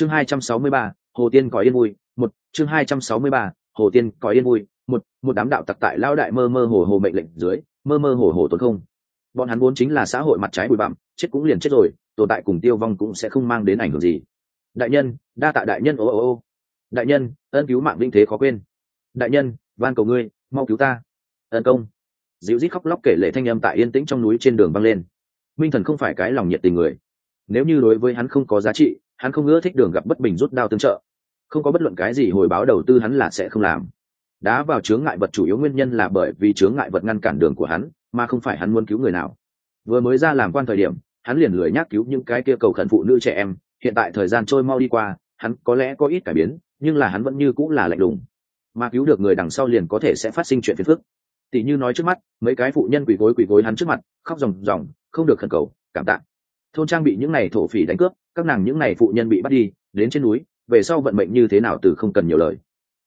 chương hai trăm sáu mươi ba, hồ tiên có yên vui. Một, chương hai trăm sáu mươi ba, hồ tiên có yên vui. Một một đám đạo tặc tại lao đại mơ mơ hồ hồ mệnh lệnh dưới, mơ mơ hồ hồ tốn không. Bọn hắn vốn chính là xã hội mặt trái bụi bặm, chết cũng liền chết rồi, tồn tại cùng tiêu vong cũng sẽ không mang đến ảnh hưởng gì. Đại nhân, đa tạ đại nhân, ô ô ô. Đại nhân, ân cứu mạng vinh thế khó quên. Đại nhân, van cầu ngươi, mau cứu ta. Ân công. Dịu rít khóc lóc kể lệ thanh âm tại yên tĩnh trong núi trên đường băng lên. Minh thần không phải cái lòng nhiệt tình người. Nếu như đối với hắn không có giá trị hắn không ưa thích đường gặp bất bình rút đao tương trợ. Không có bất luận cái gì hồi báo đầu tư hắn là sẽ không làm. Đá vào chướng ngại vật chủ yếu nguyên nhân là bởi vì chướng ngại vật ngăn cản đường của hắn, mà không phải hắn muốn cứu người nào. Vừa mới ra làm quan thời điểm, hắn liền lười nhác cứu những cái kia cầu khẩn phụ nữ trẻ em, hiện tại thời gian trôi mau đi qua, hắn có lẽ có ít cải biến, nhưng là hắn vẫn như cũng là lạnh lùng. Mà cứu được người đằng sau liền có thể sẽ phát sinh chuyện phiền phức. Tỷ như nói trước mắt, mấy cái phụ nhân quỳ gối quỳ gối hắn trước mặt, khóc ròng ròng, không được khẩn cầu, cảm tạ thôn trang bị những n à y thổ phỉ đánh cướp, các nàng những n à y phụ nhân bị bắt đi, đến trên núi, về sau vận mệnh như thế nào từ không cần nhiều lời.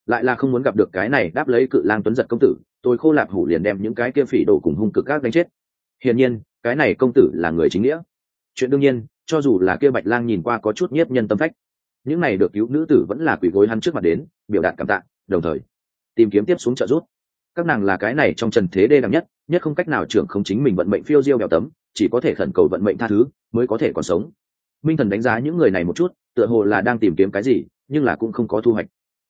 Lại là không muốn gặp được cái này đáp lấy cự lang tuấn giật công tử, tôi khô lạp hủ liền đem những cái kia phỉ đổ cùng hung cực các đánh chết. Hiển nhiên, cái này công tử là người chính nghĩa. Chuyện đương nhiên, cho dù là kia bạch lang nhìn qua có chút nhiếp nhân tâm phách, những này được cứu nữ tử vẫn là quỷ gối hắn trước mặt đến, biểu đạt cảm tạ, đồng thời, tìm kiếm tiếp xuống trợ giúp các nàng là cái này trong trần thế đê đẳng nhất nhất không cách nào trưởng không chính mình vận mệnh phiêu diêu bèo tấm, chỉ có thể khẩn cầu vận mệnh tha thứ, mới có thể còn sống. Minh thần đánh giá những người này một chút, tựa hồ là đang tìm kiếm cái gì, nhưng là cũng không có thu hoạch.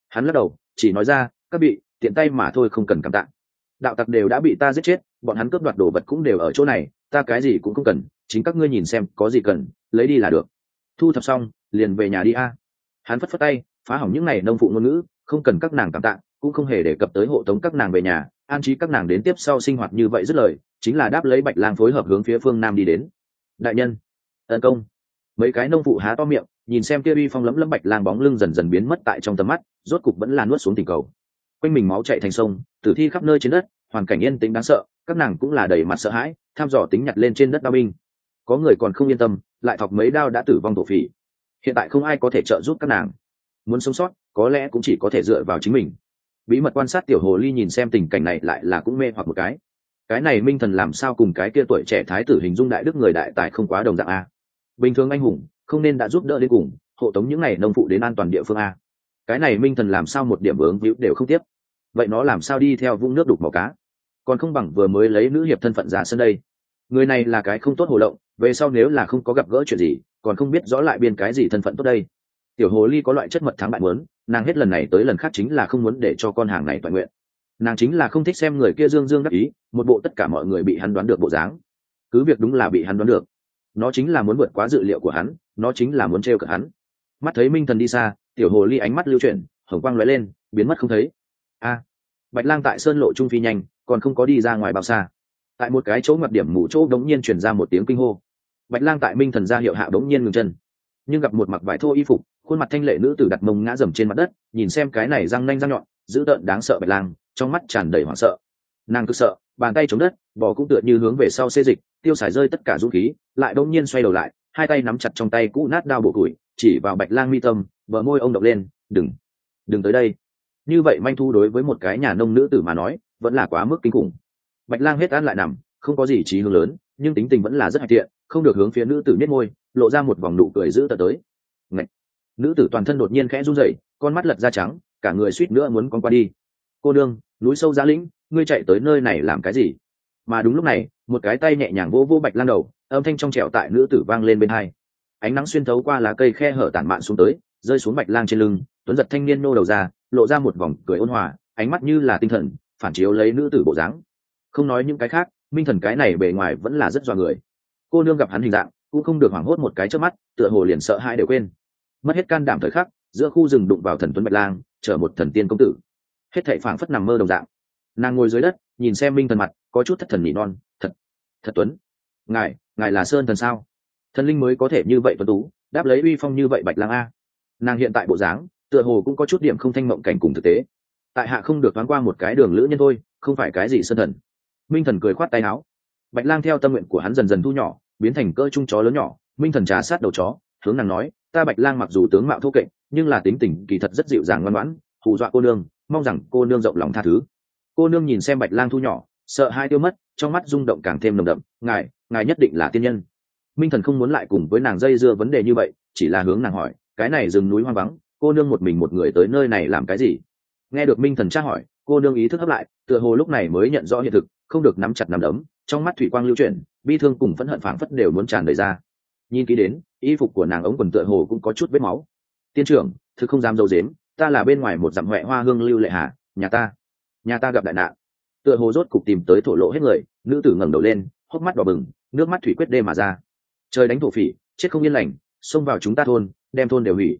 Hắn lắc đầu, chỉ nói ra, các vị, tiện tay mà thôi không cần cảm tạ. Đạo tặc đều đã bị ta giết chết, bọn hắn cướp đoạt đồ vật cũng đều ở chỗ này, ta cái gì cũng không cần, chính các ngươi nhìn xem có gì cần, lấy đi là được. Thu thập xong, liền về nhà đi a. Hắn phất phất tay, phá hỏng những n à y nông phụ ngôn ngữ, không cần các nàng cảm tạ cũng không hề đề cập tới hộ tống các nàng về nhà, an trí các nàng đến tiếp sau sinh hoạt như vậy dứt lời, chính là đáp lấy bạch lang phối hợp hướng phía phương nam đi đến. Đại nhân, tấn công. Mấy cái nông phụ há to miệng, nhìn xem kia uy phong lấm lấm bạch lang bóng lưng dần dần biến mất tại trong tầm mắt, rốt cục vẫn là nuốt xuống tình cầu. Quanh mình máu chạy thành sông, tử thi khắp nơi trên đất, hoàn cảnh yên tĩnh đáng sợ, các nàng cũng là đầy mặt sợ hãi, tham dò tính nhặt lên trên đất đao binh. Có người còn không yên tâm, lại thọc mấy đao đã tử vong thổ phỉ. Hiện tại không ai có thể trợ giúp các nàng. Muốn sống sót, có lẽ cũng chỉ có thể dựa vào chính mình bí mật quan sát tiểu hồ ly nhìn xem tình cảnh này lại là cũng mê hoặc một cái. Cái này minh thần làm sao cùng cái kia tuổi trẻ thái tử hình dung đại đức người đại tài không quá đồng dạng a? Bình thường anh hùng, không nên đã giúp đỡ đến cùng, hộ tống những ngày nông phụ đến an toàn địa phương a. Cái này minh thần làm sao một điểm vướng víu đều không tiếp. Vậy nó làm sao đi theo vũng nước đục màu cá? Còn không bằng vừa mới lấy nữ hiệp thân phận ra sân đây. Người này là cái không tốt hồ lộng, về sau nếu là không có gặp gỡ chuyện gì, còn không biết rõ lại biên cái gì thân phận tốt đây. Tiểu hồ ly có loại chất mật thắng bạn muốn nàng hết lần này tới lần khác chính là không muốn để cho con hàng này toàn nguyện. Nàng chính là không thích xem người kia dương dương đắc ý, một bộ tất cả mọi người bị hắn đoán được bộ dáng. Cứ việc đúng là bị hắn đoán được, nó chính là muốn vượt quá dự liệu của hắn, nó chính là muốn t r hắn. Mắt thấy minh thần đi xa, tiểu hồ ly ánh mắt lưu chuyển, hồng quang lóe lên, biến mất không thấy. A, bạch lang tại sơn lộ trung phi nhanh, còn không có đi ra ngoài bao xa. Tại một cái chỗ ngập điểm mù chỗ đống nhiên chuyển ra một tiếng kinh hô. Bạch lang tại minh thần ra hiệu hạ đống nhiên ngừng chân, nhưng gặp một mặc vải thô y phục khuôn mặt thanh lệ nữ tử đặt mông ngã dầm trên mặt đất, nhìn xem cái này răng nanh răng nhọn, dữ tợn đáng sợ bạch lang, trong mắt tràn đầy hoảng sợ. Nàng cứ sợ, bàn tay chống đất, bò cũng tựa như hướng về sau xê dịch, tiêu xài rơi tất cả dũng khí, lại đống nhiên xoay đầu lại, hai tay nắm chặt trong tay cũ nát đao bổ củi, chỉ vào bạch lang mi tâm vợ môi ông độc lên, đừng đừng tới đây. Như vậy manh thu đối với một cái nhà nông nữ tử mà nói, vẫn là quá mức kinh khủng. Bạch lang hết ăn lại nằm, không có gì trí hướng lớn, nhưng tính tình vẫn là rất hạnh thiện không được hướng phía nữ tử nhất môi, lộ ra một vòng nụ cười giữ tờ tới. Ngậy! Nữ tử toàn thân đột nhiên khẽ run rẩy, con mắt lật ra trắng, cả người suýt nữa muốn con qua đi. Cô đương núi sâu giá lĩnh, ngươi chạy tới nơi này làm cái gì? Mà đúng lúc này, một cái tay nhẹ nhàng vỗ vỗ bạch lang đầu, âm thanh trong trẻo tại nữ tử vang lên bên hai. Ánh nắng xuyên thấu qua lá cây khe hở tản mạn xuống tới, rơi xuống bạch lang trên lưng, tuấn giật thanh niên nô đầu ra, lộ ra một vòng cười ôn hòa, ánh mắt như là tinh thần, phản chiếu lấy nữ tử bộ dáng. Không nói những cái khác, minh thần cái này bề ngoài vẫn là rất dọa người. Cô nương gặp hắn hình dạng, cũng không được hoảng hốt một cái trước mắt, tựa hồ liền sợ hãi đều quên mất hết can đảm thời khắc, giữa khu rừng đụng vào thần tuấn bạch lang, chở một thần tiên công tử. Hết thệ phảng phất nằm mơ đồng dạng. Nàng ngồi dưới đất, nhìn xem minh thần mặt, có chút thất thần nỉ non, thật thật tuấn. Ngài ngài là sơn thần sao? Thần linh mới có thể như vậy tuấn tú, đáp lấy uy phong như vậy bạch lang a. Nàng hiện tại bộ dáng, tựa hồ cũng có chút điểm không thanh mộng cảnh cùng thực tế. Tại hạ không được thoáng qua một cái đường lữ nhân thôi, không phải cái gì sơn thần. Minh thần cười khoát tay áo. Bạch lang theo tâm nguyện của hắn dần dần thu nhỏ, biến thành cỡ trung chó lớn nhỏ. Minh thần trà sát đầu chó, hướng nàng nói ta bạch lang mặc dù tướng mạo thô kệch, nhưng là tính tình kỳ thật rất dịu dàng ngoan ngoãn, hù dọa cô nương, mong rằng cô nương rộng lòng tha thứ. Cô nương nhìn xem bạch lang thu nhỏ, sợ hai tiêu mất, trong mắt rung động càng thêm nồng đậm, ngài ngài nhất định là tiên nhân. Minh thần không muốn lại cùng với nàng dây dưa vấn đề như vậy, chỉ là hướng nàng hỏi, cái này rừng núi hoang vắng, cô nương một mình một người tới nơi này làm cái gì? Nghe được minh thần tra hỏi, cô nương ý thức hấp lại, tựa hồ lúc này mới nhận rõ hiện thực, không được nắm chặt nắm đấm, trong mắt thủy quang lưu chuyển, bi thương cùng phẫn hận phảng phất đều muốn tràn đầy ra nhìn kỹ đến, y phục của nàng ống quần tựa hồ cũng có chút vết máu. Tiên trưởng, thực không dám dâu dếm ta là bên ngoài một dặm huệ hoa hương lưu lệ hà, nhà ta. Nhà ta gặp đại nạn. Tựa hồ rốt cục tìm tới thổ lộ hết người, nữ tử ngẩng đầu lên, hốc mắt đỏ bừng, nước mắt thủy quyết đê mà ra. Trời đánh thổ phỉ, chết không yên lành, xông vào chúng ta thôn, đem thôn đều hủy.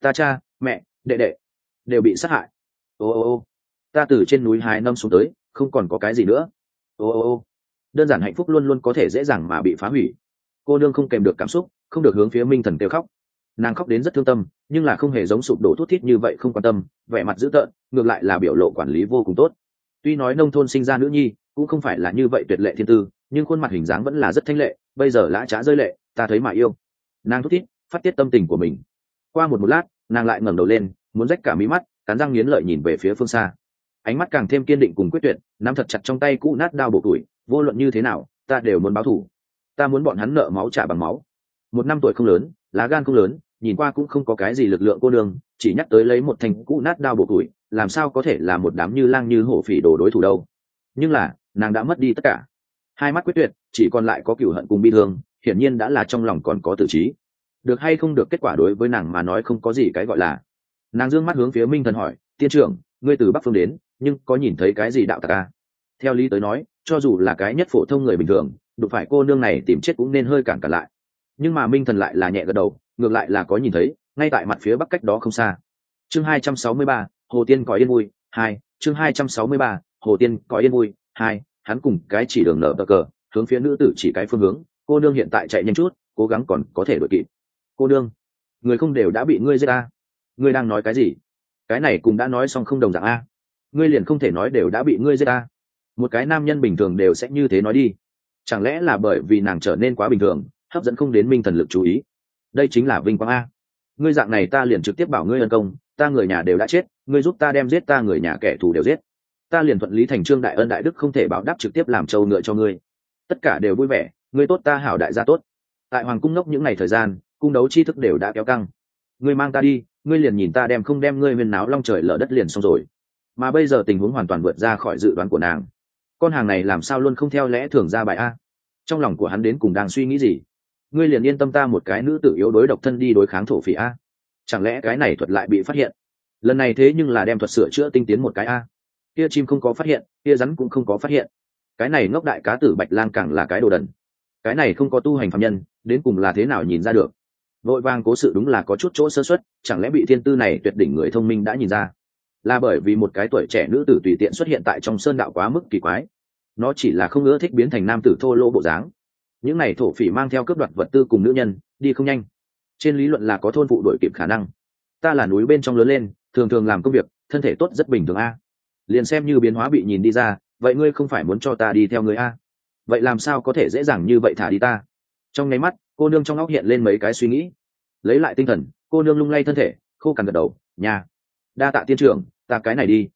Ta cha, mẹ, đệ đệ, đều bị sát hại. Ô ô ô. Ta từ trên núi hai năm xuống tới, không còn có cái gì nữa. Ô ô ô. Đơn giản hạnh phúc luôn luôn có thể dễ dàng mà bị phá hủy cô nương không kèm được cảm xúc, không được hướng phía minh thần kêu khóc. Nàng khóc đến rất thương tâm, nhưng là không hề giống sụp đổ thút thít như vậy không quan tâm, vẻ mặt dữ tợn, ngược lại là biểu lộ quản lý vô cùng tốt. Tuy nói nông thôn sinh ra nữ nhi, cũng không phải là như vậy tuyệt lệ thiên tư, nhưng khuôn mặt hình dáng vẫn là rất thanh lệ, bây giờ lã trá rơi lệ, ta thấy mà yêu. Nàng thút thít, phát tiết tâm tình của mình. Qua một một lát, nàng lại ngẩng đầu lên, muốn rách cả mí mắt, cắn răng nghiến lợi nhìn về phía phương xa. Ánh mắt càng thêm kiên định cùng quyết tuyệt, nắm thật chặt trong tay cũ nát đao bộ tuổi, vô luận như thế nào, ta đều muốn báo thù ta muốn bọn hắn nợ máu trả bằng máu. Một năm tuổi không lớn, lá gan không lớn, nhìn qua cũng không có cái gì lực lượng cô đường chỉ nhắc tới lấy một thanh cũ nát đao bộ tuổi, làm sao có thể là một đám như lang như hổ phỉ đồ đối thủ đâu. Nhưng là, nàng đã mất đi tất cả. Hai mắt quyết tuyệt, chỉ còn lại có cửu hận cùng bi thương, hiển nhiên đã là trong lòng còn có tử trí. Được hay không được kết quả đối với nàng mà nói không có gì cái gọi là. Nàng dương mắt hướng phía minh thần hỏi, tiên trưởng, ngươi từ bắc phương đến, nhưng có nhìn thấy cái gì đạo tạc à? theo lý tới nói, cho dù là cái nhất phổ thông người bình thường đụng phải cô nương này tìm chết cũng nên hơi cản cả lại. Nhưng mà minh thần lại là nhẹ gật đầu, ngược lại là có nhìn thấy, ngay tại mặt phía bắc cách đó không xa. Chương hai trăm sáu mươi ba, hồ tiên có yên vui, hai, chương hai trăm sáu mươi ba, hồ tiên có yên vui, hai, hắn cùng cái chỉ đường nở bờ cờ, hướng phía nữ tử chỉ cái phương hướng, cô nương hiện tại chạy nhanh chút, cố gắng còn có thể đuổi kịp. Cô nương, người không đều đã bị ngươi giết ta ngươi đang nói cái gì? Cái này cũng đã nói xong không đồng dạng a ngươi liền không thể nói đều đã bị ngươi giết ta một cái nam nhân bình thường đều sẽ như thế nói đi chẳng lẽ là bởi vì nàng trở nên quá bình thường, hấp dẫn không đến minh thần lực chú ý? Đây chính là vinh quang a. Ngươi dạng này ta liền trực tiếp bảo ngươi ân công, ta người nhà đều đã chết, ngươi giúp ta đem giết ta người nhà kẻ thù đều giết. Ta liền thuận lý thành trương đại ân đại đức không thể báo đáp trực tiếp làm trâu ngựa cho ngươi. Tất cả đều vui vẻ, ngươi tốt ta hảo đại gia tốt. Tại hoàng cung nốc những ngày thời gian, cung đấu tri thức đều đã kéo căng. Ngươi mang ta đi, ngươi liền nhìn ta đem không đem ngươi huyên náo long trời lở đất liền xong rồi. Mà bây giờ tình huống hoàn toàn vượt ra khỏi dự đoán của nàng con hàng này làm sao luôn không theo lẽ thường ra bài a? Trong lòng của hắn đến cùng đang suy nghĩ gì? Ngươi liền yên tâm ta một cái nữ tử yếu đối độc thân đi đối kháng thổ phỉ a. Chẳng lẽ cái này thuật lại bị phát hiện? Lần này thế nhưng là đem thuật sửa chữa tinh tiến một cái a. Kia chim không có phát hiện, kia rắn cũng không có phát hiện. Cái này ngốc đại cá tử bạch lang càng là cái đồ đần. Cái này không có tu hành phạm nhân, đến cùng là thế nào nhìn ra được? Vội vàng cố sự đúng là có chút chỗ sơ xuất chẳng lẽ bị thiên tư này tuyệt đỉnh người thông minh đã nhìn ra? Là bởi vì một cái tuổi trẻ nữ tử tùy tiện xuất hiện tại trong sơn đạo quá mức kỳ quái. Nó chỉ là không ưa thích biến thành nam tử thô lỗ bộ dáng. Những này thổ phỉ mang theo cướp đoạt vật tư cùng nữ nhân, đi không nhanh. Trên lý luận là có thôn phụ đổi kịp khả năng. Ta là núi bên trong lớn lên, thường thường làm công việc, thân thể tốt rất bình thường a. Liền xem như biến hóa bị nhìn đi ra, vậy ngươi không phải muốn cho ta đi theo người a? Vậy làm sao có thể dễ dàng như vậy thả đi ta? Trong nháy mắt, cô nương trong óc hiện lên mấy cái suy nghĩ. Lấy lại tinh thần, cô nương lung lay thân thể, khô cằn gật đầu, nhà, đa tạ tiên trưởng ta cái này đi.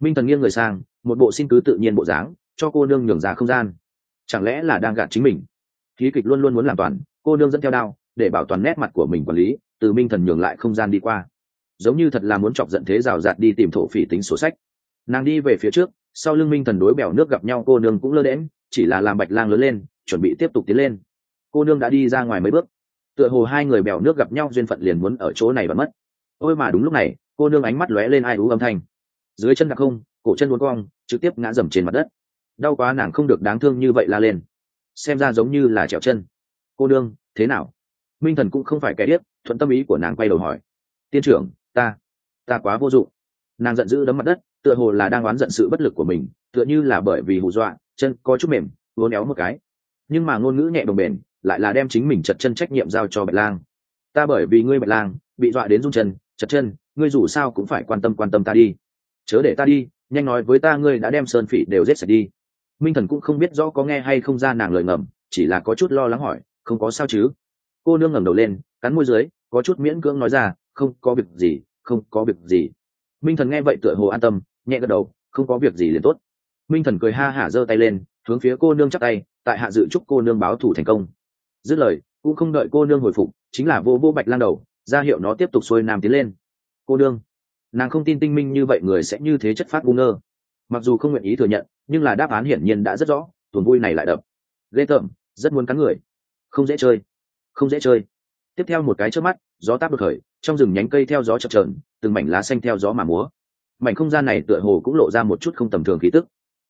Minh thần nghiêng người sang, một bộ xin cứ tự nhiên bộ dáng, cho cô nương nhường ra không gian. Chẳng lẽ là đang gạt chính mình? Khí kịch luôn luôn muốn làm toàn, cô nương dẫn theo đao, để bảo toàn nét mặt của mình quản lý, từ minh thần nhường lại không gian đi qua. Giống như thật là muốn chọc giận thế rào rạt đi tìm thổ phỉ tính sổ sách. Nàng đi về phía trước, sau lưng minh thần đối bèo nước gặp nhau, cô nương cũng lơ đễm chỉ là làm bạch lang lớn lên, chuẩn bị tiếp tục tiến lên. Cô nương đã đi ra ngoài mấy bước. Tựa hồ hai người bèo nước gặp nhau, duyên phận liền muốn ở chỗ này bật mất. Ôi mà đúng lúc này cô nương ánh mắt lóe lên ai ú âm thanh. Dưới chân đặc không, cổ chân uốn cong, trực tiếp ngã dầm trên mặt đất. Đau quá nàng không được đáng thương như vậy la lên. Xem ra giống như là trèo chân. Cô nương, thế nào? Minh thần cũng không phải kẻ điếc, thuận tâm ý của nàng quay đầu hỏi. Tiên trưởng, ta ta quá vô dụng. Nàng giận dữ đấm mặt đất, tựa hồ là đang oán giận sự bất lực của mình, tựa như là bởi vì hù dọa, chân có chút mềm vốn éo một cái. Nhưng mà ngôn ngữ nhẹ đồng bền lại là đem chính mình chật chân trách nhiệm giao cho bạch lang. Ta bởi vì ngươi bạch lang, bị dọa đến rung chân, chật chân ngươi dù sao cũng phải quan tâm quan tâm ta đi. Chớ để ta đi, nhanh nói với ta ngươi đã đem sơn phỉ đều giết sạch đi. Minh thần cũng không biết rõ có nghe hay không ra nàng lời ngầm, chỉ là có chút lo lắng hỏi, không có sao chứ? Cô nương ngẩng đầu lên, cắn môi dưới, có chút miễn cưỡng nói ra, không có việc gì, không có việc gì. Minh thần nghe vậy tựa hồ an tâm, nhẹ gật đầu, không có việc gì liền tốt. Minh thần cười ha hả giơ tay lên, hướng phía cô nương chắc tay, tại hạ dự chúc cô nương báo thủ thành công. Dứt lời, cũng không đợi cô nương hồi phục, chính là vô vô bạch lan đầu, ra hiệu nó tiếp tục xuôi nam tiến lên cô đương. Nàng không tin tinh minh như vậy người sẽ như thế chất phát ngu ngơ. Mặc dù không nguyện ý thừa nhận, nhưng là đáp án hiển nhiên đã rất rõ, tuần vui này lại đập. Ghê tởm, rất muốn cắn người. Không dễ chơi. Không dễ chơi. Tiếp theo một cái trước mắt, gió táp được khởi, trong rừng nhánh cây theo gió chập trờn từng mảnh lá xanh theo gió mà múa. Mảnh không gian này tựa hồ cũng lộ ra một chút không tầm thường khí tức.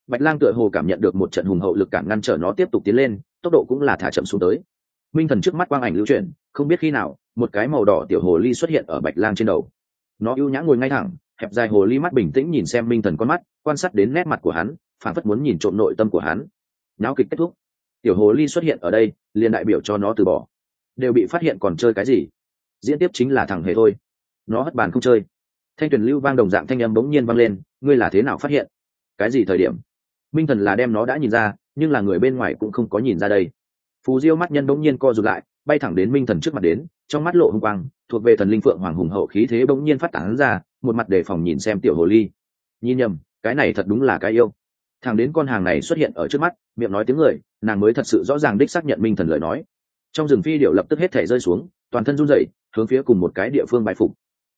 Bạch lang tựa hồ cảm nhận được một trận hùng hậu lực cản ngăn trở nó tiếp tục tiến lên, tốc độ cũng là thả chậm xuống tới. Minh thần trước mắt quang ảnh lưu chuyển, không biết khi nào, một cái màu đỏ tiểu hồ ly xuất hiện ở bạch lang trên đầu nó ưu nhã ngồi ngay thẳng, hẹp dài hồ ly mắt bình tĩnh nhìn xem minh thần con mắt, quan sát đến nét mặt của hắn phản phất muốn nhìn trộm nội tâm của hắn. Náo kịch kết thúc. Tiểu hồ ly xuất hiện ở đây, liền đại biểu cho nó từ bỏ. Đều bị phát hiện còn chơi cái gì? Diễn tiếp chính là thằng hề thôi. Nó hất bàn không chơi. Thanh tuyển lưu vang đồng dạng thanh âm bỗng nhiên vang lên, ngươi là thế nào phát hiện? Cái gì thời điểm? Minh thần là đem nó đã nhìn ra, nhưng là người bên ngoài cũng không có nhìn ra đây. Phù diêu mắt nhân bỗng nhiên co rụt lại, bay thẳng đến minh thần trước mặt đến, trong mắt lộ hung quang thuộc về thần linh phượng hoàng hùng hậu khí thế bỗng nhiên phát tán ra, một mặt đề phòng nhìn xem tiểu hồ ly. Nhìn nhầm, cái này thật đúng là cái yêu. Thằng đến con hàng này xuất hiện ở trước mắt, miệng nói tiếng người, nàng mới thật sự rõ ràng đích xác nhận minh thần lời nói. Trong rừng phi điệu lập tức hết thể rơi xuống, toàn thân run rẩy, hướng phía cùng một cái địa phương bài phục.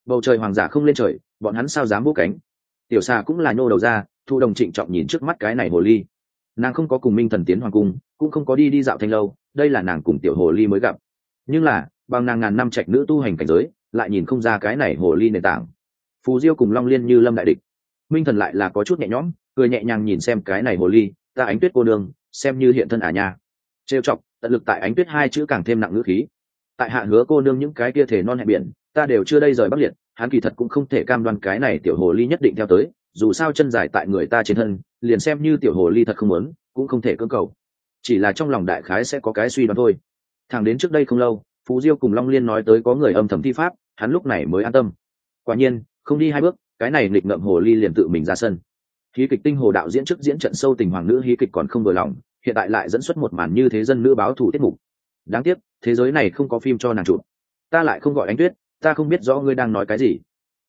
Bầu trời hoàng giả không lên trời, bọn hắn sao dám bố cánh? Tiểu xà cũng là nhô đầu ra, thu đồng trịnh trọng nhìn trước mắt cái này hồ ly. Nàng không có cùng minh thần tiến hoàng cung, cũng không có đi đi dạo thanh lâu, đây là nàng cùng tiểu hồ ly mới gặp. Nhưng là bằng nàng ngàn năm trạch nữ tu hành cảnh giới, lại nhìn không ra cái này hồ ly nền tảng. Phù diêu cùng long liên như lâm đại địch. Minh thần lại là có chút nhẹ nhõm, cười nhẹ nhàng nhìn xem cái này hồ ly, ta ánh tuyết cô đường xem như hiện thân à nha. Trêu chọc, tận lực tại ánh tuyết hai chữ càng thêm nặng ngữ khí. Tại hạ hứa cô nương những cái kia thể non hẹn biển, ta đều chưa đây rời bắc liệt, hắn kỳ thật cũng không thể cam đoan cái này tiểu hồ ly nhất định theo tới, dù sao chân dài tại người ta trên thân, liền xem như tiểu hồ ly thật không muốn, cũng không thể cưỡng cầu. Chỉ là trong lòng đại khái sẽ có cái suy đoán thôi. Thẳng đến trước đây không lâu phú diêu cùng long liên nói tới có người âm thầm thi pháp, hắn lúc này mới an tâm. Quả nhiên, không đi hai bước, cái này nghịch ngợm hồ ly liền tự mình ra sân. Hí kịch tinh hồ đạo diễn trước diễn trận sâu tình hoàng nữ hí kịch còn không vừa lòng, hiện tại lại dẫn xuất một màn như thế dân nữ báo thủ tiết mục. Đáng tiếc, thế giới này không có phim cho nàng chụp. Ta lại không gọi ánh tuyết, ta không biết rõ ngươi đang nói cái gì.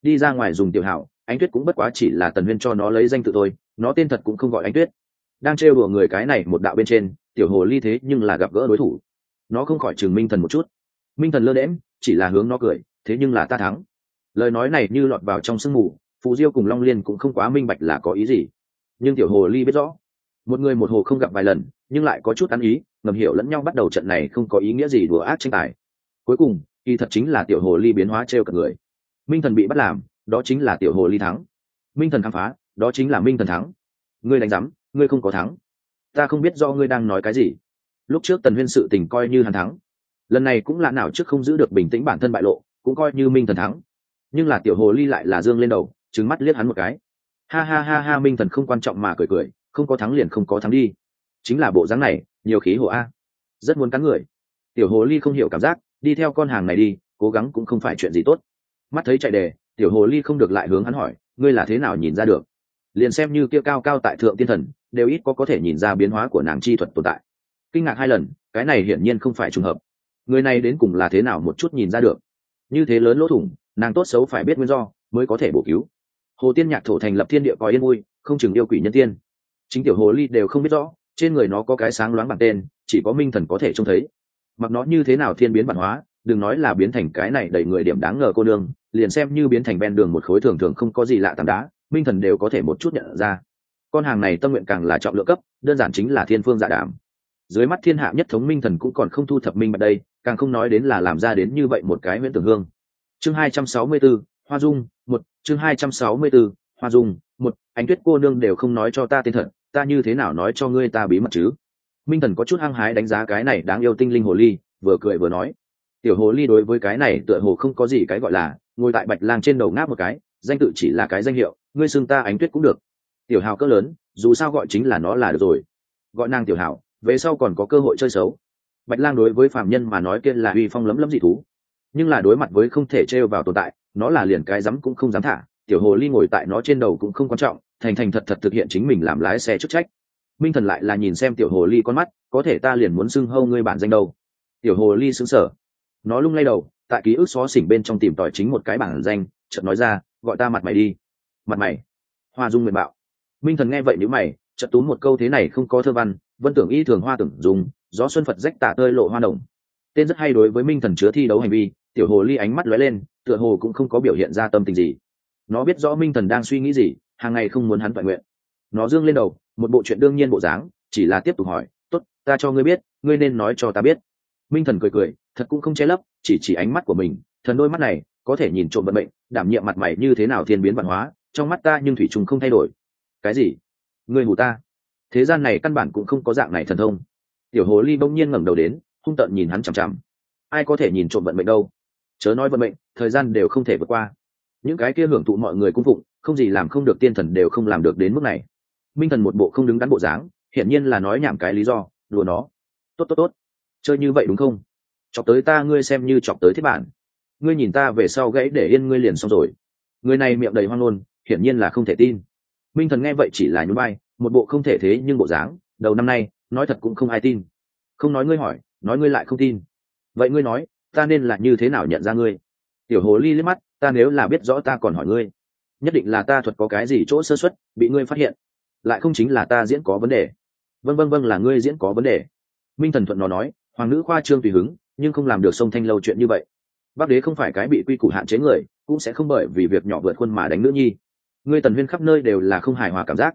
Đi ra ngoài dùng tiểu hảo, ánh tuyết cũng bất quá chỉ là tần huyên cho nó lấy danh tự thôi, nó tên thật cũng không gọi ánh tuyết. Đang trêu đùa người cái này một đạo bên trên, tiểu hồ ly thế nhưng là gặp gỡ đối thủ. Nó không khỏi chừng minh thần một chút minh thần lơ đễm chỉ là hướng nó cười, thế nhưng là ta thắng. Lời nói này như lọt vào trong sương mù, phù diêu cùng long liên cũng không quá minh bạch là có ý gì. Nhưng tiểu hồ ly biết rõ, một người một hồ không gặp vài lần, nhưng lại có chút ăn ý, ngầm hiểu lẫn nhau bắt đầu trận này không có ý nghĩa gì đùa ác tranh tài. Cuối cùng, kỳ thật chính là tiểu hồ ly biến hóa t r e o người. Minh thần bị bắt làm, đó chính là tiểu hồ ly thắng. Minh thần khám phá, đó chính là minh thần thắng. Ngươi đánh giám ngươi không có thắng. Ta không biết do ngươi đang nói cái gì. Lúc trước tần huyên sự tình coi như hắn thắng lần này cũng là nào trước không giữ được bình tĩnh bản thân bại lộ, cũng coi như minh thần thắng. Nhưng là tiểu hồ ly lại là dương lên đầu trứng mắt liếc hắn một cái. Ha ha ha ha, minh thần không quan trọng mà cười cười, không có thắng liền không có thắng đi. Chính là bộ dáng này, nhiều khí hồ a. Rất muốn cắn người. Tiểu hồ ly không hiểu cảm giác, đi theo con hàng này đi, cố gắng cũng không phải chuyện gì tốt. Mắt thấy chạy đề, tiểu hồ ly không được lại hướng hắn hỏi, ngươi là thế nào nhìn ra được? Liền xem như kia cao cao tại thượng tiên thần, đều ít có có thể nhìn ra biến hóa của nàng chi thuật tồn tại. Kinh ngạc hai lần, cái này hiển nhiên không phải trùng hợp người này đến cùng là thế nào một chút nhìn ra được. Như thế lớn lỗ thủng, nàng tốt xấu phải biết nguyên do, mới có thể bổ cứu. Hồ tiên nhạc thổ thành lập thiên địa có yên vui, không chừng yêu quỷ nhân tiên. Chính tiểu hồ ly đều không biết rõ, trên người nó có cái sáng loáng bằng tên, chỉ có minh thần có thể trông thấy. Mặc nó như thế nào thiên biến bản hóa, đừng nói là biến thành cái này đầy người điểm đáng ngờ cô đương liền xem như biến thành ven đường một khối thường thường không có gì lạ tảng đá, minh thần đều có thể một chút nhận ra. Con hàng này tâm nguyện càng là trọng lượng cấp, đơn giản chính là thiên phương dạ giả đảm dưới mắt thiên hạ nhất thống minh thần cũng còn không thu thập minh bạch đây càng không nói đến là làm ra đến như vậy một cái nguyễn tưởng hương. Chương hai trăm sáu mươi 264, hoa dung một chương hai trăm sáu mươi 264, hoa dung một ánh tuyết cô nương đều không nói cho ta tên thật ta như thế nào nói cho ngươi ta bí mật chứ? Minh thần có chút hăng hái đánh giá cái này đáng yêu tinh linh hồ ly vừa cười vừa nói. Tiểu hồ ly đối với cái này tựa hồ không có gì cái gọi là ngồi tại bạch lang trên đầu ngáp một cái danh tự chỉ là cái danh hiệu ngươi xưng ta ánh tuyết cũng được. Tiểu hào cỡ lớn dù sao gọi chính là nó là được rồi. Gọi nàng tiểu hào về sau còn có cơ hội chơi xấu bạch lang đối với phạm nhân mà nói kia là uy phong lấm lấm dị thú. Nhưng là đối mặt với không thể trêu vào tồn tại, nó là liền cái dám cũng không dám thả. Tiểu hồ ly ngồi tại nó trên đầu cũng không quan trọng, thành thành thật thật thực hiện chính mình làm lái xe chức trách. Minh thần lại là nhìn xem tiểu hồ ly con mắt, có thể ta liền muốn xưng hâu ngươi bản danh đâu. Tiểu hồ ly xứng sở nó lung lay đầu, tại ký ức xó xỉnh bên trong tìm tòi chính một cái bản danh, chợt nói ra, gọi ta mặt mày đi. Mặt mày. Hoa dung nguyện bạo. Minh thần nghe vậy nếu mày, chợt túm một câu thế này không có thơ văn vân tưởng y thường hoa tưởng dùng gió xuân phật rách tả tơi lộ hoa đồng tên rất hay đối với minh thần chứa thi đấu hành vi, tiểu hồ ly ánh mắt lóe lên, tựa hồ cũng không có biểu hiện ra tâm tình gì. Nó biết rõ minh thần đang suy nghĩ gì, hàng ngày không muốn hắn toàn nguyện. Nó dương lên đầu, một bộ chuyện đương nhiên bộ dáng, chỉ là tiếp tục hỏi, tốt, ta cho ngươi biết, ngươi nên nói cho ta biết. Minh thần cười cười, thật cũng không che lấp, chỉ chỉ ánh mắt của mình, thần đôi mắt này, có thể nhìn trộm vận mệnh, đảm nhiệm mặt mày như thế nào thiên biến văn hóa, trong mắt ta nhưng thủy trùng không thay đổi. Cái gì? Ngươi hù ta? Thế gian này căn bản cũng không có dạng này thần thông tiểu hồ ly bỗng nhiên ngẩng đầu đến, hung tợn nhìn hắn chằm chằm. Ai có thể nhìn trộm vận mệnh đâu? Chớ nói vận mệnh, thời gian đều không thể vượt qua. Những cái kia hưởng thụ mọi người cung phụng, không gì làm không được tiên thần đều không làm được đến mức này. Minh thần một bộ không đứng đắn bộ dáng, hiển nhiên là nói nhảm cái lý do, đùa nó. Tốt tốt tốt. Chơi như vậy đúng không? Chọc tới ta ngươi xem như chọc tới thiết bản. Ngươi nhìn ta về sau gãy để yên ngươi liền xong rồi. Người này miệng đầy hoang ngôn, hiển nhiên là không thể tin. Minh thần nghe vậy chỉ là nhún bay một bộ không thể thế nhưng bộ dáng. Đầu năm nay nói thật cũng không ai tin. Không nói ngươi hỏi, nói ngươi lại không tin. Vậy ngươi nói, ta nên là như thế nào nhận ra ngươi? Tiểu hồ ly liếc mắt, ta nếu là biết rõ ta còn hỏi ngươi, nhất định là ta thuật có cái gì chỗ sơ xuất bị ngươi phát hiện. Lại không chính là ta diễn có vấn đề. Vân vân vân là ngươi diễn có vấn đề. Minh thần thuận nó nói, hoàng nữ khoa trương tùy hứng, nhưng không làm được sông thanh lâu chuyện như vậy. Bác đế không phải cái bị quy củ hạn chế người, cũng sẽ không bởi vì việc nhỏ vượt khuôn mà đánh nữ nhi. Ngươi tần huyên khắp nơi đều là không hài hòa cảm giác.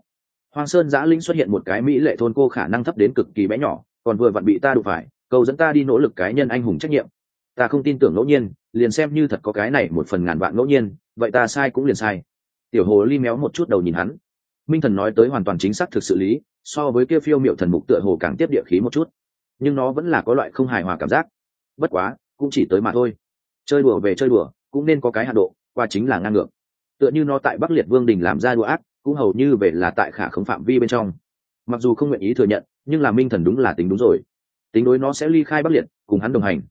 Hoang sơn giã linh xuất hiện một cái mỹ lệ thôn cô khả năng thấp đến cực kỳ bé nhỏ, còn vừa vặn bị ta đụng phải, cầu dẫn ta đi nỗ lực cái nhân anh hùng trách nhiệm. Ta không tin tưởng ngẫu nhiên, liền xem như thật có cái này một phần ngàn vạn ngẫu nhiên, vậy ta sai cũng liền sai. Tiểu hồ ly méo một chút đầu nhìn hắn. Minh thần nói tới hoàn toàn chính xác thực sự lý, so với kia phiêu miệu thần mục tựa hồ càng tiếp địa khí một chút. Nhưng nó vẫn là có loại không hài hòa cảm giác. Bất quá, cũng chỉ tới mà thôi. Chơi đùa về chơi đùa, cũng nên có cái hạ độ, qua chính là ngang ngược. Tựa như nó tại bắc liệt vương đình làm ra đùa ác cũng hầu như về là tại khả không phạm vi bên trong. Mặc dù không nguyện ý thừa nhận, nhưng là minh thần đúng là tính đúng rồi. Tính đối nó sẽ ly khai bắc liệt, cùng hắn đồng hành.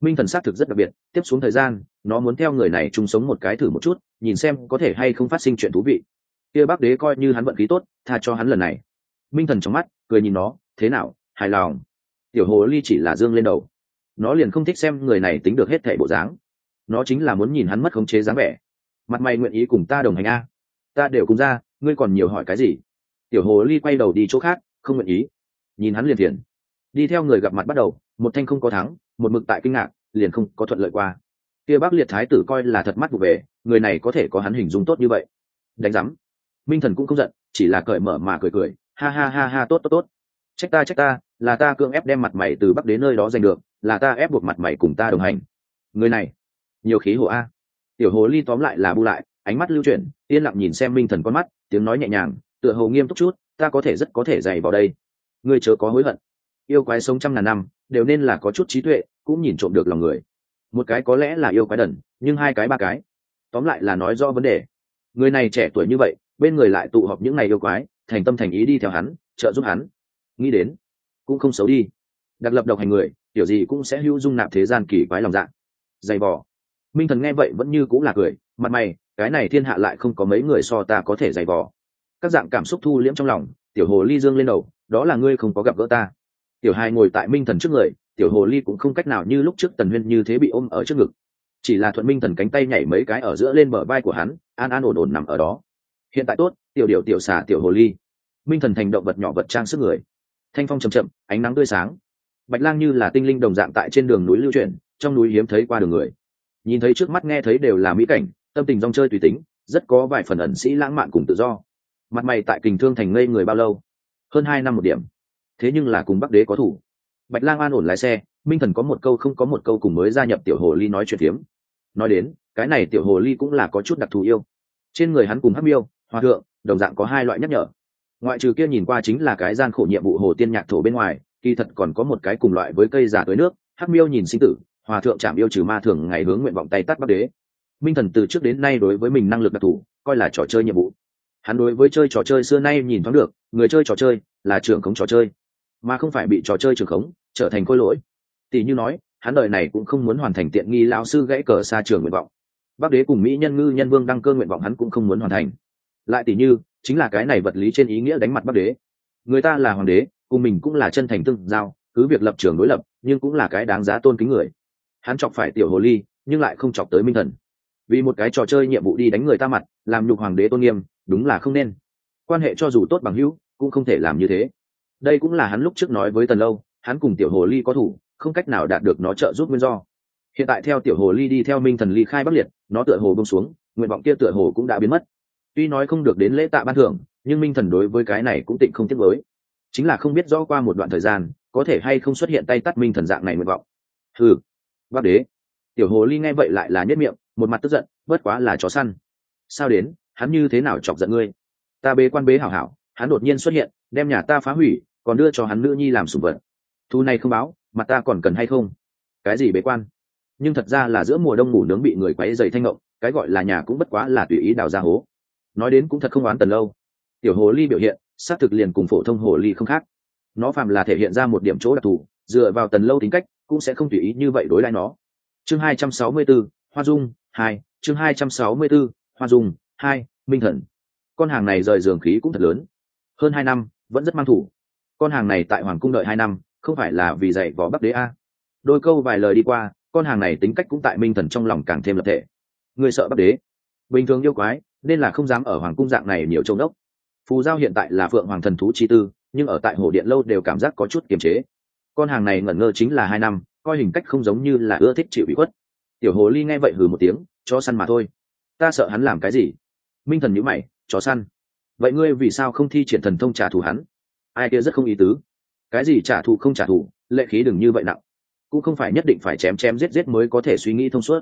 Minh thần xác thực rất đặc biệt, tiếp xuống thời gian, nó muốn theo người này chung sống một cái thử một chút, nhìn xem có thể hay không phát sinh chuyện thú vị. Kia bác đế coi như hắn vận khí tốt, tha cho hắn lần này. Minh thần trong mắt, cười nhìn nó, thế nào, hài lòng? Tiểu hồ ly chỉ là dương lên đầu. Nó liền không thích xem người này tính được hết thẻ bộ dáng. Nó chính là muốn nhìn hắn mất khống chế dáng vẻ. Mặt mày nguyện ý cùng ta đồng hành a? Ta đều cùng ra ngươi còn nhiều hỏi cái gì? Tiểu hồ ly quay đầu đi chỗ khác, không nguyện ý. Nhìn hắn liền thiền đi theo người gặp mặt bắt đầu, một thanh không có thắng, một mực tại kinh ngạc, liền không có thuận lợi qua. Kia bác liệt thái tử coi là thật mắt vụ về, người này có thể có hắn hình dung tốt như vậy. Đánh giám. Minh thần cũng không giận, chỉ là cởi mở mà cười cười, ha ha ha ha, tốt tốt tốt. Trách ta trách ta, là ta cưỡng ép đem mặt mày từ bắc đến nơi đó giành được, là ta ép buộc mặt mày cùng ta đồng hành. Người này, nhiều khí hồ a. Tiểu hồ ly tóm lại là bu lại ánh mắt lưu chuyển, yên lặng nhìn xem minh thần con mắt, tiếng nói nhẹ nhàng, tựa hồ nghiêm túc chút, ta có thể rất có thể dày vào đây. Ngươi chớ có hối hận. Yêu quái sống trăm ngàn năm, đều nên là có chút trí tuệ, cũng nhìn trộm được lòng người. Một cái có lẽ là yêu quái đần, nhưng hai cái ba cái. Tóm lại là nói rõ vấn đề. Người này trẻ tuổi như vậy, bên người lại tụ họp những ngày yêu quái, thành tâm thành ý đi theo hắn, trợ giúp hắn. Nghĩ đến, cũng không xấu đi. Đặc lập độc hành người, kiểu gì cũng sẽ hữu dung nạp thế gian kỳ quái lòng dạ. Dày vò. Minh thần nghe vậy vẫn như cũng là cười, mặt mày cái này thiên hạ lại không có mấy người so ta có thể dày vò. Các dạng cảm xúc thu liễm trong lòng, tiểu hồ ly dương lên đầu, đó là ngươi không có gặp gỡ ta. Tiểu hai ngồi tại minh thần trước người, tiểu hồ ly cũng không cách nào như lúc trước tần huyên như thế bị ôm ở trước ngực. Chỉ là thuận minh thần cánh tay nhảy mấy cái ở giữa lên bờ vai của hắn, an an ổn ổn nằm ở đó. Hiện tại tốt, tiểu điệu tiểu xà tiểu hồ ly. Minh thần thành động vật nhỏ vật trang sức người. Thanh phong chầm chậm, ánh nắng tươi sáng. Bạch lang như là tinh linh đồng dạng tại trên đường núi lưu chuyển, trong núi hiếm thấy qua đường người. Nhìn thấy trước mắt nghe thấy đều là mỹ cảnh tâm tình rong chơi tùy tính, rất có vài phần ẩn sĩ lãng mạn cùng tự do. Mặt mày tại kình thương thành ngây người bao lâu? Hơn hai năm một điểm. Thế nhưng là cùng bắc đế có thủ. Bạch lang an ổn lái xe, minh thần có một câu không có một câu cùng mới gia nhập tiểu hồ ly nói chuyện phiếm. Nói đến, cái này tiểu hồ ly cũng là có chút đặc thù yêu. Trên người hắn cùng hắc miêu hòa thượng, đồng dạng có hai loại nhắc nhở. Ngoại trừ kia nhìn qua chính là cái gian khổ nhiệm vụ hồ tiên nhạc thổ bên ngoài, kỳ thật còn có một cái cùng loại với cây giả tới nước, hắc miêu nhìn sinh tử hòa thượng chạm yêu trừ ma thường ngày hướng nguyện vọng tay tắt bắc đế minh thần từ trước đến nay đối với mình năng lực đặc thù, coi là trò chơi nhiệm vụ. Hắn đối với chơi trò chơi xưa nay nhìn thoáng được, người chơi trò chơi là trưởng khống trò chơi, mà không phải bị trò chơi trưởng khống, trở thành khôi lỗi. Tỷ như nói, hắn đời này cũng không muốn hoàn thành tiện nghi lão sư gãy cờ xa trường nguyện vọng. Bắc đế cùng mỹ nhân ngư nhân vương đăng cơ nguyện vọng hắn cũng không muốn hoàn thành. Lại tỷ như, chính là cái này vật lý trên ý nghĩa đánh mặt bắc đế. Người ta là hoàng đế, cùng mình cũng là chân thành tương giao, cứ việc lập trường đối lập, nhưng cũng là cái đáng giá tôn kính người. Hắn chọc phải tiểu hồ ly, nhưng lại không chọc tới minh thần vì một cái trò chơi nhiệm vụ đi đánh người ta mặt, làm nhục hoàng đế tôn nghiêm, đúng là không nên. Quan hệ cho dù tốt bằng hữu, cũng không thể làm như thế. Đây cũng là hắn lúc trước nói với tần lâu, hắn cùng tiểu hồ ly có thủ, không cách nào đạt được nó trợ giúp nguyên do. Hiện tại theo tiểu hồ ly đi theo minh thần ly khai bắc liệt, nó tựa hồ bông xuống, nguyện vọng kia tựa hồ cũng đã biến mất. Tuy nói không được đến lễ tạ ban thưởng, nhưng minh thần đối với cái này cũng tịnh không tiếc với chính là không biết rõ qua một đoạn thời gian, có thể hay không xuất hiện tay tắt minh thần dạng này nguyện vọng. Ừ bắc đế. Tiểu hồ ly nghe vậy lại là nhất miệng một mặt tức giận bất quá là chó săn. Sao đến hắn như thế nào chọc giận ngươi? Ta bế quan bế hảo hảo hắn đột nhiên xuất hiện đem nhà ta phá hủy còn đưa cho hắn nữ nhi làm sùng vật. Thu này không báo mặt ta còn cần hay không? Cái gì bế quan? Nhưng thật ra là giữa mùa đông ngủ nướng bị người quấy dày thanh ngộng cái gọi là nhà cũng bất quá là tùy ý đào ra hố. Nói đến cũng thật không oán tần lâu. Tiểu hồ ly biểu hiện xác thực liền cùng phổ thông hồ ly không khác. Nó phàm là thể hiện ra một điểm chỗ đặc thù dựa vào tần lâu tính cách cũng sẽ không tùy ý như vậy đối lại nó. Chương 264, hoa dung hai chương 264, hoa dung hai minh thần. Con hàng này rời giường khí cũng thật lớn. Hơn hai năm vẫn rất mang thủ. Con hàng này tại hoàng cung đợi hai năm không phải là vì dạy võ bắc đế a. Đôi câu vài lời đi qua con hàng này tính cách cũng tại minh thần trong lòng càng thêm lập thể. Người sợ bắc đế. Bình thường yêu quái nên là không dám ở hoàng cung dạng này nhiều châu đốc. Phù giao hiện tại là phượng hoàng thần thú chi tư nhưng ở tại hồ điện lâu đều cảm giác có chút kiềm chế. Con hàng này ngẩn ngơ chính là hai năm coi hình cách không giống như là ưa thích chịu bị khuất tiểu hồ ly nghe vậy hừ một tiếng, cho săn mà thôi. Ta sợ hắn làm cái gì? Minh thần nhữ mày chó săn. Vậy ngươi vì sao không thi triển thần thông trả thù hắn? Ai kia rất không ý tứ. Cái gì trả thù không trả thù, lệ khí đừng như vậy nặng. Cũng không phải nhất định phải chém chém giết giết mới có thể suy nghĩ thông suốt.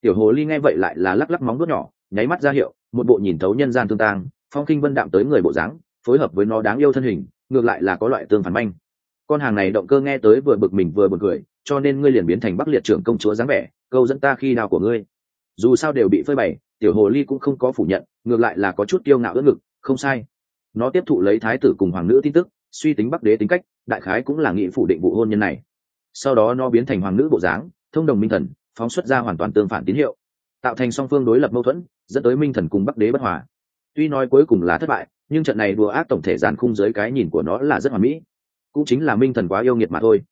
Tiểu hồ ly nghe vậy lại là lắc lắc móng đốt nhỏ, nháy mắt ra hiệu, một bộ nhìn thấu nhân gian tương tang, phong kinh vân đạm tới người bộ dáng, phối hợp với nó đáng yêu thân hình, ngược lại là có loại tương phản manh. Con hàng này động cơ nghe tới vừa bực mình vừa bực cười cho nên ngươi liền biến thành bắc liệt trưởng công chúa dáng vẻ, câu dẫn ta khi nào của ngươi. Dù sao đều bị phơi bày, tiểu hồ ly cũng không có phủ nhận, ngược lại là có chút kiêu ngạo ưỡn ngực, không sai. Nó tiếp thụ lấy thái tử cùng hoàng nữ tin tức, suy tính bắc đế tính cách, đại khái cũng là nghị phủ định vụ hôn nhân này. Sau đó nó biến thành hoàng nữ bộ dáng, thông đồng minh thần, phóng xuất ra hoàn toàn tương phản tín hiệu. Tạo thành song phương đối lập mâu thuẫn, dẫn tới minh thần cùng bắc đế bất hòa. Tuy nói cuối cùng là thất bại, nhưng trận này đùa ác tổng thể giàn khung dưới cái nhìn của nó là rất hoàn mỹ. Cũng chính là minh thần quá yêu nghiệt mà thôi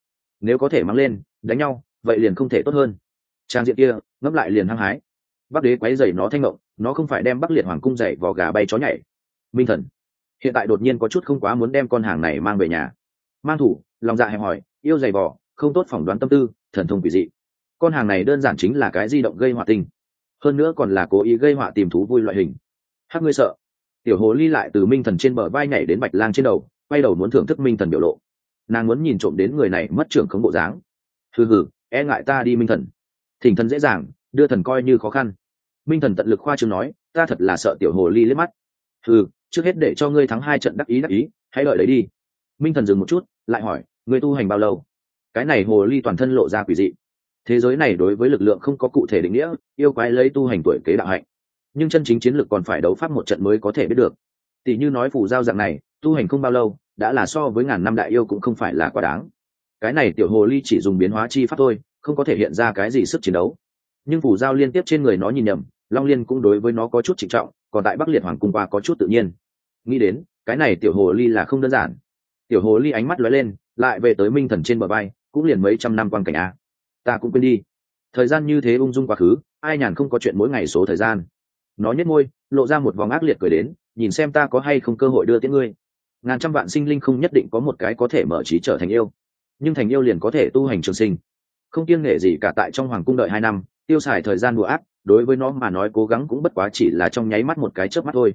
nếu có thể mang lên, đánh nhau, vậy liền không thể tốt hơn. Trang diện kia ngấp lại liền hăng hái. Bắc đế quấy dày nó thanh ngộng, nó không phải đem bắc liệt hoàng cung dậy vò gà bay chó nhảy. Minh thần, hiện tại đột nhiên có chút không quá muốn đem con hàng này mang về nhà. Mang thủ, lòng dạ hẹp hỏi yêu dày vò, không tốt phỏng đoán tâm tư, thần thông quỷ dị. Con hàng này đơn giản chính là cái di động gây họa tinh hơn nữa còn là cố ý gây họa tìm thú vui loại hình. Hát ngươi sợ. Tiểu hồ ly lại từ minh thần trên bờ vai nhảy đến bạch lang trên đầu, quay đầu muốn thưởng thức minh thần biểu lộ nàng muốn nhìn trộm đến người này mất trưởng khống bộ dáng. Hừ hừ e ngại ta đi minh thần. Thỉnh thần dễ dàng, đưa thần coi như khó khăn. Minh thần tận lực khoa chương nói, ta thật là sợ tiểu hồ ly liếc mắt. Hừ, trước hết để cho ngươi thắng hai trận đắc ý đắc ý, hãy đợi đấy đi. Minh thần dừng một chút, lại hỏi, ngươi tu hành bao lâu? Cái này hồ ly toàn thân lộ ra quỷ dị. Thế giới này đối với lực lượng không có cụ thể định nghĩa, yêu quái lấy tu hành tuổi kế đạo hạnh. Nhưng chân chính chiến lược còn phải đấu pháp một trận mới có thể biết được. Tỷ như nói phủ giao dạng này, tu hành không bao lâu đã là so với ngàn năm đại yêu cũng không phải là quá đáng. Cái này tiểu hồ ly chỉ dùng biến hóa chi pháp thôi, không có thể hiện ra cái gì sức chiến đấu. Nhưng phủ giao liên tiếp trên người nó nhìn nhầm, long liên cũng đối với nó có chút trịnh trọng, còn tại bắc liệt hoàng cung qua có chút tự nhiên. Nghĩ đến, cái này tiểu hồ ly là không đơn giản. Tiểu hồ ly ánh mắt lóe lên, lại về tới minh thần trên bờ bay cũng liền mấy trăm năm quan cảnh a. Ta cũng quên đi. Thời gian như thế ung dung quá khứ, ai nhàn không có chuyện mỗi ngày số thời gian. Nó nhếch môi, lộ ra một vòng ác liệt cười đến, nhìn xem ta có hay không cơ hội đưa tiễn ngươi ngàn trăm vạn sinh linh không nhất định có một cái có thể mở trí trở thành yêu. Nhưng thành yêu liền có thể tu hành trường sinh. Không kiêng nghệ gì cả tại trong hoàng cung đợi hai năm, tiêu xài thời gian đùa ác đối với nó mà nói cố gắng cũng bất quá chỉ là trong nháy mắt một cái chớp mắt thôi.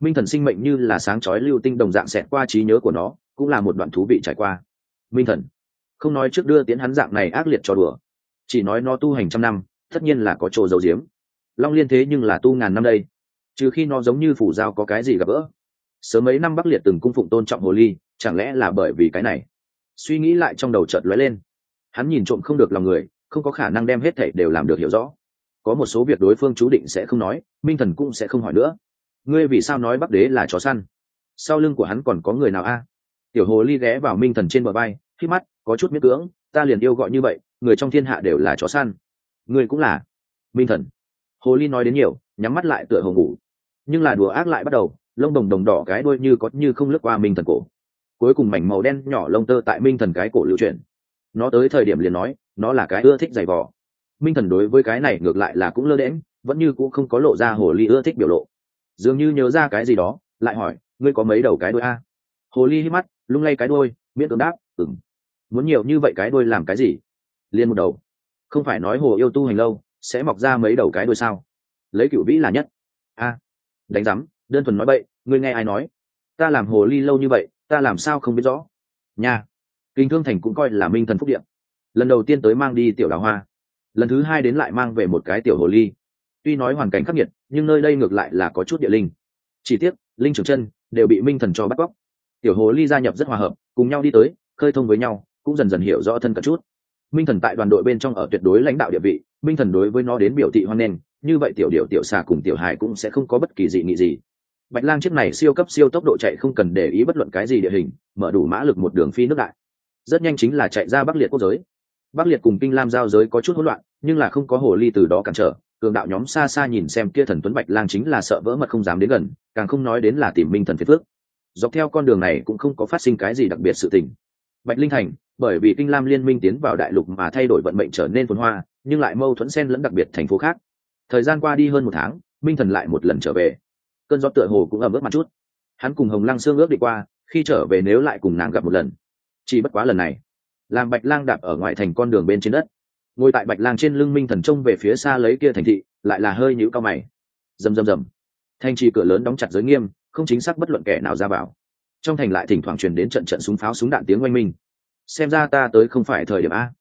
Minh thần sinh mệnh như là sáng chói lưu tinh đồng dạng xẹt qua trí nhớ của nó, cũng là một đoạn thú vị trải qua. Minh thần, không nói trước đưa tiến hắn dạng này ác liệt cho đùa. Chỉ nói nó tu hành trăm năm, tất nhiên là có chỗ dầu diếm long liên thế nhưng là tu ngàn năm đây. Trừ khi nó giống như phủ giao có cái gì gặp gỡ sớm mấy năm bắc liệt từng cung phụng tôn trọng hồ ly, chẳng lẽ là bởi vì cái này? Suy nghĩ lại trong đầu chợt lóe lên. Hắn nhìn trộm không được lòng người, không có khả năng đem hết thảy đều làm được hiểu rõ. Có một số việc đối phương chú định sẽ không nói, minh thần cũng sẽ không hỏi nữa. Ngươi vì sao nói bắc đế là chó săn? Sau lưng của hắn còn có người nào a? Tiểu hồ ly ghé vào minh thần trên bờ bay khi mắt, có chút miết cưỡng, ta liền yêu gọi như vậy, người trong thiên hạ đều là chó săn. Ngươi cũng là. Minh thần. Hồ ly nói đến nhiều, nhắm mắt lại tựa hồ ngủ. Nhưng là đùa ác lại bắt đầu lông đồng đồng đỏ cái đuôi như có như không lướt qua minh thần cổ. Cuối cùng mảnh màu đen nhỏ lông tơ tại minh thần cái cổ lưu chuyển. Nó tới thời điểm liền nói, nó là cái ưa thích giày vò. Minh thần đối với cái này ngược lại là cũng lơ đễm vẫn như cũng không có lộ ra hồ ly ưa thích biểu lộ. Dường như nhớ ra cái gì đó, lại hỏi, ngươi có mấy đầu cái đuôi a? Hồ ly hít mắt, lung lay cái đuôi, miễn cưỡng đáp ừng muốn nhiều như vậy cái đuôi làm cái gì? Liên một đầu. Không phải nói hồ yêu tu hành lâu, sẽ mọc ra mấy đầu cái đuôi sao? Lấy cựu vĩ là nhất. A. Đánh rắm đơn thuần nói bậy, ngươi nghe ai nói? Ta làm hồ ly lâu như vậy, ta làm sao không biết rõ? Nha. Kinh thương thành cũng coi là minh thần phúc điện lần đầu tiên tới mang đi tiểu đào hoa. Lần thứ hai đến lại mang về một cái tiểu hồ ly. Tuy nói hoàn cảnh khắc nghiệt, nhưng nơi đây ngược lại là có chút địa linh. Chỉ tiếc, linh trưởng chân đều bị minh thần cho bắt cóc. Tiểu hồ ly gia nhập rất hòa hợp, cùng nhau đi tới, khơi thông với nhau, cũng dần dần hiểu rõ thân cận chút. Minh thần tại đoàn đội bên trong ở tuyệt đối lãnh đạo địa vị, minh thần đối với nó đến biểu thị hoan nghênh, như vậy tiểu điệu tiểu xà cùng tiểu hải cũng sẽ không có bất kỳ dị nghị gì bạch lang chiếc này siêu cấp, siêu tốc độ chạy không cần để ý bất luận cái gì địa hình, mở đủ mã lực một đường phi nước đại. Rất nhanh chính là chạy ra bắc liệt quốc giới. Bắc liệt cùng kinh lam giao giới có chút hỗn loạn, nhưng là không có hồ ly từ đó cản trở. Cường đạo nhóm xa xa nhìn xem kia thần tuấn bạch lang chính là sợ vỡ mật không dám đến gần, càng không nói đến là tìm minh thần phiền phước dọc theo con đường này cũng không có phát sinh cái gì đặc biệt sự tình. Bạch linh thành, bởi vì kinh lam liên minh tiến vào đại lục mà thay đổi vận mệnh trở nên phồn hoa, nhưng lại mâu thuẫn xen lẫn đặc biệt thành phố khác. Thời gian qua đi hơn một tháng, minh thần lại một lần trở về cơn gió tựa hồ cũng ẩm ướt mặt chút. Hắn cùng hồng lăng xương ước đi qua, khi trở về nếu lại cùng nàng gặp một lần. Chỉ bất quá lần này, làm bạch lang đạp ở ngoài thành con đường bên trên đất. Ngồi tại bạch lang trên lưng minh thần trông về phía xa lấy kia thành thị, lại là hơi nhũ cao mày. Rầm rầm rầm. Thanh trì cửa lớn đóng chặt giới nghiêm, không chính xác bất luận kẻ nào ra vào. Trong thành lại thỉnh thoảng truyền đến trận trận súng pháo súng đạn tiếng oanh minh. Xem ra ta tới không phải thời điểm a.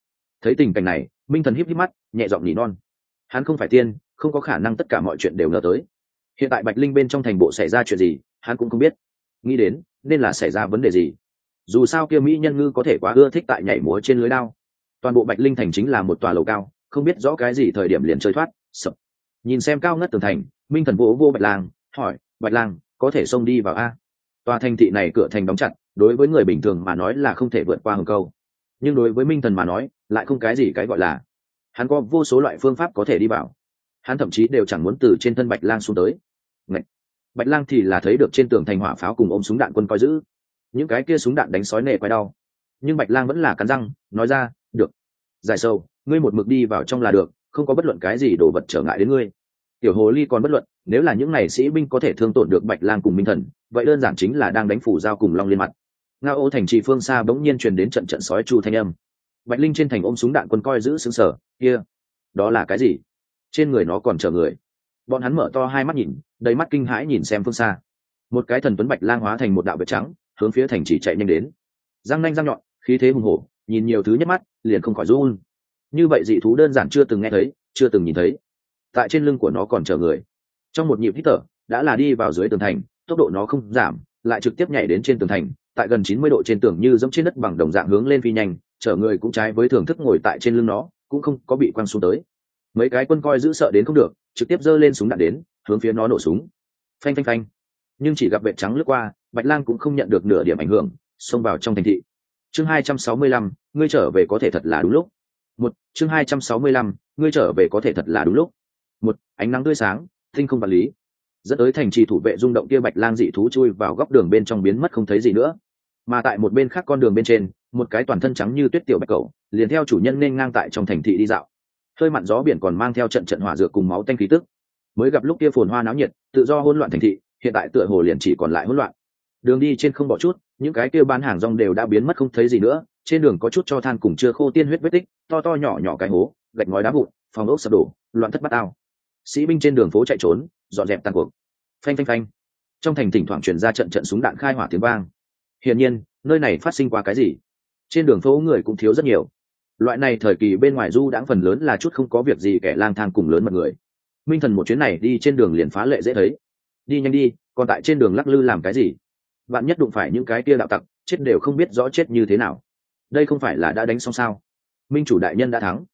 Thấy tình cảnh này, minh thần híp híp mắt, nhẹ giọng nhỉ non. Hắn không phải tiên, không có khả năng tất cả mọi chuyện đều ngờ tới hiện tại bạch linh bên trong thành bộ xảy ra chuyện gì, hắn cũng không biết. Nghĩ đến, nên là xảy ra vấn đề gì? Dù sao kia mỹ nhân ngư có thể quá ưa thích tại nhảy múa trên lưới lao toàn bộ bạch linh thành chính là một tòa lầu cao, không biết rõ cái gì thời điểm liền chơi thoát sập nhìn xem cao ngất tường thành, minh thần vỗ vô bạch lang, hỏi, bạch lang, có thể xông đi vào a? Tòa thành thị này cửa thành đóng chặt, đối với người bình thường mà nói là không thể vượt qua hầm câu. Nhưng đối với minh thần mà nói, lại không cái gì cái gọi là. Hắn có vô số loại phương pháp có thể đi vào. Hắn thậm chí đều chẳng muốn từ trên thân bạch lang xuống tới. Ngậy! bạch lang thì là thấy được trên tường thành hỏa pháo cùng ôm súng đạn quân coi giữ. Những cái kia súng đạn đánh sói nệ quay đau. Nhưng bạch lang vẫn là cắn răng, nói ra, được dài sâu ngươi một mực đi vào trong là được, không có bất luận cái gì đồ vật trở ngại đến ngươi. Tiểu hồ ly còn bất luận, nếu là những n à y sĩ binh có thể thương tổn được bạch lang cùng minh thần, vậy đơn giản chính là đang đánh phủ dao cùng long liên mặt nga ô thành trì phương xa bỗng nhiên truyền đến trận trận sói chu thanh âm. Bạch linh trên thành ôm súng đạn quân coi giữ xứng sở kia, đó là cái gì? Trên người nó còn chờ người bọn hắn mở to hai mắt nhìn, đầy mắt kinh hãi nhìn xem phương xa. Một cái thần tuấn bạch lang hóa thành một đạo vệt trắng, hướng phía thành chỉ chạy nhanh đến. Răng nanh răng nhọn, khí thế hùng hổ, nhìn nhiều thứ nhất mắt, liền không khỏi run. Như vậy dị thú đơn giản chưa từng nghe thấy, chưa từng nhìn thấy. Tại trên lưng của nó còn chờ người. Trong một nhịp hít thở, đã là đi vào dưới tường thành, tốc độ nó không giảm, lại trực tiếp nhảy đến trên tường thành, tại gần chín mươi độ trên tường như giống trên đất bằng đồng dạng hướng lên phi nhanh, chở người cũng trái với thưởng thức ngồi tại trên lưng nó, cũng không có bị quăng xuống tới. Mấy cái quân coi giữ sợ đến không được trực tiếp giơ lên súng đạn đến, hướng phía nó nổ súng. Phanh phanh phanh. Nhưng chỉ gặp vệ trắng lướt qua, bạch lang cũng không nhận được nửa điểm ảnh hưởng, xông vào trong thành thị. Chương hai trăm sáu mươi lăm, ngươi trở về có thể thật là đúng lúc. Một, chương hai trăm sáu mươi lăm, ngươi trở về có thể thật là đúng lúc. Một, ánh nắng tươi sáng, tinh không vật lý. Dẫn tới thành trì thủ vệ rung động kia bạch lang dị thú chui vào góc đường bên trong biến mất không thấy gì nữa. Mà tại một bên khác con đường bên trên, một cái toàn thân trắng như tuyết tiểu bạch cầu liền theo chủ nhân nên ngang tại trong thành thị đi dạo hơi mặn gió biển còn mang theo trận trận hỏa dược cùng máu tanh khí tức. Mới gặp lúc kia phồn hoa náo nhiệt, tự do hỗn loạn thành thị, hiện tại tựa hồ liền chỉ còn lại hỗn loạn. Đường đi trên không bỏ chút, những cái kia bán hàng rong đều đã biến mất không thấy gì nữa, trên đường có chút cho than cùng chưa khô tiên huyết vết tích, to to nhỏ nhỏ cái hố, gạch ngói đá vụn, phòng ốc sập đổ, loạn thất bát ao. Sĩ binh trên đường phố chạy trốn, dọn dẹp tàn cuộc. Phanh phanh phanh. Trong thành thỉnh thoảng truyền ra trận trận súng đạn khai hỏa tiếng vang. Hiển nhiên, nơi này phát sinh qua cái gì? Trên đường phố người cũng thiếu rất nhiều loại này thời kỳ bên ngoài du đãng phần lớn là chút không có việc gì kẻ lang thang cùng lớn mật người. Minh thần một chuyến này đi trên đường liền phá lệ dễ thấy. Đi nhanh đi, còn tại trên đường lắc lư làm cái gì? Bạn nhất đụng phải những cái kia đạo tặc, chết đều không biết rõ chết như thế nào. Đây không phải là đã đánh xong sao? Minh chủ đại nhân đã thắng.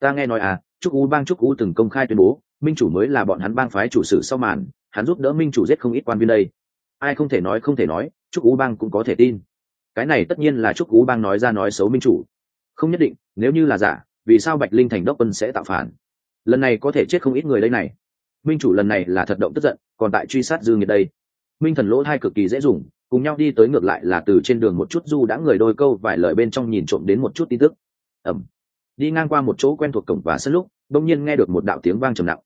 Ta nghe nói à trúc u bang trúc u từng công khai tuyên bố, minh chủ mới là bọn hắn bang phái chủ sử sau màn, hắn giúp đỡ minh chủ giết không ít quan viên đây. Ai không thể nói không thể nói, trúc u bang cũng có thể tin. Cái này tất nhiên là trúc u bang nói ra nói xấu minh chủ không nhất định, nếu như là giả, vì sao bạch linh thành đốc quân sẽ tạo phản? Lần này có thể chết không ít người đây này. Minh chủ lần này là thật động tức giận, còn tại truy sát dư nghiệt đây. Minh thần lỗ thai cực kỳ dễ dùng, cùng nhau đi tới ngược lại là từ trên đường một chút du đã người đôi câu vài lời bên trong nhìn trộm đến một chút tin tức. Ẩm đi ngang qua một chỗ quen thuộc cổng và sân lúc đông nhiên nghe được một đạo tiếng vang trầm nặng.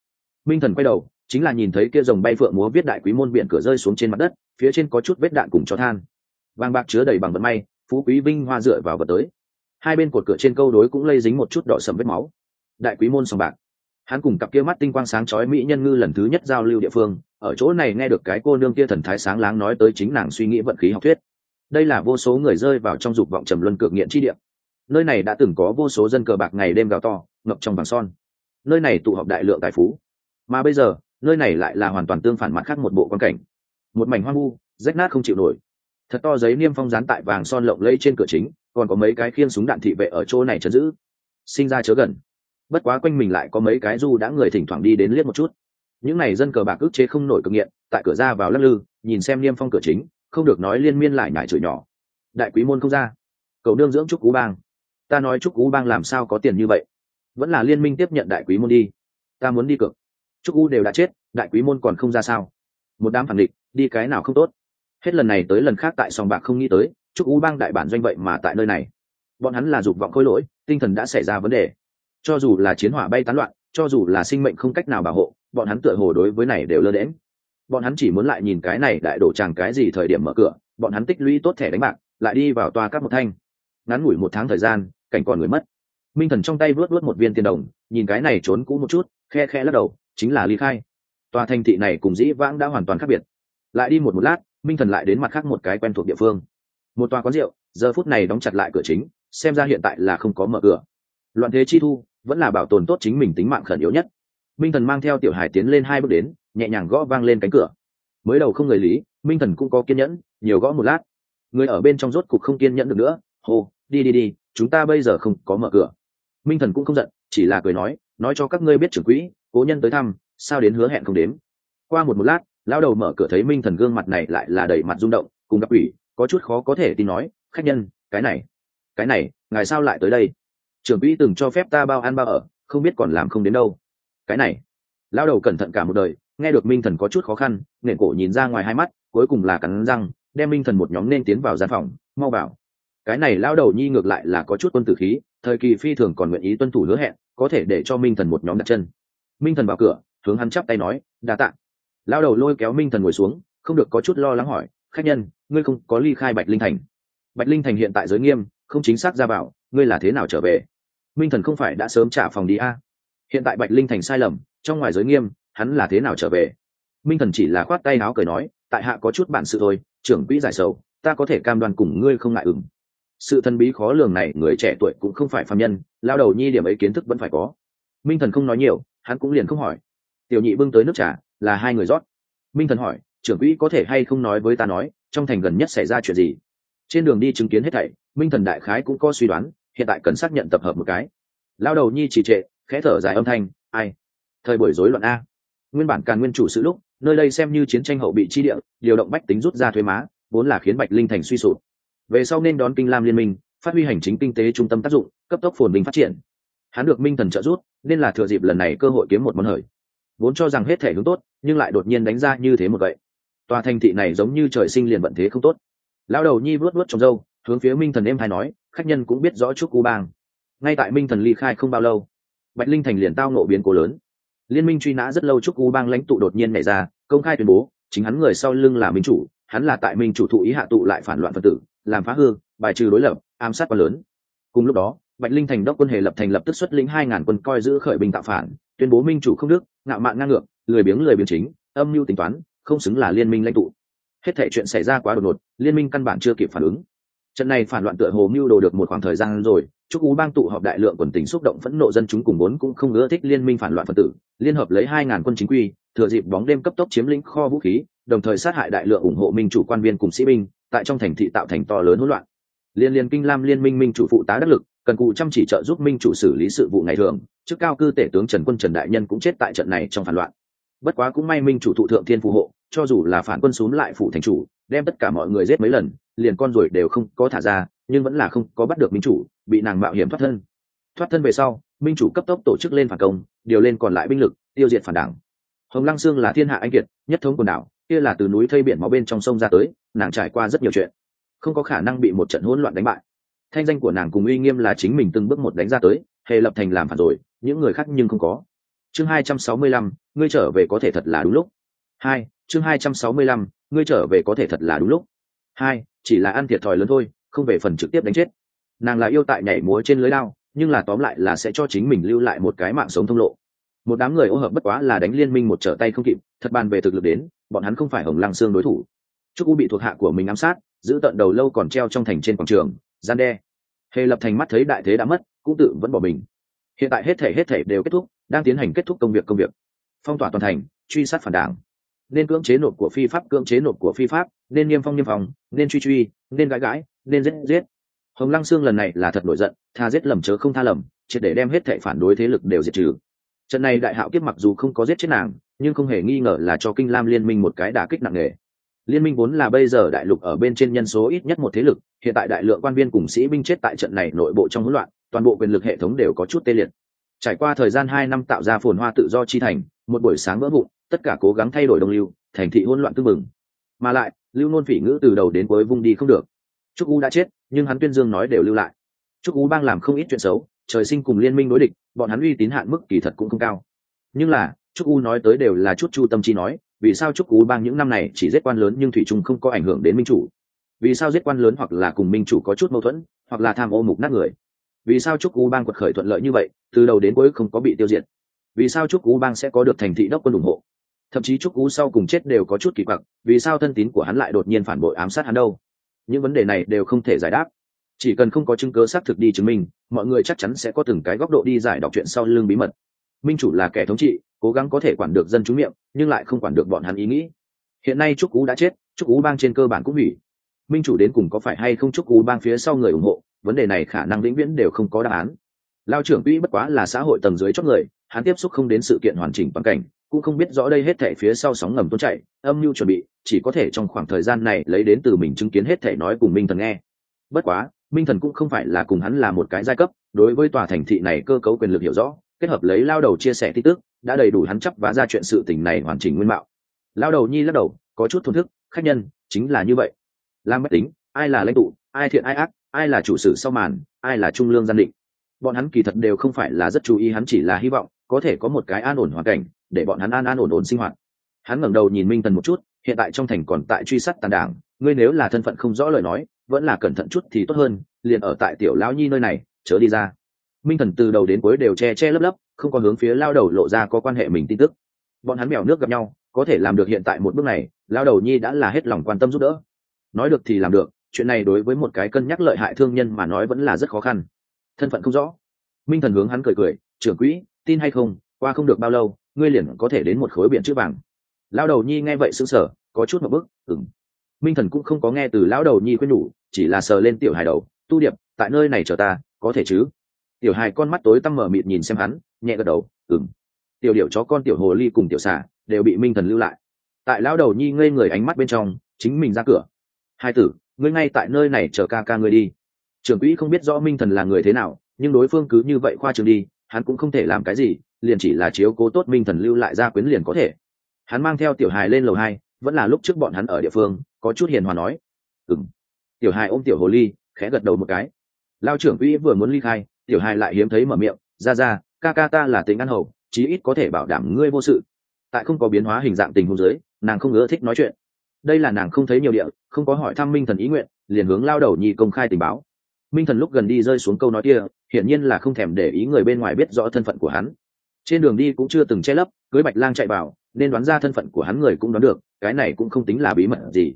Minh thần quay đầu, chính là nhìn thấy kia dòng bay phượng múa viết đại quý môn biển cửa rơi xuống trên mặt đất, phía trên có chút vết đạn cùng cho than. Vàng bạc chứa đầy bằng vật may, phú quý vinh hoa dựa vào vật tới hai bên cột cửa trên câu đối cũng lây dính một chút đỏ sầm vết máu. Đại quý môn sòng bạc. Hắn cùng cặp kia mắt tinh quang sáng chói mỹ nhân ngư lần thứ nhất giao lưu địa phương, ở chỗ này nghe được cái cô nương kia thần thái sáng láng nói tới chính nàng suy nghĩ vận khí học thuyết. Đây là vô số người rơi vào trong dục vọng trầm luân cực nghiện chi địa. Nơi này đã từng có vô số dân cờ bạc ngày đêm gào to, ngập trong vàng son. Nơi này tụ họp đại lượng tài phú. Mà bây giờ, nơi này lại là hoàn toàn tương phản mặt khác một bộ quan cảnh. Một mảnh hoang vu, rách nát không chịu nổi. Thật to giấy niêm phong dán tại vàng son lộng lẫy trên cửa chính còn có mấy cái khiên súng đạn thị vệ ở chỗ này chấn giữ. Sinh ra chớ gần. Bất quá quanh mình lại có mấy cái du đã người thỉnh thoảng đi đến liếc một chút. Những n à y dân cờ bạc ức chế không nổi cực nghiện, tại cửa ra vào lắc lư, nhìn xem niêm phong cửa chính, không được nói liên miên lại nhải chửi nhỏ. Đại quý môn không ra. Cầu nương dưỡng trúc cú bang. Ta nói trúc cú bang làm sao có tiền như vậy? Vẫn là liên minh tiếp nhận đại quý môn đi. Ta muốn đi cực trúc cú đều đã chết, đại quý môn còn không ra sao? Một đám phản địch, đi cái nào không tốt? Hết lần này tới lần khác tại sòng bạc không nghĩ tới chúc U bang đại bản doanh vậy mà tại nơi này. Bọn hắn là dục vọng khôi lỗi, tinh thần đã xảy ra vấn đề. Cho dù là chiến hỏa bay tán loạn, cho dù là sinh mệnh không cách nào bảo hộ, bọn hắn tựa hồ đối với này đều lơ đễm bọn hắn chỉ muốn lại nhìn cái này đại đổ tràng cái gì thời điểm mở cửa, bọn hắn tích lũy tốt thẻ đánh bạc, lại đi vào tòa các một thanh. Ngắn ngủi một tháng thời gian, cảnh còn người mất. Minh thần trong tay vớt vớt một viên tiền đồng, nhìn cái này trốn cũ một chút, khe khe lắc đầu, chính là ly khai. Tòa thành thị này cùng dĩ vãng đã hoàn toàn khác biệt. Lại đi một một lát, minh thần lại đến mặt khác một cái quen thuộc địa phương một tòa quán rượu, giờ phút này đóng chặt lại cửa chính, xem ra hiện tại là không có mở cửa. Loạn thế chi thu, vẫn là bảo tồn tốt chính mình tính mạng khẩn yếu nhất. Minh thần mang theo tiểu hải tiến lên hai bước đến, nhẹ nhàng gõ vang lên cánh cửa. Mới đầu không người lý, minh thần cũng có kiên nhẫn, nhiều gõ một lát. Người ở bên trong rốt cục không kiên nhẫn được nữa, hô, đi đi đi, chúng ta bây giờ không có mở cửa. Minh thần cũng không giận, chỉ là cười nói nói cho các ngươi biết trưởng quỹ, cố nhân tới thăm, sao đến hứa hẹn không đến qua một một lát, lão đầu mở cửa thấy minh thần gương mặt này lại là đầy mặt rung động, cùng gặp ủy có chút khó có thể tin nói, khách nhân, cái này cái này, ngài sao lại tới đây? Trưởng quỹ từng cho phép ta bao ăn bao ở, không biết còn làm không đến đâu. Cái này. Lão đầu cẩn thận cả một đời, nghe được minh thần có chút khó khăn nghệ cổ nhìn ra ngoài hai mắt, cuối cùng là cắn răng, đem minh thần một nhóm nên tiến vào gian phòng, mau vào. Cái này lão đầu nhi ngược lại là có chút quân tử khí, thời kỳ phi thường còn nguyện ý tuân thủ hứa hẹn, có thể để cho minh thần một nhóm đặt chân. Minh thần vào cửa, hướng hắn chắp tay nói, đa tạ. Lão đầu lôi kéo minh thần ngồi xuống, không được có chút lo lắng hỏi khách nhân, ngươi không có ly khai bạch linh thành. Bạch linh thành hiện tại giới nghiêm, không chính xác ra bảo ngươi là thế nào trở về? Minh thần không phải đã sớm trả phòng đi a? Hiện tại bạch linh thành sai lầm, trong ngoài giới nghiêm, hắn là thế nào trở về? Minh thần chỉ là khoát tay áo cười nói, tại hạ có chút bản sự thôi, trưởng quỹ giải sầu, ta có thể cam đoan cùng ngươi không ngại ứng sự thần bí khó lường này, người trẻ tuổi cũng không phải phạm nhân, lao đầu nhi điểm ấy kiến thức vẫn phải có. Minh thần không nói nhiều, hắn cũng liền không hỏi. Tiểu nhị bưng tới nước trà, là hai người rót. Minh thần hỏi trưởng quỹ có thể hay không nói với ta nói, trong thành gần nhất xảy ra chuyện gì? Trên đường đi chứng kiến hết thảy, minh thần đại khái cũng có suy đoán, hiện tại cần xác nhận tập hợp một cái. Lao đầu nhi chỉ trệ, khẽ thở dài âm thanh, ai? Thời buổi rối loạn a. Nguyên bản càn nguyên chủ sự lúc, nơi đây xem như chiến tranh hậu bị chi địa, điều động bách tính rút ra thuế má, vốn là khiến bạch linh thành suy sụp. Về sau nên đón kinh lam liên minh, phát huy hành chính kinh tế trung tâm tác dụng, cấp tốc phồn bình phát triển. Hắn được minh thần trợ giúp, nên là thừa dịp lần này cơ hội kiếm một món hời. Vốn cho rằng hết thể hướng tốt, nhưng lại đột nhiên đánh ra như thế một vậy tòa thành thị này giống như trời sinh liền vận thế không tốt. Lão đầu nhi vuốt vuốt trong râu, hướng phía minh thần em hay nói, khách nhân cũng biết rõ chúc u bang. Ngay tại minh thần ly khai không bao lâu, bạch linh thành liền tao nộ biến cố lớn. Liên minh truy nã rất lâu chúc u bang lãnh tụ đột nhiên nảy ra, công khai tuyên bố, chính hắn người sau lưng là minh chủ, hắn là tại minh chủ thụ ý hạ tụ lại phản loạn phật tử, làm phá hư, bài trừ đối lập, ám sát quá lớn. Cùng lúc đó, bạch linh thành đốc quân hề lập thành lập tức xuất lĩnh hai ngàn quân coi giữ khởi binh tạo phản, tuyên bố minh chủ không đức, ngạo mạn ngang ngược, lười biếng lười biếng chính, âm mưu tính toán không xứng là liên minh lãnh tụ. Hết thể chuyện xảy ra quá đột ngột, liên minh căn bản chưa kịp phản ứng. Trận này phản loạn tựa hồ mưu đồ được một khoảng thời gian rồi, chúc ú bang tụ họp đại lượng quần tình xúc động phẫn nộ dân chúng cùng vốn cũng không ưa thích liên minh phản loạn phật tử, liên hợp lấy hai ngàn quân chính quy, thừa dịp bóng đêm cấp tốc chiếm lĩnh kho vũ khí, đồng thời sát hại đại lượng ủng hộ minh chủ quan viên cùng sĩ binh, tại trong thành thị tạo thành to lớn hỗn loạn. Liên liên kinh lam liên minh minh chủ phụ tá đắc lực, cần cụ chăm chỉ trợ giúp minh chủ xử lý sự vụ ngày thường, trước cao cư tể tướng trần quân trần đại nhân cũng chết tại trận này trong phản loạn bất quá cũng may minh chủ thụ thượng thiên phù hộ, cho dù là phản quân xúm lại phủ thành chủ, đem tất cả mọi người giết mấy lần, liền con rồi đều không có thả ra, nhưng vẫn là không có bắt được minh chủ, bị nàng mạo hiểm thoát thân. Thoát thân về sau, minh chủ cấp tốc tổ chức lên phản công, điều lên còn lại binh lực, tiêu diệt phản đảng. Hồng lăng sương là thiên hạ anh kiệt, nhất thống quần đảo, kia là từ núi thây biển máu bên trong sông ra tới, nàng trải qua rất nhiều chuyện. Không có khả năng bị một trận hỗn loạn đánh bại. Thanh danh của nàng cùng uy nghiêm là chính mình từng bước một đánh ra tới, hề lập thành làm phản rồi, những người khác nhưng không có chương hai trăm sáu mươi lăm, ngươi trở về có thể thật là đúng lúc. Hai, chương hai trăm sáu mươi lăm, ngươi trở về có thể thật là đúng lúc. Hai, chỉ là ăn thiệt thòi lớn thôi, không về phần trực tiếp đánh chết. Nàng là yêu tại nhảy múa trên lưới lao nhưng là tóm lại là sẽ cho chính mình lưu lại một cái mạng sống thông lộ. Một đám người ô hợp bất quá là đánh liên minh một trở tay không kịp, thật bàn về thực lực đến, bọn hắn không phải hồng lăng xương đối thủ. Chúc u bị thuộc hạ của mình ám sát, giữ tận đầu lâu còn treo trong thành trên quảng trường, gian đe. Hề lập thành mắt thấy đại thế đã mất, cũng tự vẫn bỏ mình. Hiện tại hết thể hết thể đều kết thúc đang tiến hành kết thúc công việc công việc. Phong tỏa toàn thành, truy sát phản đảng. Nên cưỡng chế nộp của phi pháp, cưỡng chế nộp của phi pháp, nên niêm phong niêm phòng nên truy truy, nên gãi gãi, nên giết giết. Hồng lăng sương lần này là thật nổi giận, tha giết lầm chớ không tha lầm, triệt để đem hết thệ phản đối thế lực đều diệt trừ. Trận này đại hạo kiếp mặc dù không có giết chết nàng, nhưng không hề nghi ngờ là cho kinh lam liên minh một cái đả kích nặng nề. Liên minh vốn là bây giờ đại lục ở bên trên nhân số ít nhất một thế lực, hiện tại đại lượng quan viên cùng sĩ binh chết tại trận này nội bộ trong hỗn loạn, toàn bộ quyền lực hệ thống đều có chút tê liệt trải qua thời gian hai năm tạo ra phồn hoa tự do chi thành, một buổi sáng vỡ vụn, tất cả cố gắng thay đổi đồng lưu, thành thị hỗn loạn tương mừng mà lại, lưu nôn phỉ ngữ từ đầu đến cuối vung đi không được. Trúc u đã chết, nhưng hắn tuyên dương nói đều lưu lại. Trúc u bang làm không ít chuyện xấu, trời sinh cùng liên minh đối địch, bọn hắn uy tín hạn mức kỳ thật cũng không cao. Nhưng là trúc u nói tới đều là chút chu tâm chi nói, vì sao trúc u bang những năm này chỉ giết quan lớn nhưng thủy trung không có ảnh hưởng đến minh chủ? Vì sao giết quan lớn hoặc là cùng minh chủ có chút mâu thuẫn, hoặc là tham ô mục nát người? Vì sao trúc u bang quật khởi thuận lợi như vậy, từ đầu đến cuối không có bị tiêu diệt? Vì sao trúc u bang sẽ có được thành thị đốc quân ủng hộ? Thậm chí trúc u sau cùng chết đều có chút kỳ quặc, vì sao thân tín của hắn lại đột nhiên phản bội ám sát hắn đâu? Những vấn đề này đều không thể giải đáp. Chỉ cần không có chứng cớ xác thực đi chứng minh, mọi người chắc chắn sẽ có từng cái góc độ đi giải đọc chuyện sau lưng bí mật. Minh chủ là kẻ thống trị, cố gắng có thể quản được dân chúng miệng, nhưng lại không quản được bọn hắn ý nghĩ. Hiện nay trúc u đã chết, trúc u bang trên cơ bản cũng hủy. Minh chủ đến cùng có phải hay không trúc u bang phía sau người ủng hộ vấn đề này khả năng vĩnh viễn đều không có đáp án. Lao trưởng quỹ bất quá là xã hội tầng dưới chót người, hắn tiếp xúc không đến sự kiện hoàn chỉnh bằng cảnh, cũng không biết rõ đây hết thể phía sau sóng ngầm tuôn chạy âm mưu chuẩn bị, chỉ có thể trong khoảng thời gian này lấy đến từ mình chứng kiến hết thể nói cùng minh thần nghe. Bất quá, minh thần cũng không phải là cùng hắn là một cái giai cấp, đối với tòa thành thị này cơ cấu quyền lực hiểu rõ, kết hợp lấy lao đầu chia sẻ tin tức, đã đầy đủ hắn chấp và ra chuyện sự tình này hoàn chỉnh nguyên mạo. Lao đầu nhi lắc đầu, có chút thổn thức, khách nhân, chính là như vậy. Lam bất tính, ai là lãnh tụ, ai thiện ai ác ai là chủ sử sau màn, ai là trung lương gian định. Bọn hắn kỳ thật đều không phải là rất chú ý, hắn chỉ là hy vọng có thể có một cái an ổn hoàn cảnh để bọn hắn an an ổn ổn sinh hoạt. Hắn ngẩng đầu nhìn minh Tần một chút, hiện tại trong thành còn tại truy sát tàn đảng, ngươi nếu là thân phận không rõ lời nói, vẫn là cẩn thận chút thì tốt hơn, liền ở tại tiểu lão nhi nơi này, chớ đi ra. Minh thần từ đầu đến cuối đều che che lấp lấp, không có hướng phía lao đầu lộ ra có quan hệ mình tin tức. Bọn hắn mèo nước gặp nhau, có thể làm được hiện tại một bước này, lao đầu nhi đã là hết lòng quan tâm giúp đỡ. Nói được thì làm được chuyện này đối với một cái cân nhắc lợi hại thương nhân mà nói vẫn là rất khó khăn. Thân phận không rõ. Minh thần hướng hắn cười cười, trưởng quỹ, tin hay không, qua không được bao lâu, ngươi liền có thể đến một khối biển chữ vàng. Lao đầu nhi nghe vậy sững sờ, có chút một bức ừng minh thần cũng không có nghe từ lão đầu nhi quên nhủ, chỉ là sờ lên tiểu hài đầu, tu điệp, tại nơi này chờ ta, có thể chứ? Tiểu hài con mắt tối tăm mở mịt nhìn xem hắn, nhẹ gật đầu ừng tiểu điệu chó con tiểu hồ ly cùng tiểu xà đều bị minh thần lưu lại. Tại lão đầu nhi ngây người ánh mắt bên trong, chính mình ra cửa. Hai tử ngươi ngay tại nơi này chờ ca ca ngươi đi. Trưởng quỹ không biết rõ minh thần là người thế nào, nhưng đối phương cứ như vậy khoa trường đi, hắn cũng không thể làm cái gì, liền chỉ là chiếu cố tốt minh thần lưu lại ra quyến liền có thể. Hắn mang theo tiểu hài lên lầu hai, vẫn là lúc trước bọn hắn ở địa phương, có chút hiền hòa nói. Ừng tiểu hài ôm tiểu hồ ly, khẽ gật đầu một cái. Lao trưởng quỹ vừa muốn ly khai, tiểu hài lại hiếm thấy mở miệng, ra ra, ca ca ta là tính ăn hầu, chí ít có thể bảo đảm ngươi vô sự. Tại không có biến hóa hình dạng tình huống giới nàng không ưa thích nói chuyện đây là nàng không thấy nhiều địa, không có hỏi thăm minh thần ý nguyện, liền hướng lao đầu nhi công khai tình báo. Minh thần lúc gần đi rơi xuống câu nói kia, hiển nhiên là không thèm để ý người bên ngoài biết rõ thân phận của hắn. Trên đường đi cũng chưa từng che lấp, cưới bạch lang chạy vào, nên đoán ra thân phận của hắn người cũng đoán được, cái này cũng không tính là bí mật gì.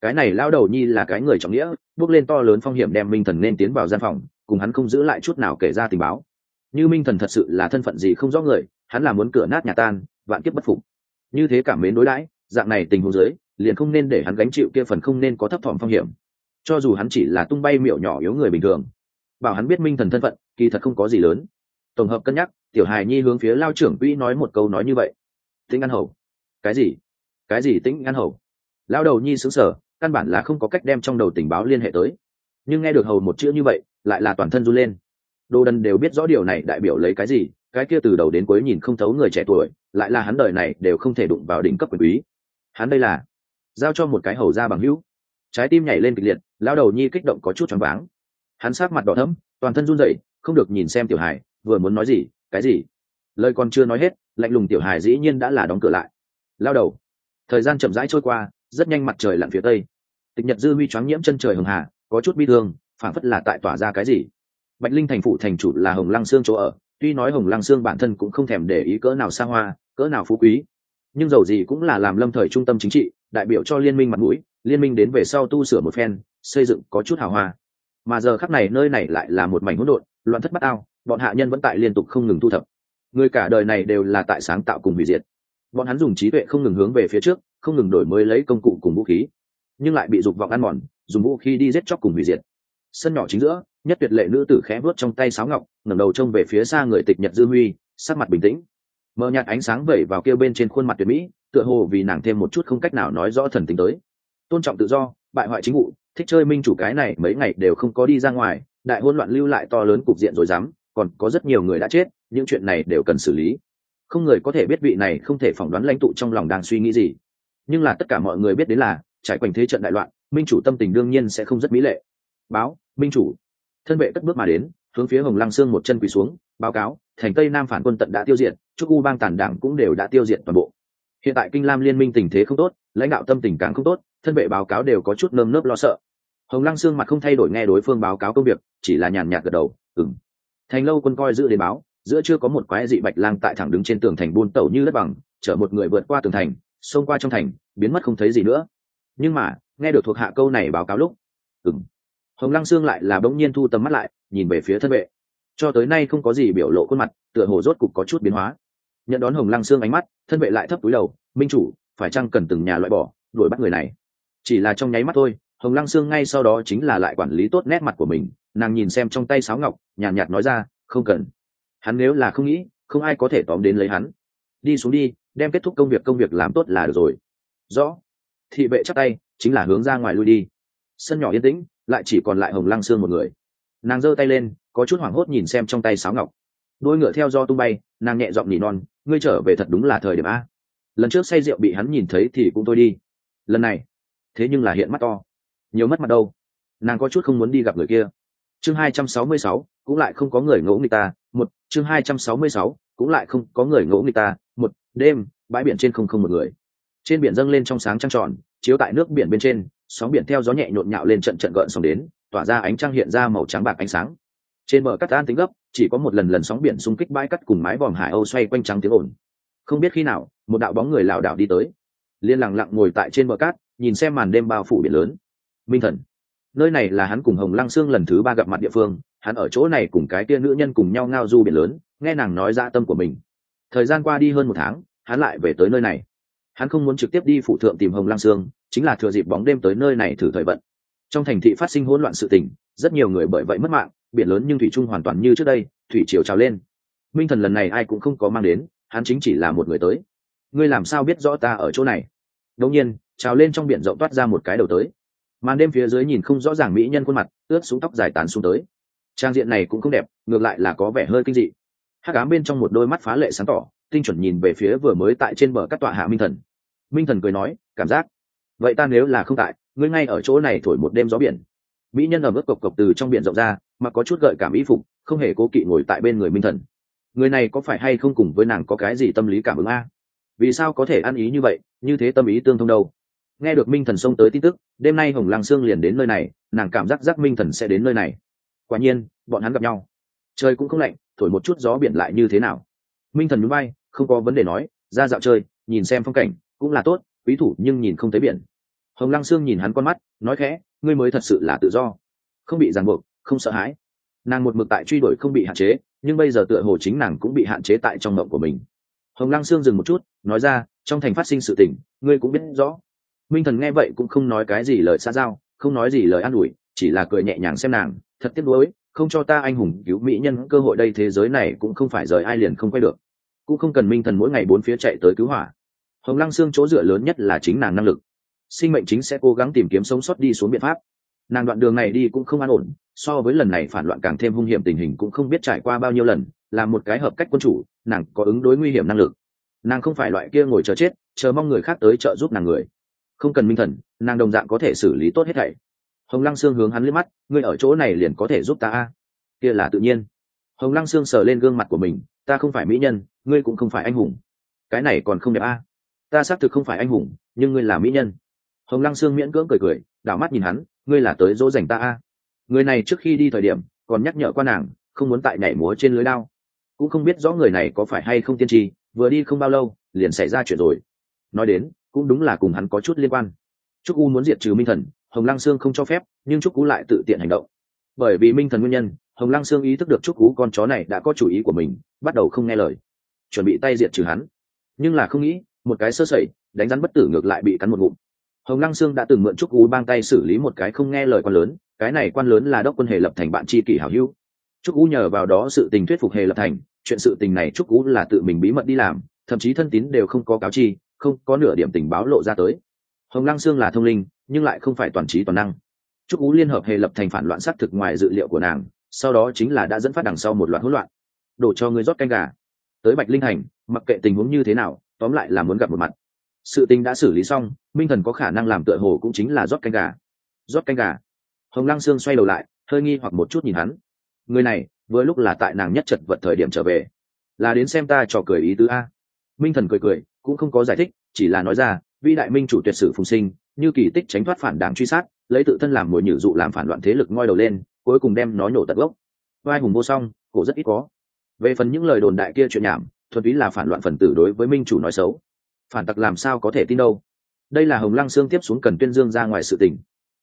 Cái này lao đầu nhi là cái người trọng nghĩa, bước lên to lớn phong hiểm đem minh thần nên tiến vào gian phòng, cùng hắn không giữ lại chút nào kể ra tình báo. Như minh thần thật sự là thân phận gì không rõ người, hắn là muốn cửa nát nhà tan, vạn kiếp bất phục. Như thế cảm mến đối đãi, dạng này tình huống dưới liền không nên để hắn gánh chịu kia phần không nên có thấp thỏm phong hiểm. Cho dù hắn chỉ là tung bay miệu nhỏ yếu người bình thường, bảo hắn biết minh thần thân phận, kỳ thật không có gì lớn. Tổng hợp cân nhắc, tiểu hài nhi hướng phía lao trưởng quỹ nói một câu nói như vậy. Tĩnh ăn hầu. Cái gì? Cái gì tĩnh ăn hầu? Lao đầu nhi xứng sở căn bản là không có cách đem trong đầu tình báo liên hệ tới. Nhưng nghe được hầu một chữ như vậy, lại là toàn thân run lên. Đồ đần đều biết rõ điều này, đại biểu lấy cái gì? Cái kia từ đầu đến cuối nhìn không thấu người trẻ tuổi, lại là hắn đời này đều không thể đụng vào đỉnh cấp quyền quý. Hắn đây là giao cho một cái hầu ra bằng hữu. Trái tim nhảy lên kịch liệt lao đầu nhi kích động có chút choáng váng. Hắn sát mặt đỏ thấm toàn thân run rẩy, không được nhìn xem tiểu hải vừa muốn nói gì, cái gì? Lời còn chưa nói hết, lạnh lùng tiểu hải dĩ nhiên đã là đóng cửa lại. Lao đầu, thời gian chậm rãi trôi qua, rất nhanh mặt trời lặn phía tây. Tịch nhật dư huy choáng nhiễm chân trời hường hà, có chút bi thương phản phất là tại tỏa ra cái gì. Bạch linh thành phụ thành chủ là hồng lăng sương chỗ ở, tuy nói hồng lăng sương bản thân cũng không thèm để ý cỡ nào xa hoa, cỡ nào phú quý, nhưng dầu gì cũng là làm lâm thời trung tâm chính trị đại biểu cho liên minh mặt mũi, liên minh đến về sau tu sửa một phen, xây dựng có chút hào hoa. Mà giờ khắc này nơi này lại là một mảnh hỗn độn, loạn thất bát ao, bọn hạ nhân vẫn tại liên tục không ngừng thu thập. Người cả đời này đều là tại sáng tạo cùng hủy diệt. Bọn hắn dùng trí tuệ không ngừng hướng về phía trước, không ngừng đổi mới lấy công cụ cùng vũ khí, nhưng lại bị dục vọng ăn mòn, dùng vũ khí đi giết chóc cùng hủy diệt. Sân nhỏ chính giữa, nhất tuyệt lệ nữ tử khẽ vớt trong tay sáo ngọc, ngẩng đầu trông về phía xa người tịch nhật dư huy, sắc mặt bình tĩnh mờ nhạt ánh sáng vẩy vào kia bên trên khuôn mặt tuyệt mỹ, tựa hồ vì nàng thêm một chút không cách nào nói rõ thần tính tới. Tôn trọng tự do, bại hoại chính vụ, thích chơi minh chủ cái này mấy ngày đều không có đi ra ngoài, đại hôn loạn lưu lại to lớn cục diện rồi dám, còn có rất nhiều người đã chết, những chuyện này đều cần xử lý. Không người có thể biết vị này không thể phỏng đoán lãnh tụ trong lòng đang suy nghĩ gì. Nhưng là tất cả mọi người biết đến là, trải quanh thế trận đại loạn, minh chủ tâm tình đương nhiên sẽ không rất mỹ lệ. Báo, minh chủ. Thân vệ cất bước mà đến, hướng phía hồng lăng sương một chân quỳ xuống, báo cáo, thành tây nam phản quân tận đã tiêu diệt chúc u bang tàn đảng cũng đều đã tiêu diệt toàn bộ. Hiện tại kinh lam liên minh tình thế không tốt, lãnh đạo tâm tình càng không tốt, thân vệ báo cáo đều có chút nơm nớp lo sợ. Hồng lăng sương mặt không thay đổi nghe đối phương báo cáo công việc, chỉ là nhàn nhạt gật đầu ừng thành lâu quân coi giữ đến báo, giữa chưa có một quái dị bạch lang tại thẳng đứng trên tường thành buôn tẩu như đất bằng, chở một người vượt qua tường thành, xông qua trong thành, biến mất không thấy gì nữa. Nhưng mà, nghe được thuộc hạ câu này báo cáo lúc ừng hồng lăng sương lại là bỗng nhiên thu tầm mắt lại, nhìn về phía thân vệ. Cho tới nay không có gì biểu lộ khuôn mặt, tựa hồ rốt cục có chút biến hóa nhận đón hồng lăng sương ánh mắt thân vệ lại thấp túi đầu minh chủ phải chăng cần từng nhà loại bỏ đuổi bắt người này? Chỉ là trong nháy mắt thôi hồng lăng sương ngay sau đó chính là lại quản lý tốt nét mặt của mình nàng nhìn xem trong tay sáo ngọc nhàn nhạt, nhạt nói ra không cần. Hắn nếu là không nghĩ không ai có thể tóm đến lấy hắn. Đi xuống đi đem kết thúc công việc công việc làm tốt là được rồi. Rõ. Thị vệ chắc tay chính là hướng ra ngoài lui đi. Sân nhỏ yên tĩnh lại chỉ còn lại hồng lăng sương một người. Nàng giơ tay lên có chút hoảng hốt nhìn xem trong tay sáo ngọc. Đôi ngựa theo do tung bay nàng nhẹ giọng nỉ non ngươi trở về thật đúng là thời điểm a. Lần trước say rượu bị hắn nhìn thấy thì cũng thôi đi. Lần này, thế nhưng là hiện mắt to. Nhiều mất mặt đâu. Nàng có chút không muốn đi gặp người kia. Chương hai trăm sáu mươi sáu, cũng lại không có người ngỗ người ta. Một, chương hai trăm sáu mươi sáu, cũng lại không có người ngỗ người ta. Một, đêm, bãi biển trên không không một người. Trên biển dâng lên trong sáng trăng tròn, chiếu tại nước biển bên trên, sóng biển theo gió nhẹ nhộn nhạo lên trận trận gợn sóng đến, tỏa ra ánh trăng hiện ra màu trắng bạc ánh sáng trên bờ cắt an tính gấp, chỉ có một lần lần sóng biển xung kích bãi cắt cùng mái vòm hải âu xoay quanh trắng tiếng ồn. Không biết khi nào, một đạo bóng người lảo đảo đi tới. Liên lặng lặng ngồi tại trên bờ cát, nhìn xem màn đêm bao phủ biển lớn. Minh thần, nơi này là hắn cùng hồng lăng sương lần thứ ba gặp mặt địa phương, hắn ở chỗ này cùng cái tia nữ nhân cùng nhau ngao du biển lớn, nghe nàng nói ra tâm của mình. Thời gian qua đi hơn một tháng, hắn lại về tới nơi này. Hắn không muốn trực tiếp đi phụ thượng tìm hồng lăng sương, chính là thừa dịp bóng đêm tới nơi này thử thời vận. Trong thành thị phát sinh hỗn loạn sự tình rất nhiều người bởi vậy mất mạng, biển lớn nhưng thủy trung hoàn toàn như trước đây, thủy triều trào lên. Minh thần lần này ai cũng không có mang đến, hắn chính chỉ là một người tới. Ngươi làm sao biết rõ ta ở chỗ này? Đột nhiên, trào lên trong biển rộng toát ra một cái đầu tới. Màn đêm phía dưới nhìn không rõ ràng mỹ nhân khuôn mặt, ướt xuống tóc dài tán xuống tới. Trang diện này cũng không đẹp, ngược lại là có vẻ hơi kinh dị. Hắc ám bên trong một đôi mắt phá lệ sáng tỏ, tinh chuẩn nhìn về phía vừa mới tại trên bờ các tọa hạ minh thần. Minh thần cười nói, cảm giác. Vậy ta nếu là không tại, ngươi ngay ở chỗ này thổi một đêm gió biển mỹ nhân ở mức cộc cộc từ trong biển rộng ra, mà có chút gợi cảm ý phục, không hề cố kỵ ngồi tại bên người minh thần. Người này có phải hay không cùng với nàng có cái gì tâm lý cảm ứng a? Vì sao có thể ăn ý như vậy, như thế tâm ý tương thông đâu? Nghe được minh thần xông tới tin tức, đêm nay hồng lăng sương liền đến nơi này, nàng cảm giác giác minh thần sẽ đến nơi này. Quả nhiên, bọn hắn gặp nhau. Trời cũng không lạnh, thổi một chút gió biển lại như thế nào? Minh thần núi bay không có vấn đề nói, ra dạo chơi, nhìn xem phong cảnh, cũng là tốt, quý thủ nhưng nhìn không thấy biển. Hồng lăng sương nhìn hắn con mắt, nói khẽ ngươi mới thật sự là tự do. Không bị ràng buộc, không sợ hãi. Nàng một mực tại truy đuổi không bị hạn chế, nhưng bây giờ tựa hồ chính nàng cũng bị hạn chế tại trong mộng của mình. Hồng lăng sương dừng một chút, nói ra, trong thành phát sinh sự tình, ngươi cũng biết rõ. Minh thần nghe vậy cũng không nói cái gì lời xa giao, không nói gì lời an ủi, chỉ là cười nhẹ nhàng xem nàng, thật tiếc nuối, không cho ta anh hùng cứu mỹ nhân cơ hội đây thế giới này cũng không phải rời ai liền không quay được. Cũng không cần minh thần mỗi ngày bốn phía chạy tới cứu hỏa. Hồng lăng xương chỗ dựa lớn nhất là chính nàng năng lực sinh mệnh chính sẽ cố gắng tìm kiếm sống sót đi xuống biện pháp. Nàng đoạn đường này đi cũng không an ổn, so với lần này phản loạn càng thêm hung hiểm tình hình cũng không biết trải qua bao nhiêu lần, là một cái hợp cách quân chủ, nàng có ứng đối nguy hiểm năng lực. Nàng không phải loại kia ngồi chờ chết, chờ mong người khác tới trợ giúp nàng người. Không cần minh thần, nàng đồng dạng có thể xử lý tốt hết thảy. Hồng lăng sương hướng hắn liếc mắt, ngươi ở chỗ này liền có thể giúp ta a? Kia là tự nhiên. Hồng lăng sương sờ lên gương mặt của mình, ta không phải mỹ nhân, ngươi cũng không phải anh hùng. Cái này còn không đẹp a? Ta xác thực không phải anh hùng, nhưng ngươi là mỹ nhân hồng lăng sương miễn cưỡng cười cười, đảo mắt nhìn hắn, ngươi là tới dỗ dành ta a? Người này trước khi đi thời điểm, còn nhắc nhở qua nàng, không muốn tại nhảy múa trên lưới lao cũng không biết rõ người này có phải hay không tiên tri, vừa đi không bao lâu, liền xảy ra chuyện rồi. Nói đến, cũng đúng là cùng hắn có chút liên quan. Trúc u muốn diệt trừ minh thần, hồng lăng sương không cho phép, nhưng trúc u lại tự tiện hành động. Bởi vì minh thần nguyên nhân, hồng lăng sương ý thức được trúc u con chó này đã có chủ ý của mình, bắt đầu không nghe lời. Chuẩn bị tay diệt trừ hắn. Nhưng là không nghĩ, một cái sơ sẩy, đánh rắn bất tử ngược lại bị cắn một ngụm hồng lăng sương đã từng mượn trúc u bang tay xử lý một cái không nghe lời quan lớn, cái này quan lớn là đốc quân hề lập thành bạn tri kỷ hảo hữu. Trúc u nhờ vào đó sự tình thuyết phục hề lập thành, chuyện sự tình này trúc u là tự mình bí mật đi làm, thậm chí thân tín đều không có cáo chi, không có nửa điểm tình báo lộ ra tới. Hồng lăng sương là thông linh, nhưng lại không phải toàn trí toàn năng. Trúc U liên hợp hề lập thành phản loạn xác thực ngoài dự liệu của nàng, sau đó chính là đã dẫn phát đằng sau một loạt hỗn loạn. Đổ cho người rót canh gà. Tới bạch linh hành, mặc kệ tình huống như thế nào, tóm lại là muốn gặp một mặt sự tình đã xử lý xong, minh thần có khả năng làm tựa hồ cũng chính là rót canh gà. Rót canh gà. Hồng lăng sương xoay đầu lại, hơi nghi hoặc một chút nhìn hắn. Người này, vừa lúc là tại nàng nhất chật vật thời điểm trở về. Là đến xem ta trò cười ý tứ a. Minh thần cười cười, cũng không có giải thích, chỉ là nói ra vi đại minh chủ tuyệt sử phùng sinh, như kỳ tích tránh thoát phản đảng truy sát, lấy tự thân làm mồi nhử dụ làm phản loạn thế lực ngoi đầu lên, cuối cùng đem nó nhổ tận gốc. Vai hùng vô song cổ rất ít có. Về phần những lời đồn đại kia chuyện nhảm, thuần túy là phản loạn phần tử đối với minh chủ nói xấu phản tặc làm sao có thể tin đâu. Đây là hồng lăng xương tiếp xuống cần tuyên dương ra ngoài sự tình.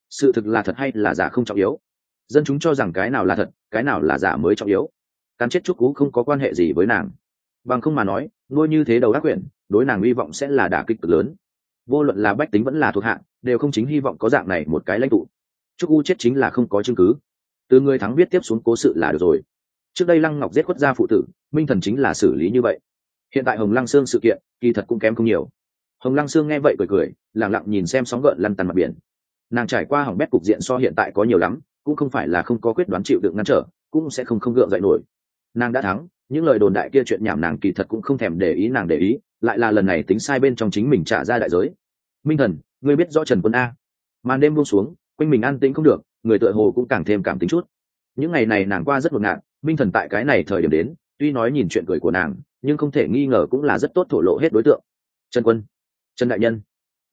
Sự thực là thật hay là giả không trọng yếu. Dân chúng cho rằng cái nào là thật, cái nào là giả mới trọng yếu. Cắn chết trúc cú không có quan hệ gì với nàng. Bằng không mà nói, nuôi như thế đầu ác quyển, đối nàng hy vọng sẽ là đả kích cực lớn. Vô luận là bách tính vẫn là thuộc hạng đều không chính hy vọng có dạng này một cái lãnh tụ. Chúc u chết chính là không có chứng cứ. Từ người thắng biết tiếp xuống cố sự là được rồi. Trước đây lăng ngọc giết khuất gia phụ tử, minh thần chính là xử lý như vậy hiện tại hồng lăng sương sự kiện, kỳ thật cũng kém không nhiều. Hồng lăng sương nghe vậy cười cười, lẳng lặng nhìn xem sóng gợn lăn tăn mặt biển. Nàng trải qua hỏng bét cục diện so hiện tại có nhiều lắm, cũng không phải là không có quyết đoán chịu được ngăn trở, cũng sẽ không không gượng dậy nổi. Nàng đã thắng, những lời đồn đại kia chuyện nhảm nàng kỳ thật cũng không thèm để ý, nàng để ý, lại là lần này tính sai bên trong chính mình trả ra đại giới. Minh thần, ngươi biết rõ trần quân a. Màn đêm buông xuống, quanh mình an tĩnh không được, người tựa hồ cũng càng thêm cảm tính chút. Những ngày này nàng qua rất ngột ngạt, minh thần tại cái này thời điểm đến, tuy nói nhìn chuyện cười của nàng nhưng không thể nghi ngờ cũng là rất tốt thổ lộ hết đối tượng. Trần quân, trần đại nhân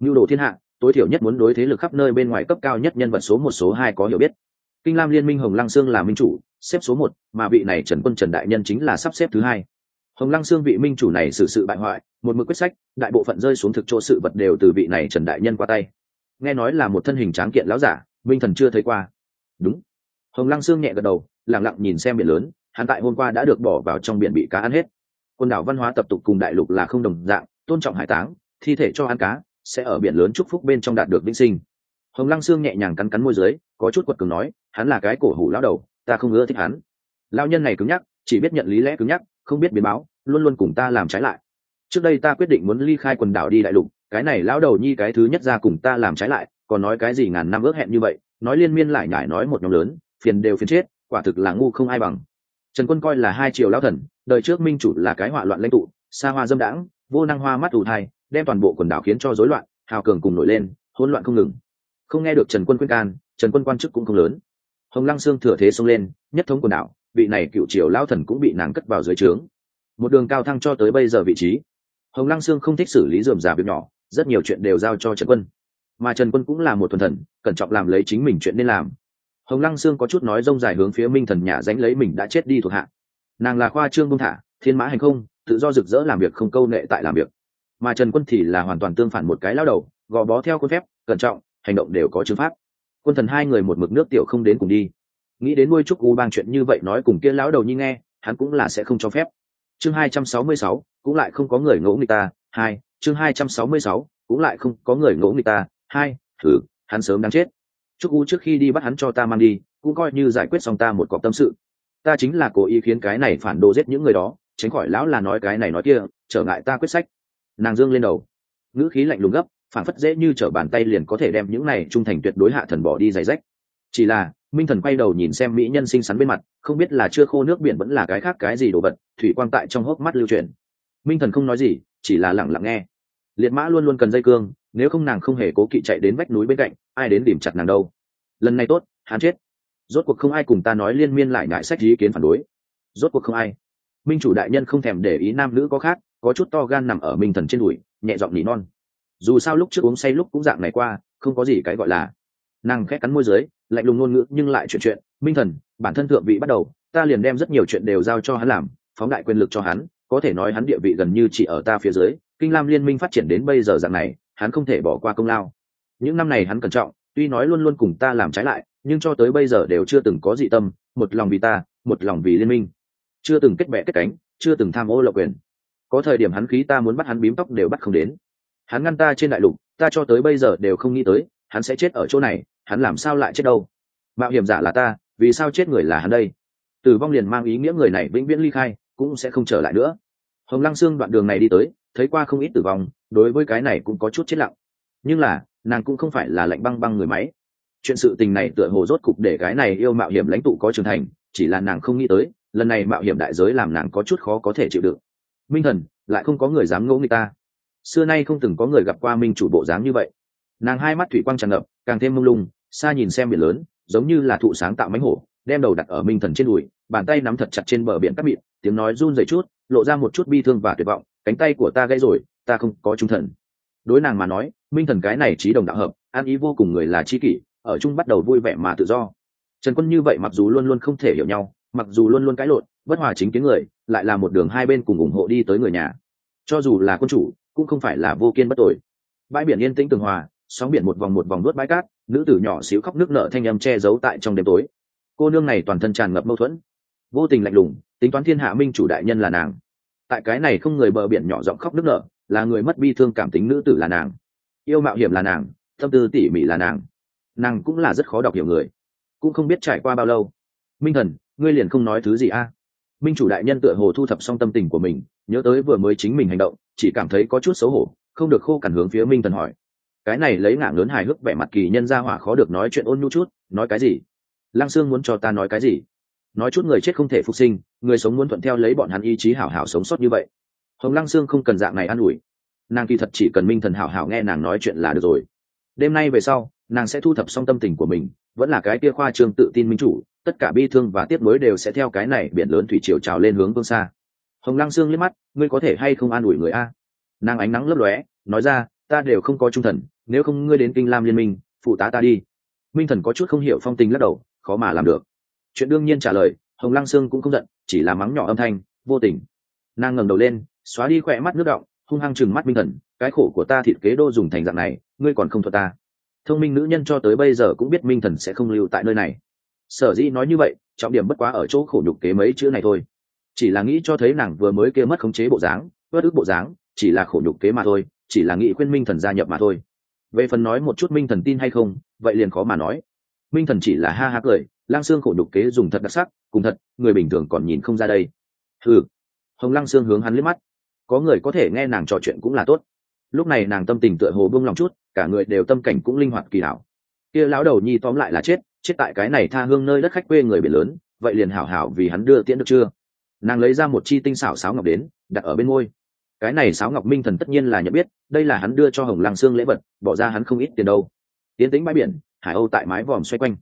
nhu đồ thiên hạ, tối thiểu nhất muốn đối thế lực khắp nơi bên ngoài cấp cao nhất nhân vật số một, số hai có hiểu biết. Kinh lam liên minh hồng lăng sương là minh chủ, xếp số một, mà vị này trần quân trần đại nhân chính là sắp xếp thứ hai. Hồng lăng sương vị minh chủ này xử sự bại hoại, một mực quyết sách, đại bộ phận rơi xuống thực chỗ sự vật đều từ vị này trần đại nhân qua tay. Nghe nói là một thân hình tráng kiện láo giả, minh thần chưa thấy qua. Đúng. Hồng lăng sương nhẹ gật đầu lẳng lặng nhìn xem biển lớn, hắn tại hôm qua đã được bỏ vào trong biển bị cá ăn hết quần đảo văn hóa tập tục cùng đại lục là không đồng dạng, tôn trọng hải táng, thi thể cho ăn cá, sẽ ở biển lớn chúc phúc bên trong đạt được vĩnh sinh. Hồng lăng sương nhẹ nhàng cắn cắn môi dưới, có chút quật cường nói, hắn là cái cổ hủ lão đầu, ta không ưa thích hắn. Lao nhân này cứng nhắc, chỉ biết nhận lý lẽ cứng nhắc, không biết biến báo, luôn luôn cùng ta làm trái lại. Trước đây ta quyết định muốn ly khai quần đảo đi đại lục, cái này lão đầu nhi cái thứ nhất ra cùng ta làm trái lại, còn nói cái gì ngàn năm ước hẹn như vậy, nói liên miên lại nhải nói một nhóm lớn, phiền đều phiền chết, quả thực là ngu không ai bằng trần quân coi là hai triều lão thần, đời trước minh chủ là cái họa loạn lãnh tụ, xa hoa dâm đãng, vô năng hoa mắt ù thai, đem toàn bộ quần đảo khiến cho rối loạn, hào cường cùng nổi lên, hỗn loạn không ngừng. Không nghe được trần quân khuyên can, trần quân quan chức cũng không lớn. Hồng lăng sương thừa thế xông lên, nhất thống quần đảo, vị này cựu triều lao thần cũng bị nàng cất vào dưới trướng. Một đường cao thăng cho tới bây giờ vị trí. Hồng lăng sương không thích xử lý dườm già việc nhỏ, rất nhiều chuyện đều giao cho trần quân. Mà trần quân cũng là một thuần thần, cẩn trọng làm lấy chính mình chuyện nên làm hồng lăng sương có chút nói rông dài hướng phía minh thần nhà dánh lấy mình đã chết đi thuộc hạ. Nàng là khoa trương công thả, thiên mã hành không, tự do rực rỡ làm việc không câu nệ tại làm việc. Mà trần quân thì là hoàn toàn tương phản một cái lao đầu, gò bó theo khuôn phép, cẩn trọng, hành động đều có chứng pháp. Quân thần hai người một mực nước tiểu không đến cùng đi. Nghĩ đến nuôi trúc u bang chuyện như vậy nói cùng kia lão đầu như nghe, hắn cũng là sẽ không cho phép. Chương hai trăm sáu mươi sáu, cũng lại không có người ngỗ người ta, hai, chương hai trăm sáu mươi sáu, cũng lại không có người ngỗ người ta, hai, thử, hắn sớm đáng chết chúc u trước khi đi bắt hắn cho ta mang đi, cũng coi như giải quyết xong ta một cọc tâm sự. Ta chính là cố ý khiến cái này phản đồ giết những người đó, tránh khỏi lão là nói cái này nói kia, trở ngại ta quyết sách. Nàng dương lên đầu. Ngữ khí lạnh lùng gấp, phản phất dễ như trở bàn tay liền có thể đem những này trung thành tuyệt đối hạ thần bỏ đi giày rách. Chỉ là, minh thần quay đầu nhìn xem mỹ nhân xinh xắn bên mặt, không biết là chưa khô nước biển vẫn là cái khác cái gì đồ vật, thủy quang tại trong hốc mắt lưu truyền minh thần không nói gì, chỉ là lẳng lặng nghe. Liệt mã luôn luôn cần dây cương, nếu không nàng không hề cố kỵ chạy đến vách núi bên cạnh ai đến điểm chặt nàng đâu? Lần này tốt, hắn chết. Rốt cuộc không ai cùng ta nói liên miên lại ngại sách ý kiến phản đối. Rốt cuộc không ai. Minh chủ đại nhân không thèm để ý nam nữ có khác, có chút to gan nằm ở minh thần trên đùi, nhẹ giọng nỉ non. Dù sao lúc trước uống say lúc cũng dạng này qua, không có gì cái gọi là. Nàng khét cắn môi dưới, lạnh lùng ngôn ngữ nhưng lại chuyện chuyện. Minh thần, bản thân thượng vị bắt đầu, ta liền đem rất nhiều chuyện đều giao cho hắn làm, phóng đại quyền lực cho hắn, có thể nói hắn địa vị gần như chỉ ở ta phía dưới. Kinh lam liên minh phát triển đến bây giờ dạng này, hắn không thể bỏ qua công lao những năm này hắn cẩn trọng, tuy nói luôn luôn cùng ta làm trái lại, nhưng cho tới bây giờ đều chưa từng có dị tâm, một lòng vì ta, một lòng vì liên minh. Chưa từng kết bẹ kết cánh, chưa từng tham ô lộc quyền. Có thời điểm hắn khí ta muốn bắt hắn bím tóc đều bắt không đến. Hắn ngăn ta trên đại lục, ta cho tới bây giờ đều không nghĩ tới, hắn sẽ chết ở chỗ này, hắn làm sao lại chết đâu? Mạo hiểm giả là ta, vì sao chết người là hắn đây? Tử vong liền mang ý nghĩa người này vĩnh viễn ly khai, cũng sẽ không trở lại nữa. Hồng lăng xương đoạn đường này đi tới, thấy qua không ít tử vong, đối với cái này cũng có chút chết lặng nhưng là, nàng cũng không phải là lạnh băng băng người máy. Chuyện sự tình này tựa hồ rốt cục để cái này yêu mạo hiểm lãnh tụ có trưởng thành, chỉ là nàng không nghĩ tới, lần này mạo hiểm đại giới làm nàng có chút khó có thể chịu đựng. Minh thần, lại không có người dám ngỗ người ta. Xưa nay không từng có người gặp qua minh chủ bộ dáng như vậy. Nàng hai mắt thủy quang tràn ngập, càng thêm mông lung, xa nhìn xem biển lớn, giống như là thụ sáng tạo mánh hổ, đem đầu đặt ở minh thần trên đùi, bàn tay nắm thật chặt trên bờ biển cắt mịn, tiếng nói run dày chút, lộ ra một chút bi thương và tuyệt vọng, cánh tay của ta gãy rồi, ta không có trung thần. Đối nàng mà nói minh thần cái này trí đồng đạo hợp, an ý vô cùng người là tri kỷ, ở chung bắt đầu vui vẻ mà tự do. Trần quân như vậy mặc dù luôn luôn không thể hiểu nhau, mặc dù luôn luôn cãi lộn, bất hòa chính kiến người, lại là một đường hai bên cùng ủng hộ đi tới người nhà. Cho dù là quân chủ, cũng không phải là vô kiên bất tội. Bãi biển yên tĩnh tường hòa, sóng biển một vòng một vòng nuốt bãi cát, nữ tử nhỏ xíu khóc nước nở thanh âm che giấu tại trong đêm tối. Cô nương này toàn thân tràn ngập mâu thuẫn. Vô tình lạnh lùng, tính toán thiên hạ minh chủ đại nhân là nàng. Tại cái này không người bờ biển nhỏ giọng khóc nước nở, là người mất bi thương cảm tính nữ tử là nàng yêu mạo hiểm là nàng, tâm tư tỉ mỉ là nàng. Nàng cũng là rất khó đọc hiểu người, cũng không biết trải qua bao lâu. Minh thần, ngươi liền không nói thứ gì a? Minh chủ đại nhân tựa hồ thu thập xong tâm tình của mình, nhớ tới vừa mới chính mình hành động, chỉ cảm thấy có chút xấu hổ, không được khô cằn hướng phía minh thần hỏi. Cái này lấy ngạng lớn hài hước vẻ mặt kỳ nhân ra hỏa khó được nói chuyện ôn nhu chút, nói cái gì? Lăng sương muốn cho ta nói cái gì? Nói chút người chết không thể phục sinh, người sống muốn thuận theo lấy bọn hắn ý chí hảo hảo sống sót như vậy. Hồng lăng sương không cần dạng này an ủi nàng kỳ thật chỉ cần minh thần hảo hảo nghe nàng nói chuyện là được rồi. Đêm nay về sau, nàng sẽ thu thập xong tâm tình của mình, vẫn là cái kia khoa trương tự tin minh chủ, tất cả bi thương và tiếc nuối đều sẽ theo cái này biển lớn thủy triều trào lên hướng phương xa. Hồng lăng sương liếc mắt, ngươi có thể hay không an ủi người a? Nàng ánh nắng lấp lóe, nói ra, ta đều không có trung thần, nếu không ngươi đến kinh lam liên minh, phụ tá ta đi. Minh thần có chút không hiểu phong tình lắc đầu, khó mà làm được. Chuyện đương nhiên trả lời, hồng lăng sương cũng không giận, chỉ là mắng nhỏ âm thanh, vô tình. Nàng ngẩng đầu lên, xóa đi khỏe mắt nước động hung hăng chừng mắt minh thần, cái khổ của ta thịt kế đô dùng thành dạng này, ngươi còn không thuật ta. Thông minh nữ nhân cho tới bây giờ cũng biết minh thần sẽ không lưu tại nơi này. Sở dĩ nói như vậy, trọng điểm bất quá ở chỗ khổ nhục kế mấy chữ này thôi. Chỉ là nghĩ cho thấy nàng vừa mới kêu mất khống chế bộ dáng, bất ức bộ dáng, chỉ là khổ nhục kế mà thôi, chỉ là nghĩ khuyên minh thần gia nhập mà thôi. Về phần nói một chút minh thần tin hay không, vậy liền khó mà nói. Minh thần chỉ là ha ha cười lang xương khổ nhục kế dùng thật đặc sắc, cùng thật, người bình thường còn nhìn không ra đây. Ừ hồng lang xương hướng hắn liếc mắt có người có thể nghe nàng trò chuyện cũng là tốt. Lúc này nàng tâm tình tựa hồ buông lòng chút, cả người đều tâm cảnh cũng linh hoạt kỳ hảo. Kia lão đầu nhi tóm lại là chết chết tại cái này tha hương nơi đất khách quê người biển lớn, vậy liền hảo hảo vì hắn đưa tiễn được chưa? Nàng lấy ra một chi tinh xảo sáo ngọc đến, đặt ở bên ngôi cái này sáo ngọc minh thần tất nhiên là nhận biết, đây là hắn đưa cho hồng lăng xương lễ vật, bỏ ra hắn không ít tiền đâu. Tiến tính bãi biển, hải âu tại mái vòm xoay quanh.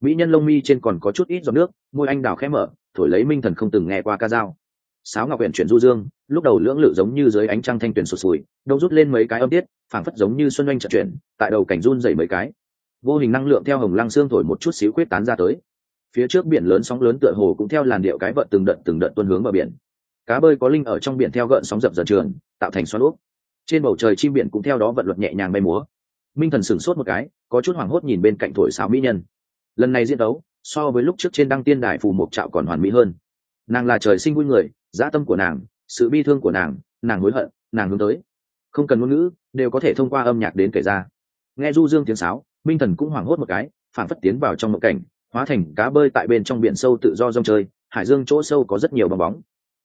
Mỹ nhân lông mi trên còn có chút ít giọt nước, môi anh đào khẽ mở, thổi lấy minh thần không từng nghe qua ca dao sáo ngọc huyện chuyển du dương, lúc đầu lưỡng lự giống như dưới ánh trăng thanh tuyền sụt sùi, đông rút lên mấy cái âm tiết, phảng phất giống như xuân oanh trận chuyển, tại đầu cảnh run dày mấy cái. Vô hình năng lượng theo hồng lăng xương thổi một chút xíu quyết tán ra tới. Phía trước biển lớn sóng lớn tựa hồ cũng theo làn điệu cái vợt từng đợt từng đợt tuân hướng vào biển. Cá bơi có linh ở trong biển theo gợn sóng dập dần trường tạo thành xoắn úp. Trên bầu trời chim biển cũng theo đó vận luật nhẹ nhàng bay múa. Minh thần sửng sốt một cái, có chút hoảng hốt nhìn bên cạnh thổi sáo mỹ nhân. Lần này diễn đấu, so với lúc trước trên đăng tiên đài phù mộc trạo còn hoàn mỹ hơn. Nàng là trời sinh vui người dã tâm của nàng, sự bi thương của nàng nàng hối hận, nàng hướng tới. Không cần ngôn ngữ, đều có thể thông qua âm nhạc đến kể ra. Nghe du dương tiếng sáo, minh thần cũng hoảng hốt một cái phản phất tiến vào trong mộng cảnh, hóa thành cá bơi tại bên trong biển sâu tự do rong chơi, hải dương chỗ sâu có rất nhiều bong bóng.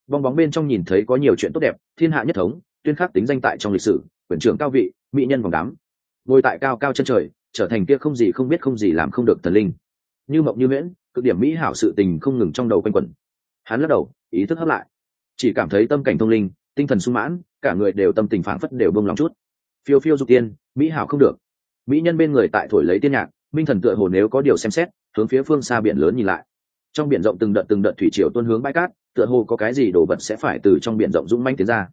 Bong bóng bên trong nhìn thấy có nhiều chuyện tốt đẹp, thiên hạ nhất thống, tuyên khắc tính danh tại trong lịch sử quyển trưởng cao vị, mỹ nhân vòng đám. Ngồi tại cao cao chân trời, trở thành kia không gì không biết không gì làm không được thần linh. Như mộng như miễn cực điểm mỹ hảo sự tình không ngừng trong đầu quanh quẩn. Hắn lắc đầu, ý thức hấp lại chỉ cảm thấy tâm cảnh thông linh, tinh thần sung mãn, cả người đều tâm tình phảng phất đều bông lòng chút. Phiêu phiêu dục tiên, mỹ hảo không được. Mỹ nhân bên người tại thổi lấy tiên nhạc, minh thần tựa hồ nếu có điều xem xét, hướng phía phương xa biển lớn nhìn lại. Trong biển rộng từng đợt từng đợt thủy triều tuôn hướng bãi cát, tựa hồ có cái gì đổ vật sẽ phải từ trong biển rộng dũng manh tiến ra.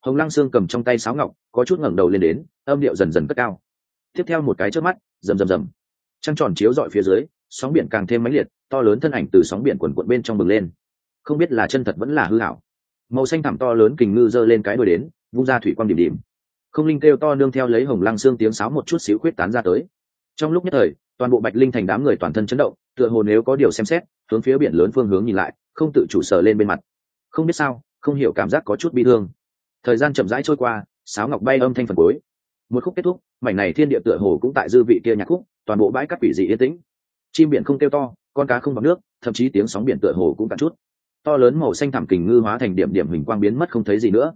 Hồng lăng sương cầm trong tay sáo ngọc, có chút ngẩng đầu lên đến, âm điệu dần dần cất cao. Tiếp theo một cái trước mắt, rầm rầm rầm. Trăng tròn chiếu dọi phía dưới, sóng biển càng thêm mãnh liệt, to lớn thân ảnh từ sóng biển quần quận bên trong bừng lên. Không biết là chân thật vẫn là hư hảo màu xanh thảm to lớn kình ngư giơ lên cái đuôi đến, vung ra thủy quang điểm điểm. Không linh kêu to nương theo lấy hồng lăng xương tiếng sáo một chút xíu khuyết tán ra tới. Trong lúc nhất thời, toàn bộ bạch linh thành đám người toàn thân chấn động, tựa hồ nếu có điều xem xét, hướng phía biển lớn phương hướng nhìn lại, không tự chủ sở lên bên mặt. Không biết sao, không hiểu cảm giác có chút bi thương. Thời gian chậm rãi trôi qua, sáo ngọc bay âm thanh phần cuối. Một khúc kết thúc, mảnh này thiên địa tựa hồ cũng tại dư vị kia nhạc khúc, toàn bộ bãi cát quỷ dị yên tĩnh. Chim biển không kêu to, con cá không bằng nước, thậm chí tiếng sóng biển tựa hồ cũng cạn chút to lớn màu xanh thảm kình ngư hóa thành điểm điểm hình quang biến mất không thấy gì nữa.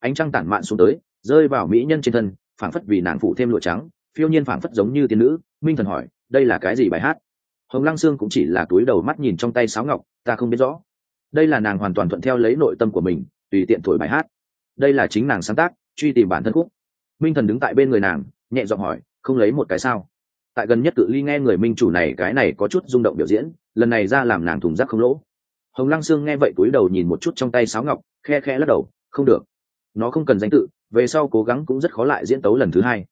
Ánh trăng tản mạn xuống tới, rơi vào mỹ nhân trên thân, phảng phất vì nàng phụ thêm lụa trắng, phiêu nhiên phảng phất giống như tiên nữ. Minh thần hỏi, đây là cái gì bài hát? Hồng lăng sương cũng chỉ là túi đầu mắt nhìn trong tay sáo ngọc, ta không biết rõ. Đây là nàng hoàn toàn thuận theo lấy nội tâm của mình, tùy tiện thổi bài hát. Đây là chính nàng sáng tác, truy tìm bản thân khúc. Minh thần đứng tại bên người nàng, nhẹ giọng hỏi, không lấy một cái sao? Tại gần nhất cự ly nghe người minh chủ này, cái này có chút rung động biểu diễn, lần này ra làm nàng thùng rác không lỗ hồng lăng sương nghe vậy cúi đầu nhìn một chút trong tay sáo ngọc, khe khe lắc đầu, không được. Nó không cần danh tự, về sau cố gắng cũng rất khó lại diễn tấu lần thứ hai.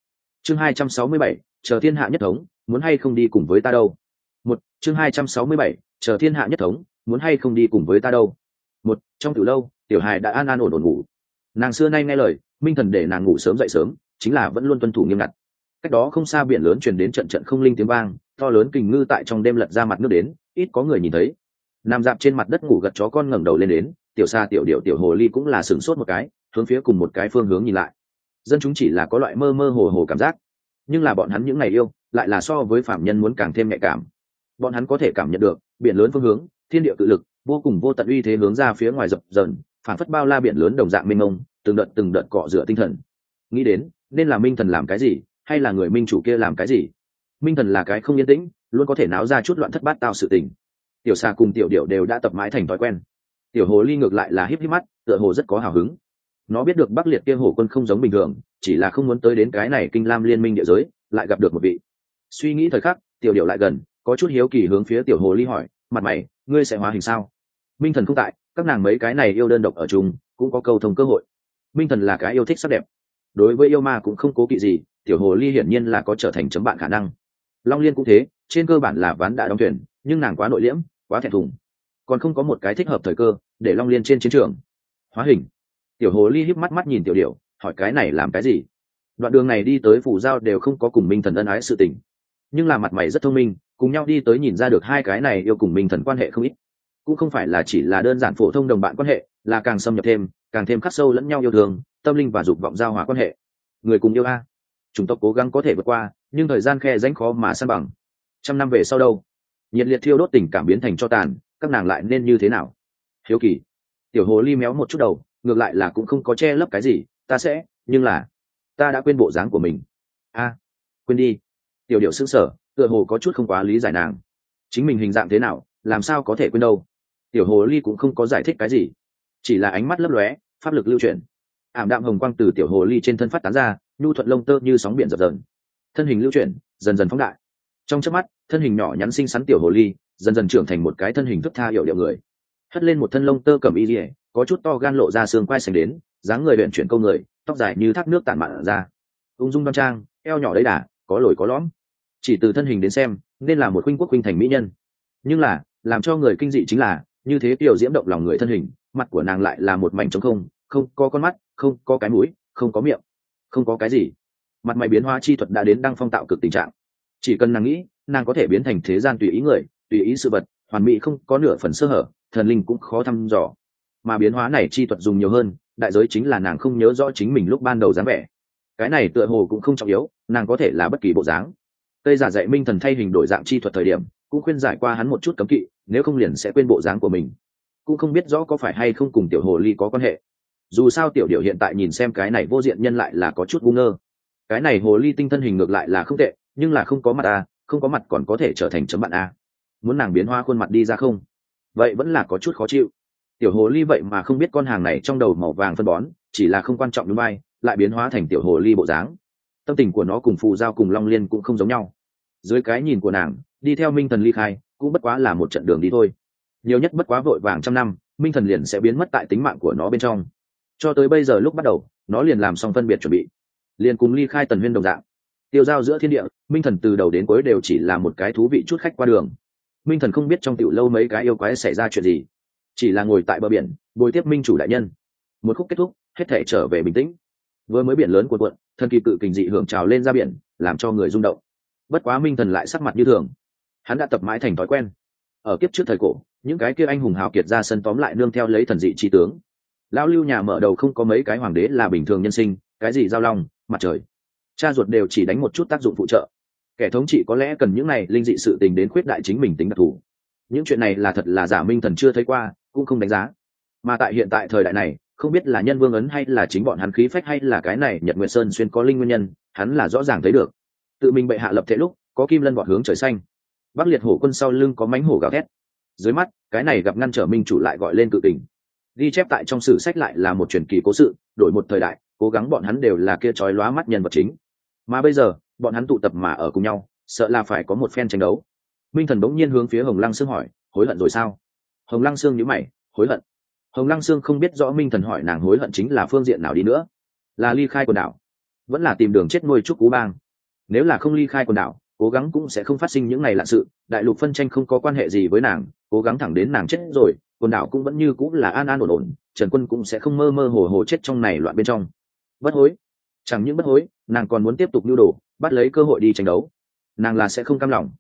Chương hai trăm sáu mươi bảy, chờ thiên hạ nhất thống, muốn hay không đi cùng với ta đâu? Một, chương hai trăm sáu mươi bảy, chờ thiên hạ nhất thống, muốn hay không đi cùng với ta đâu? Một, trong từ lâu, tiểu hài đã an an ổn ổn ngủ. Nàng xưa nay nghe lời, minh thần để nàng ngủ sớm dậy sớm, chính là vẫn luôn tuân thủ nghiêm ngặt. Cách đó không xa biển lớn truyền đến trận trận không linh tiếng vang, to lớn kình ngư tại trong đêm lật ra mặt nước đến, ít có người nhìn thấy nằm dạp trên mặt đất ngủ gật chó con ngẩng đầu lên đến, tiểu xa tiểu điệu tiểu hồ ly cũng là sửng sốt một cái, hướng phía cùng một cái phương hướng nhìn lại. Dân chúng chỉ là có loại mơ mơ hồ hồ cảm giác, nhưng là bọn hắn những ngày yêu, lại là so với phạm nhân muốn càng thêm nhạy cảm. Bọn hắn có thể cảm nhận được, biển lớn phương hướng, thiên địa tự lực, vô cùng vô tận uy thế hướng ra phía ngoài dập dần phản phất bao la biển lớn đồng dạng minh ông từng đợt từng đợt cọ rửa tinh thần. Nghĩ đến, nên là minh thần làm cái gì, hay là người minh chủ kia làm cái gì? Minh thần là cái không yên tĩnh, luôn có thể náo ra chút loạn thất bát tao sự tình tiểu xà cùng tiểu điệu đều đã tập mãi thành thói quen. Tiểu hồ ly ngược lại là híp híp mắt, tựa hồ rất có hào hứng. Nó biết được bắc liệt kia hồ quân không giống bình thường, chỉ là không muốn tới đến cái này kinh lam liên minh địa giới, lại gặp được một vị. Suy nghĩ thời khắc, tiểu điệu lại gần, có chút hiếu kỳ hướng phía tiểu hồ ly hỏi, mặt mày, ngươi sẽ hóa hình sao? Minh thần không tại, các nàng mấy cái này yêu đơn độc ở chung, cũng có câu thông cơ hội. Minh thần là cái yêu thích sắc đẹp. Đối với yêu ma cũng không cố kỵ gì, tiểu hồ ly hiển nhiên là có trở thành chấm bạn khả năng. Long liên cũng thế, trên cơ bản là ván đã đóng thuyền, nhưng nàng quá nội liễm quá thẹn thùng. Còn không có một cái thích hợp thời cơ, để long liên trên chiến trường. Hóa hình. Tiểu hồ ly híp mắt mắt nhìn tiểu điệu hỏi cái này làm cái gì? Đoạn đường này đi tới phủ giao đều không có cùng minh thần ân ái sự tình. Nhưng là mặt mày rất thông minh, cùng nhau đi tới nhìn ra được hai cái này yêu cùng minh thần quan hệ không ít. Cũng không phải là chỉ là đơn giản phổ thông đồng bạn quan hệ, là càng xâm nhập thêm, càng thêm khắc sâu lẫn nhau yêu thương, tâm linh và dục vọng giao hòa quan hệ. Người cùng yêu a. Chúng tộc cố gắng có thể vượt qua, nhưng thời gian khe ránh khó mà san bằng. Trăm năm về sau đâu? Nhiệt liệt thiêu đốt tình cảm biến thành cho tàn, các nàng lại nên như thế nào? Hiếu kỳ. Tiểu hồ ly méo một chút đầu, ngược lại là cũng không có che lấp cái gì, ta sẽ, nhưng là, ta đã quên bộ dáng của mình. A, quên đi. Tiểu điệu xứng sở tựa hồ có chút không quá lý giải nàng. Chính mình hình dạng thế nào, làm sao có thể quên đâu? Tiểu hồ ly cũng không có giải thích cái gì, chỉ là ánh mắt lấp lóe, pháp lực lưu chuyển. Ảm đạm hồng quang từ tiểu hồ ly trên thân phát tán ra, nhu thuận lông tơ như sóng biển dập dần thân hình lưu chuyển, dần dần phóng đại trong chớp mắt, thân hình nhỏ nhắn xinh xắn tiểu hồ ly dần dần trưởng thành một cái thân hình thức tha hiệu điệu người. Hất lên một thân lông tơ cầm y dỉa có chút to gan lộ ra xương quai sành đến, dáng người luyện chuyển câu người, tóc dài như thác nước tản mạn ra. Ung dung đoan trang, eo nhỏ đấy đà, có lồi có lõm. Chỉ từ thân hình đến xem, nên là một khuynh quốc khuynh thành mỹ nhân. Nhưng là, làm cho người kinh dị chính là, như thế tiểu diễm động lòng người thân hình, mặt của nàng lại là một mảnh trống không không có con mắt, không có cái mũi, không có miệng, không có cái gì. Mặt mày biến hóa chi thuật đã đến đăng phong tạo cực tình trạng chỉ cần nàng nghĩ, nàng có thể biến thành thế gian tùy ý người, tùy ý sự vật, hoàn mỹ không có nửa phần sơ hở, thần linh cũng khó thăm dò. Mà biến hóa này chi thuật dùng nhiều hơn, đại giới chính là nàng không nhớ rõ chính mình lúc ban đầu dáng vẻ. Cái này tựa hồ cũng không trọng yếu, nàng có thể là bất kỳ bộ dáng. Tây giả dạy minh thần thay hình đổi dạng chi thuật thời điểm, cũng khuyên giải qua hắn một chút cấm kỵ, nếu không liền sẽ quên bộ dáng của mình. Cũng không biết rõ có phải hay không cùng tiểu hồ ly có quan hệ. Dù sao tiểu điệu hiện tại nhìn xem cái này vô diện nhân lại là có chút ngu ngơ. Cái này hồ ly tinh thân hình ngược lại là không tệ nhưng là không có mặt a không có mặt còn có thể trở thành chấm bạn a muốn nàng biến hoa khuôn mặt đi ra không? Vậy vẫn là có chút khó chịu. Tiểu hồ ly vậy mà không biết con hàng này trong đầu màu vàng phân bón, chỉ là không quan trọng núi bay lại biến hóa thành tiểu hồ ly bộ dáng. Tâm tình của nó cùng phù giao cùng long liên cũng không giống nhau. Dưới cái nhìn của nàng, đi theo minh thần ly khai, cũng bất quá là một trận đường đi thôi. Nhiều nhất bất quá vội vàng trăm năm, minh thần liền sẽ biến mất tại tính mạng của nó bên trong. Cho tới bây giờ lúc bắt đầu, nó liền làm xong phân biệt chuẩn bị. Liền cùng ly khai tần huyên đồng dạng tiêu giao giữa thiên địa, minh thần từ đầu đến cuối đều chỉ là một cái thú vị chút khách qua đường. Minh thần không biết trong tiểu lâu mấy cái yêu quái xảy ra chuyện gì, chỉ là ngồi tại bờ biển, bồi tiếp minh chủ đại nhân. Một khúc kết thúc, hết thể trở về bình tĩnh. Vừa mới biển lớn của quận thần kỳ tự kình dị hưởng trào lên ra biển, làm cho người rung động. Bất quá minh thần lại sắc mặt như thường. Hắn đã tập mãi thành thói quen. Ở kiếp trước thời cổ, những cái kia anh hùng hào kiệt ra sân tóm lại nương theo lấy thần dị trí tướng. Lão lưu nhà mở đầu không có mấy cái hoàng đế là bình thường nhân sinh, cái gì giao long, mặt trời cha ruột đều chỉ đánh một chút tác dụng phụ trợ. Kẻ thống trị có lẽ cần những này linh dị sự tình đến khuyết đại chính mình tính đặc thù. Những chuyện này là thật là giả minh thần chưa thấy qua, cũng không đánh giá. Mà tại hiện tại thời đại này, không biết là nhân vương ấn hay là chính bọn hắn khí phách hay là cái này nhật nguyệt sơn xuyên có linh nguyên nhân, hắn là rõ ràng thấy được. Tự mình bệ hạ lập thế lúc, có kim lân bọn hướng trời xanh. Bắc liệt hổ quân sau lưng có mánh hổ gào thét. Dưới mắt, cái này gặp ngăn trở minh chủ lại gọi lên cự tình ghi chép tại trong sử sách lại là một truyền kỳ cố sự, đổi một thời đại, cố gắng bọn hắn đều là kia trói lóa mắt nhân vật chính mà bây giờ, bọn hắn tụ tập mà ở cùng nhau, sợ là phải có một phen tranh đấu. Minh thần bỗng nhiên hướng phía hồng lăng sương hỏi, hối hận rồi sao? Hồng lăng sương nhữ mày, hối hận? Hồng lăng sương không biết rõ minh thần hỏi nàng hối hận chính là phương diện nào đi nữa. Là ly khai quần đảo, vẫn là tìm đường chết nuôi trúc cú bang. Nếu là không ly khai quần đảo, cố gắng cũng sẽ không phát sinh những ngày lạ sự. Đại lục phân tranh không có quan hệ gì với nàng, cố gắng thẳng đến nàng chết rồi, quần đảo cũng vẫn như cũng là an an ổn ổn, trần quân cũng sẽ không mơ mơ hồ hồ chết trong này loạn bên trong. Bất hối? Chẳng những bất hối nàng còn muốn tiếp tục nhu đồ, bắt lấy cơ hội đi tranh đấu. Nàng là sẽ không cam lòng.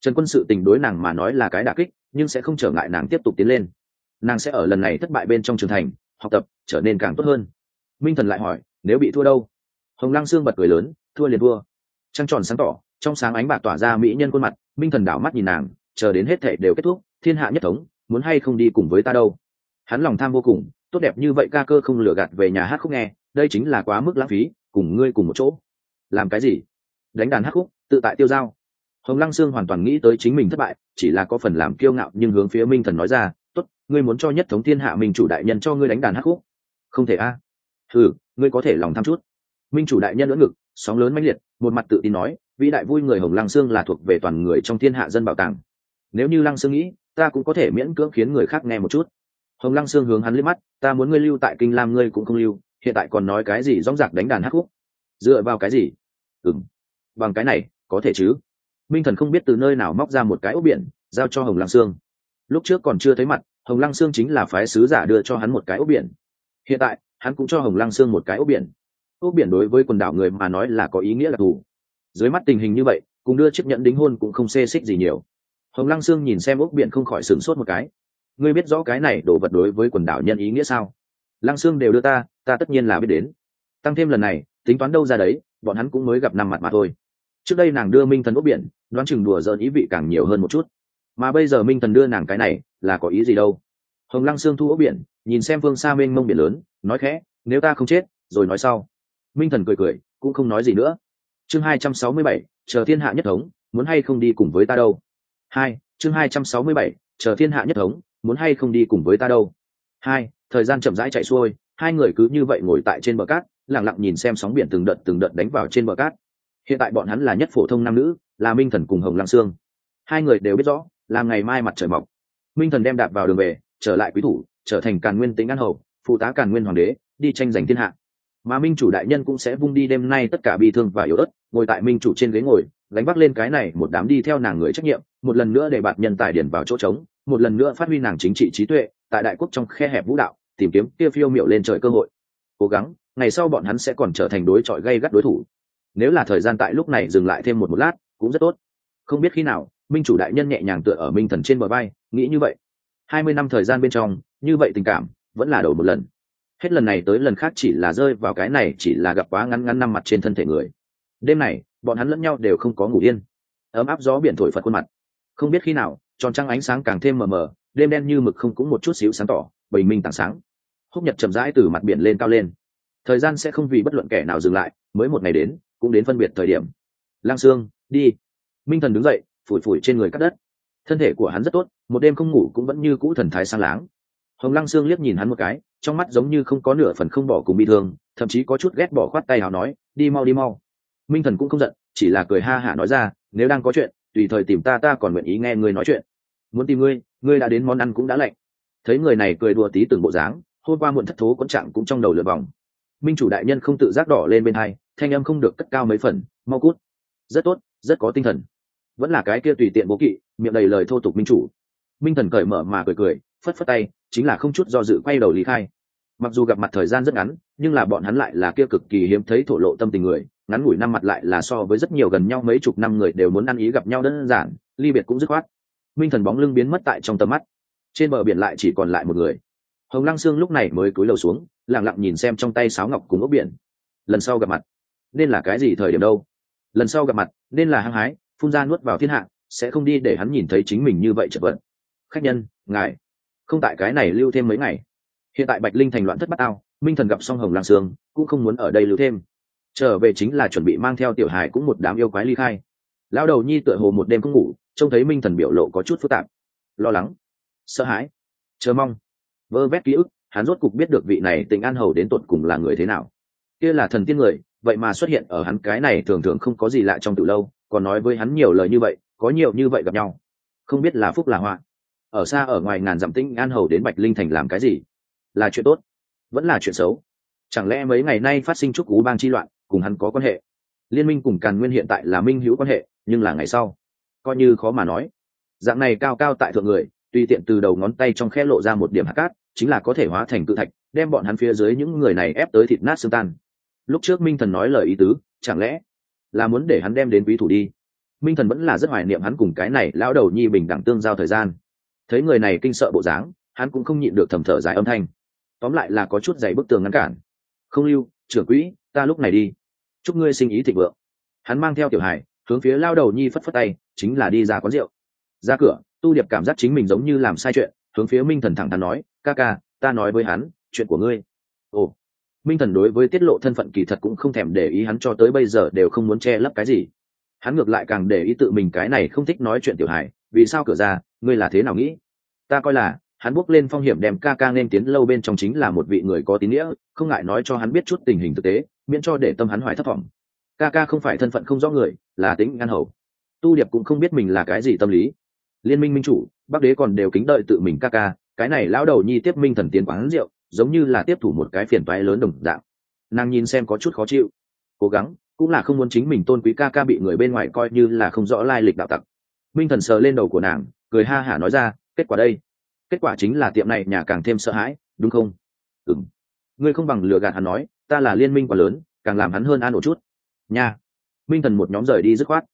Trần quân sự tình đối nàng mà nói là cái đà kích, nhưng sẽ không trở ngại nàng tiếp tục tiến lên. Nàng sẽ ở lần này thất bại bên trong trường thành, học tập, trở nên càng tốt hơn. Minh thần lại hỏi, nếu bị thua đâu? Hồng lăng sương bật cười lớn, thua liền thua. Trăng tròn sáng tỏ, trong sáng ánh bạc tỏa ra mỹ nhân khuôn mặt, minh thần đảo mắt nhìn nàng, chờ đến hết thể đều kết thúc, thiên hạ nhất thống, muốn hay không đi cùng với ta đâu? Hắn lòng tham vô cùng, tốt đẹp như vậy ca cơ không lừa gạt về nhà hát khúc nghe, đây chính là quá mức lãng phí cùng ngươi cùng một chỗ. Làm cái gì? Đánh đàn hát khúc, tự tại tiêu dao. Hồng lăng sương hoàn toàn nghĩ tới chính mình thất bại, chỉ là có phần làm kiêu ngạo nhưng hướng phía minh thần nói ra, tốt, ngươi muốn cho nhất thống thiên hạ minh chủ đại nhân cho ngươi đánh đàn hát khúc? Không thể a. À? ừ ngươi có thể lòng tham chút. Minh chủ đại nhân lỡ ngực, sóng lớn mãnh liệt, một mặt tự tin nói, vĩ đại vui người hồng lăng sương là thuộc về toàn người trong thiên hạ dân bảo tàng. Nếu như lăng sương nghĩ, ta cũng có thể miễn cưỡng khiến người khác nghe một chút. Hồng lăng sương hướng hắn liếc mắt, ta muốn ngươi lưu tại kinh lam, ngươi cũng không lưu hiện tại còn nói cái gì dóng dạc đánh đàn hát khúc? Dựa vào cái gì? Ừng bằng cái này, có thể chứ. Minh thần không biết từ nơi nào móc ra một cái ốc biển, giao cho hồng lăng sương. Lúc trước còn chưa thấy mặt, hồng lăng sương chính là phái sứ giả đưa cho hắn một cái ốc biển. Hiện tại, hắn cũng cho hồng lăng sương một cái ốc biển. Ốc biển đối với quần đảo người mà nói là có ý nghĩa là thù. Dưới mắt tình hình như vậy, cùng đưa chiếc nhẫn đính hôn cũng không xê xích gì nhiều. Hồng lăng sương nhìn xem ốc biển không khỏi sửng sốt một cái. Ngươi biết rõ cái này đổ vật đối với quần đảo nhân ý nghĩa sao? Lăng sương đều đưa ta ta tất nhiên là biết đến. Tăng thêm lần này, tính toán đâu ra đấy, bọn hắn cũng mới gặp năm mặt mà thôi. Trước đây nàng đưa minh thần ốc biển, đoán chừng đùa dợn ý vị càng nhiều hơn một chút. Mà bây giờ minh thần đưa nàng cái này, là có ý gì đâu? Hồng lăng sương thu ốc biển, nhìn xem phương xa mênh mông biển lớn, nói khẽ, nếu ta không chết, rồi nói sau. Minh thần cười cười, cũng không nói gì nữa. Chương hai trăm sáu mươi bảy, chờ thiên hạ nhất thống, muốn hay không đi cùng với ta đâu? Hai, chương hai trăm sáu mươi bảy, chờ thiên hạ nhất thống, muốn hay không đi cùng với ta đâu? Hai, thời gian chậm rãi chạy xuôi hai người cứ như vậy ngồi tại trên bờ cát lẳng lặng nhìn xem sóng biển từng đợt từng đợt đánh vào trên bờ cát. Hiện tại bọn hắn là nhất phổ thông nam nữ, là minh thần cùng hồng lăng sương. Hai người đều biết rõ, là ngày mai mặt trời mọc. Minh thần đem đạp vào đường về, trở lại quý thủ, trở thành càn nguyên tính an hầu, phụ tá càn nguyên hoàng đế, đi tranh giành thiên hạ. Mà minh chủ đại nhân cũng sẽ vung đi đêm nay tất cả bi thương và yếu ớt, ngồi tại minh chủ trên ghế ngồi, gánh vác lên cái này một đám đi theo nàng người trách nhiệm, một lần nữa để bạt nhân tài điển vào chỗ trống, một lần nữa phát huy nàng chính trị trí tuệ tại đại quốc trong khe hẹp vũ đạo tìm kiếm kia phiêu miệu lên trời cơ hội. Cố gắng, ngày sau bọn hắn sẽ còn trở thành đối chọi gây gắt đối thủ. Nếu là thời gian tại lúc này dừng lại thêm một một lát, cũng rất tốt. Không biết khi nào, minh chủ đại nhân nhẹ nhàng tựa ở minh thần trên bờ bay nghĩ như vậy. Hai mươi năm thời gian bên trong, như vậy tình cảm, vẫn là đầu một lần. Hết lần này tới lần khác chỉ là rơi vào cái này, chỉ là gặp quá ngắn ngắn năm mặt trên thân thể người. Đêm này, bọn hắn lẫn nhau đều không có ngủ yên. Ấm áp gió biển thổi phật khuôn mặt. Không biết khi nào, tròn trăng ánh sáng càng thêm mờ mờ, đêm đen như mực không cũng một chút xíu sáng tỏ, bình minh tảng sáng húc nhật chậm rãi từ mặt biển lên cao lên. Thời gian sẽ không vì bất luận kẻ nào dừng lại, mới một ngày đến, cũng đến phân biệt thời điểm. Lang sương, đi. Minh thần đứng dậy, phủi phủi trên người cắt đất. Thân thể của hắn rất tốt, một đêm không ngủ cũng vẫn như cũ thần thái sang láng. Hồng lăng sương liếc nhìn hắn một cái, trong mắt giống như không có nửa phần không bỏ cùng bị thương, thậm chí có chút ghét bỏ khoát tay hào nói, đi mau đi mau. Minh thần cũng không giận, chỉ là cười ha hả nói ra, nếu đang có chuyện, tùy thời tìm ta ta còn nguyện ý nghe ngươi nói chuyện. Muốn tìm ngươi ngươi đã đến món ăn cũng đã lạnh. Thấy người này cười đùa tí từng bộ dáng hôm qua muộn thất thố quẫn trạng cũng trong đầu lượt vòng. Minh chủ đại nhân không tự giác đỏ lên bên hai, thanh âm không được cất cao mấy phần, mau cút. Rất tốt, rất có tinh thần. Vẫn là cái kia tùy tiện bố kỵ, miệng đầy lời thô tục minh chủ. Minh thần cởi mở mà cười cười, phất phất tay, chính là không chút do dự quay đầu lý khai. Mặc dù gặp mặt thời gian rất ngắn, nhưng là bọn hắn lại là kia cực kỳ hiếm thấy thổ lộ tâm tình người, ngắn ngủi năm mặt lại là so với rất nhiều gần nhau mấy chục năm người đều muốn ăn ý gặp nhau đơn giản, ly biệt cũng dứt khoát. Minh thần bóng lưng biến mất tại trong tầm mắt. Trên bờ biển lại chỉ còn lại một người hồng lăng sương lúc này mới cúi đầu xuống lẳng lặng nhìn xem trong tay sáo ngọc cùng ốc biển. Lần sau gặp mặt, nên là cái gì thời điểm đâu? Lần sau gặp mặt, nên là hăng hái, phun ra nuốt vào thiên hạ, sẽ không đi để hắn nhìn thấy chính mình như vậy chật vật. Khách nhân, ngài, không tại cái này lưu thêm mấy ngày. Hiện tại bạch linh thành loạn thất bát ao, minh thần gặp xong hồng làng sương, cũng không muốn ở đây lưu thêm. Trở về chính là chuẩn bị mang theo tiểu hải cũng một đám yêu quái ly khai. Lão đầu nhi tựa hồ một đêm không ngủ, trông thấy minh thần biểu lộ có chút phức tạp. Lo lắng, sợ hãi, chờ mong vơ vét ký ức, hắn rốt cục biết được vị này tình an hầu đến tột cùng là người thế nào. Kia là thần tiên người, vậy mà xuất hiện ở hắn cái này thường thường không có gì lạ trong từ lâu, còn nói với hắn nhiều lời như vậy, có nhiều như vậy gặp nhau. Không biết là phúc là họa. Ở xa ở ngoài ngàn dặm tĩnh an hầu đến bạch linh thành làm cái gì? Là chuyện tốt, vẫn là chuyện xấu. Chẳng lẽ mấy ngày nay phát sinh chúc cú bang chi loạn, cùng hắn có quan hệ? Liên minh cùng càn nguyên hiện tại là minh hữu quan hệ, nhưng là ngày sau. Coi như khó mà nói. Dạng này cao cao tại thượng người tùy tiện từ đầu ngón tay trong khe lộ ra một điểm hạt cát, chính là có thể hóa thành cự thạch, đem bọn hắn phía dưới những người này ép tới thịt nát xương tan. Lúc trước minh thần nói lời ý tứ, chẳng lẽ là muốn để hắn đem đến quý thủ đi? Minh thần vẫn là rất hoài niệm hắn cùng cái này lão đầu nhi bình đẳng tương giao thời gian. Thấy người này kinh sợ bộ dáng, hắn cũng không nhịn được thầm thở dài âm thanh. Tóm lại là có chút dày bức tường ngăn cản. Không lưu, trưởng quỹ, ta lúc này đi. Chúc ngươi sinh ý thịnh vượng. Hắn mang theo tiểu hải hướng phía lao đầu nhi phất phất tay, chính là đi ra quán rượu. Ra cửa tu điệp cảm giác chính mình giống như làm sai chuyện, hướng phía minh thần thẳng thắn nói, ca ca, ta nói với hắn, chuyện của ngươi. Ồ. Minh thần đối với tiết lộ thân phận kỳ thật cũng không thèm để ý hắn cho tới bây giờ đều không muốn che lấp cái gì. Hắn ngược lại càng để ý tự mình cái này không thích nói chuyện tiểu hải vì sao cửa ra, ngươi là thế nào nghĩ? Ta coi là, hắn bước lên phong hiểm đem ca ca nên tiến lâu bên trong chính là một vị người có tín nghĩa, không ngại nói cho hắn biết chút tình hình thực tế, miễn cho để tâm hắn hoài thất vọng. Ca ca không phải thân phận không rõ người, là tính ngăn hầu. Tu điệp cũng không biết mình là cái gì tâm lý liên minh minh chủ, bắc đế còn đều kính đợi tự mình ca ca, cái này lão đầu nhi tiếp minh thần tiến quán rượu, giống như là tiếp thủ một cái phiền toái lớn đồng dạng. Nàng nhìn xem có chút khó chịu, cố gắng, cũng là không muốn chính mình tôn quý ca ca bị người bên ngoài coi như là không rõ lai lịch đạo tặc. Minh thần sờ lên đầu của nàng, cười ha hả nói ra, kết quả đây, kết quả chính là tiệm này nhà càng thêm sợ hãi, đúng không? Ừng ngươi không bằng lừa gạt hắn nói, ta là liên minh quá lớn, càng làm hắn hơn an ổn chút. Nha. Minh thần một nhóm rời đi dứt khoát.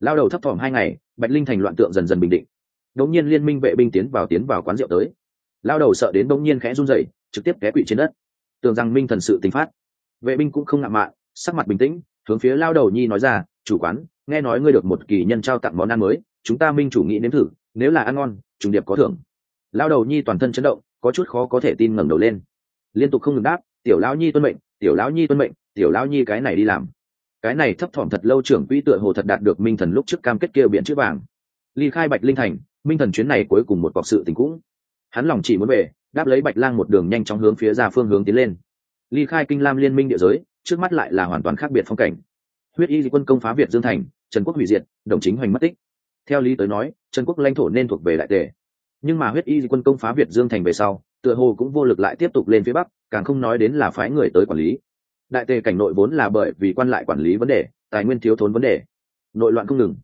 Lao đầu thấp thỏm hai ngày, bạch linh thành loạn tượng dần dần bình định đống nhiên liên minh vệ binh tiến vào tiến vào quán rượu tới. Lao đầu sợ đến đống nhiên khẽ run rẩy, trực tiếp té quỵ trên đất. Tưởng rằng minh thần sự tình phát. Vệ binh cũng không ngạo mạn, sắc mặt bình tĩnh, hướng phía lao đầu nhi nói ra, chủ quán, nghe nói ngươi được một kỳ nhân trao tặng món ăn mới, chúng ta minh chủ nghĩ nếm thử, nếu là ăn ngon, trùng điệp có thưởng. Lao đầu nhi toàn thân chấn động, có chút khó có thể tin ngẩng đầu lên. Liên tục không ngừng đáp, tiểu lão nhi tuân mệnh, tiểu lão nhi tuân mệnh, tiểu lão nhi cái này đi làm. Cái này thấp thỏm thật lâu trưởng quỹ tựa hồ thật đạt được minh thần lúc trước cam kết kia biện chữ vàng. Ly khai bạch linh thành minh thần chuyến này cuối cùng một cọc sự tình cũng. Hắn lòng chỉ muốn về, đáp lấy bạch lang một đường nhanh chóng hướng phía ra phương hướng tiến lên. Ly khai kinh lam liên minh địa giới, trước mắt lại là hoàn toàn khác biệt phong cảnh. Huyết y quân công phá việt dương thành, trần quốc hủy diệt, đồng chính hoành mất tích. Theo lý tới nói, trần quốc lãnh thổ nên thuộc về đại tề. Nhưng mà huyết y quân công phá việt dương thành về sau, tựa hồ cũng vô lực lại tiếp tục lên phía bắc, càng không nói đến là phái người tới quản lý. Đại tề cảnh nội vốn là bởi vì quan lại quản lý vấn đề, tài nguyên thiếu thốn vấn đề. Nội loạn không ngừng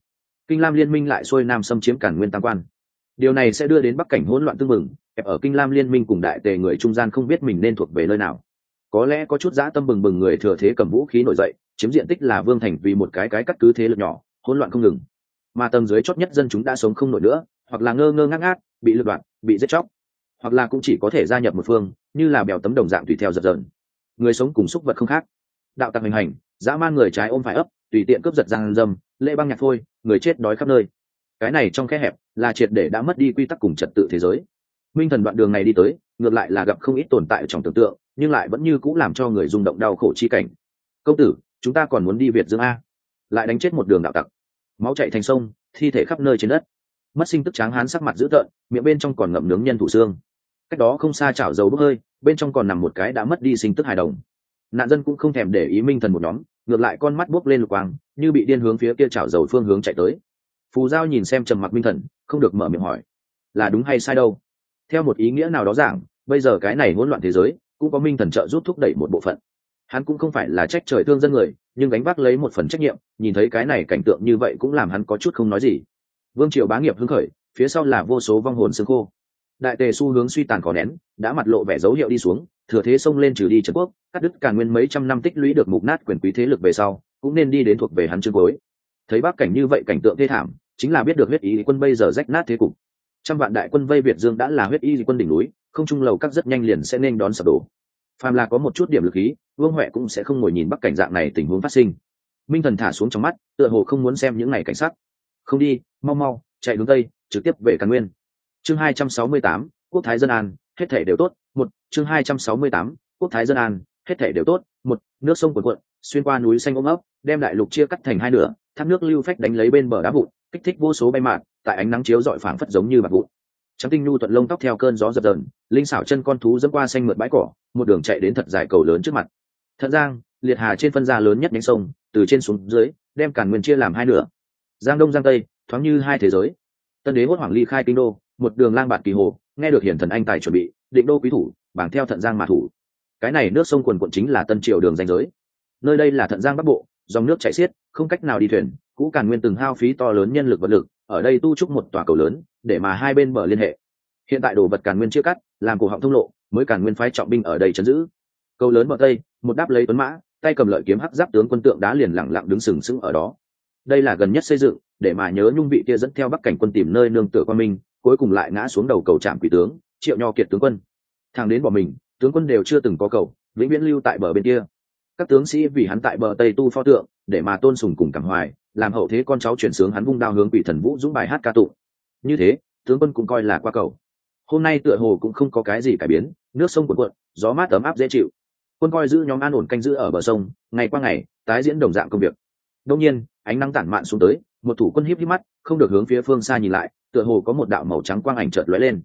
kinh lam liên minh lại xuôi nam xâm chiếm cản nguyên tam quan. Điều này sẽ đưa đến bắc cảnh hỗn loạn tương mừng kẹp ở kinh lam liên minh cùng đại tề người trung gian không biết mình nên thuộc về nơi nào. Có lẽ có chút dã tâm bừng bừng người thừa thế cầm vũ khí nổi dậy, chiếm diện tích là vương thành vì một cái cái cắt cứ thế lực nhỏ, hỗn loạn không ngừng. Mà tầng dưới chót nhất dân chúng đã sống không nổi nữa, hoặc là ngơ ngơ ngác ngác, bị lật đoạn bị giết chóc. Hoặc là cũng chỉ có thể gia nhập một phương, như là bèo tấm đồng dạng tùy theo giật dần người sống cùng xúc vật không khác. Đạo tặc hình hành, dã man người trái ôm phải ấp, tùy tiện cướp giật giang dâm lễ băng nhạc phôi, người chết đói khắp nơi. Cái này trong khe hẹp là triệt để đã mất đi quy tắc cùng trật tự thế giới. Minh thần đoạn đường này đi tới, ngược lại là gặp không ít tồn tại trong tưởng tượng, nhưng lại vẫn như cũng làm cho người rung động đau khổ chi cảnh. Công tử, chúng ta còn muốn đi việt dương a? Lại đánh chết một đường đạo tặc. Máu chạy thành sông, thi thể khắp nơi trên đất. Mất sinh tức tráng hán sắc mặt dữ tợn, miệng bên trong còn ngậm nướng nhân thủ xương. Cách đó không xa chảo dầu bốc hơi, bên trong còn nằm một cái đã mất đi sinh tức hài đồng. Nạn dân cũng không thèm để ý minh thần một nhóm ngược lại con mắt bốc lên lục quang, như bị điên hướng phía kia chảo dầu phương hướng chạy tới. Phù giao nhìn xem trầm mặc minh thần, không được mở miệng hỏi. Là đúng hay sai đâu? Theo một ý nghĩa nào đó giảng, bây giờ cái này hỗn loạn thế giới, cũng có minh thần trợ giúp thúc đẩy một bộ phận. Hắn cũng không phải là trách trời thương dân người, nhưng gánh vác lấy một phần trách nhiệm, nhìn thấy cái này cảnh tượng như vậy cũng làm hắn có chút không nói gì. Vương triều bá nghiệp hứng khởi, phía sau là vô số vong hồn xương khô. Đại tề xu hướng suy tàn có nén, đã mặt lộ vẻ dấu hiệu đi xuống thừa thế xông lên trừ đi trần quốc, cắt đứt càn nguyên mấy trăm năm tích lũy được mục nát quyền quý thế lực về sau, cũng nên đi đến thuộc về hắn chương cuối thấy bác cảnh như vậy cảnh tượng thê thảm, chính là biết được huyết ý quân bây giờ rách nát thế cục. Trăm vạn đại quân vây việt dương đã là huyết y quân đỉnh núi, không trung lầu các rất nhanh liền sẽ nên đón sập đổ. Phàm là có một chút điểm lực khí, vương huệ cũng sẽ không ngồi nhìn bắc cảnh dạng này tình huống phát sinh. Minh thần thả xuống trong mắt, tựa hồ không muốn xem những ngày cảnh sát không đi, mau mau, chạy hướng tây, trực tiếp về càn nguyên. Chương hai trăm sáu mươi tám, quốc thái dân an, hết thể đều tốt một, chương hai trăm sáu mươi tám, quốc thái dân an, hết thể đều tốt. Một, nước sông cuồn cuộn, xuyên qua núi xanh ôm ấp, đem đại lục chia cắt thành hai nửa, thác nước lưu phách đánh lấy bên bờ đá vụn, kích thích vô số bay mạn tại ánh nắng chiếu rọi phảng phất giống như bạc vụn. Trắng tinh nhu thuận lông tóc theo cơn gió dập dờn, linh xảo chân con thú dẫm qua xanh mượt bãi cỏ, một đường chạy đến thật dài cầu lớn trước mặt. Thật giang, liệt hà trên phân gia lớn nhất nhánh sông, từ trên xuống dưới, đem cản nguyên chia làm hai nửa. Giang đông giang tây, thoáng như hai thế giới. Tân đế hốt hoảng ly khai kinh đô, một đường lang bạt kỳ hồ, nghe được hiển thần anh tài chuẩn bị định đô quý thủ, bảng theo thận giang mà thủ. Cái này nước sông quần quận chính là tân triều đường danh giới. Nơi đây là thận giang bắc bộ, dòng nước chảy xiết, không cách nào đi thuyền, cũ càn nguyên từng hao phí to lớn nhân lực vật lực, ở đây tu trúc một tòa cầu lớn, để mà hai bên bờ liên hệ. Hiện tại đồ vật càn nguyên chưa cắt, làm cổ họng thông lộ, mới càn nguyên phái trọng binh ở đây chấn giữ. Cầu lớn bờ tây, một đáp lấy tuấn mã, tay cầm lợi kiếm hắc giáp tướng quân tượng đá liền lặng lặng đứng sừng sững ở đó. Đây là gần nhất xây dựng, để mà nhớ nhung vị kia dẫn theo bắc cảnh quân tìm nơi nương tựa quan minh cuối cùng lại ngã xuống đầu cầu trạm quỷ tướng triệu nho kiệt tướng quân. Thằng đến bỏ mình, tướng quân đều chưa từng có cầu, vĩnh viễn lưu tại bờ bên kia. Các tướng sĩ vì hắn tại bờ tây tu pho tượng, để mà tôn sùng cùng cảm hoài, làm hậu thế con cháu chuyển sướng hắn vung đao hướng quỷ thần vũ dũng bài hát ca tụng. Như thế, tướng quân cũng coi là qua cầu. Hôm nay tựa hồ cũng không có cái gì cải biến, nước sông cuộn cuộn, gió mát ấm áp dễ chịu. Quân coi giữ nhóm an ổn canh giữ ở bờ sông, ngày qua ngày, tái diễn đồng dạng công việc. Đông nhiên, ánh nắng tản mạn xuống tới, một thủ quân híp híp mắt, không được hướng phía phương xa nhìn lại, tựa hồ có một đạo màu trắng quang ảnh chợt lóe lên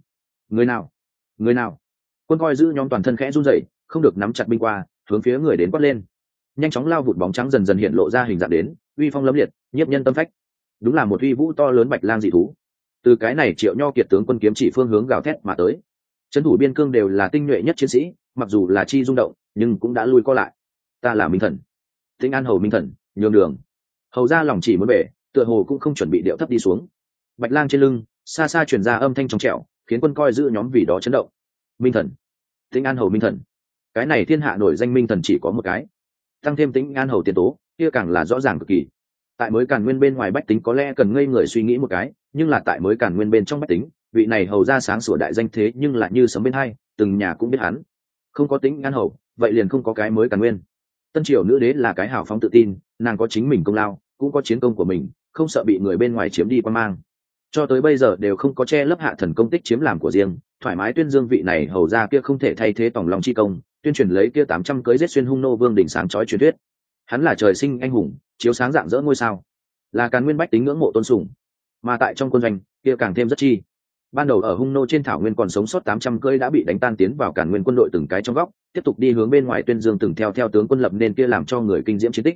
người nào? Người nào? Quân coi giữ nhóm toàn thân khẽ run rẩy, không được nắm chặt binh qua, hướng phía người đến quát lên. Nhanh chóng lao vụt bóng trắng dần dần hiện lộ ra hình dạng đến, uy phong lấm liệt, nhiếp nhân tâm phách. Đúng là một uy vũ to lớn bạch lang dị thú. Từ cái này triệu nho kiệt tướng quân kiếm chỉ phương hướng gào thét mà tới. Trấn thủ biên cương đều là tinh nhuệ nhất chiến sĩ, mặc dù là chi rung động, nhưng cũng đã lui co lại. Ta là minh thần. Tinh an hầu minh thần, nhường đường. Hầu ra lòng chỉ muốn bể tựa hồ cũng không chuẩn bị điệu thấp đi xuống. Bạch lang trên lưng, xa xa chuyển ra âm thanh trong trẻo khiến quân coi giữ nhóm vì đó chấn động. Minh thần. Tĩnh an hầu minh thần. Cái này thiên hạ nổi danh minh thần chỉ có một cái. Tăng thêm tĩnh an hầu tiền tố, kia càng là rõ ràng cực kỳ. Tại mới càn nguyên bên ngoài bách tính có lẽ cần ngây người suy nghĩ một cái, nhưng là tại mới càn nguyên bên trong bách tính, vị này hầu ra sáng sủa đại danh thế nhưng lại như sấm bên hai, từng nhà cũng biết hắn. Không có tính an hầu, vậy liền không có cái mới càn nguyên. Tân triều nữ đế là cái hào phóng tự tin, nàng có chính mình công lao, cũng có chiến công của mình, không sợ bị người bên ngoài chiếm đi quan mang cho tới bây giờ đều không có che lấp hạ thần công tích chiếm làm của riêng, thoải mái tuyên dương vị này hầu ra kia không thể thay thế tổng lòng chi công, tuyên truyền lấy kia tám trăm cưới giết xuyên hung nô vương đỉnh sáng chói truyền thuyết. Hắn là trời sinh anh hùng, chiếu sáng dạng dỡ ngôi sao, là càn nguyên bách tính ngưỡng mộ tôn sùng. Mà tại trong quân doanh, kia càng thêm rất chi. Ban đầu ở hung nô trên thảo nguyên còn sống sót tám trăm cưỡi đã bị đánh tan tiến vào càn nguyên quân đội từng cái trong góc, tiếp tục đi hướng bên ngoài tuyên dương từng theo theo tướng quân lập nên kia làm cho người kinh diễm chiến tích.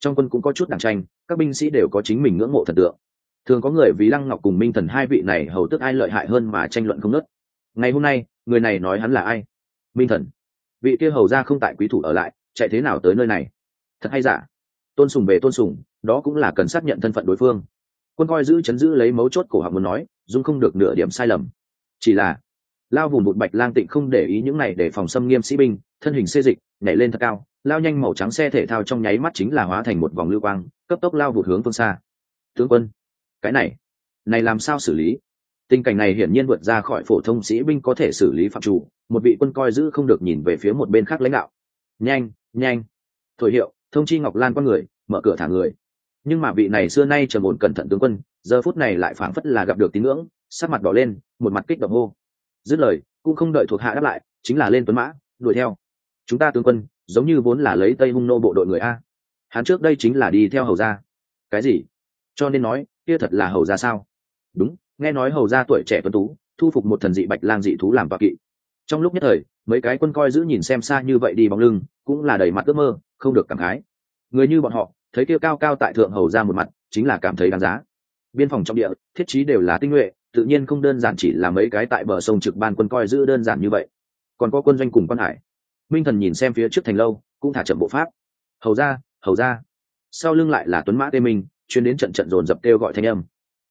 Trong quân cũng có chút đảng tranh, các binh sĩ đều có chính mình ngưỡng mộ thần tượng thường có người vì lăng ngọc cùng minh thần hai vị này hầu tức ai lợi hại hơn mà tranh luận không nớt. Ngày hôm nay, người này nói hắn là ai? Minh thần. Vị kia hầu ra không tại quý thủ ở lại, chạy thế nào tới nơi này? Thật hay giả? Tôn sùng về tôn sùng, đó cũng là cần xác nhận thân phận đối phương. Quân coi giữ chấn giữ lấy mấu chốt cổ họng muốn nói, dung không được nửa điểm sai lầm. Chỉ là, lao vùng một bạch lang tịnh không để ý những này để phòng xâm nghiêm sĩ binh, thân hình xê dịch, nhảy lên thật cao, lao nhanh màu trắng xe thể thao trong nháy mắt chính là hóa thành một vòng lưu quang, cấp tốc lao vụt hướng phương xa. Tướng quân cái này này làm sao xử lý? Tình cảnh này hiển nhiên vượt ra khỏi phổ thông sĩ binh có thể xử lý phạm chủ, một vị quân coi giữ không được nhìn về phía một bên khác lãnh đạo. Nhanh nhanh. Thổi hiệu, thông chi ngọc lan con người, mở cửa thả người. Nhưng mà vị này xưa nay trầm ổn cẩn thận tướng quân, giờ phút này lại phảng phất là gặp được tín ngưỡng, sắc mặt đỏ lên, một mặt kích động hô. Dứt lời, cũng không đợi thuộc hạ đáp lại, chính là lên tuấn mã, đuổi theo. Chúng ta tướng quân, giống như vốn là lấy tây hung nô bộ đội người a. Hắn trước đây chính là đi theo hầu gia cái gì? Cho nên nói kia thật là hầu gia sao? Đúng, nghe nói hầu gia tuổi trẻ tuấn tú, thu phục một thần dị bạch lang dị thú làm bạc kỵ. Trong lúc nhất thời, mấy cái quân coi giữ nhìn xem xa như vậy đi bóng lưng, cũng là đầy mặt ước mơ, không được cảm khái. Người như bọn họ, thấy kia cao cao tại thượng hầu ra một mặt, chính là cảm thấy đáng giá. Biên phòng trong địa, thiết trí đều là tinh nhuệ, tự nhiên không đơn giản chỉ là mấy cái tại bờ sông trực ban quân coi giữ đơn giản như vậy. Còn có quân doanh cùng quan hải. Minh thần nhìn xem phía trước thành lâu, cũng cũng thả chậm bộ pháp. Hầu ra hầu ra sau lưng lại là tuấn mã tê minh chuyến đến trận trận dồn dập kêu gọi thanh âm.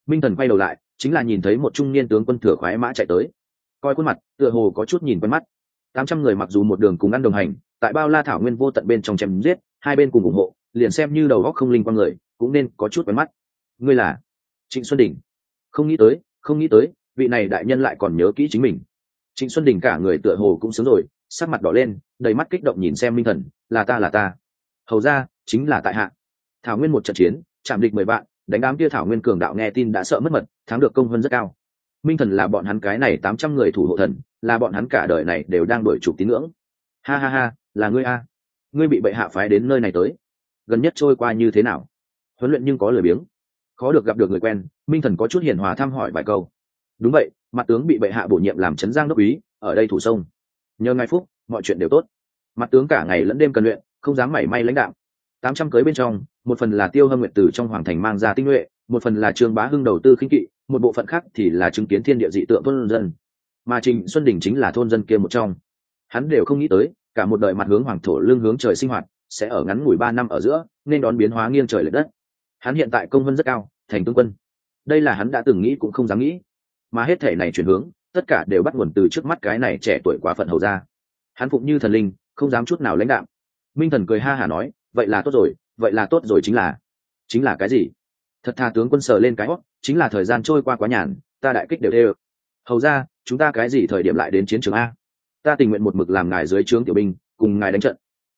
Minh thần quay đầu lại, chính là nhìn thấy một trung niên tướng quân thừa khoái mã chạy tới. Coi khuôn mặt, tựa hồ có chút nhìn quen mắt. Tám trăm người mặc dù một đường cùng ăn đồng hành, tại bao la thảo nguyên vô tận bên trong chém giết, hai bên cùng ủng hộ, liền xem như đầu góc không linh quang người, cũng nên có chút quen mắt. Ngươi là trịnh xuân đình. Không nghĩ tới, không nghĩ tới, vị này đại nhân lại còn nhớ kỹ chính mình. Trịnh xuân đình cả người tựa hồ cũng sướng rồi, sắc mặt đỏ lên, đầy mắt kích động nhìn xem minh thần, là ta là ta. Hầu ra, chính là tại hạ. Thảo nguyên một trận chiến chạm địch mười vạn, đánh đám kia thảo nguyên cường đạo nghe tin đã sợ mất mật, thắng được công hơn rất cao. Minh thần là bọn hắn cái này tám trăm người thủ hộ thần, là bọn hắn cả đời này đều đang đổi chụp tín ngưỡng. Ha ha ha, là ngươi a. Ngươi bị bệ hạ phái đến nơi này tới. Gần nhất trôi qua như thế nào? Huấn luyện nhưng có lời biếng. Khó được gặp được người quen, minh thần có chút hiền hòa thăm hỏi vài câu. Đúng vậy, mặt tướng bị bệ hạ bổ nhiệm làm trấn giang đốc úy, ở đây thủ sông. Nhờ ngài phúc, mọi chuyện đều tốt. Mặt tướng cả ngày lẫn đêm cần luyện, không dám mảy may lãnh đạo tám trăm cưới bên trong, một phần là tiêu hâm nguyện từ trong hoàng thành mang ra tinh nhuệ, một phần là trương bá hưng đầu tư khinh kỵ, một bộ phận khác thì là chứng kiến thiên địa dị tượng thôn dân. Mà trình xuân đình chính là thôn dân kia một trong. Hắn đều không nghĩ tới, cả một đời mặt hướng hoàng thổ lương hướng trời sinh hoạt, sẽ ở ngắn ngủi ba năm ở giữa, nên đón biến hóa nghiêng trời l ệ đất. Hắn hiện tại công vân rất cao, thành tướng quân. Đây là hắn đã từng nghĩ cũng không dám nghĩ. Mà hết thể này chuyển hướng, tất cả đều bắt nguồn từ trước mắt cái này trẻ tuổi quá phận hầu ra hắn phụng như thần linh, không dám chút nào lãnh đạo minh thần cười ha hả nói vậy là tốt rồi, vậy là tốt rồi chính là. Chính là cái gì? Thật thà tướng quân sờ lên cái hót chính là thời gian trôi qua quá nhàn, ta đại kích đều đê hầu ra, chúng ta cái gì thời điểm lại đến chiến trường a? Ta tình nguyện một mực làm ngài dưới trướng tiểu binh, cùng ngài đánh trận.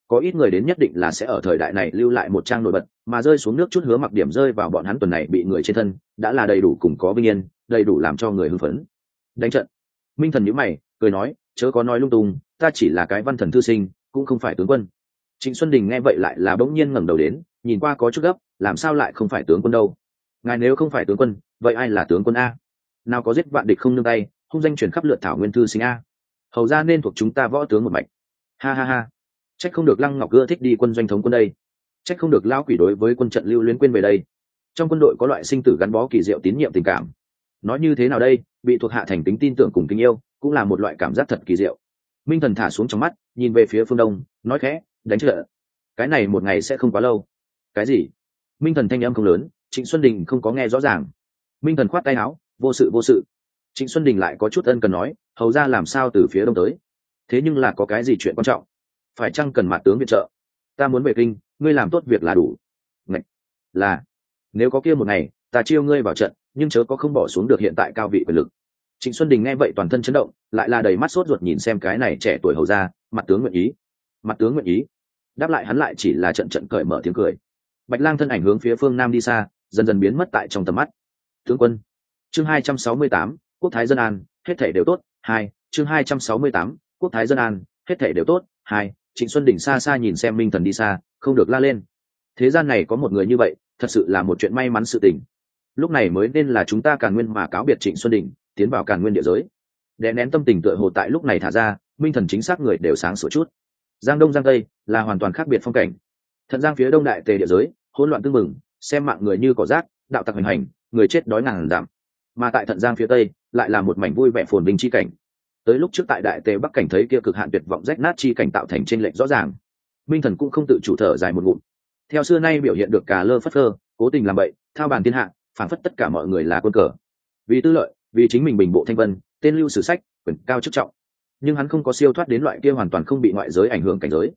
Có ít người đến nhất định là sẽ ở thời đại này lưu lại một trang nổi bật, mà rơi xuống nước chút hứa mặc điểm rơi vào bọn hắn tuần này bị người trên thân, đã là đầy đủ cùng có vinh yên, đầy đủ làm cho người hưng phấn. Đánh trận. Minh thần nhữ mày, cười nói, chớ có nói lung tung, ta chỉ là cái văn thần thư sinh, cũng không phải tướng quân trịnh xuân đình nghe vậy lại là bỗng nhiên ngẩng đầu đến, nhìn qua có chút gấp, làm sao lại không phải tướng quân đâu? Ngài nếu không phải tướng quân, vậy ai là tướng quân a? Nào có giết vạn địch không nương tay, hung danh chuyển khắp lượt thảo nguyên thư sinh a. Hầu ra nên thuộc chúng ta võ tướng một mạch. Ha ha ha. Trách không được lăng ngọc ưa thích đi quân doanh thống quân đây. Trách không được lao quỷ đối với quân trận lưu luyến quên về đây. Trong quân đội có loại sinh tử gắn bó kỳ diệu tín nhiệm tình cảm. Nói như thế nào đây, bị thuộc hạ thành tính tin tưởng cùng tình yêu, cũng là một loại cảm giác thật kỳ diệu. Minh thần thả xuống trong mắt, nhìn về phía phương đông, nói khẽ đánh trợ cái này một ngày sẽ không quá lâu. Cái gì? Minh thần thanh âm không lớn trịnh xuân đình không có nghe rõ ràng. Minh thần khoát tay áo vô sự vô sự. Trịnh xuân đình lại có chút ân cần nói hầu ra làm sao từ phía đông tới? Thế nhưng là có cái gì chuyện quan trọng? Phải chăng cần mặt tướng viện trợ? Ta muốn về kinh ngươi làm tốt việc là đủ. Ngạch, là. Nếu có kia một ngày ta chiêu ngươi vào trận nhưng chớ có không bỏ xuống được hiện tại cao vị quyền lực. Trịnh xuân đình nghe vậy toàn thân chấn động lại là đầy mắt sốt ruột nhìn xem cái này trẻ tuổi hầu ra mặt tướng nguyện ý mặt tướng nguyện ý. Đáp lại hắn lại chỉ là trận trận cởi mở tiếng cười. Bạch lang thân ảnh hướng phía phương nam đi xa, dần dần biến mất tại trong tầm mắt. Tướng quân, chương hai trăm sáu mươi tám, quốc thái dân an, hết thể đều tốt, hai, chương hai trăm sáu mươi tám, quốc thái dân an, hết thể đều tốt, hai, trịnh xuân đỉnh xa xa nhìn xem minh thần đi xa, không được la lên. Thế gian này có một người như vậy, thật sự là một chuyện may mắn sự tình. Lúc này mới nên là chúng ta càn nguyên mà cáo biệt trịnh xuân đình tiến vào càn nguyên địa giới. Đè nén tâm tình tựa hồ tại lúc này thả ra, minh thần chính xác người đều sáng sửa chút giang đông giang tây là hoàn toàn khác biệt phong cảnh. Thận giang phía đông đại tề địa giới, hỗn loạn tương mừng, xem mạng người như cỏ rác, đạo tặc hành hành, người chết đói ngàn giảm. Mà tại thận giang phía tây, lại là một mảnh vui vẻ phồn vinh chi cảnh. Tới lúc trước tại đại tề bắc cảnh thấy kia cực hạn tuyệt vọng rách nát chi cảnh tạo thành trên lệnh rõ ràng. Minh thần cũng không tự chủ thở dài một ngụm. Theo xưa nay biểu hiện được cả lơ phất lơ cố tình làm bậy, thao bàn thiên hạ, phản phất tất cả mọi người là quân cờ. Vì tư lợi, vì chính mình bình bộ thanh vân, tên lưu sử sách, quyền cao chức trọng nhưng hắn không có siêu thoát đến loại kia hoàn toàn không bị ngoại giới ảnh hưởng cảnh giới.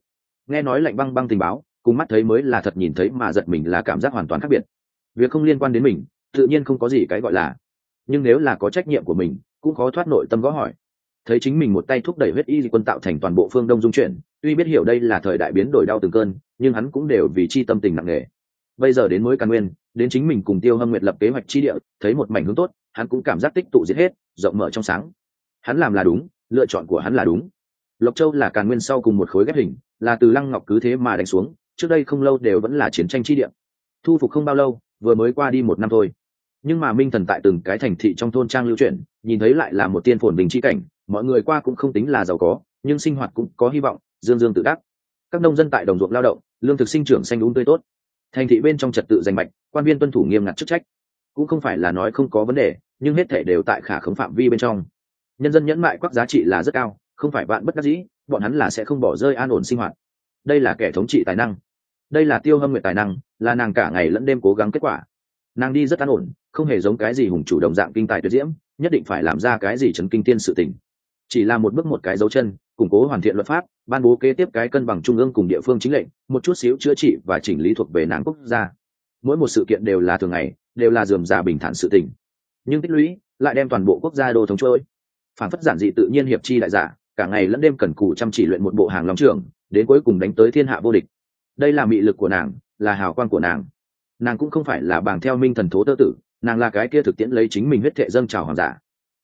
Nghe nói lạnh băng băng tình báo, cùng mắt thấy mới là thật nhìn thấy mà giật mình là cảm giác hoàn toàn khác biệt. Việc không liên quan đến mình, tự nhiên không có gì cái gọi là. Nhưng nếu là có trách nhiệm của mình, cũng khó thoát nội tâm gõ hỏi. Thấy chính mình một tay thúc đẩy huyết y quân tạo thành toàn bộ phương đông dung chuyển, tuy biết hiểu đây là thời đại biến đổi đau từng cơn, nhưng hắn cũng đều vì chi tâm tình nặng nề. Bây giờ đến mới căn nguyên, đến chính mình cùng tiêu hâm nguyệt lập kế hoạch chi địa, thấy một mảnh hướng tốt, hắn cũng cảm giác tích tụ giết hết, rộng mở trong sáng. Hắn làm là đúng lựa chọn của hắn là đúng. Lộc châu là càn nguyên sau cùng một khối ghép hình, là từ lăng ngọc cứ thế mà đánh xuống, trước đây không lâu đều vẫn là chiến tranh chi địa. Thu phục không bao lâu, vừa mới qua đi một năm thôi. Nhưng mà minh thần tại từng cái thành thị trong thôn trang lưu chuyển, nhìn thấy lại là một tiên phồn bình chi cảnh, mọi người qua cũng không tính là giàu có, nhưng sinh hoạt cũng có hy vọng, dương dương tự đắc. Các nông dân tại đồng ruộng lao động, lương thực sinh trưởng xanh đúng tươi tốt. Thành thị bên trong trật tự danh mạch, quan viên tuân thủ nghiêm ngặt chức trách. Cũng không phải là nói không có vấn đề, nhưng hết thể đều tại khả khống phạm vi bên trong nhân dân nhẫn mại quắc giá trị là rất cao, không phải bạn bất đắc dĩ, bọn hắn là sẽ không bỏ rơi an ổn sinh hoạt. Đây là kẻ thống trị tài năng. Đây là tiêu hâm nguyện tài năng, là nàng cả ngày lẫn đêm cố gắng kết quả. Nàng đi rất an ổn, không hề giống cái gì hùng chủ động dạng kinh tài tuyệt diễm, nhất định phải làm ra cái gì chấn kinh tiên sự tình. Chỉ là một bước một cái dấu chân, củng cố hoàn thiện luật pháp, ban bố kế tiếp cái cân bằng trung ương cùng địa phương chính lệnh, một chút xíu chữa trị và chỉnh lý thuộc về nàng quốc gia. Mỗi một sự kiện đều là thường ngày, đều là dườm già bình thản sự tình. Nhưng tích lũy lại đem toàn bộ quốc gia đô thống trôi phản phất giản dị tự nhiên hiệp chi đại giả, cả ngày lẫn đêm cần cù chăm chỉ luyện một bộ hàng long trưởng đến cuối cùng đánh tới thiên hạ vô địch. Đây là mị lực của nàng, là hào quang của nàng. Nàng cũng không phải là bàng theo minh thần thố tơ tử, nàng là cái kia thực tiễn lấy chính mình huyết thệ dâng trào hoàng giả.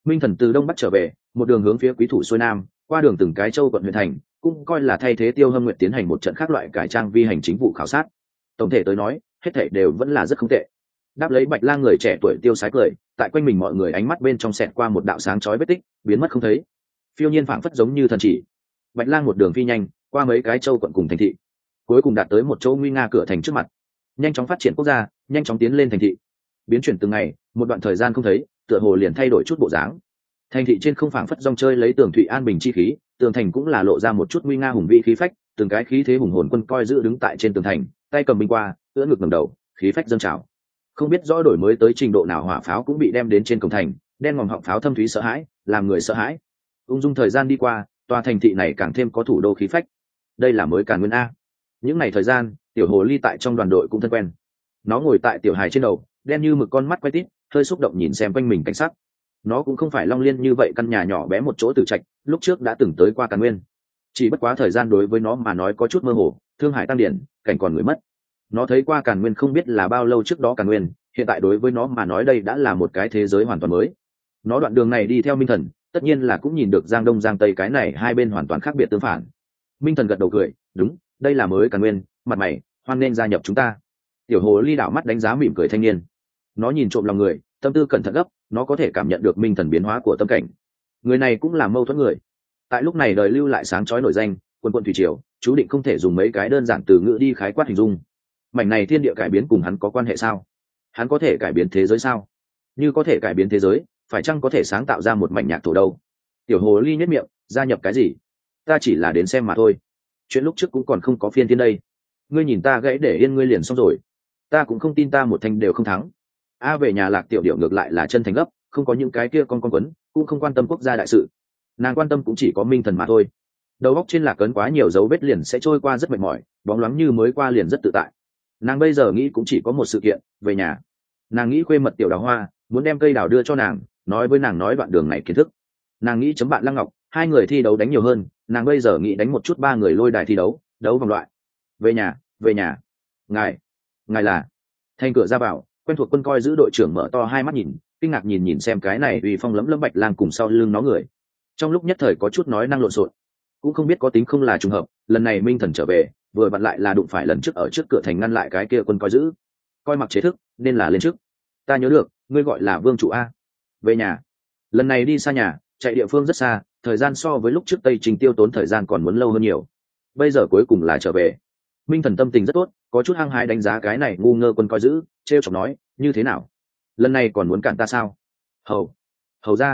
Minh thần từ đông bắc trở về, một đường hướng phía quý thủ xuôi nam, qua đường từng cái châu quận huyện thành, cũng coi là thay thế tiêu hâm nguyện tiến hành một trận khác loại cải trang vi hành chính vụ khảo sát. Tổng thể tới nói, hết thệ đều vẫn là rất không tệ. Đáp lấy bạch lang người trẻ tuổi tiêu sái cười, tại quanh mình mọi người ánh mắt bên trong sẹt qua một đạo sáng chói vết tích biến mất không thấy. Phiêu nhiên phảng phất giống như thần chỉ. Bạch lang một đường phi nhanh, qua mấy cái châu quận cùng thành thị. Cuối cùng đạt tới một châu nguy nga cửa thành trước mặt. Nhanh chóng phát triển quốc gia, nhanh chóng tiến lên thành thị. Biến chuyển từng ngày, một đoạn thời gian không thấy, tựa hồ liền thay đổi chút bộ dáng. Thành thị trên không phảng phất rong chơi lấy tường thụy an bình chi khí, tường thành cũng là lộ ra một chút nguy nga hùng vĩ khí phách, từng cái khí thế hùng hồn quân coi giữ đứng tại trên tường thành, tay cầm binh qua, ưỡn ngực ngầm đầu, khí phách dâng trào. Không biết rõ đổi mới tới trình độ nào hỏa pháo cũng bị đem đến trên cổng thành đen ngòm họng pháo thâm thúy sợ hãi, làm người sợ hãi. Ung dung thời gian đi qua, tòa thành thị này càng thêm có thủ đô khí phách. Đây là mới càn nguyên a. Những ngày thời gian, tiểu hồ ly tại trong đoàn đội cũng thân quen. Nó ngồi tại tiểu hài trên đầu, đen như mực con mắt quay tít, hơi xúc động nhìn xem quanh mình cảnh sắc. Nó cũng không phải long liên như vậy, căn nhà nhỏ bé một chỗ từ trạch, lúc trước đã từng tới qua càn nguyên. Chỉ bất quá thời gian đối với nó mà nói có chút mơ hồ, thương hải tăng điển, cảnh còn người mất. Nó thấy qua càn nguyên không biết là bao lâu trước đó càn nguyên, hiện tại đối với nó mà nói đây đã là một cái thế giới hoàn toàn mới nó đoạn đường này đi theo minh thần, tất nhiên là cũng nhìn được giang đông, giang tây cái này hai bên hoàn toàn khác biệt tương phản. Minh thần gật đầu cười, đúng, đây là mới càng nguyên, mặt mày, hoan nên gia nhập chúng ta. Tiểu hồ ly đảo mắt đánh giá mỉm cười thanh niên. Nó nhìn trộm lòng người, tâm tư cẩn thận gấp, nó có thể cảm nhận được minh thần biến hóa của tâm cảnh. Người này cũng là mâu thuẫn người. Tại lúc này đời lưu lại sáng chói nổi danh, quân quân thủy triều, chú định không thể dùng mấy cái đơn giản từ ngữ đi khái quát hình dung. Mảnh này thiên địa cải biến cùng hắn có quan hệ sao? Hắn có thể cải biến thế giới sao? Như có thể cải biến thế giới phải chăng có thể sáng tạo ra một mảnh nhạc thổ đâu? Tiểu hồ ly nhất miệng, gia nhập cái gì? Ta chỉ là đến xem mà thôi. Chuyện lúc trước cũng còn không có phiên thiên đây. Ngươi nhìn ta gãy để yên ngươi liền xong rồi. Ta cũng không tin ta một thanh đều không thắng. A về nhà lạc tiểu điệu ngược lại là chân thành gấp, không có những cái kia con con quấn, cũng không quan tâm quốc gia đại sự. Nàng quan tâm cũng chỉ có minh thần mà thôi. Đầu góc trên lạc cấn quá nhiều dấu vết liền sẽ trôi qua rất mệt mỏi, bóng loáng như mới qua liền rất tự tại. Nàng bây giờ nghĩ cũng chỉ có một sự kiện, về nhà. Nàng nghĩ khuê mật tiểu đào hoa, muốn đem cây đào đưa cho nàng nói với nàng nói đoạn đường này kiến thức. Nàng nghĩ chấm bạn lăng ngọc, hai người thi đấu đánh nhiều hơn, nàng bây giờ nghĩ đánh một chút ba người lôi đài thi đấu đấu vòng loại. Về nhà về nhà. Ngài ngài là. Thành cửa ra vào, quen thuộc quân coi giữ đội trưởng mở to hai mắt nhìn, kinh ngạc nhìn nhìn xem cái này uy phong lấm lấm bạch lang cùng sau lưng nó người. Trong lúc nhất thời có chút nói năng lộn xộn. Cũng không biết có tính không là trùng hợp, lần này minh thần trở về, vừa vặn lại là đụng phải lần trước ở trước cửa thành ngăn lại cái kia quân coi giữ. Coi mặc chế thức, nên là lên trước. Ta nhớ được, ngươi gọi là vương chủ a về nhà. Lần này đi xa nhà, chạy địa phương rất xa, thời gian so với lúc trước tây trình tiêu tốn thời gian còn muốn lâu hơn nhiều. Bây giờ cuối cùng là trở về. Minh thần tâm tình rất tốt, có chút hăng hái đánh giá cái này ngu ngơ quân coi giữ t r e o chọc nói, như thế nào? Lần này còn muốn cản ta sao? Hầu hầu ra,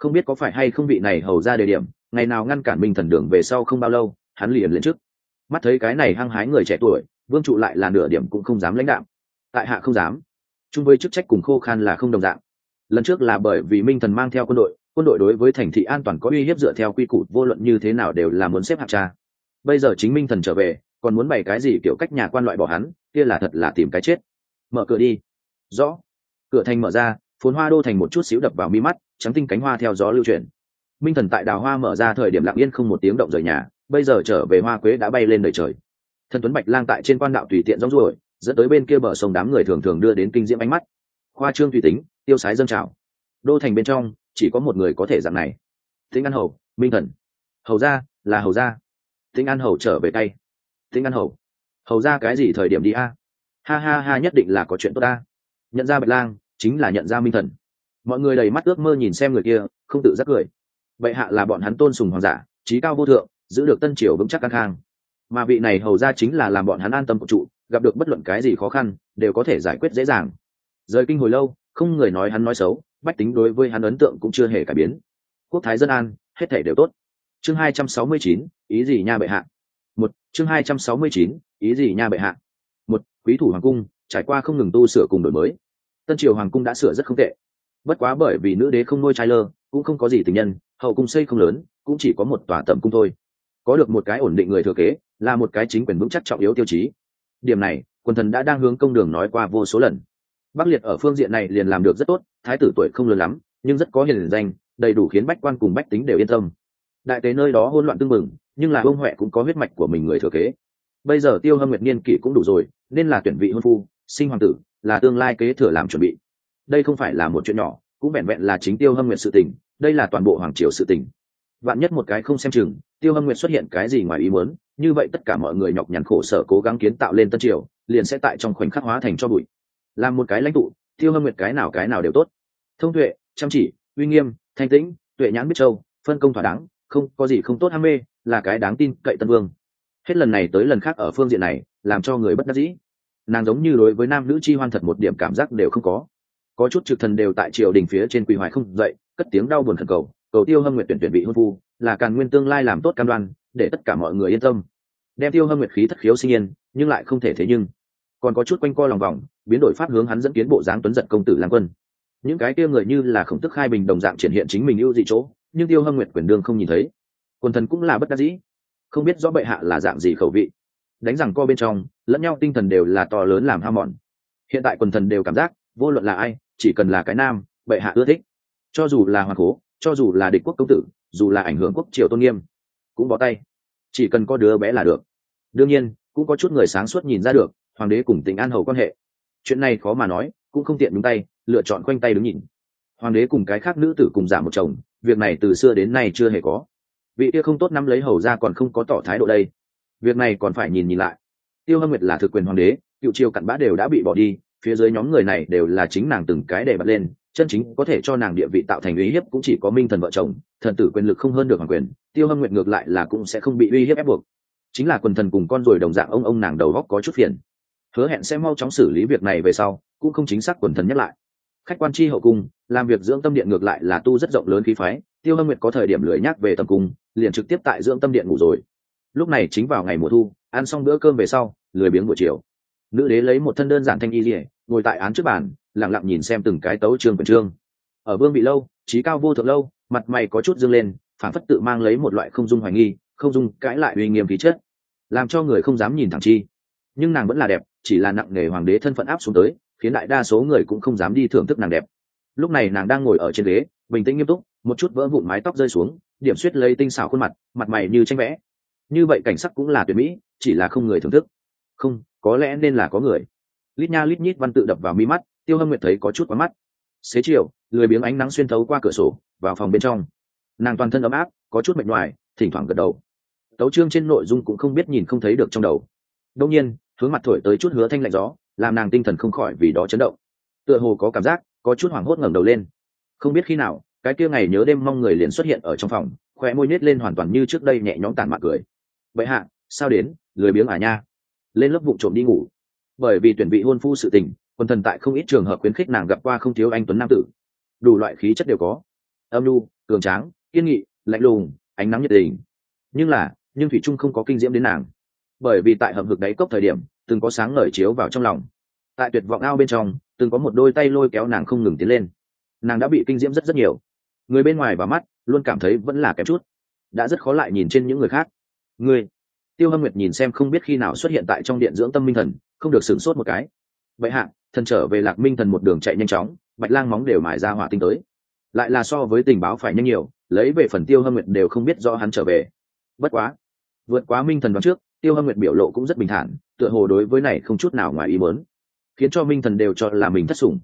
không biết có phải hay không vị này hầu ra đề điểm, ngày nào ngăn cản minh thần đường về sau không bao lâu, hắn liền lên trước. Mắt thấy cái này hăng hái người trẻ tuổi, vương trụ lại là nửa điểm cũng không dám lãnh đạo tại hạ không dám. Chung với chức trách cùng khô khan là không đồng dạng lần trước là bởi vì minh thần mang theo quân đội quân đội đối với thành thị an toàn có uy hiếp dựa theo quy củ, vô luận như thế nào đều là muốn xếp hạng cha. Bây giờ chính minh thần trở về, còn muốn bày cái gì kiểu cách nhà quan loại bỏ hắn, kia là thật là tìm cái chết. Mở cửa đi. Rõ. Cửa thành mở ra phốn hoa đô thành một chút xíu đập vào mi mắt, trắng tinh cánh hoa theo gió lưu chuyển. Minh thần tại đào hoa mở ra thời điểm lặng yên không một tiếng động rời nhà, bây giờ trở về hoa quế đã bay lên đời trời. Thần tuấn bạch lang tại trên quan đạo tùy tiện rong ruổi, dẫn tới bên kia bờ sông đám người thường thường đưa đến kinh diễm ánh mắt. Khoa trương tùy tính tiêu sái dâng trào. Đô thành bên trong, chỉ có một người có thể dạng này. Tĩnh an hầu, minh thần. Hầu ra là hầu ra tĩnh an hầu trở về tay. Tĩnh an hầu. Hầu ra cái gì thời điểm đi a? Ha ha ha, nhất định là có chuyện tốt ta nhận ra bạch lang, chính là nhận ra minh thần. Mọi người đầy mắt ước mơ nhìn xem người kia, không tự giác cười. Bệ hạ là bọn hắn tôn sùng hoàng giả, trí cao vô thượng, giữ được tân triều vững chắc căng khang. Mà vị này hầu ra chính là làm bọn hắn an tâm của trụ, gặp được bất luận cái gì khó khăn, đều có thể giải quyết dễ dàng. Rời kinh hồi lâu không người nói hắn nói xấu, bách tính đối với hắn ấn tượng cũng chưa hề cải biến. Quốc thái dân an, hết thể đều tốt. Chương hai trăm sáu mươi chín, ý gì nha bệ hạ? Một, chương hai trăm sáu mươi chín, ý gì nha bệ hạ? Một, quý thủ hoàng cung, trải qua không ngừng tu sửa cùng đổi mới. Tân triều hoàng cung đã sửa rất không tệ. Bất quá bởi vì nữ đế không nuôi trai lơ, cũng không có gì tình nhân, hậu cung xây không lớn, cũng chỉ có một tòa tầm cung thôi. Có được một cái ổn định người thừa kế, là một cái chính quyền vững chắc trọng yếu tiêu chí. Điểm này quần thần đã đang hướng công đường nói qua vô số lần bắc liệt ở phương diện này liền làm được rất tốt thái tử tuổi không lớn lắm nhưng rất có hiền danh đầy đủ khiến bách quan cùng bách tính đều yên tâm. Đại tế nơi đó hôn loạn tưng mừng, nhưng là ông huệ cũng có huyết mạch của mình người thừa kế. Bây giờ tiêu hâm nguyệt niên kỷ cũng đủ rồi nên là tuyển vị hôn phu sinh hoàng tử là tương lai kế thừa làm chuẩn bị. Đây không phải là một chuyện nhỏ cũng vẹn vẹn là chính tiêu hâm nguyệt sự tình đây là toàn bộ hoàng triều sự tình. Vạn nhất một cái không xem chừng tiêu hâm nguyệt xuất hiện cái gì ngoài ý muốn như vậy tất cả mọi người nhọc nhằn khổ sở cố gắng kiến tạo lên tân triều liền sẽ tại trong khoảnh khắc hóa thành cho bụi làm một cái lãnh tụ, tiêu hâm nguyệt cái nào cái nào đều tốt. Thông tuệ, chăm chỉ, uy nghiêm, thanh tĩnh, tuệ nhãn biết châu, phân công thỏa đáng, không có gì không tốt ham mê, là cái đáng tin cậy tân vương. Hết lần này tới lần khác ở phương diện này, làm cho người bất đắc dĩ. Nàng giống như đối với nam nữ chi hoan thật một điểm cảm giác đều không có. Có chút trực thần đều tại triều đình phía trên quỳ hoài không dậy, cất tiếng đau buồn khẩn cầu cầu tiêu hâm nguyệt tuyển tuyển vị hôn phu, là càn nguyên tương lai làm tốt cam đoan, để tất cả mọi người yên tâm. Đem tiêu hâm nguyệt khí thất khiếu sinh yên, nhưng lại không thể thế nhưng còn có chút quanh co lòng vòng, biến đổi pháp hướng hắn dẫn kiến bộ dáng tuấn giật công tử lang quân. Những cái tiêu người như là khổng tức hai bình đồng dạng triển hiện chính mình ưu dị chỗ, nhưng tiêu hâm nguyệt quyền đương không nhìn thấy. Quần thần cũng là bất đắc dĩ, không biết rõ bệ hạ là dạng gì khẩu vị. Đánh rằng co bên trong, lẫn nhau tinh thần đều là to lớn làm ham mòn. Hiện tại quần thần đều cảm giác, vô luận là ai, chỉ cần là cái nam, bệ hạ ưa thích. Cho dù là hoàng cố, cho dù là địch quốc công tử, dù là ảnh hưởng quốc triều tôn nghiêm, cũng bỏ tay. Chỉ cần có đứa bé là được. Đương nhiên, cũng có chút người sáng suốt nhìn ra được hoàng đế cùng tình an hầu quan hệ. Chuyện này khó mà nói, cũng không tiện nhúng tay, lựa chọn khoanh tay đứng nhìn. Hoàng đế cùng cái khác nữ tử cùng giả một chồng, việc này từ xưa đến nay chưa hề có. Vị kia không tốt nắm lấy hầu ra còn không có tỏ thái độ đây. Việc này còn phải nhìn nhìn lại. Tiêu hâm nguyệt là thực quyền hoàng đế, cựu triều cặn bã đều đã bị bỏ đi, phía dưới nhóm người này đều là chính nàng từng cái để bật lên, chân chính có thể cho nàng địa vị tạo thành uy hiếp cũng chỉ có minh thần vợ chồng, thần tử quyền lực không hơn được hoàng quyền, tiêu hâm nguyệt ngược lại là cũng sẽ không bị uy hiếp ép buộc. Chính là quần thần cùng con rồi đồng dạng ông ông nàng đầu góc có chút phiền hứa hẹn sẽ mau chóng xử lý việc này về sau, cũng không chính xác quần thần nhắc lại. Khách quan chi hậu cung, làm việc dưỡng tâm điện ngược lại là tu rất rộng lớn khí phái, tiêu hâm nguyệt có thời điểm lười nhắc về tầm cung, liền trực tiếp tại dưỡng tâm điện ngủ rồi. Lúc này chính vào ngày mùa thu, ăn xong bữa cơm về sau, lười biếng buổi chiều. Nữ đế lấy một thân đơn giản thanh y dỉa ngồi tại án trước bàn, lặng lặng nhìn xem từng cái tấu trương quyển trương ở vương bị lâu, trí cao vô thượng lâu, mặt mày có chút dương lên, phản phất tự mang lấy một loại không dung hoài nghi, không dung cãi lại uy nghiêm khí chất, làm cho người không dám nhìn thẳng chi. Nhưng nàng vẫn là đẹp chỉ là nặng nề hoàng đế thân phận áp xuống tới, khiến đại đa số người cũng không dám đi thưởng thức nàng đẹp. Lúc này nàng đang ngồi ở trên ghế, bình tĩnh nghiêm túc, một chút vỡ vụn mái tóc rơi xuống, điểm suýt lấy tinh xảo khuôn mặt mặt mày như tranh vẽ. Như vậy cảnh sắc cũng là tuyệt mỹ, chỉ là không người thưởng thức. Không, có lẽ nên là có người. Lít nha lít nhít văn tự đập vào mi mắt, tiêu hâm nguyệt thấy có chút quá mắt. Xế chiều, lười biếng ánh nắng xuyên thấu qua cửa sổ, vào phòng bên trong. Nàng toàn thân ấm áp, có chút mệt ngoài thỉnh thoảng gật đầu. Tấu trương trên nội dung cũng không biết nhìn không thấy được trong đầu. Đông nhiên hướng mặt thổi tới chút hứa thanh lạnh gió, làm nàng tinh thần không khỏi vì đó chấn động. Tựa hồ có cảm giác, có chút hoảng hốt ngẩng đầu lên. Không biết khi nào, cái kia ngày nhớ đêm mong người liền xuất hiện ở trong phòng, khóe môi nhếch lên hoàn toàn như trước đây nhẹ nhõm tàn mạc cười. Vậy hạ, sao đến? Lười biếng à nha? Lên lớp vụ trộm đi ngủ. Bởi vì tuyển vị hôn phu sự tình, quân thần tại không ít trường hợp khuyến khích nàng gặp qua không thiếu anh tuấn nam tử. Đủ loại khí chất đều có. Âm lu cường tráng, kiên nghị, lạnh lùng, ánh nắng nhiệt tình. Nhưng là, nhưng thủy trung không có kinh diễm đến nàng bởi vì tại hợp hực đáy cốc thời điểm, từng có sáng ngời chiếu vào trong lòng. Tại tuyệt vọng ao bên trong, từng có một đôi tay lôi kéo nàng không ngừng tiến lên. Nàng đã bị kinh diễm rất rất nhiều. Người bên ngoài và mắt, luôn cảm thấy vẫn là kém chút. Đã rất khó lại nhìn trên những người khác. Người tiêu hâm nguyệt nhìn xem không biết khi nào xuất hiện tại trong điện dưỡng tâm minh thần, không được sửng sốt một cái. Vậy hạ, thần trở về lạc minh thần một đường chạy nhanh chóng, bạch lang móng đều mải ra hỏa tinh tới. Lại là so với tình báo phải nhanh nhiều, lấy về phần tiêu hâm nguyệt đều không biết do hắn trở về. Bất quá, vượt quá minh thần đoán trước tiêu hâm nguyệt biểu lộ cũng rất bình thản, tựa hồ đối với này không chút nào ngoài ý muốn, khiến cho minh thần đều cho là mình thất sủng.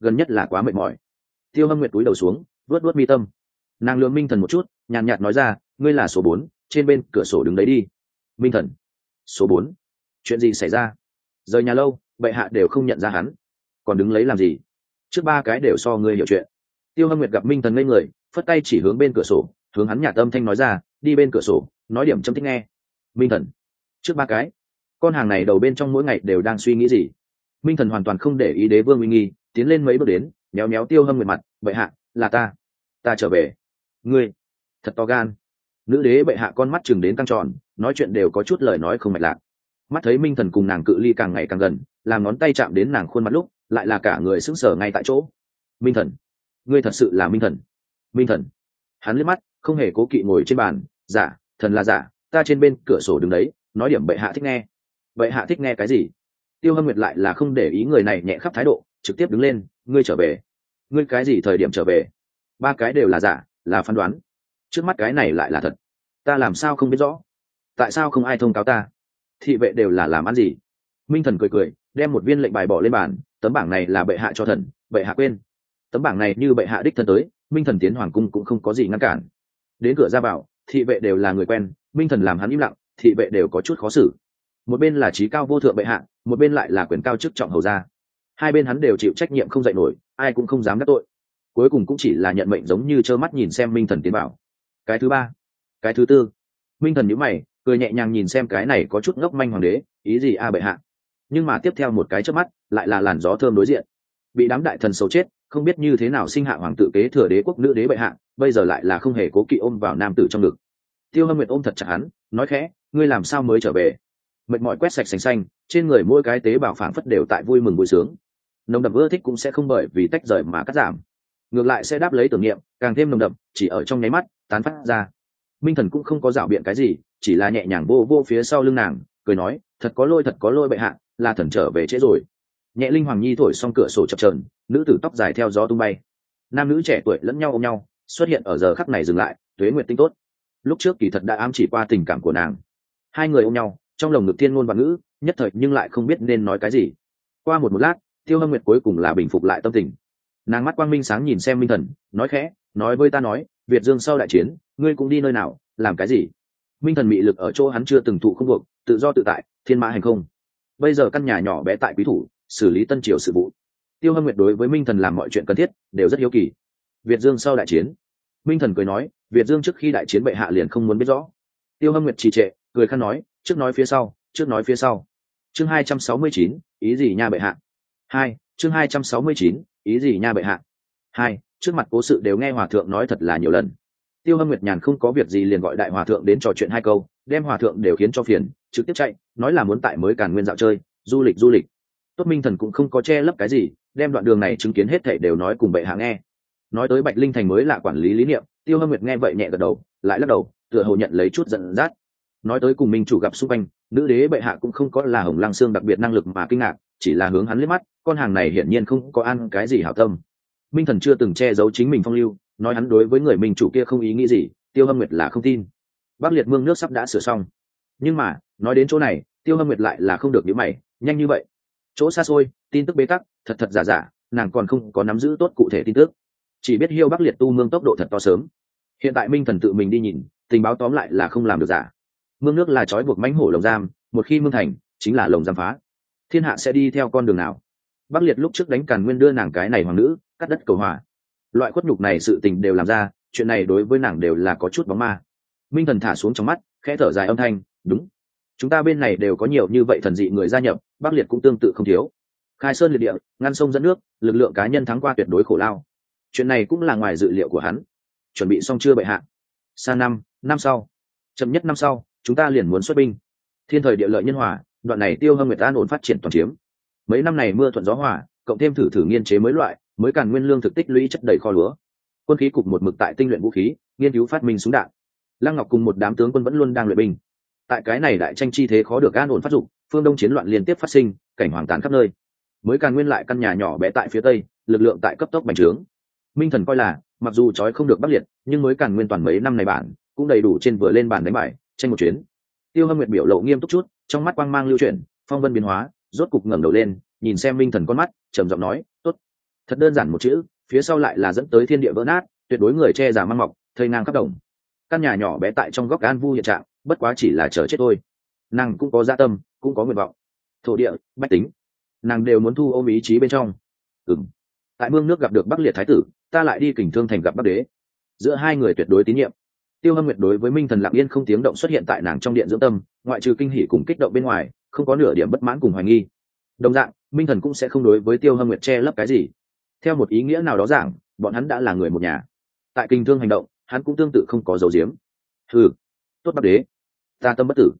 Gần nhất là quá mệt mỏi. Tiêu hâm nguyệt cúi đầu xuống vớt vớt mi tâm. Nàng lừa minh thần một chút, nhàn nhạt nói ra, ngươi là số bốn, trên bên cửa sổ đứng đấy đi. Minh thần. Số bốn? Chuyện gì xảy ra? Rời nhà lâu, bệ hạ đều không nhận ra hắn. Còn đứng lấy làm gì? Trước ba cái đều so ngươi hiểu chuyện. Tiêu hâm nguyệt gặp minh thần ngây người, phất tay chỉ hướng bên cửa sổ, hướng hắn nhà tâm thanh nói ra, đi bên cửa sổ, nói điểm châm thích nghe. Minh thần trước ba cái, con hàng này đầu bên trong mỗi ngày đều đang suy nghĩ gì? Minh thần hoàn toàn không để ý đế vương uy nghi, tiến lên mấy bước đến, méo méo tiêu hâm nguyệt mặt, bệ hạ, là ta ta trở về. Ngươi, thật to gan. Nữ đế bệ hạ con mắt chừng đến căng tròn, nói chuyện đều có chút lời nói không mạch lạc. Mắt thấy minh thần cùng nàng cự ly càng ngày càng gần, làm ngón tay chạm đến nàng khuôn mặt lúc, lại là cả người sững sờ ngay tại chỗ. Minh thần, ngươi thật sự là minh thần. Minh thần. Hắn liếc mắt, không hề cố kỵ ngồi trên bàn giả thần là giả ta trên bên cửa sổ đứng đấy nói điểm bệ hạ thích nghe. Bệ hạ thích nghe cái gì? Tiêu hâm nguyệt lại là không để ý người này nhẹ khắp thái độ, trực tiếp đứng lên, ngươi trở về. Ngươi cái gì thời điểm trở về? Ba cái đều là giả, là phán đoán. Trước mắt cái này lại là thật. Ta làm sao không biết rõ? Tại sao không ai thông cáo ta? Thị vệ đều là làm ăn gì? Minh thần cười cười, đem một viên lệnh bài bỏ lên bàn, tấm bảng này là bệ hạ cho thần, bệ hạ quên. Tấm bảng này như bệ hạ đích thân tới, minh thần tiến hoàng cung cũng không có gì ngăn cản. Đến cửa ra vào, thị vệ đều là người quen, minh thần làm hắn im lặng thị vệ đều có chút khó xử. Một bên là trí cao vô thượng bệ hạ, một bên lại là quyền cao chức trọng hầu gia. Hai bên hắn đều chịu trách nhiệm không dạy nổi, ai cũng không dám đắc tội. Cuối cùng cũng chỉ là nhận mệnh giống như trơ mắt nhìn xem minh thần tiến bảo. Cái thứ ba, cái thứ tư. Minh thần nhữ mày, cười nhẹ nhàng nhìn xem cái này có chút ngốc manh hoàng đế, ý gì a bệ hạ? Nhưng mà tiếp theo một cái trước mắt, lại là làn gió thơm đối diện. Bị đám đại thần xấu chết, không biết như thế nào sinh hạ hoàng tự kế thừa đế quốc nữ đế bệ hạ, bây giờ lại là không hề cố kỵ ôm vào nam tử trong ngực tiêu hâm nguyệt ôm thật chặt hắn, nói khẽ, ngươi làm sao mới trở về? Mệt mỏi quét sạch sành xanh, trên người mỗi cái tế bào phảng phất đều tại vui mừng vui sướng. Nồng đậm ưa thích cũng sẽ không bởi vì tách rời mà cắt giảm. Ngược lại sẽ đáp lấy tưởng niệm, càng thêm nồng đậm, chỉ ở trong nháy mắt, tán phát ra. Minh thần cũng không có rảo biện cái gì, chỉ là nhẹ nhàng vô vô phía sau lưng nàng, cười nói, thật có lôi thật có lôi bệ hạ, là thần trở về trễ rồi. Nhẹ linh hoàng nhi thổi xong cửa sổ chập trờn nữ tử tóc dài theo gió tung bay. Nam nữ trẻ tuổi lẫn nhau ôm nhau, xuất hiện ở giờ khắc này dừng lại, tuế nguyệt tinh tốt lúc trước kỳ thật đã ám chỉ qua tình cảm của nàng. Hai người ôm nhau, trong lồng ngực thiên ngôn và ngữ, nhất thời nhưng lại không biết nên nói cái gì. Qua một một lát, tiêu hâm nguyệt cuối cùng là bình phục lại tâm tình. Nàng mắt quang minh sáng nhìn xem minh thần, nói khẽ, nói với ta nói, việt dương sau đại chiến, ngươi cũng đi nơi nào, làm cái gì? Minh thần mị lực ở chỗ hắn chưa từng thụ không buộc, tự do tự tại, thiên mã hành không. Bây giờ căn nhà nhỏ bé tại quý thủ, xử lý tân triều sự vụ. Tiêu hâm nguyệt đối với minh thần làm mọi chuyện cần thiết, đều rất hiếu kỳ. Việt dương sau đại chiến minh thần cười nói, việt dương trước khi đại chiến bệ hạ liền không muốn biết rõ. Tiêu hâm nguyệt trì trệ, cười khăn nói, trước nói phía sau, trước nói phía sau. Chương hai trăm sáu mươi chín, ý gì nha bệ hạ? Hai, chương hai trăm sáu mươi chín, ý gì nha bệ hạ? Hai, trước mặt cố sự đều nghe hòa thượng nói thật là nhiều lần. Tiêu hâm nguyệt nhàn không có việc gì liền gọi đại hòa thượng đến trò chuyện hai câu, đem hòa thượng đều khiến cho phiền, trực tiếp chạy, nói là muốn tại mới càn nguyên dạo chơi, du lịch du lịch. Tốt minh thần cũng không có che lấp cái gì, đem đoạn đường này chứng kiến hết thảy đều nói cùng bệ hạ nghe nói tới bạch linh thành mới là quản lý lý niệm, tiêu hâm nguyệt nghe vậy nhẹ gật đầu, lại lắc đầu, tựa hồ nhận lấy chút giận dắt. Nói tới cùng minh chủ gặp xung quanh, nữ đế bệ hạ cũng không có là hồng lăng xương đặc biệt năng lực mà kinh ngạc, chỉ là hướng hắn liếc mắt, con hàng này hiển nhiên không có ăn cái gì hảo tâm. Minh thần chưa từng che giấu chính mình phong lưu, nói hắn đối với người minh chủ kia không ý nghĩ gì, tiêu hâm nguyệt là không tin. Bắc liệt mương nước sắp đã sửa xong. Nhưng mà, nói đến chỗ này, tiêu hâm nguyệt lại là không được nhíu mày, nhanh như vậy. Chỗ xa xôi, tin tức bế tắc, thật thật giả giả, nàng còn không có nắm giữ tốt cụ thể tin tức chỉ biết hiêu bắc liệt tu mương tốc độ thật to sớm. Hiện tại minh thần tự mình đi nhìn, tình báo tóm lại là không làm được giả. Mương nước là trói buộc mãnh hổ lồng giam, một khi mương thành, chính là lồng giam phá. Thiên hạ sẽ đi theo con đường nào? Bắc liệt lúc trước đánh càn nguyên đưa nàng cái này hoàng nữ, cắt đất cầu hòa. Loại khuất nhục này sự tình đều làm ra, chuyện này đối với nàng đều là có chút bóng ma. Minh thần thả xuống trong mắt, khẽ thở dài âm thanh, đúng. Chúng ta bên này đều có nhiều như vậy thần dị người gia nhập, bắc liệt cũng tương tự không thiếu. Khai sơn liệt địa, ngăn sông dẫn nước, lực lượng cá nhân thắng qua tuyệt đối khổ lao chuyện này cũng là ngoài dự liệu của hắn. Chuẩn bị xong chưa bệ hạ? Sang năm năm sau. Chậm nhất năm sau, chúng ta liền muốn xuất binh. Thiên thời địa lợi nhân hòa, đoạn này tiêu hâm nguyệt an ổn phát triển toàn chiếm. Mấy năm này mưa thuận gió hòa, cộng thêm thử thử nghiên chế mới loại, mới càng nguyên lương thực tích lũy chất đầy kho lúa. Quân khí cục một mực tại tinh luyện vũ khí, nghiên cứu phát minh súng đạn. Lăng ngọc cùng một đám tướng quân vẫn luôn đang luyện binh. Tại cái này đại tranh chi thế khó được an ổn phát dụng, phương đông chiến loạn liên tiếp phát sinh, cảnh hoàng tàn khắp nơi. Mới càng nguyên lại căn nhà nhỏ bé tại phía tây, lực lượng tại cấp tốc bành trướng minh thần coi là, mặc dù trói không được bắc liệt, nhưng mới càn nguyên toàn mấy năm này bản, cũng đầy đủ trên vừa lên bản đánh bài tranh một chuyến. Tiêu hâm nguyệt biểu lộ nghiêm túc chút, trong mắt quang mang lưu chuyển, phong vân biến hóa, rốt cục ngẩng đầu lên, nhìn xem minh thần con mắt, trầm giọng nói, tốt. Thật đơn giản một chữ, phía sau lại là dẫn tới thiên địa vỡ nát, tuyệt đối người che giả mang mọc, thây ngang khắp đồng. Căn nhà nhỏ bé tại trong góc an vu hiện trạng, bất quá chỉ là chờ chết thôi. Nàng cũng có gia tâm, cũng có nguyện vọng. Thổ địa, bách tính. Nàng đều muốn thu ôm ý chí bên trong. Ừng tại mương nước gặp được bắc liệt thái tử, ta lại đi kình thương thành gặp bắc đế. Giữa hai người tuyệt đối tín nhiệm. Tiêu hâm nguyệt đối với minh thần lặng yên không tiếng động xuất hiện tại nàng trong điện dưỡng tâm, ngoại trừ kinh hỉ cùng kích động bên ngoài, không có nửa điểm bất mãn cùng hoài nghi. Đồng dạng, minh thần cũng sẽ không đối với tiêu hâm nguyệt che lấp cái gì. Theo một ý nghĩa nào đó giảng, bọn hắn đã là người một nhà. Tại kinh thương hành động, hắn cũng tương tự không có dấu diếm ừ tốt bắc đế. Ta tâm bất tử,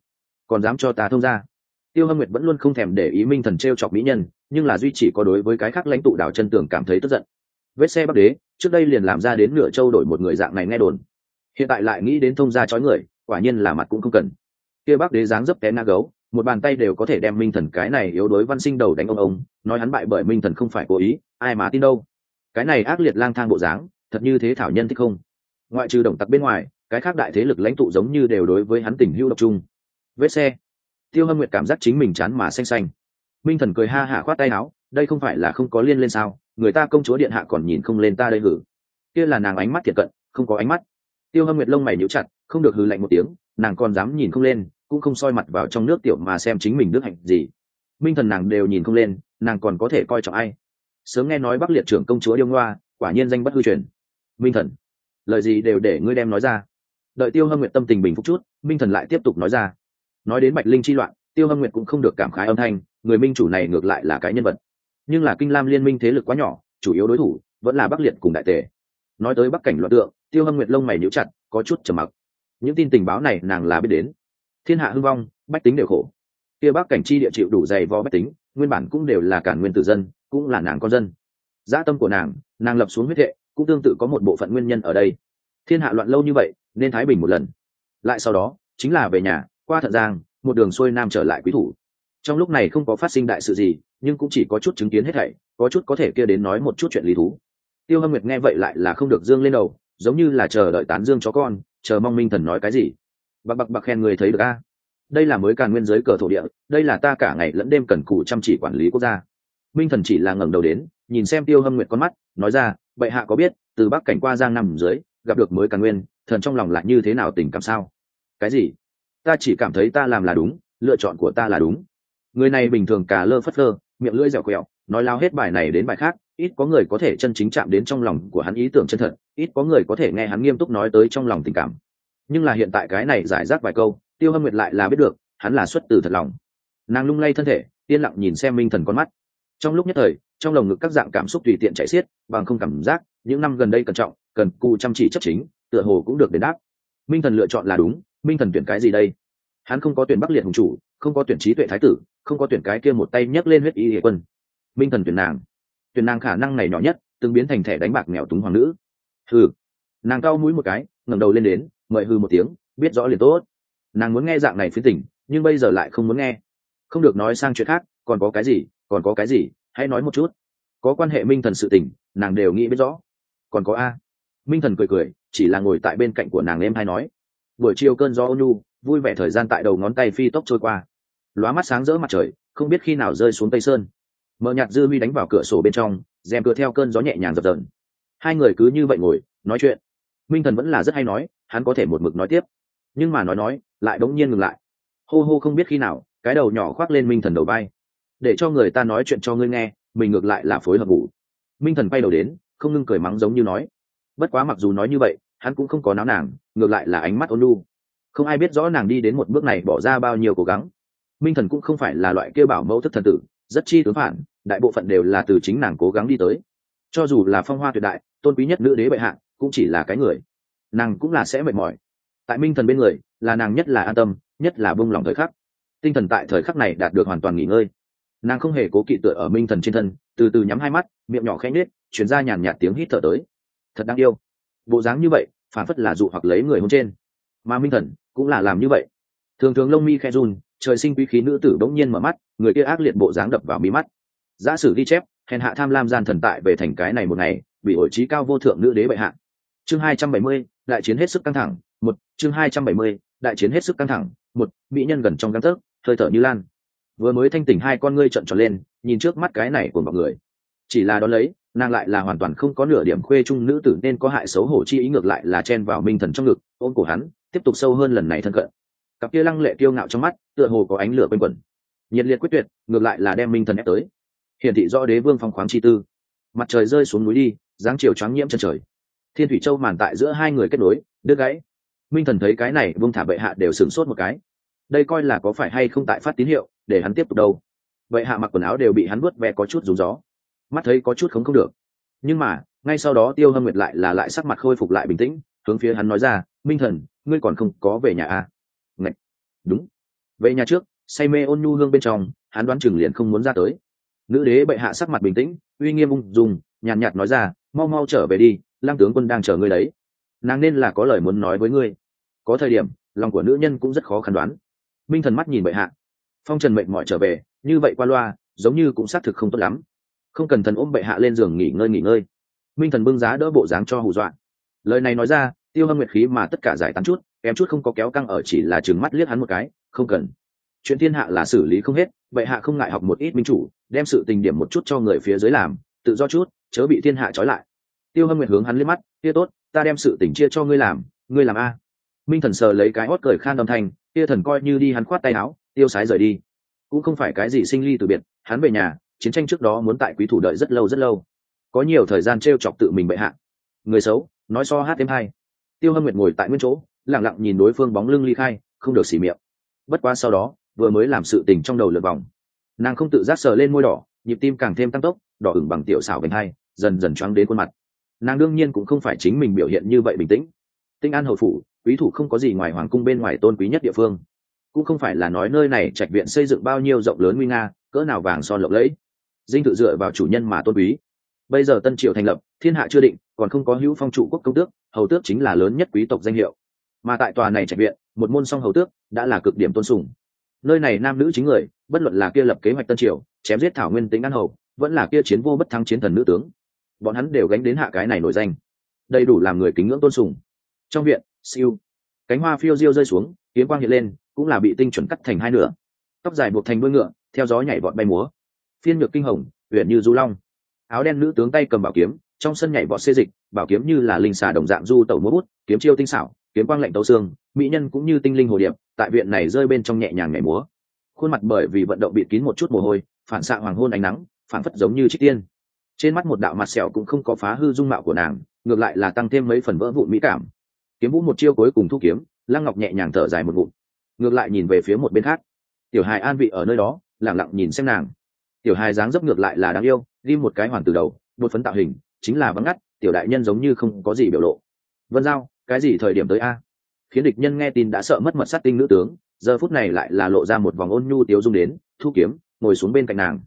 còn dám cho ta thông ra tiêu hâm nguyệt vẫn luôn không thèm để ý minh thần t r e o chọc mỹ nhân, nhưng là duy chỉ có đối với cái khác lãnh tụ đảo chân tường cảm thấy tức giận. Vết xe bắc đế, trước đây liền làm ra đến nửa châu đổi một người dạng này nghe đồn. Hiện tại lại nghĩ đến thông gia chói người, quả nhiên là mặt cũng không cần. Kia bắc đế dáng dấp té na gấu, một bàn tay đều có thể đem minh thần cái này yếu đối văn sinh đầu đánh ông ông, nói hắn bại bởi minh thần không phải cố ý, ai mà tin đâu. Cái này ác liệt lang thang bộ dáng, thật như thế thảo nhân thích không? Ngoại trừ động tặc bên ngoài, cái khác đại thế lực lãnh tụ giống như đều đối với hắn tình hữu độc trung vết xe tiêu hâm nguyệt cảm giác chính mình chán mà xanh xanh. Minh thần cười ha hạ khoát tay áo, đây không phải là không có liên lên sao, người ta công chúa điện hạ còn nhìn không lên ta đây hử. Kia là nàng ánh mắt thiệt cận, không có ánh mắt. Tiêu hâm nguyệt lông mày níu chặt, không được hư lạnh một tiếng, nàng còn dám nhìn không lên, cũng không soi mặt vào trong nước tiểu mà xem chính mình đức hạnh gì. Minh thần nàng đều nhìn không lên, nàng còn có thể coi trọng ai. Sớm nghe nói bắc liệt trưởng công chúa điêu ngoa quả nhiên danh bất hư truyền. Minh thần, lời gì đều để ngươi đem nói ra. Đợi tiêu hâm nguyệt tâm tình bình phục chút, minh thần lại tiếp tục nói ra nói đến bạch linh chi loạn, tiêu hâm nguyệt cũng không được cảm khái âm thanh, người minh chủ này ngược lại là cái nhân vật. Nhưng là kinh lam liên minh thế lực quá nhỏ, chủ yếu đối thủ vẫn là bắc liệt cùng đại tề. Nói tới bắc cảnh loạn tượng, tiêu hâm nguyệt lông mày nhíu chặt, có chút trầm mặc. Những tin tình báo này nàng là biết đến. Thiên hạ hưng vong, bách tính đều khổ. Kia bắc cảnh chi địa chịu đủ dày vò bách tính, nguyên bản cũng đều là cản nguyên tử dân, cũng là nàng con dân. Dã tâm của nàng nàng lập xuống huyết hệ, cũng tương tự có một bộ phận nguyên nhân ở đây. Thiên hạ loạn lâu như vậy, nên thái bình một lần. Lại sau đó, chính là về nhà qua thận giang, một đường xuôi nam trở lại quý thủ. Trong lúc này không có phát sinh đại sự gì, nhưng cũng chỉ có chút chứng kiến hết thảy, có chút có thể kia đến nói một chút chuyện lý thú. Tiêu hâm nguyệt nghe vậy lại là không được dương lên đầu, giống như là chờ đợi tán dương chó con, chờ mong minh thần nói cái gì. Bạc bạc bạc khen người thấy được a. Đây là mới càn nguyên giới cờ thổ địa, đây là ta cả ngày lẫn đêm cần cù chăm chỉ quản lý quốc gia. Minh thần chỉ là ngẩng đầu đến, nhìn xem tiêu hâm nguyệt con mắt, nói ra, bệ hạ có biết, từ bắc cảnh qua giang nằm dưới, gặp được mới càn nguyên, thần trong lòng lại như thế nào tình cảm sao? Cái gì? Ta chỉ cảm thấy ta làm là đúng, lựa chọn của ta là đúng. Người này bình thường cả lơ phất lơ, miệng lưỡi dẻo quẹo, nói lao hết bài này đến bài khác, ít có người có thể chân chính chạm đến trong lòng của hắn ý tưởng chân thật, ít có người có thể nghe hắn nghiêm túc nói tới trong lòng tình cảm. Nhưng là hiện tại cái này giải rác vài câu, tiêu hâm nguyệt lại là biết được, hắn là xuất từ thật lòng. Nàng lung lay thân thể, yên lặng nhìn xem minh thần con mắt. Trong lúc nhất thời, trong lồng ngực các dạng cảm xúc tùy tiện chạy xiết, bằng không cảm giác, những năm gần đây cẩn trọng, cần cù chăm chỉ chấp chính, tựa hồ cũng được đền đáp. Minh thần lựa chọn là đúng minh thần tuyển cái gì đây? Hắn không có tuyển bắc liệt hùng chủ, không có tuyển trí tuệ thái tử, không có tuyển cái kia một tay nhấc lên huyết y địa quân. Minh thần tuyển nàng. Tuyển nàng khả năng này nhỏ nhất, từng biến thành thẻ đánh bạc nghèo túng hoàng nữ. Hừ. Nàng cao mũi một cái, ngẩng đầu lên đến, mời hư một tiếng, biết rõ liền tốt. Nàng muốn nghe dạng này phiến tỉnh nhưng bây giờ lại không muốn nghe. Không được nói sang chuyện khác, còn có cái gì, còn có cái gì, hãy nói một chút. Có quan hệ minh thần sự tình, nàng đều nghĩ biết rõ. Còn có a. Minh thần cười cười, chỉ là ngồi tại bên cạnh của nàng em hay nói buổi chiều cơn gió ônu vui vẻ thời gian tại đầu ngón tay phi tốc trôi qua. Lóa mắt sáng rỡ mặt trời, không biết khi nào rơi xuống tây sơn. Mờ nhạt dư huy đánh vào cửa sổ bên trong, rèm cửa theo cơn gió nhẹ nhàng dập dần hai người cứ như vậy ngồi, nói chuyện. Minh thần vẫn là rất hay nói, hắn có thể một mực nói tiếp. Nhưng mà nói nói, lại đống nhiên ngừng lại. Hô hô không biết khi nào, cái đầu nhỏ khoác lên minh thần đầu bay. để cho người ta nói chuyện cho ngươi nghe, mình ngược lại là phối hợp ngủ. Minh thần bay đầu đến, không ngưng cười mắng giống như nói. Bất quá mặc dù nói như vậy hắn cũng không có náo nàng, ngược lại là ánh mắt ôn lu không ai biết rõ nàng đi đến một bước này bỏ ra bao nhiêu cố gắng. Minh thần cũng không phải là loại kêu bảo mẫu thức thần tử, rất chi tướng phản, đại bộ phận đều là từ chính nàng cố gắng đi tới. Cho dù là phong hoa tuyệt đại, tôn quý nhất nữ đế bệ hạ, cũng chỉ là cái người. Nàng cũng là sẽ mệt mỏi. Tại minh thần bên người, là nàng nhất là an tâm, nhất là bông lòng thời khắc. Tinh thần tại thời khắc này đạt được hoàn toàn nghỉ ngơi. Nàng không hề cố kỵ tựa ở minh thần trên thân, từ từ nhắm hai mắt, miệng nhỏ khẽ nết chuyển ra nhàn nhạt tiếng hít thở tới. Thật đáng yêu bộ dáng như vậy, phản phất là dụ hoặc lấy người hôn trên. Mà minh thần cũng là làm như vậy. Thường thường lông mi khe run, trời sinh quý khí nữ tử bỗng nhiên mở mắt, người kia ác liệt bộ dáng đập vào mí mắt. Giả sử ghi chép, hèn hạ tham lam gian thần tại về thành cái này một ngày, bị ổi trí cao vô thượng nữ đế bệ hạ. Chương hai trăm bảy mươi, đại chiến hết sức căng thẳng, một, chương hai trăm bảy mươi, đại chiến hết sức căng thẳng, một, mỹ nhân gần trong găng tấc hơi thở như lan. Vừa mới thanh tỉnh hai con ngươi trận tròn lên, nhìn trước mắt cái này của mọi người. Chỉ là đón lấy nàng lại là hoàn toàn không có nửa điểm khuê trung nữ tử nên có hại xấu hổ chi ý ngược lại là chen vào minh thần trong ngực, ôm cổ hắn, tiếp tục sâu hơn lần này thân cận. Cặp kia lăng lệ kiêu ngạo trong mắt, tựa hồ có ánh lửa quanh quẩn. Nhiệt liệt quyết tuyệt, ngược lại là đem minh thần ép tới. Hiển thị do đế vương phong khoáng chi tư. Mặt trời rơi xuống núi đi, dáng chiều choáng nhiễm chân trời. Thiên thủy châu màn tại giữa hai người kết nối, đứt gãy. Minh thần thấy cái này, vương thả bệ hạ đều sửng sốt một cái. Đây coi là có phải hay không tại phát tín hiệu, để hắn tiếp tục đâu. Vậy hạ mặc quần áo đều bị hắn vớt ve có chút rúng gió mắt thấy có chút không không được. Nhưng mà, ngay sau đó tiêu hâm nguyệt lại là lại sắc mặt khôi phục lại bình tĩnh, hướng phía hắn nói ra, minh thần, ngươi còn không có về nhà à? Ngậy! đúng. Về nhà trước, say mê ôn nhu hương bên trong, hắn đoán chừng liền không muốn ra tới. Nữ đế bệ hạ sắc mặt bình tĩnh, uy nghiêm ung dùng nhàn nhạt nói ra, mau mau trở về đi, lăng tướng quân đang chờ ngươi đấy. Nàng nên là có lời muốn nói với ngươi. Có thời điểm, lòng của nữ nhân cũng rất khó khăn đoán. Minh thần mắt nhìn bệ hạ. Phong trần mệnh mọi trở về, như vậy qua loa, giống như cũng xác thực không tốt lắm không cần thần ôm bệ hạ lên giường nghỉ ngơi nghỉ ngơi. Minh thần bưng giá đỡ bộ dáng cho hù dọa. Lời này nói ra, tiêu hâm nguyệt khí mà tất cả giải tán chút em chút không có kéo căng ở chỉ là chừng mắt liếc hắn một cái, không cần. Chuyện thiên hạ là xử lý không hết, bệ hạ không ngại học một ít minh chủ, đem sự tình điểm một chút cho người phía dưới làm, tự do chút, chớ bị thiên hạ trói lại. Tiêu hâm nguyệt hướng hắn liếc mắt kia tốt, ta đem sự tình chia cho ngươi làm ngươi làm a. Minh thần sờ lấy cái hót cười khan âm thanh kia thần coi như đi hắn khoát tay áo, tiêu sái rời đi. Cũng không phải cái gì sinh ly từ biệt, hắn về nhà chiến tranh trước đó muốn tại quý thủ đợi rất lâu rất lâu. Có nhiều thời gian t r e o chọc tự mình bệ hạ. Người xấu, nói so hát thêm hai. Tiêu hâm nguyệt ngồi tại nguyên chỗ lẳng lặng nhìn đối phương bóng lưng ly khai, không được xỉ miệng. Bất quá sau đó, vừa mới làm sự tình trong đầu lượt vòng. Nàng không tự giác sờ lên môi đỏ, nhịp tim càng thêm tăng tốc, đỏ ửng bằng tiểu xảo bánh hai, dần dần choáng đến khuôn mặt. Nàng đương nhiên cũng không phải chính mình biểu hiện như vậy bình tĩnh. Tinh an hậu phủ, quý thủ không có gì ngoài hoàng cung bên ngoài tôn quý nhất địa phương. Cũng không phải là nói nơi này trạch viện xây dựng bao nhiêu rộng lớn nguy nga, cỡ nào vàng son lộng lẫy dinh tự dựa vào chủ nhân mà tôn quý. Bây giờ tân triều thành lập, thiên hạ chưa định, còn không có hữu phong trụ quốc công tước, hầu tước chính là lớn nhất quý tộc danh hiệu. Mà tại tòa này trạch viện, một môn song hầu tước đã là cực điểm tôn sùng. Nơi này nam nữ chính người, bất luận là kia lập kế hoạch tân triều, chém giết thảo nguyên tính an hầu, vẫn là kia chiến vô bất thắng chiến thần nữ tướng, bọn hắn đều gánh đến hạ cái này nổi danh. Đầy đủ làm người kính ngưỡng tôn sùng. Trong viện, siêu. Cánh hoa phiêu diêu rơi xuống, kiếm quang hiện lên, cũng là bị tinh chuẩn cắt thành hai nửa. Tóc dài buộc thành đuôi ngựa, theo gió nhảy vọt bay múa phiên ngược kinh hồng, huyện như du long. Áo đen nữ tướng tay cầm bảo kiếm, trong sân nhảy vọt xê dịch, bảo kiếm như là linh xà đồng dạng du tẩu múa bút, kiếm chiêu tinh xảo, kiếm quang lạnh tấu xương, mỹ nhân cũng như tinh linh hồ điệp, tại viện này rơi bên trong nhẹ nhàng nhảy múa. Khuôn mặt bởi vì vận động bị kín một chút mồ hôi, phản xạ hoàng hôn ánh nắng, phản phất giống như trích tiên. Trên mắt một đạo mặt sẹo cũng không có phá hư dung mạo của nàng, ngược lại là tăng thêm mấy phần vỡ vụn mỹ cảm. Kiếm vũ một chiêu cuối cùng thu kiếm, lăng ngọc nhẹ nhàng thở dài một vụn ngược lại nhìn về phía một bên khác. Tiểu hài an vị ở nơi đó lẳng lặng nhìn xem nàng tiểu hài dáng dấp ngược lại là đáng yêu ghi một cái hoàn từ đầu một phấn tạo hình, chính là vắng ngắt, tiểu đại nhân giống như không có gì biểu lộ. Vân giao, cái gì thời điểm tới a? Khiến địch nhân nghe tin đã sợ mất mật sát tinh nữ tướng, giờ phút này lại là lộ ra một vòng ôn nhu tiếu dung đến, thu kiếm, ngồi xuống bên cạnh nàng.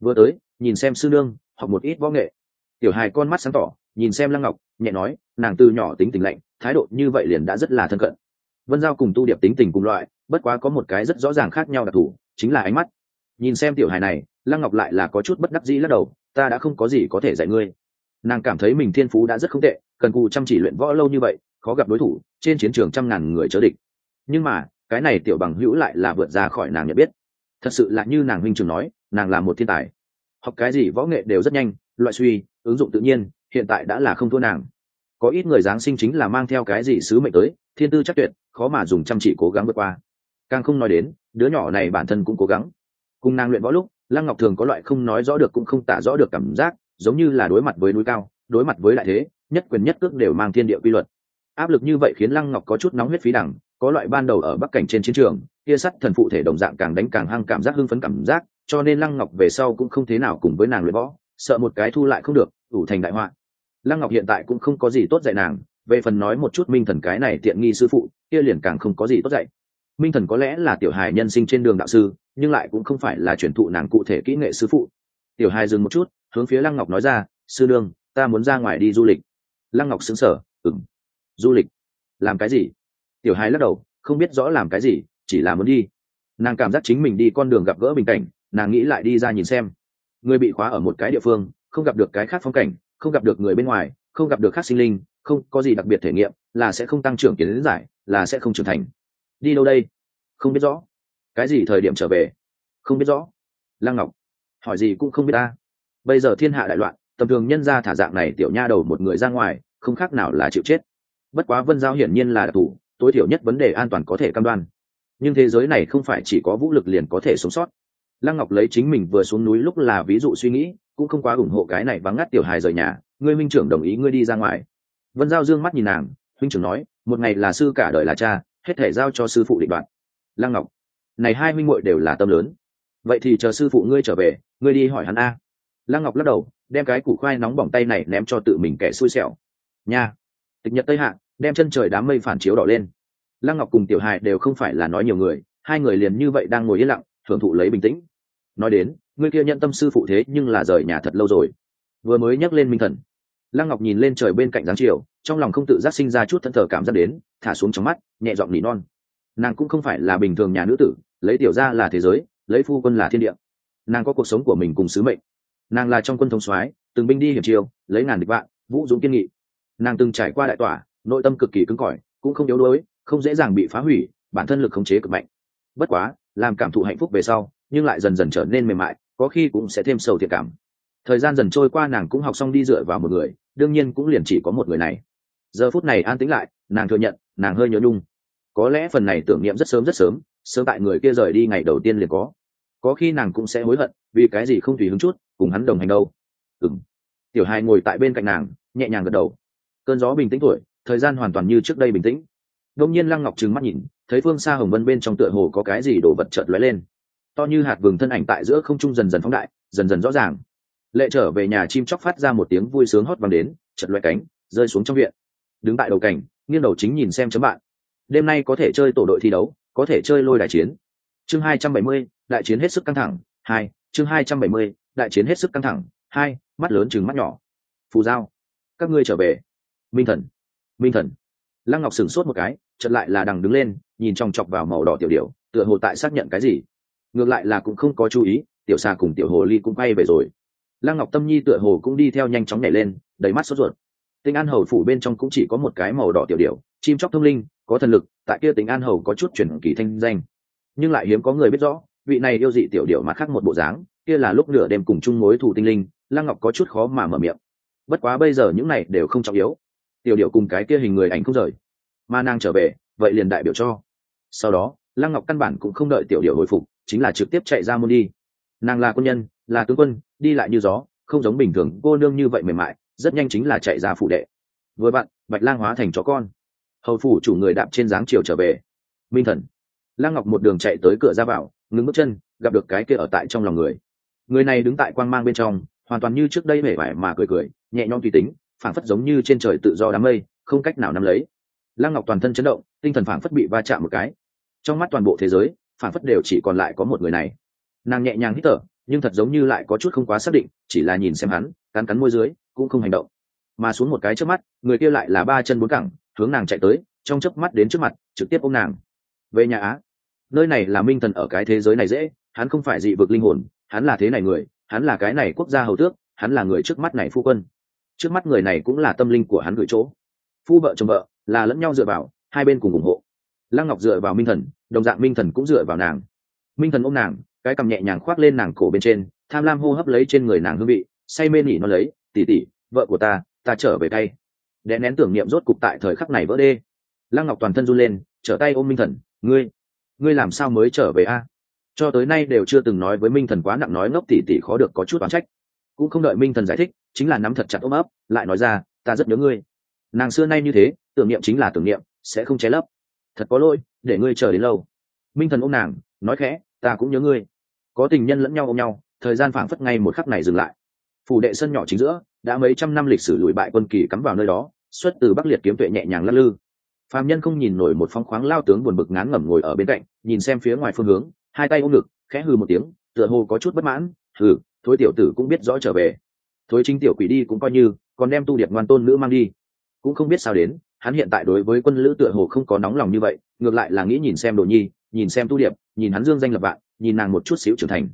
Vừa tới, nhìn xem sư nương, học một ít võ nghệ. Tiểu hài con mắt sáng tỏ, nhìn xem lăng ngọc, nhẹ nói, nàng từ nhỏ tính tình lạnh, thái độ như vậy liền đã rất là thân cận. Vân giao cùng tu điệp tính tình cùng loại, bất quá có một cái rất rõ ràng khác nhau đặc thù, chính là ánh mắt nhìn xem tiểu hài này, lăng ngọc lại là có chút bất đắc dĩ lắc đầu, ta đã không có gì có thể dạy ngươi. Nàng cảm thấy mình thiên phú đã rất không tệ, cần cù chăm chỉ luyện võ lâu như vậy, khó gặp đối thủ, trên chiến trường trăm ngàn người chớ địch. Nhưng mà, cái này tiểu bằng hữu lại là vượt ra khỏi nàng nhận biết. Thật sự là như nàng huynh trường nói, nàng là một thiên tài. Học cái gì võ nghệ đều rất nhanh, loại suy, ứng dụng tự nhiên, hiện tại đã là không thua nàng. Có ít người giáng sinh chính là mang theo cái gì sứ mệnh tới, thiên tư chắc tuyệt, khó mà dùng chăm chỉ cố gắng vượt qua. Càng không nói đến, đứa nhỏ này bản thân cũng cố gắng cùng nàng luyện võ lúc, lăng ngọc thường có loại không nói rõ được cũng không tả rõ được cảm giác, giống như là đối mặt với núi cao, đối mặt với đại thế, nhất quyền nhất cước đều mang thiên địa quy luật. Áp lực như vậy khiến lăng ngọc có chút nóng huyết phí đẳng, có loại ban đầu ở bắc cảnh trên chiến trường, kia sắt thần phụ thể đồng dạng càng đánh càng hăng cảm giác hưng phấn cảm giác, cho nên lăng ngọc về sau cũng không thế nào cùng với nàng luyện võ, sợ một cái thu lại không được đủ thành đại họa. Lăng ngọc hiện tại cũng không có gì tốt dạy nàng, về phần nói một chút minh thần cái này tiện nghi sư phụ, kia liền càng không có gì tốt dạy minh thần có lẽ là tiểu hài nhân sinh trên đường đạo sư, nhưng lại cũng không phải là truyền thụ nàng cụ thể kỹ nghệ sư phụ. Tiểu hài dừng một chút, hướng phía lăng ngọc nói ra, sư đương ta muốn ra ngoài đi du lịch. Lăng ngọc xứng sở ừng du lịch? Làm cái gì? Tiểu hài lắc đầu, không biết rõ làm cái gì, chỉ là muốn đi. Nàng cảm giác chính mình đi con đường gặp gỡ bình cảnh, nàng nghĩ lại đi ra nhìn xem. Người bị khóa ở một cái địa phương, không gặp được cái khác phong cảnh, không gặp được người bên ngoài, không gặp được khác sinh linh, không có gì đặc biệt thể nghiệm, là sẽ không tăng trưởng kiến giải, là sẽ không trưởng thành đi đâu đây? Không biết rõ. Cái gì thời điểm trở về? Không biết rõ. Lăng ngọc, hỏi gì cũng không biết ta. Bây giờ thiên hạ đại loạn, tầm thường nhân ra thả dạng này tiểu nha đầu một người ra ngoài, không khác nào là chịu chết. Bất quá vân giao hiển nhiên là đặc thù tối thiểu nhất vấn đề an toàn có thể cam đoan. Nhưng thế giới này không phải chỉ có vũ lực liền có thể sống sót. Lăng ngọc lấy chính mình vừa xuống núi lúc là ví dụ suy nghĩ, cũng không quá ủng hộ cái này vắng ngắt tiểu hài rời nhà. Ngươi minh trưởng đồng ý ngươi đi ra ngoài. Vân giao dương mắt nhìn nàng, huynh trưởng nói, một ngày là sư cả đời là cha hết thể giao cho sư phụ định đoạn lăng ngọc, này hai minh muội đều là tâm lớn. Vậy thì chờ sư phụ ngươi trở về, ngươi đi hỏi hắn a. Lăng ngọc lắc đầu, đem cái củ khoai nóng bỏng tay này ném cho tự mình kẻ xui xẻo. Nha, tịch nhật tây hạ, đem chân trời đám mây phản chiếu đỏ lên. Lăng ngọc cùng tiểu hài đều không phải là nói nhiều người, hai người liền như vậy đang ngồi yên lặng, thưởng thụ lấy bình tĩnh. Nói đến người kia nhận tâm sư phụ thế nhưng là rời nhà thật lâu rồi. Vừa mới nhắc lên minh thần. Lăng ngọc nhìn lên trời bên cạnh giáng chiều, trong lòng không tự giác sinh ra chút thân thờ cảm giác đến thả xuống trong mắt, nhẹ giọng nỉ non. Nàng cũng không phải là bình thường nhà nữ tử, lấy tiểu ra là thế giới, lấy phu quân là thiên địa. Nàng có cuộc sống của mình cùng sứ mệnh. Nàng là trong quân thống soái, từng binh đi hiểm chiều lấy ngàn địch vạn, vũ dũng kiên nghị. Nàng từng trải qua đại tỏa, nội tâm cực kỳ cứng cỏi, cũng không yếu đuối, không dễ dàng bị phá hủy, bản thân lực khống chế cực mạnh. Bất quá, làm cảm thụ hạnh phúc về sau, nhưng lại dần dần trở nên mềm mại, có khi cũng sẽ thêm sầu thiệt cảm. Thời gian dần trôi qua nàng cũng học xong đi dựa vào một người, đương nhiên cũng liền chỉ có một người này. Giờ phút này an tĩnh lại, nàng thừa nhận nàng hơi nhớ nhung. Có lẽ phần này tưởng niệm rất sớm rất sớm sớm tại người kia rời đi ngày đầu tiên liền có. Có khi nàng cũng sẽ hối hận, vì cái gì không tùy hứng chút, cùng hắn đồng hành đâu. Ừng tiểu hai ngồi tại bên cạnh nàng, nhẹ nhàng gật đầu. Cơn gió bình tĩnh tuổi, thời gian hoàn toàn như trước đây bình tĩnh. Đông nhiên lăng ngọc trừng mắt nhìn, thấy phương xa hồng vân bên trong tựa hồ có cái gì đổ vật chợt lóe lên. To như hạt vừng thân ảnh tại giữa không trung dần dần phóng đại, dần dần rõ ràng. Lệ trở về nhà chim chóc phát ra một tiếng vui sướng hót vang đến chật loại cánh, rơi xuống trong viện. Đứng tại đầu cảnh nghiêng đầu chính nhìn xem chấm bạn. Đêm nay có thể chơi tổ đội thi đấu, có thể chơi lôi đại chiến. Chương hai trăm bảy mươi, đại chiến hết sức căng thẳng. Hai, chương hai trăm bảy mươi, đại chiến hết sức căng thẳng. Hai, mắt lớn chừng mắt nhỏ. Phù giao, các ngươi trở về. Minh thần minh thần. Lăng ngọc sửng sốt một cái chật lại là đằng đứng lên, nhìn trong chọc vào màu đỏ tiểu điệu tựa hồ tại xác nhận cái gì. Ngược lại là cũng không có chú ý, tiểu xa cùng tiểu hồ ly cũng bay về rồi. Lăng ngọc tâm nhi tựa hồ cũng đi theo nhanh chóng nhảy lên, đầy mắt sốt ruột tinh an hầu phủ bên trong cũng chỉ có một cái màu đỏ tiểu điệu chim chóc thông linh, có thần lực, tại kia Tinh an hầu có chút chuyển kỳ thanh danh. Nhưng lại hiếm có người biết rõ, vị này yêu dị tiểu điệu mà khác một bộ dáng, kia là lúc nửa đêm cùng chung mối thù tinh linh, lăng ngọc có chút khó mà mở miệng. Bất quá bây giờ những này đều không trọng yếu. Tiểu điệu cùng cái kia hình người ảnh không rời. Mà nàng trở về, vậy liền đại biểu cho. Sau đó, lăng ngọc căn bản cũng không đợi tiểu điệu hồi phục, chính là trực tiếp chạy ra môn đi. Nàng là quân nhân, là tướng quân, đi lại như gió, không giống bình thường, cô nương như vậy mềm mại rất nhanh chính là chạy ra phủ đệ. Vừa bạn bạch lang hóa thành chó con. Hầu phủ chủ người đạp trên dáng chiều trở về. Minh thần. Lang ngọc một đường chạy tới cửa ra vào, ngừng bước chân, gặp được cái kia ở tại trong lòng người. Người này đứng tại quang mang bên trong, hoàn toàn như trước đây vẻ vải mà cười cười, nhẹ nhõm tùy tính, phảng phất giống như trên trời tự do đám mây, không cách nào nắm lấy. Lăng ngọc toàn thân chấn động, tinh thần phảng phất bị va chạm một cái. Trong mắt toàn bộ thế giới, phảng phất đều chỉ còn lại có một người này. Nàng nhẹ nhàng hít thở, nhưng thật giống như lại có chút không quá xác định, chỉ là nhìn xem hắn, cắn cắn môi dưới cũng không hành động. Mà xuống một cái trước mắt, người kia lại là ba chân bốn cẳng, hướng nàng chạy tới, trong chớp mắt đến trước mặt, trực tiếp ôm nàng. Về nhà á. Nơi này là minh thần ở cái thế giới này dễ, hắn không phải dị vực linh hồn, hắn là thế này người, hắn là cái này quốc gia hầu tước, hắn là người trước mắt này phu quân. Trước mắt người này cũng là tâm linh của hắn gửi chỗ. Phu vợ chồng vợ, là lẫn nhau dựa vào, hai bên cùng ủng hộ. Lăng ngọc dựa vào minh thần, đồng dạng minh thần cũng dựa vào nàng. Minh thần ôm nàng, cái cầm nhẹ nhàng khoác lên nàng cổ bên trên, tham lam hô hấp lấy trên người nàng hương vị, say mê nỉ nó lấy. Tỷ tỷ, vợ của ta ta trở về tay đè nén tưởng niệm rốt cục tại thời khắc này vỡ đê. Lăng ngọc toàn thân run lên trở tay ôm minh thần ngươi ngươi làm sao mới trở về a? Cho tới nay đều chưa từng nói với minh thần quá nặng nói ngốc tỉ tỉ khó được có chút oán trách. Cũng không đợi minh thần giải thích chính là nắm thật chặt ôm ấp lại nói ra ta rất nhớ ngươi. Nàng xưa nay như thế tưởng niệm chính là tưởng niệm sẽ không che lấp. Thật có lỗi để ngươi chờ đến lâu. Minh thần ôm nàng nói khẽ ta cũng nhớ ngươi. Có tình nhân lẫn nhau ôm nhau thời gian phảng phất ngay một khắc này dừng lại phủ đệ sân nhỏ chính giữa, đã mấy trăm năm lịch sử lùi bại quân kỳ cắm vào nơi đó, xuất từ bắc liệt kiếm tuệ nhẹ nhàng lắc lư. Phạm nhân không nhìn nổi một phong khoáng lao tướng buồn bực ngán ngẩm ngồi ở bên cạnh, nhìn xem phía ngoài phương hướng, hai tay ôm ngực, khẽ hừ một tiếng, tựa hồ có chút bất mãn, hừ, thối tiểu tử cũng biết rõ trở về. Thối chính tiểu quỷ đi cũng coi như, còn đem tu điệp ngoan tôn nữ mang đi. Cũng không biết sao đến, hắn hiện tại đối với quân lữ tựa hồ không có nóng lòng như vậy, ngược lại là nghĩ nhìn xem đồ nhi, nhìn xem tu điệp, nhìn hắn dương danh lập vạn, nhìn nàng một chút xíu trưởng thành.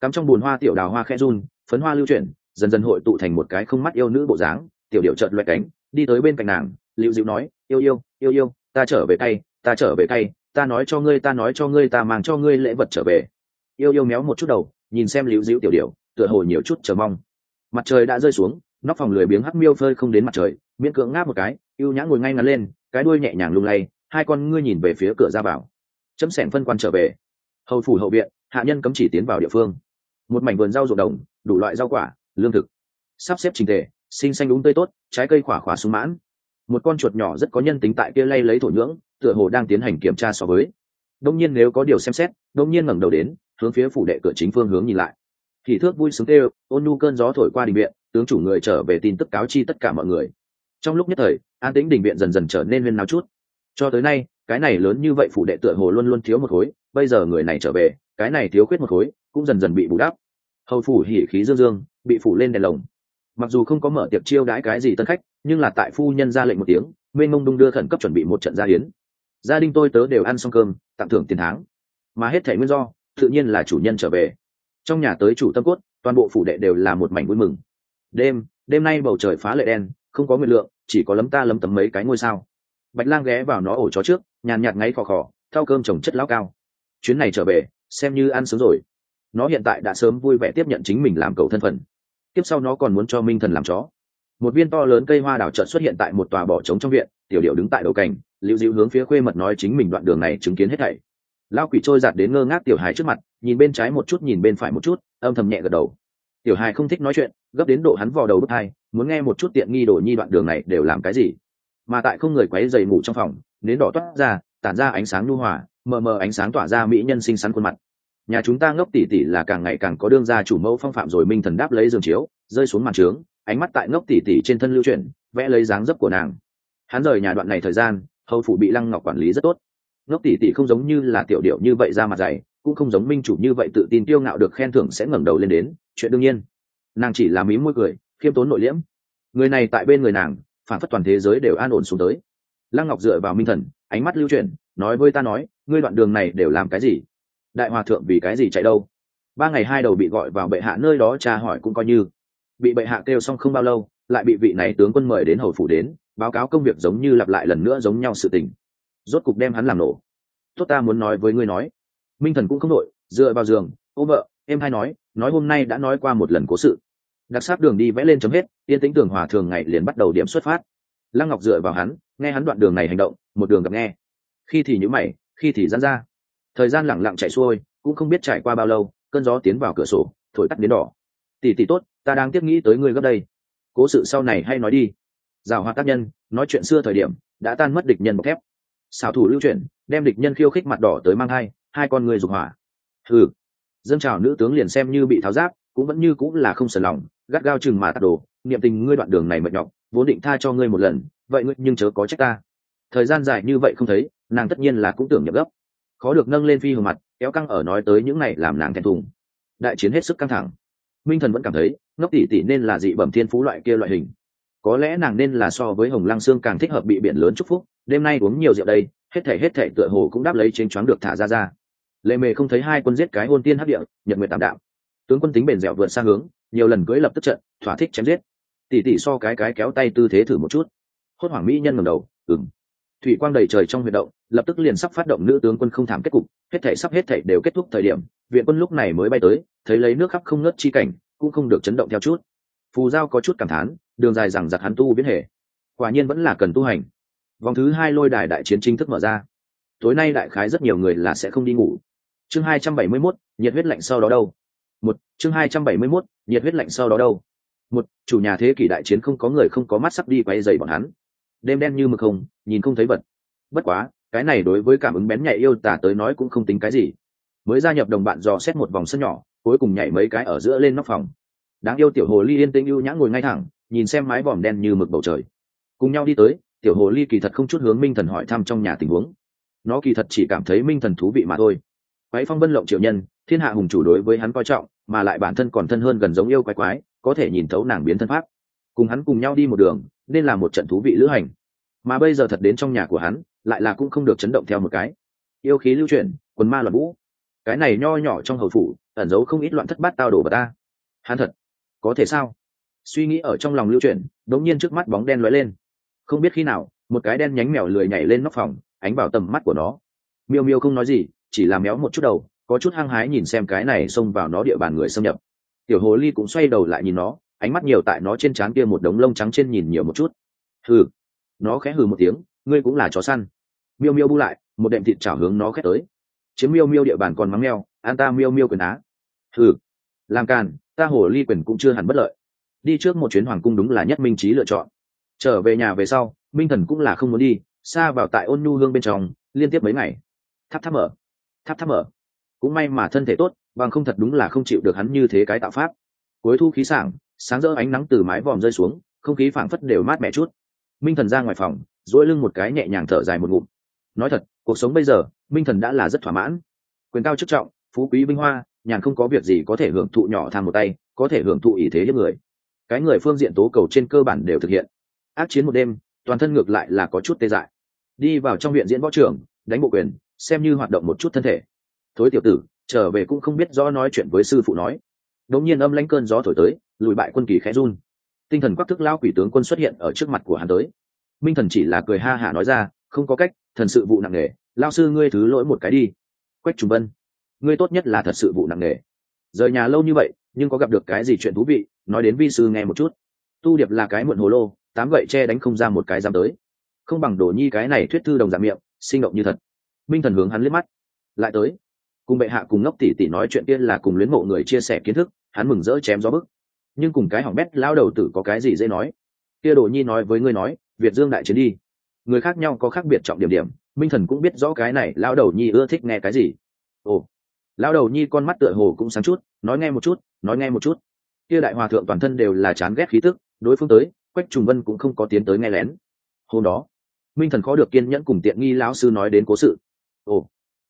Cắm trong bùn hoa tiểu đào hoa khẽ run, phấn hoa lưu chuyển dần dần hội tụ thành một cái không mắt yêu nữ bộ dáng, tiểu điệu trợn loại cánh, đi tới bên cạnh nàng, liễu dịu nói, yêu yêu yêu yêu, ta trở về tay ta trở về tay ta nói cho ngươi, ta nói cho ngươi, ta mang cho ngươi lễ vật trở về. Yêu yêu méo một chút đầu, nhìn xem liễu dịu tiểu điệu tựa hồ nhiều chút chờ mong. Mặt trời đã rơi xuống, nóc phòng lười biếng hắc miêu phơi không đến mặt trời, miễn cưỡng ngáp một cái yêu nhã ngồi ngay ngắn lên, cái đuôi nhẹ nhàng lung lay, hai con ngươi nhìn về phía cửa ra vào. Chấm sẻn phân quan trở về. Hầu phủ hậu viện, hạ nhân cấm chỉ tiến vào địa phương. Một mảnh vườn rau ruộng đồng, đủ loại rau quả lương thực. Sắp xếp trình tề, xinh xanh đúng tươi tốt, trái cây khỏa khỏa sung mãn. Một con chuột nhỏ rất có nhân tính tại kia lay lấy thổ nhưỡng, tựa hồ đang tiến hành kiểm tra so với. Đông nhiên nếu có điều xem xét, đông nhiên ngẩng đầu đến, hướng phía phủ đệ cửa chính phương hướng nhìn lại. Thì thước vui sướng tê ôn nhu cơn gió thổi qua đình viện, tướng chủ người trở về tin tức cáo chi tất cả mọi người. Trong lúc nhất thời, an tĩnh đình viện dần dần trở nên huyên náo chút. Cho tới nay, cái này lớn như vậy phủ đệ tựa hồ luôn luôn thiếu một khối, bây giờ người này trở về, cái này thiếu khuyết một khối, cũng dần dần bị bù đắp. Hầu phủ hỉ khí dương dương bị phủ lên đèn lồng. Mặc dù không có mở tiệc chiêu đãi cái gì tân khách, nhưng là tại phu nhân ra lệnh một tiếng mênh mông đung đưa khẩn cấp chuẩn bị một trận gia hiến. Gia đình tôi tớ đều ăn xong cơm, tặng thưởng tiền tháng. Mà hết thể nguyên do, tự nhiên là chủ nhân trở về. Trong nhà tới chủ tâm cốt, toàn bộ phủ đệ đều là một mảnh vui mừng. Đêm đêm nay bầu trời phá lệ đen, không có nguyên lượng, chỉ có lấm ta lấm tấm mấy cái ngôi sao. Bạch lang ghé vào nó ổ chó trước, nhàn nhạt ngáy khò khò, thao cơm trồng chất lão cao. Chuyến này trở về, xem như ăn sớm rồi nó hiện tại đã sớm vui vẻ tiếp nhận chính mình làm cầu thân phận. Tiếp sau nó còn muốn cho minh thần làm chó. Một viên to lớn cây hoa đào trợn xuất hiện tại một tòa bỏ trống trong viện, tiểu điệu đứng tại đầu cảnh liễu dịu hướng phía khuê mật nói chính mình đoạn đường này chứng kiến hết thảy. Lao quỷ trôi giạt đến ngơ ngác tiểu hài trước mặt, nhìn bên trái một chút, nhìn bên phải một chút, âm thầm nhẹ gật đầu. Tiểu hài không thích nói chuyện, gấp đến độ hắn vò đầu bức hai, muốn nghe một chút tiện nghi đồ nhi đoạn đường này đều làm cái gì. Mà tại không người quấy dày ngủ trong phòng, nến đỏ toát ra, tản ra ánh sáng nhu hòa, mờ mờ ánh sáng tỏa ra mỹ nhân xinh xắn khuôn mặt nhà chúng ta ngốc tỷ tỷ là càng ngày càng có đương gia chủ mẫu phong phạm rồi, minh thần đáp lấy giường chiếu, rơi xuống màn trướng, ánh mắt tại ngốc tỷ tỷ trên thân lưu chuyển, vẽ lấy dáng dấp của nàng. Hắn rời nhà đoạn này thời gian, hầu phủ bị lăng ngọc quản lý rất tốt. Ngốc tỷ tỷ không giống như là tiểu điệu như vậy ra mặt dày, cũng không giống minh chủ như vậy tự tin tiêu ngạo được khen thưởng sẽ ngẩng đầu lên đến, chuyện đương nhiên. Nàng chỉ là mí môi cười, khiêm tốn nội liễm. Người này tại bên người nàng, phản phất toàn thế giới đều an ổn xuống tới. Lăng ngọc dựa vào minh thần, ánh mắt lưu chuyển, nói với ta nói, ngươi đoạn đường này đều làm cái gì? Đại hòa thượng vì cái gì chạy đâu? Ba ngày hai đầu bị gọi vào bệ hạ nơi đó tra hỏi cũng coi như. Bị bệ hạ kêu xong không bao lâu, lại bị vị này tướng quân mời đến hầu phủ đến, báo cáo công việc giống như lặp lại lần nữa giống nhau sự tình. Rốt cục đem hắn làm nổ. Tốt ta muốn nói với ngươi nói. Minh thần cũng không đội, dựa vào giường, ô vợ, em hay nói nói hôm nay đã nói qua một lần cố sự. Đặc sắc đường đi vẽ lên chấm hết, yên tĩnh tưởng hòa thường ngày liền bắt đầu điểm xuất phát. Lăng ngọc dựa vào hắn, nghe hắn đoạn đường này hành động, một đường gặp nghe. Khi thì nhữ mày, khi thì dán ra thời gian lẳng lặng chạy xuôi, cũng không biết trải qua bao lâu, cơn gió tiến vào cửa sổ, thổi tắt đến đỏ. Tỷ tỷ tốt, ta đang tiếp nghĩ tới ngươi gấp đây. Cố sự sau này hay nói đi. Giảo hoạt tác nhân, nói chuyện xưa thời điểm, đã tan mất địch nhân bọc thép. Xảo thủ lưu chuyển, đem địch nhân khiêu khích mặt đỏ tới mang hai hai con người dục hỏa. Ừ dân trào nữ tướng liền xem như bị tháo giáp, cũng vẫn như cũng là không sờn lòng, gắt gao chừng mà tạt đồ, niệm tình ngươi đoạn đường này mệt nhọc, vốn định tha cho ngươi một lần, vậy ngươi nhưng chớ có trách ta. Thời gian dài như vậy không thấy, nàng tất nhiên là cũng tưởng nhập gấp khó được nâng lên phi hồng mặt, kéo căng ở nói tới những này làm nàng thèm thùng. Đại chiến hết sức căng thẳng. Minh thần vẫn cảm thấy, ngốc tỷ tỷ nên là dị bẩm thiên phú loại kia loại hình. Có lẽ nàng nên là so với hồng lăng xương càng thích hợp bị biển lớn chúc phúc, đêm nay uống nhiều rượu đây, hết thể hết thể tựa hồ cũng đáp lấy trên choáng được thả ra ra. Lệ mề không thấy hai quân giết cái hôn tiên hấp địa, nhật nguyện tạm đạo. Tướng quân tính bền dẻo vượt xa hướng, nhiều lần cưới lập tức trận, thỏa thích chém giết. Tỷ tỷ so cái cái kéo tay tư thế thử một chút. Hốt hoảng mỹ nhân ngầm đầu ừng thủy quang đầy trời trong huy động lập tức liền sắp phát động nữ tướng quân không thảm kết cục hết thể sắp hết thể đều kết thúc thời điểm viện quân lúc này mới bay tới thấy lấy nước khắp không ngớt chi cảnh cũng không được chấn động theo chút. Phù giao có chút cảm thán đường dài rằng giặc hắn tu biến hệ. Quả nhiên vẫn là cần tu hành. Vòng thứ hai lôi đài đại chiến chính thức mở ra. Tối nay đại khái rất nhiều người là sẽ không đi ngủ. Chương hai trăm bảy mươi 271, nhiệt huyết lạnh sau đó đâu? Một chương hai trăm bảy mươi 271, nhiệt huyết lạnh sau đó đâu? Một chủ nhà thế kỷ đại chiến không có người không có mắt sắp đi quay dày bọn hắn đêm đen như mực không, nhìn không thấy vật. Bất quá, cái này đối với cảm ứng bén nhạy yêu tả tới nói cũng không tính cái gì. Mới gia nhập đồng bạn dò xét một vòng sân nhỏ, cuối cùng nhảy mấy cái ở giữa lên nóc phòng. Đáng yêu tiểu hồ ly yên tĩnh ưu nhã ngồi ngay thẳng, nhìn xem mái vòm đen như mực bầu trời. Cùng nhau đi tới, tiểu hồ ly kỳ thật không chút hướng minh thần hỏi thăm trong nhà tình huống. Nó kỳ thật chỉ cảm thấy minh thần thú vị mà thôi. Quái phong bân lộng triệu nhân, thiên hạ hùng chủ đối với hắn coi trọng, mà lại bản thân còn thân hơn gần giống yêu quái quái, có thể nhìn thấu nàng biến thân pháp. Cùng hắn cùng nhau đi một đường nên là một trận thú vị lữ hành. Mà bây giờ thật đến trong nhà của hắn, lại là cũng không được chấn động theo một cái. Yêu khí lưu chuyển, quần ma loạn vũ. Cái này nho nhỏ trong hầu phủ, ẩn giấu không ít loạn thất bát tao đổ vào ta. Hắn thật, có thể sao? Suy nghĩ ở trong lòng lưu chuyển, đống nhiên trước mắt bóng đen lóe lên. Không biết khi nào, một cái đen nhánh mèo lười nhảy lên nóc phòng, ánh vào tầm mắt của nó. Miêu miêu không nói gì, chỉ là méo một chút đầu, có chút hăng hái nhìn xem cái này xông vào nó địa bàn người xâm nhập. Tiểu hồ ly cũng xoay đầu lại nhìn nó ánh mắt nhiều tại nó trên trán kia một đống lông trắng trên nhìn nhiều một chút. Hừ. Nó khẽ hừ một tiếng, ngươi cũng là chó săn. Miêu miêu bu lại, một đệm thịt chảo hướng nó khét tới. Chiếm miêu miêu địa bàn còn mắng meo an ta miêu miêu quyền á. Hừ. Làm càn, ta hồ ly quyền cũng chưa hẳn bất lợi. Đi trước một chuyến hoàng cung đúng là nhất minh trí lựa chọn. Trở về nhà về sau, minh thần cũng là không muốn đi, xa vào tại ôn nhu hương bên trong, liên tiếp mấy ngày. Tháp tháp mở. Tháp tháp mở. Cũng may mà thân thể tốt, bằng không thật đúng là không chịu được hắn như thế cái tạo pháp. Cuối thu khí sảng sáng rỡ ánh nắng từ mái vòm rơi xuống, không khí phảng phất đều mát mẻ chút. Minh thần ra ngoài phòng dỗi lưng một cái nhẹ nhàng thở dài một ngụm. Nói thật, cuộc sống bây giờ, minh thần đã là rất thỏa mãn. Quyền cao chức trọng, phú quý vinh hoa, nhàn không có việc gì có thể hưởng thụ nhỏ tham một tay, có thể hưởng thụ ý thế những người. Cái người phương diện tố cầu trên cơ bản đều thực hiện. Ác chiến một đêm, toàn thân ngược lại là có chút tê dại. Đi vào trong huyện diễn võ trường đánh bộ quyền, xem như hoạt động một chút thân thể. Thối tiểu tử, trở về cũng không biết rõ nói chuyện với sư phụ nói đột nhiên âm lãnh cơn gió thổi tới, lùi bại quân kỳ khẽ run. Tinh thần quắc thức lao quỷ tướng quân xuất hiện ở trước mặt của hắn tới. Minh thần chỉ là cười ha hả nói ra, không có cách, thần sự vụ nặng nề lao sư ngươi thứ lỗi một cái đi. Quách trùng vân, ngươi tốt nhất là thật sự vụ nặng nề. Rời nhà lâu như vậy, nhưng có gặp được cái gì chuyện thú vị, nói đến vi sư nghe một chút. Tu điệp là cái muộn hồ lô, tám gậy che đánh không ra một cái dám tới. Không bằng đổ nhi cái này thuyết thư đồng giảm miệng, sinh động như thật. Minh thần hướng hắn liếc mắt. Lại tới. Cùng bệ hạ cùng ngốc tỷ tỷ nói chuyện tiên là cùng luyến mộ người chia sẻ kiến thức hắn mừng rỡ chém gió bức. Nhưng cùng cái hỏng bét lao đầu tử có cái gì dễ nói? Kia đồ nhi nói với ngươi nói, việt dương đại chiến đi. Người khác nhau có khác biệt trọng điểm điểm, minh thần cũng biết rõ cái này lao đầu nhi ưa thích nghe cái gì. Ồ lao đầu nhi con mắt tựa hồ cũng sáng chút, nói nghe một chút, nói nghe một chút. Kia đại hòa thượng toàn thân đều là chán ghét khí tức, đối phương tới, quách trùng vân cũng không có tiến tới nghe lén. Hôm đó, minh thần khó được kiên nhẫn cùng tiện nghi lão sư nói đến cố sự. Ồ,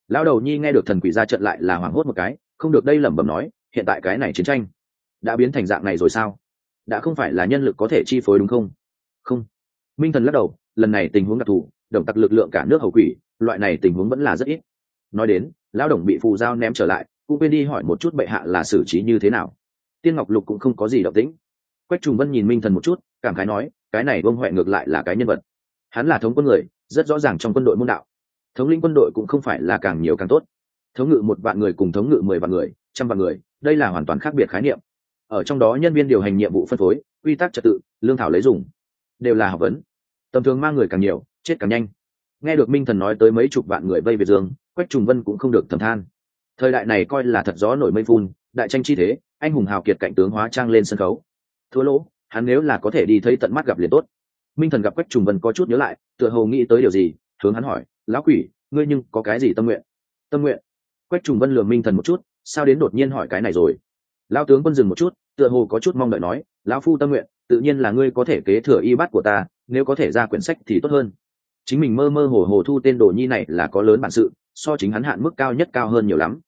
lão đầu nhi nghe được thần quỷ ra trận lại là hoảng hốt một cái, không được đây lẩm bẩm nói hiện tại cái này chiến tranh đã biến thành dạng này rồi sao? Đã không phải là nhân lực có thể chi phối đúng không? Không. Minh thần lắc đầu, lần này tình huống đặc thù động tặc lực lượng cả nước hầu quỷ, loại này tình huống vẫn là rất ít. Nói đến, lão đồng bị phù giao ném trở lại, cũng quên đi hỏi một chút bệ hạ là xử trí như thế nào. Tiên ngọc lục cũng không có gì động tĩnh. Quách trùng vân nhìn minh thần một chút, cảm khái nói, cái này vương huệ ngược lại là cái nhân vật. Hắn là thống quân người, rất rõ ràng trong quân đội môn đạo. Thống lĩnh quân đội cũng không phải là càng nhiều càng tốt. Thống ngự một vạn người cùng thống ngự mười vạn người trăm vạn người, đây là hoàn toàn khác biệt khái niệm. Ở trong đó nhân viên điều hành nhiệm vụ phân phối, quy tắc trật tự, lương thảo lấy dùng, đều là học vấn. Tầm thường mang người càng nhiều, chết càng nhanh. Nghe được minh thần nói tới mấy chục vạn người vây về dương quách trùng vân cũng không được thầm than. Thời đại này coi là thật gió nổi mây phun, đại tranh chi thế, anh hùng hào kiệt cạnh tướng hóa trang lên sân khấu. Thua lỗ, hắn nếu là có thể đi thấy tận mắt gặp liền tốt. Minh thần gặp quách trùng vân có chút nhớ lại, tựa hồ nghĩ tới điều gì, hướng hắn hỏi, lão quỷ, ngươi nhưng có cái gì tâm nguyện? Tâm nguyện? Quách trùng vân lường minh thần một chút sao đến đột nhiên hỏi cái này rồi? Lao tướng quân dừng một chút, tựa hồ có chút mong đợi nói, lão phu tâm nguyện, tự nhiên là ngươi có thể kế thừa y bát của ta, nếu có thể ra quyển sách thì tốt hơn. Chính mình mơ mơ hồ hồ thu tên đồ nhi này là có lớn bản sự, so chính hắn hạn mức cao nhất cao hơn nhiều lắm.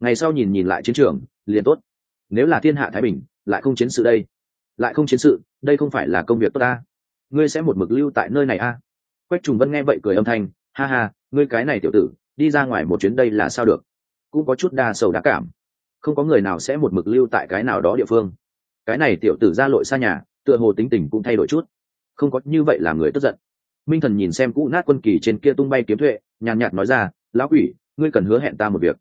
Ngày sau nhìn nhìn lại chiến trường, liền tốt. Nếu là thiên hạ thái bình, lại không chiến sự đây. Lại không chiến sự, đây không phải là công việc tốt ta. Ngươi sẽ một mực lưu tại nơi này a? À? quách trùng vân nghe vậy cười âm thanh, ha ha, ngươi cái này tiểu tử, đi ra ngoài một chuyến đây là sao được? Cũng có chút đa sầu đa cảm. Không có người nào sẽ một mực lưu tại cái nào đó địa phương. Cái này tiểu tử ra lội xa nhà, tựa hồ tính tình cũng thay đổi chút. Không có như vậy làm người tức giận. Minh thần nhìn xem cũ nát quân kỳ trên kia tung bay kiếm thuệ, nhàn nhạt nói ra, lão quỷ, ngươi cần hứa hẹn ta một việc.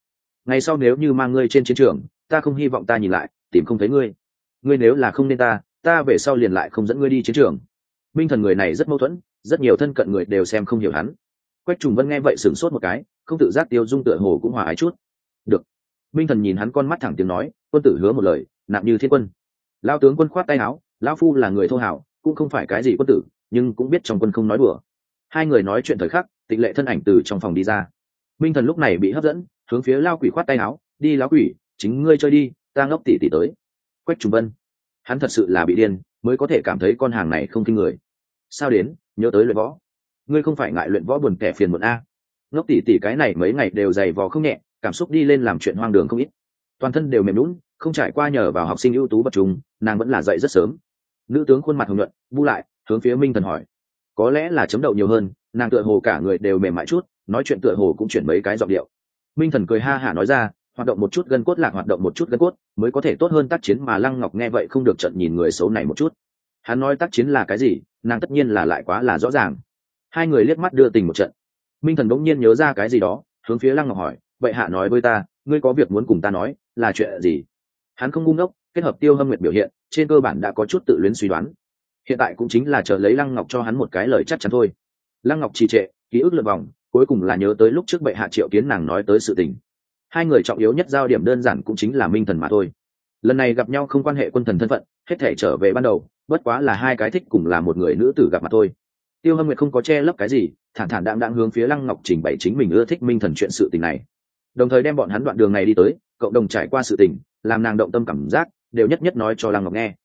Ngày sau nếu như mang ngươi trên chiến trường, ta không hy vọng ta nhìn lại, tìm không thấy ngươi. Ngươi nếu là không nên ta ta về sau liền lại không dẫn ngươi đi chiến trường. Minh thần người này rất mâu thuẫn, rất nhiều thân cận người đều xem không hiểu hắn. Quách trùng vân nghe vậy sửng sốt một cái, không tự giác tiêu dung tựa hồ cũng hòa ái chút được. Minh thần nhìn hắn con mắt thẳng tiếng nói, quân tử hứa một lời nặng như thiên quân. Lao tướng quân khoát tay áo, lao phu là người thô hảo, cũng không phải cái gì quân tử, nhưng cũng biết trong quân không nói đùa. Hai người nói chuyện thời khắc, tịch lệ thân ảnh từ trong phòng đi ra. Minh thần lúc này bị hấp dẫn, hướng phía lao quỷ khoát tay áo, đi, lao quỷ, chính ngươi chơi đi, ta ngốc tỉ tỉ tới. Quách trùng vân, hắn thật sự là bị điên, mới có thể cảm thấy con hàng này không kinh người. Sao đến, nhớ tới luyện võ? Ngươi không phải ngại luyện võ buồn kẻ phiền muộn a. Ngốc tỉ tỉ cái này mấy ngày đều dày vò không nhẹ cảm xúc đi lên làm chuyện hoang đường không ít. Toàn thân đều mềm lún không trải qua nhờ vào học sinh ưu tú bậc trùng nàng vẫn là dậy rất sớm. Nữ tướng khuôn mặt hồng nhuận, bu lại, hướng phía minh thần hỏi. Có lẽ là chấm đậu nhiều hơn, nàng tựa hồ cả người đều mềm mại chút, nói chuyện tựa hồ cũng chuyển mấy cái giọng điệu. Minh thần cười ha hả nói ra, hoạt động một chút gân cốt lạc, hoạt động một chút gân cốt, mới có thể tốt hơn tác chiến mà lăng ngọc nghe vậy không được trận nhìn người xấu này một chút. Hắn nói tác chiến là cái gì, nàng tất nhiên là lại quá là rõ ràng. Hai người liếc mắt đưa tình một trận. Minh thần bỗng nhiên nhớ ra cái gì đó, hướng phía lăng ngọc hỏi vậy hạ nói với ta, ngươi có việc muốn cùng ta nói, là chuyện gì? Hắn không ngu ngốc, kết hợp tiêu hâm nguyệt biểu hiện, trên cơ bản đã có chút tự luyến suy đoán. Hiện tại cũng chính là chờ lấy lăng ngọc cho hắn một cái lời chắc chắn thôi. Lăng ngọc trì trệ, ký ức lượt vòng, cuối cùng là nhớ tới lúc trước bệ hạ triệu kiến nàng nói tới sự tình. Hai người trọng yếu nhất giao điểm đơn giản cũng chính là minh thần mà thôi. Lần này gặp nhau không quan hệ quân thần thân phận, hết thể trở về ban đầu, bất quá là hai cái thích cùng là một người nữ tử gặp mặt thôi. Tiêu hâm nguyệt không có che lấp cái gì, thản thản đạm đạm hướng phía lăng ngọc trình bày chính mình ưa thích minh thần chuyện sự tình này đồng thời đem bọn hắn đoạn đường này đi tới, cộng đồng trải qua sự tình, làm nàng động tâm cảm giác, đều nhất nhất nói cho lăng ngọc nghe.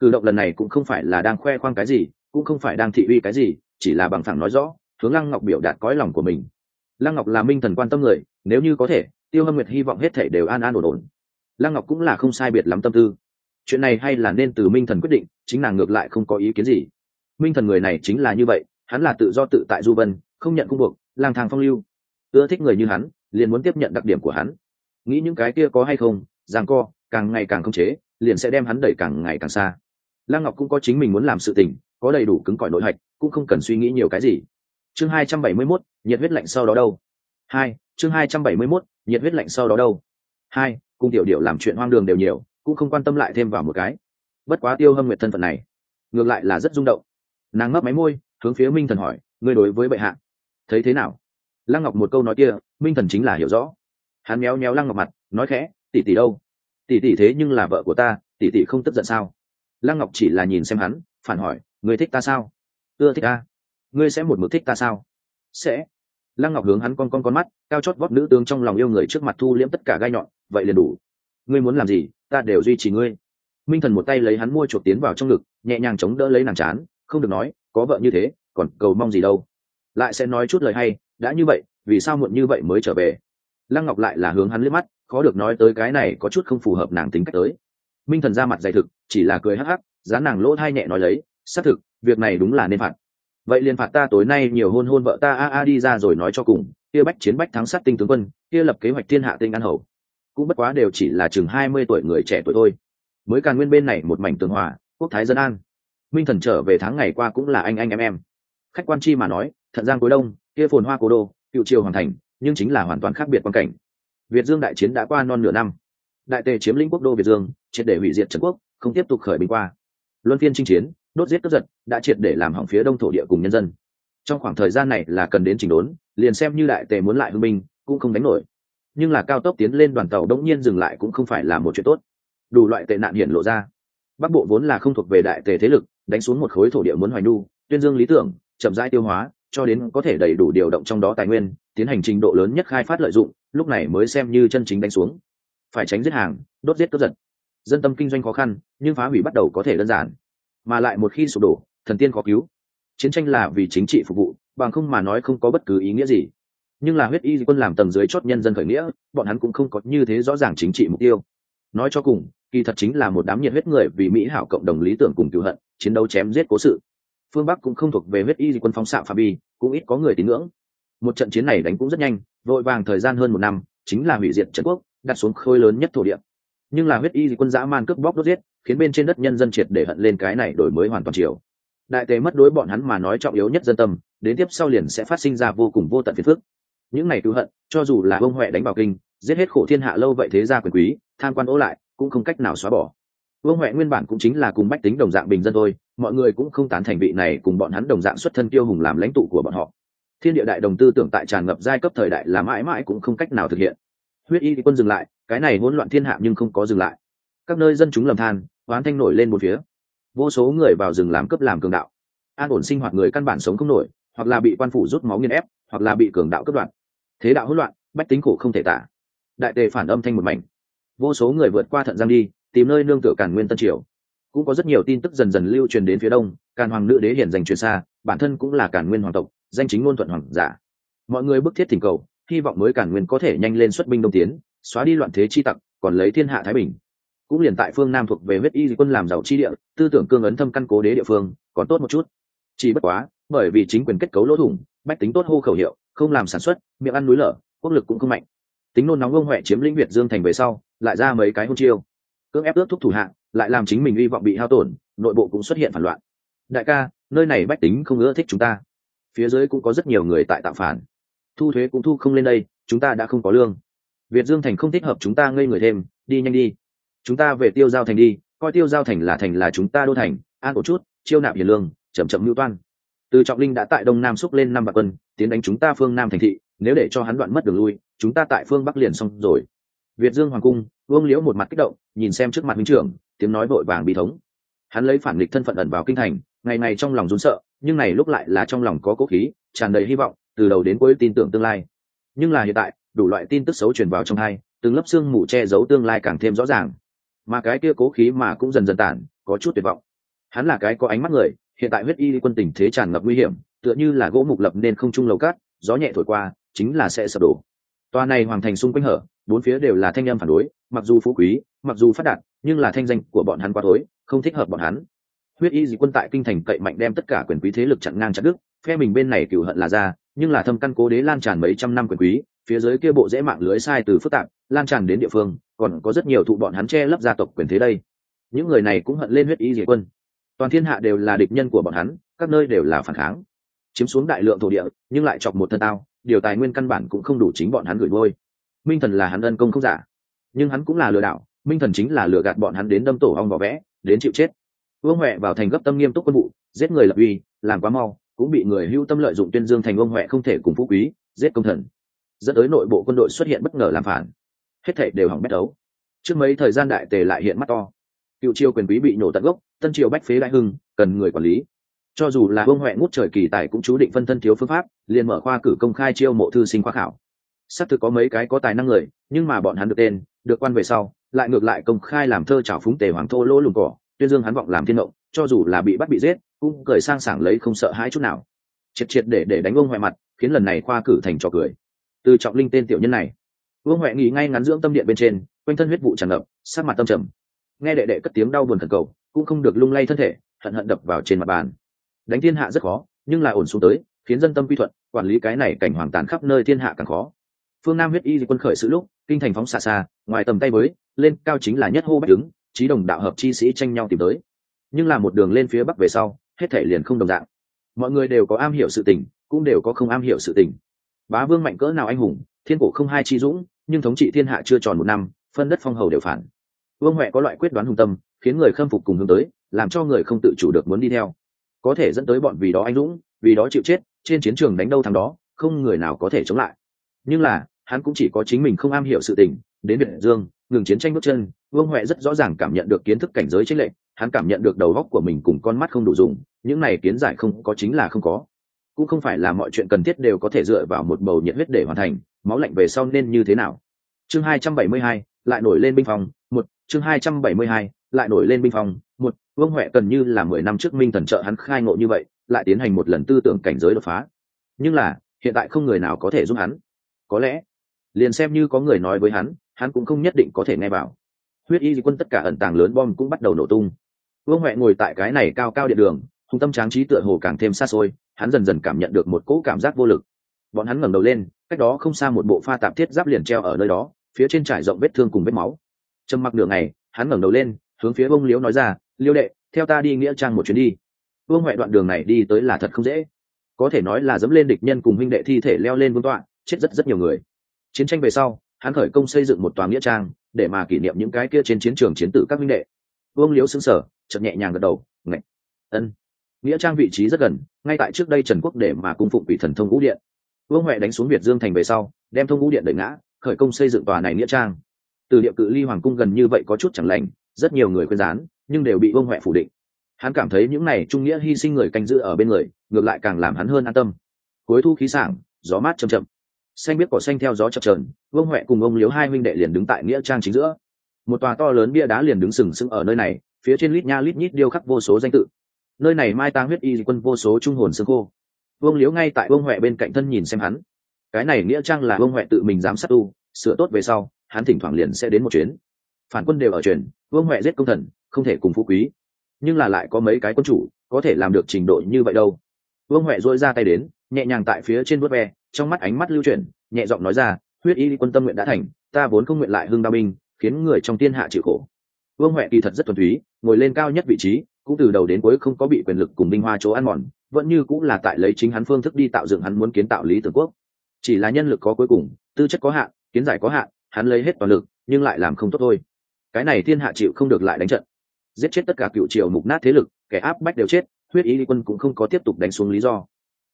Cử động lần này cũng không phải là đang khoe khoang cái gì, cũng không phải đang thị uy cái gì, chỉ là bằng thẳng nói rõ, hướng lăng ngọc biểu đạt cõi lòng của mình. Lăng ngọc là minh thần quan tâm người, nếu như có thể, tiêu hâm nguyệt hy vọng hết thể đều an an ổn ổn. Lăng ngọc cũng là không sai biệt lắm tâm tư. Chuyện này hay là nên từ minh thần quyết định, chính nàng ngược lại không có ý kiến gì. Minh thần người này chính là như vậy, hắn là tự do tự tại du vân, không nhận cung buộc lang thang phong lưu. Ưa thích người như hắn liền muốn tiếp nhận đặc điểm của hắn. Nghĩ những cái kia có hay không giang co càng ngày càng không chế liền sẽ đem hắn đẩy càng ngày càng xa. Lăng ngọc cũng có chính mình muốn làm sự tình có đầy đủ cứng cỏi nội hạch cũng không cần suy nghĩ nhiều cái gì. Chương hai trăm bảy mươi 271, nhiệt huyết lạnh sau đó đâu? Hai chương hai trăm bảy mươi 271, nhiệt huyết lạnh sau đó đâu? Hai cung tiểu điệu làm chuyện hoang đường đều nhiều cũng không quan tâm lại thêm vào một cái. Bất quá tiêu hâm nguyệt thân phận này ngược lại là rất rung động. Nàng ngấp máy môi hướng phía minh thần hỏi ngươi đối với bệ hạ thấy thế nào? Lăng ngọc một câu nói kia, minh thần chính là hiểu rõ. Hắn méo méo lăng ngọc mặt, nói khẽ, tỷ tỷ đâu? Tỷ tỷ thế nhưng là vợ của ta, tỷ tỷ không tức giận sao? Lăng ngọc chỉ là nhìn xem hắn, phản hỏi, ngươi thích ta sao? Ưa thích ta. Ngươi sẽ một mực thích ta sao? Sẽ. Lăng ngọc hướng hắn con con con mắt, cao chót vót nữ tướng trong lòng yêu người trước mặt thu liễm tất cả gai nhọn, vậy liền đủ. Ngươi muốn làm gì, ta đều duy trì ngươi. Minh thần một tay lấy hắn mua chuột tiến vào trong ngực, nhẹ nhàng chống đỡ lấy nàng chán, không được nói, có vợ như thế, còn cầu mong gì đâu. Lại sẽ nói chút lời hay đã như vậy, vì sao muộn như vậy mới trở về? Lăng ngọc lại là hướng hắn liếc mắt, khó được nói tới cái này có chút không phù hợp nàng tính cách tới. Minh thần ra mặt dày thực, chỉ là cười hắc hắc, dán nàng lỗ thai nhẹ nói lấy, xác thực, việc này đúng là nên phạt. Vậy liền phạt ta tối nay nhiều hôn hôn vợ ta a a đi ra rồi nói cho cùng, kia bách chiến bách thắng sát tinh tướng quân, kia lập kế hoạch thiên hạ tinh an hầu. Cũng bất quá đều chỉ là chừng hai mươi tuổi người trẻ tuổi thôi. Mới càng nguyên bên này một mảnh tường hòa, quốc thái dân an. Minh thần trở về tháng ngày qua cũng là anh anh em em. Khách quan chi mà nói, thận giang cuối đông kia phồn hoa cố đô, cựu triều hoàn thành, nhưng chính là hoàn toàn khác biệt quan cảnh. Việt dương đại chiến đã qua non nửa năm. Đại tề chiếm lĩnh quốc đô việt dương, triệt để hủy diệt trần quốc, không tiếp tục khởi bình qua. Luân phiên chinh chiến, đốt giết cướp giật, đã triệt để làm hỏng phía đông thổ địa cùng nhân dân. Trong khoảng thời gian này là cần đến chỉnh đốn, liền xem như đại tề muốn lại hưng binh, cũng không đánh nổi. Nhưng là cao tốc tiến lên đoàn tàu đống nhiên dừng lại cũng không phải là một chuyện tốt. Đủ loại tệ nạn hiện lộ ra. Bắc bộ vốn là không thuộc về đại tề thế lực, đánh xuống một khối thổ địa muốn hoài nu tuyên dương lý tưởng, chậm rãi tiêu hóa cho đến có thể đầy đủ điều động trong đó tài nguyên, tiến hành trình độ lớn nhất khai phát lợi dụng, lúc này mới xem như chân chính đánh xuống. Phải tránh giết hàng, đốt giết cướp giật. Dân tâm kinh doanh khó khăn, nhưng phá hủy bắt đầu có thể đơn giản. Mà lại một khi sụp đổ, thần tiên khó cứu. Chiến tranh là vì chính trị phục vụ, bằng không mà nói không có bất cứ ý nghĩa gì. Nhưng là huyết y quân làm tầng dưới chót nhân dân khởi nghĩa, bọn hắn cũng không có như thế rõ ràng chính trị mục tiêu. Nói cho cùng, kỳ thật chính là một đám nhiệt huyết người vì mỹ hảo cộng đồng lý tưởng cùng cứu hận, chiến đấu chém giết cố sự phương bắc cũng không thuộc về huyết y quân phóng xạ phạm vi cũng ít có người tín ngưỡng. Một trận chiến này đánh cũng rất nhanh, vội vàng thời gian hơn một năm, chính là hủy diệt trần quốc, đặt xuống khôi lớn nhất thổ địa. Nhưng là huyết y quân dã man cướp bóc đốt giết, khiến bên trên đất nhân dân triệt để hận lên cái này đổi mới hoàn toàn chiều đại tề mất đối bọn hắn mà nói trọng yếu nhất dân tâm, đến tiếp sau liền sẽ phát sinh ra vô cùng vô tận phiền phức. Những này cứu hận, cho dù là ông huệ đánh vào kinh, giết hết khổ thiên hạ lâu vậy thế gia quyền quý, tham quan ố lại, cũng không cách nào xóa bỏ vương huệ nguyên bản cũng chính là cùng bách tính đồng dạng bình dân thôi, mọi người cũng không tán thành vị này cùng bọn hắn đồng dạng xuất thân tiêu hùng làm lãnh tụ của bọn họ. Thiên địa đại đồng tư tưởng tại tràn ngập giai cấp thời đại là mãi mãi cũng không cách nào thực hiện. Huyết y quân dừng lại, cái này hỗn loạn thiên hạ nhưng không có dừng lại. Các nơi dân chúng lầm than, oán thanh nổi lên một phía. Vô số người vào rừng làm cấp làm cường đạo. An ổn sinh hoạt người căn bản sống không nổi, hoặc là bị quan phủ rút máu nghiên ép, hoặc là bị cường đạo cướp đoạt. Thế đạo hỗn loạn, bách tính khổ không thể tả. Đại tề phản âm thanh một mảnh. Vô số người vượt qua thận giang đi tìm nơi nương tựa càn nguyên tân triều. Cũng có rất nhiều tin tức dần dần lưu truyền đến phía đông, càn hoàng nữ đế hiển dành truyền xa, bản thân cũng là càn nguyên hoàng tộc, danh chính ngôn thuận hoàng giả. Mọi người bức thiết thỉnh cầu, hy vọng mới càn nguyên có thể nhanh lên xuất binh đông tiến, xóa đi loạn thế chi tặc, còn lấy thiên hạ thái bình. Cũng liền tại phương nam thuộc về huyết y quân làm giàu chi địa, tư tưởng cương ấn thâm căn cố đế địa phương, còn tốt một chút. Chỉ bất quá, bởi vì chính quyền kết cấu lỗ thủng, bách tính tốt hô khẩu hiệu, không làm sản xuất, miệng ăn núi lở, quốc lực cũng không mạnh. Tính nôn nóng ông huệ chiếm lĩnh việt dương thành về sau, lại ra mấy cái hôn chiêu cưỡng ép ước thúc thủ hạng lại làm chính mình hy vọng bị hao tổn, nội bộ cũng xuất hiện phản loạn. Đại ca, nơi này bách tính không ưa thích chúng ta. Phía dưới cũng có rất nhiều người tại tạo phản. Thu thuế cũng thu không lên đây, chúng ta đã không có lương. Việt dương thành không thích hợp chúng ta ngây người thêm, đi nhanh đi. Chúng ta về tiêu giao thành đi, coi tiêu giao thành là thành là chúng ta đô thành, an ổn chút, chiêu nạp hiền lương, chậm chậm mưu toan. Từ trọng linh đã tại đông nam xúc lên năm bạc quân, tiến đánh chúng ta phương nam thành thị, nếu để cho hắn đoạn mất đường lui, chúng ta tại phương bắc liền xong rồi việt dương hoàng cung, vương liễu một mặt kích động, nhìn xem trước mặt minh trưởng, tiếng nói vội vàng bi thống. Hắn lấy phản nghịch thân phận ẩn vào kinh thành, ngày ngày trong lòng run sợ, nhưng này lúc lại là trong lòng có cố khí, tràn đầy hy vọng, từ đầu đến cuối tin tưởng tương lai. Nhưng là hiện tại, đủ loại tin tức xấu truyền vào trong hai, từng lớp xương mù che giấu tương lai càng thêm rõ ràng. Mà cái kia cố khí mà cũng dần dần tản, có chút tuyệt vọng. Hắn là cái có ánh mắt người, hiện tại huyết y quân tình thế tràn ngập nguy hiểm, tựa như là gỗ mục lập nên không trung lầu cát, gió nhẹ thổi qua, chính là sẽ sập đổ tòa này hoàng thành xung quanh hở, bốn phía đều là thanh em phản đối, mặc dù phú quý, mặc dù phát đạt, nhưng là thanh danh của bọn hắn quá tối, không thích hợp bọn hắn. Huyết y dị quân tại kinh thành cậy mạnh đem tất cả quyền quý thế lực chặn ngang chặn đức phe mình bên này cựu hận là ra, nhưng là thâm căn cố đế lan tràn mấy trăm năm quyền quý, phía dưới kia bộ dễ mạng lưới sai từ phức tạp, lan tràn đến địa phương, còn có rất nhiều thụ bọn hắn che lấp gia tộc quyền thế đây. Những người này cũng hận lên huyết y dị quân. Toàn thiên hạ đều là địch nhân của bọn hắn, các nơi đều là phản kháng. Chiếm xuống đại lượng thổ địa, nhưng lại chọc một thân tao điều tài nguyên căn bản cũng không đủ chính bọn hắn gửi nuôi. Minh thần là hắn ân công không giả, nhưng hắn cũng là lừa đảo. Minh thần chính là lừa gạt bọn hắn đến đâm tổ ong vỏ vẽ, đến chịu chết. Vương huệ vào thành gấp tâm nghiêm túc quân vụ, giết người lập uy, làm quá mau, cũng bị người hưu tâm lợi dụng tuyên dương thành vương huệ không thể cùng phú quý, giết công thần. Dẫn tới nội bộ quân đội xuất hiện bất ngờ làm phản. Hết thể đều hỏng bét đấu. Trước mấy thời gian đại tề lại hiện mắt to. Cựu triều quyền quý bị nổ tận gốc, tân triều bách phế đại hưng, cần người quản lý cho dù là vương huệ ngút trời kỳ tài cũng chú định phân thân thiếu phương pháp, liền mở khoa cử công khai chiêu mộ thư sinh khoa khảo. Xác thực có mấy cái có tài năng người, nhưng mà bọn hắn được tên, được quan về sau, lại ngược lại công khai làm thơ trào phúng tề hoàng thô lỗ lùng cỏ, tuyên dương hắn vọng làm thiên động, cho dù là bị bắt bị giết, cũng cười sang sảng lấy không sợ hãi chút nào. Triệt triệt để để đánh ông hoại mặt, khiến lần này khoa cử thành trò cười. Từ trọng linh tên tiểu nhân này vương huệ nghỉ ngay ngắn dưỡng tâm điện bên trên, quanh thân huyết vụ tràn ngập sát mặt tâm trầm. Nghe đệ đệ cất tiếng đau buồn thần cầu, cũng không được lung lay thân thể, hận hận đập vào trên mặt bàn đánh thiên hạ rất khó, nhưng là ổn xuống tới, khiến dân tâm quy thuận, quản lý cái này cảnh hoàng tàn khắp nơi thiên hạ càng khó. Phương nam huyết y quân khởi sự lúc, kinh thành phóng xa xa, ngoài tầm tay mới lên cao chính là nhất hô bách đứng trí đồng đạo hợp chi sĩ tranh nhau tìm tới. Nhưng là một đường lên phía bắc về sau, hết thể liền không đồng dạng. Mọi người đều có am hiểu sự tình, cũng đều có không am hiểu sự tình. Bá vương mạnh cỡ nào anh hùng, thiên cổ không hai chi dũng, nhưng thống trị thiên hạ chưa tròn một năm, phân đất phong hầu đều phản. Vương huệ có loại quyết đoán hùng tâm, khiến người khâm phục cùng hướng tới, làm cho người không tự chủ được muốn đi theo có thể dẫn tới bọn vì đó anh dũng vì đó chịu chết trên chiến trường đánh đâu thằng đó không người nào có thể chống lại. Nhưng là hắn cũng chỉ có chính mình không am hiểu sự tình đến biển dương ngừng chiến tranh bước chân vương huệ rất rõ ràng cảm nhận được kiến thức cảnh giới tranh lệ hắn cảm nhận được đầu góc của mình cùng con mắt không đủ dùng những này kiến giải không có chính là không có. Cũng không phải là mọi chuyện cần thiết đều có thể dựa vào một bầu nhiệt huyết để hoàn thành máu lạnh về sau nên như thế nào? Chương 272, lại nổi lên binh phòng một chương 272, lại nổi lên binh phòng vương huệ cần như là mười năm trước minh thần trợ hắn khai ngộ như vậy, lại tiến hành một lần tư tưởng cảnh giới đột phá. Nhưng là, hiện tại không người nào có thể giúp hắn. Có lẽ, liền xem như có người nói với hắn hắn cũng không nhất định có thể nghe vào. Huyết y quân tất cả ẩn tàng lớn bom cũng bắt đầu nổ tung. Vương huệ ngồi tại cái này cao cao điện đường hùng tâm tráng trí tựa hồ càng thêm xa xôi, hắn dần dần cảm nhận được một cỗ cảm giác vô lực. Bọn hắn ngẩng đầu lên, cách đó không xa một bộ pha tạp thiết giáp liền treo ở nơi đó, phía trên trải rộng vết thương cùng vết máu. Trầm mặc nửa ngày, hắn ngẩng đầu lên, hướng phía bông liếu nói ra liêu đệ, theo ta đi nghĩa trang một chuyến đi. Vương huệ đoạn đường này đi tới là thật không dễ. Có thể nói là dẫm lên địch nhân cùng huynh đệ thi thể leo lên vương tọa, chết rất rất nhiều người. Chiến tranh về sau, hắn khởi công xây dựng một tòa nghĩa trang, để mà kỷ niệm những cái kia trên chiến trường chiến tử các huynh đệ. Vương liếu xứng sở chậm nhẹ nhàng gật đầu ngạch ân. Nghĩa trang vị trí rất gần, ngay tại trước đây trần quốc để mà cung phụng vị thần thông ngũ điện. Vương huệ đánh xuống việt dương thành về sau, đem thông ngũ điện đẩy ngã, khởi công xây dựng tòa này nghĩa trang. Từ địa cự ly hoàng cung gần như vậy có chút chẳng lành, rất nhiều người khuyên gián nhưng đều bị vương huệ phủ định. Hắn cảm thấy những này trung nghĩa hy sinh người canh giữ ở bên người, ngược lại càng làm hắn hơn an tâm. Cuối thu khí sảng, gió mát chầm chậm. Xanh biết cỏ xanh theo gió chập trờn vương huệ cùng ông liếu hai huynh đệ liền đứng tại nghĩa trang chính giữa. Một tòa to lớn bia đá liền đứng sừng sững ở nơi này, phía trên lít nha lít nhít điêu khắc vô số danh tự. Nơi này mai táng huyết y quân vô số trung hồn xương khô. Vương liếu ngay tại vương huệ bên cạnh thân nhìn xem hắn. Cái này nghĩa trang là vương huệ tự mình dám sát tu, sửa tốt về sau, hắn thỉnh thoảng liền sẽ đến một chuyến. Phản quân đều ở truyền, vương huệ giết công thần không thể cùng phú quý. Nhưng là lại có mấy cái quân chủ, có thể làm được trình độ như vậy đâu. Vương huệ dội ra tay đến, nhẹ nhàng tại phía trên bút ve, trong mắt ánh mắt lưu chuyển, nhẹ giọng nói ra, huyết y quân tâm nguyện đã thành, ta vốn không nguyện lại hưng đao binh, khiến người trong thiên hạ chịu khổ. Vương huệ kỳ thật rất thuần túy, ngồi lên cao nhất vị trí, cũng từ đầu đến cuối không có bị quyền lực cùng binh hoa chỗ ăn mòn, vẫn như cũng là tại lấy chính hắn phương thức đi tạo dựng hắn muốn kiến tạo lý tưởng quốc. Chỉ là nhân lực có cuối cùng, tư chất có hạn, kiến giải có hạn, hắn lấy hết toàn lực, nhưng lại làm không tốt thôi. Cái này thiên hạ chịu không được lại đánh trận giết chết tất cả cựu triều mục nát thế lực, kẻ áp bách đều chết, huyết ý quân cũng không có tiếp tục đánh xuống lý do.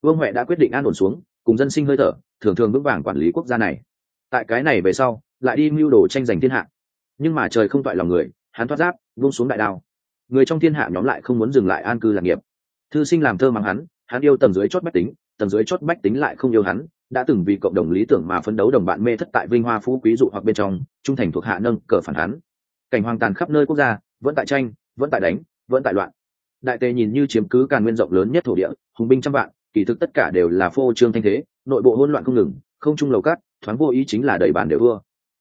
Vương huệ đã quyết định an ổn xuống, cùng dân sinh hơi thở, thường thường vững vàng quản lý quốc gia này. Tại cái này về sau, lại đi mưu đồ tranh giành thiên hạ. Nhưng mà trời không toại lòng người, hắn thoát giáp vung xuống đại đao. Người trong thiên hạ nhóm lại không muốn dừng lại an cư lạc nghiệp. Thư sinh làm thơ mắng hắn hắn yêu tầng dưới chót bách tính, tầng dưới chót bách tính lại không yêu hắn, đã từng vì cộng đồng lý tưởng mà phấn đấu đồng bạn mê thất tại vinh hoa phú quý dụ hoặc bên trong, trung thành thuộc hạ nâng cờ phản hắn. Cảnh hoàng tàn khắp nơi quốc gia vẫn tại tranh, vẫn tại đánh, vẫn tại loạn. Đại tề nhìn như chiếm cứ càn nguyên rộng lớn nhất thổ địa, hùng binh trăm vạn, kỳ thực tất cả đều là phô trương thanh thế, nội bộ hỗn loạn không ngừng, không trung lầu cát, thoáng vô ý chính là đầy bàn đều vua.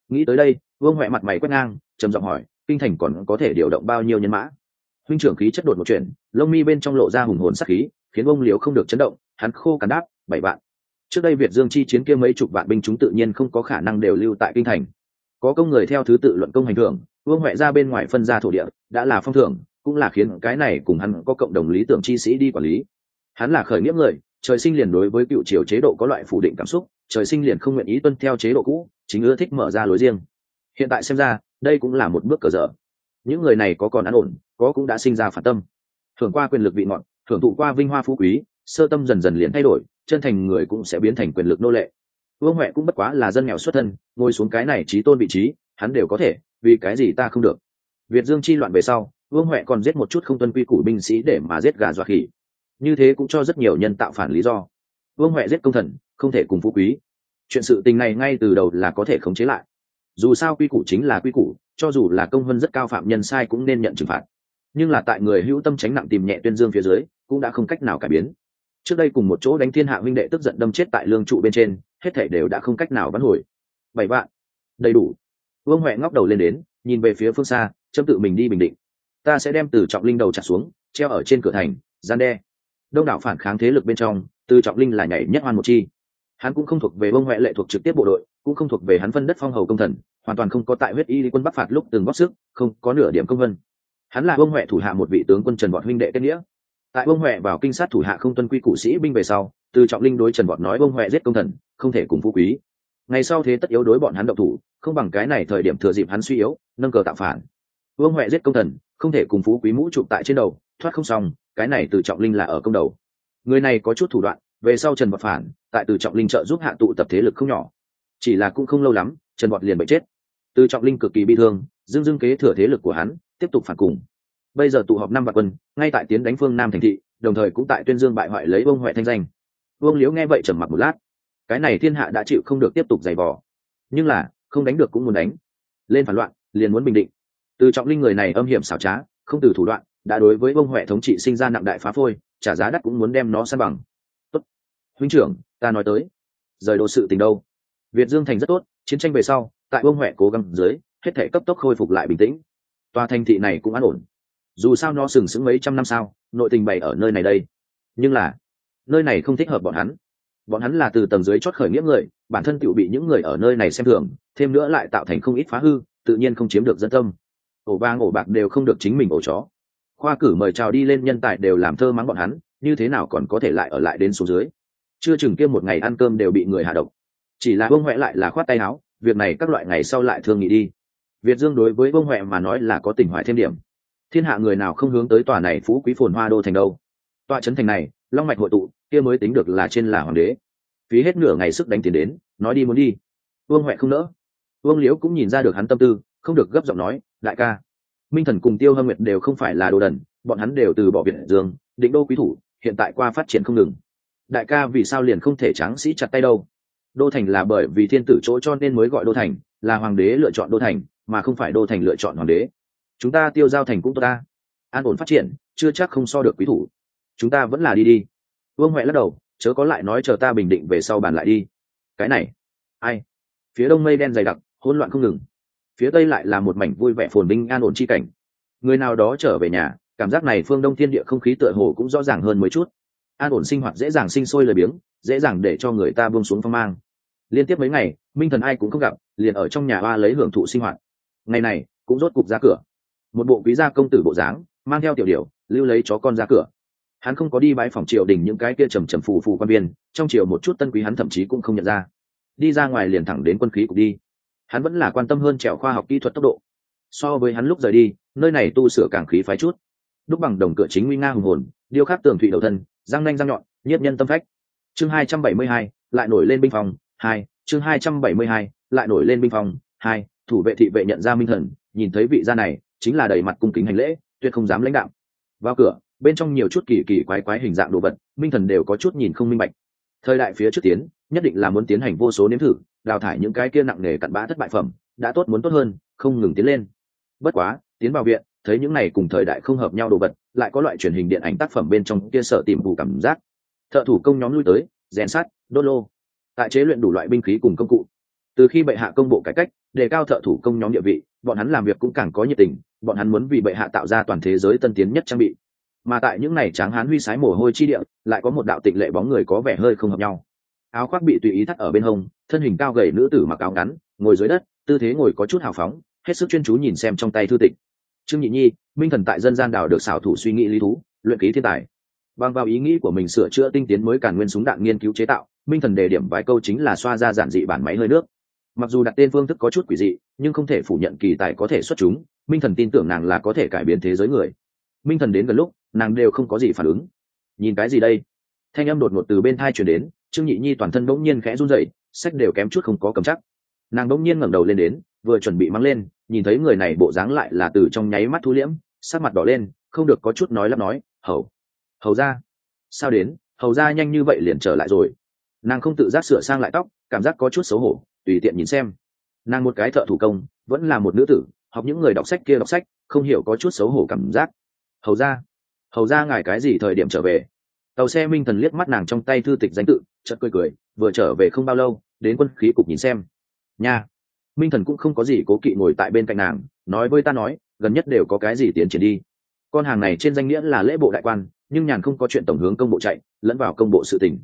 Nghĩ tới đây, vương huệ mặt mày quét ngang, trầm giọng hỏi, kinh thành còn có thể điều động bao nhiêu nhân mã? Huynh trưởng khí chất đột một chuyện, lông mi bên trong lộ ra hùng hồn sắc khí, khiến ông liếu không được chấn động, hắn khô cắn đáp, bảy vạn. Trước đây việt dương chi chiến kia mấy chục vạn binh chúng tự nhiên không có khả năng đều lưu tại kinh thành. Có công người theo thứ tự luận công hành thưởng vương huệ ra bên ngoài phân ra thổ địa, đã là phong thưởng, cũng là khiến cái này cùng hắn có cộng đồng lý tưởng chi sĩ đi quản lý. Hắn là khởi nghĩa người, trời sinh liền đối với cựu triều chế độ có loại phủ định cảm xúc, trời sinh liền không nguyện ý tuân theo chế độ cũ, chính ưa thích mở ra lối riêng. Hiện tại xem ra, đây cũng là một bước cờ dở. Những người này có còn an ổn, có cũng đã sinh ra phản tâm. Thường qua quyền lực vị ngọn, thưởng thụ qua vinh hoa phú quý, sơ tâm dần dần liền thay đổi, chân thành người cũng sẽ biến thành quyền lực nô lệ. Vương huệ cũng bất quá là dân nghèo xuất thân, ngồi xuống cái này trí tôn vị trí hắn đều có thể, vì cái gì ta không được? Việt dương chi loạn về sau, vương huệ còn giết một chút không tuân quy củ binh sĩ để mà giết gà dọa khỉ. Như thế cũng cho rất nhiều nhân tạo phản lý do. Vương huệ giết công thần, không thể cùng phú quý. Chuyện sự tình này ngay từ đầu là có thể khống chế lại. Dù sao quy củ chính là quy củ, cho dù là công vân rất cao phạm nhân sai cũng nên nhận trừng phạt. Nhưng là tại người hữu tâm tránh nặng tìm nhẹ tuyên dương phía dưới, cũng đã không cách nào cải biến. Trước đây cùng một chỗ đánh thiên hạ huynh đệ tức giận đâm chết tại lương trụ bên trên, hết thể đều đã không cách nào vãn hồi. Bảy vạn. Đầy đủ vương huệ ngóc đầu lên đến, nhìn về phía phương xa châm tự mình đi bình định. Ta sẽ đem từ trọng linh đầu trả xuống, treo ở trên cửa thành, gian đe. Đông đảo phản kháng thế lực bên trong, từ trọng linh là nhảy nhất hoan một chi. Hắn cũng không thuộc về vương huệ lệ thuộc trực tiếp bộ đội, cũng không thuộc về hắn phân đất phong hầu công thần, hoàn toàn không có tại huyết y quân bắc phạt lúc từng góp sức, không có nửa điểm công vân. Hắn là vương huệ thủ hạ một vị tướng quân trần vọt huynh đệ kết nghĩa. Tại vương huệ vào kinh sát thủ hạ không tuân quy cụ sĩ binh về sau, từ trọng linh đối trần vọt nói vương huệ giết công thần, không thể cùng phú quý. Ngày sau thế tất yếu đối bọn hắn độc thủ không bằng cái này thời điểm thừa dịp hắn suy yếu, nâng cờ tạo phản. Vương huệ giết công thần, không thể cùng phú quý mũ chụp tại trên đầu, thoát không xong, cái này từ trọng linh là ở công đầu. Người này có chút thủ đoạn, về sau trần bọt phản, tại từ trọng linh trợ giúp hạ tụ tập thế lực không nhỏ. Chỉ là cũng không lâu lắm, trần bọt liền bị chết. Từ trọng linh cực kỳ bị thương, dưng dưng kế thừa thế lực của hắn, tiếp tục phản cùng. Bây giờ tụ họp năm vạn quân, ngay tại tiến đánh phương nam thành thị, đồng thời cũng tại tuyên dương bại hoại lấy vương huệ thanh danh. Vương liễu nghe vậy trầm mặc một lát. Cái này thiên hạ đã chịu không được tiếp tục giày vò. Nhưng là không đánh được cũng muốn đánh. Lên phản loạn, liền muốn bình định. Từ trọng linh người này âm hiểm xảo trá, không từ thủ đoạn, đã đối với bông huệ thống trị sinh ra nặng đại phá phôi, trả giá đắt cũng muốn đem nó san bằng. Tốt. Huynh trưởng, ta nói tới. Rời đồ sự tình đâu? Việt dương thành rất tốt, chiến tranh về sau, tại bông huệ cố gắng dưới, hết thể cấp tốc khôi phục lại bình tĩnh. Tòa thành thị này cũng an ổn. Dù sao nó sừng sững mấy trăm năm sao, nội tình bày ở nơi này đây. Nhưng là, nơi này không thích hợp bọn hắn. Bọn hắn là từ tầng dưới chót khởi nghĩa người, bản thân tự bị những người ở nơi này xem thường thêm nữa lại tạo thành không ít phá hư, tự nhiên không chiếm được dân tâm. Ổ vang ổ bạc đều không được chính mình ổ chó. Khoa cử mời chào đi lên nhân tài đều làm thơ mắng bọn hắn, như thế nào còn có thể lại ở lại đến số dưới? Chưa chừng kia một ngày ăn cơm đều bị người hạ độc. Chỉ là vương huệ lại là khoát tay áo, việc này các loại ngày sau lại thương nghị đi. Việt dương đối với vương huệ mà nói là có tình hoại thêm điểm. Thiên hạ người nào không hướng tới tòa này phú quý phồn hoa đô thành đâu? Tòa trấn thành này, long mạch hội tụ, kia mới tính được là trên là hoàng đế. Phí hết nửa ngày sức đánh tiền đến, nói đi muốn đi. Vương huệ không nỡ vương liễu cũng nhìn ra được hắn tâm tư, không được gấp giọng nói, đại ca, minh thần cùng tiêu hâm nguyệt đều không phải là đồ đần, bọn hắn đều từ bỏ biển dương, định đô quý thủ, hiện tại qua phát triển không ngừng. Đại ca vì sao liền không thể tráng sĩ chặt tay đâu? Đô thành là bởi vì thiên tử chỗ cho nên mới gọi đô thành, là hoàng đế lựa chọn đô thành, mà không phải đô thành lựa chọn hoàng đế. Chúng ta tiêu giao thành cũng tốt ta. An ổn phát triển, chưa chắc không so được quý thủ. Chúng ta vẫn là đi đi. Vương huệ lắc đầu, chớ có lại nói chờ ta bình định về sau bàn lại đi. Cái này, ai? Phía đông mây đen dày đặc hỗn loạn không ngừng. Phía tây lại là một mảnh vui vẻ phồn binh an ổn chi cảnh. Người nào đó trở về nhà, cảm giác này phương đông thiên địa không khí tựa hồ cũng rõ ràng hơn mấy chút. An ổn sinh hoạt dễ dàng sinh sôi lời biếng, dễ dàng để cho người ta buông xuống phong mang. Liên tiếp mấy ngày, minh thần ai cũng không gặp, liền ở trong nhà ba lấy hưởng thụ sinh hoạt. Ngày này, cũng rốt cục ra cửa. Một bộ quý gia công tử bộ dáng, mang theo tiểu điều lưu lấy chó con ra cửa. Hắn không có đi bãi phòng triều đình những cái kia trầm trầm phù phù quan viên, trong triều một chút tân quý hắn thậm chí cũng không nhận ra. Đi ra ngoài liền thẳng đến quân khí cục đi hắn vẫn là quan tâm hơn trèo khoa học kỹ thuật tốc độ. So với hắn lúc rời đi, nơi này tu sửa càng khí phái chút. Đúc bằng đồng cửa chính nguy nga hùng hồn, điêu khắc tường thủy đầu thân, răng nanh răng nhọn, nhiếp nhân tâm phách. Chương hai trăm bảy mươi hai, lại nổi lên binh phòng, hai, chương hai trăm bảy mươi hai, lại nổi lên binh phòng, hai, thủ vệ thị vệ nhận ra minh thần, nhìn thấy vị gia này, chính là đầy mặt cung kính hành lễ, tuyệt không dám lãnh đạo vào cửa, bên trong nhiều chút kỳ kỳ quái quái hình dạng đồ vật, minh thần đều có chút nhìn không minh bạch. Thời đại phía trước tiến nhất định là muốn tiến hành vô số nếm thử, đào thải những cái kia nặng nề cặn bã thất bại phẩm, đã tốt muốn tốt hơn, không ngừng tiến lên. Bất quá, tiến vào viện, thấy những này cùng thời đại không hợp nhau đồ vật, lại có loại truyền hình điện ảnh tác phẩm bên trong kia sở tìm bù cảm giác. Thợ thủ công nhóm lui tới, rèn sát đốt lô. Tại chế luyện đủ loại binh khí cùng công cụ. Từ khi bệ hạ công bộ cải cách, đề cao thợ thủ công nhóm địa vị, bọn hắn làm việc cũng càng có nhiệt tình, bọn hắn muốn vì bệ hạ tạo ra toàn thế giới tân tiến nhất trang bị. Mà tại những này tráng hán huy sái mồ hôi chi địa, lại có một đạo tịnh lệ bóng người có vẻ hơi không hợp nhau áo khoác bị tùy ý thắt ở bên hông, thân hình cao gầy nữ tử mặc áo ngắn, ngồi dưới đất, tư thế ngồi có chút hào phóng, hết sức chuyên chú nhìn xem trong tay thư tịch. Trương nhị nhi, minh thần tại dân gian đảo được xảo thủ suy nghĩ lý thú, luyện ký thiên tài. Bằng vào ý nghĩ của mình sửa chữa tinh tiến mới càn nguyên súng đạn nghiên cứu chế tạo, minh thần đề điểm vài câu chính là xoa ra giản dị bản máy hơi nước. Mặc dù đặt tên phương thức có chút quỷ dị, nhưng không thể phủ nhận kỳ tài có thể xuất chúng, minh thần tin tưởng nàng là có thể cải biến thế giới người. Minh thần đến gần lúc, nàng đều không có gì phản ứng. Nhìn cái gì đây? Thanh âm đột ngột từ bên thai chuyển đến, trương nhị nhi toàn thân bỗng nhiên khẽ run dậy sách đều kém chút không có cầm chắc. Nàng bỗng nhiên ngẩng đầu lên đến, vừa chuẩn bị mắng lên, nhìn thấy người này bộ dáng lại là từ trong nháy mắt thu liễm, sắc mặt đỏ lên, không được có chút nói lắp nói, hầu hầu ra. Sao đến? Hầu ra nhanh như vậy liền trở lại rồi? Nàng không tự giác sửa sang lại tóc, cảm giác có chút xấu hổ, tùy tiện nhìn xem. Nàng một cái thợ thủ công, vẫn là một nữ tử, học những người đọc sách kia đọc sách, không hiểu có chút xấu hổ cảm giác. Hầu ra hầu ra ngài cái gì thời điểm trở về? Tàu xe minh thần liếc mắt nàng trong tay thư tịch danh tự chợt cười cười vừa trở về không bao lâu đến quân khí cục nhìn xem. Nha. Minh thần cũng không có gì cố kỵ ngồi tại bên cạnh nàng nói với ta nói gần nhất đều có cái gì tiến triển đi. Con hàng này trên danh nghĩa là lễ bộ đại quan nhưng nhàn không có chuyện tổng hướng công bộ chạy lẫn vào công bộ sự tình.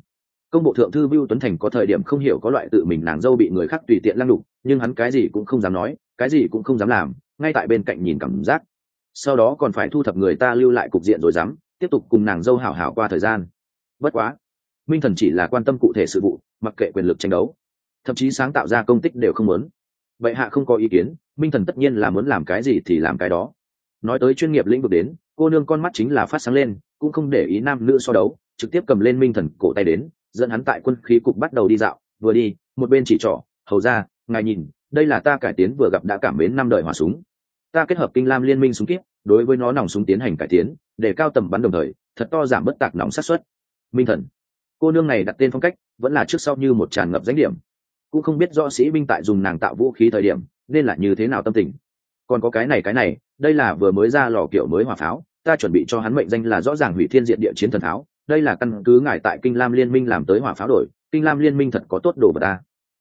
Công bộ thượng thư Vưu Tuấn Thành có thời điểm không hiểu có loại tự mình nàng dâu bị người khác tùy tiện lăng đục, nhưng hắn cái gì cũng không dám nói, cái gì cũng không dám làm, ngay tại bên cạnh nhìn cảm giác. Sau đó còn phải thu thập người ta lưu lại cục diện rồi dám, tiếp tục cùng nàng dâu hảo hảo qua thời gian. Bất quá, Minh Thần chỉ là quan tâm cụ thể sự vụ, mặc kệ quyền lực tranh đấu, thậm chí sáng tạo ra công tích đều không muốn. Vậy hạ không có ý kiến, Minh Thần tất nhiên là muốn làm cái gì thì làm cái đó. Nói tới chuyên nghiệp lĩnh vực đến, cô nương con mắt chính là phát sáng lên, cũng không để ý nam nữ so đấu, trực tiếp cầm lên Minh Thần cổ tay đến, dẫn hắn tại quân khí cục bắt đầu đi dạo vừa đi một bên chỉ trỏ hầu ra ngài nhìn đây là ta cải tiến vừa gặp đã cảm mến năm đời hỏa súng ta kết hợp kinh lam liên minh súng kíp đối với nó nòng súng tiến hành cải tiến, để cao tầm bắn đồng thời, thật to giảm bất tạc nóng sát xuất. Minh thần, cô nương này đặt tên phong cách, vẫn là trước sau như một tràn ngập danh điểm. Cũng không biết rõ sĩ binh tại dùng nàng tạo vũ khí thời điểm, nên là như thế nào tâm tình. Còn có cái này cái này, đây là vừa mới ra lò kiểu mới hỏa pháo, ta chuẩn bị cho hắn mệnh danh là rõ ràng hủy thiên diện địa chiến thần tháo đây là căn cứ ngài tại kinh lam liên minh làm tới hỏa pháo đổi, kinh lam liên minh thật có tốt đồ vật ta.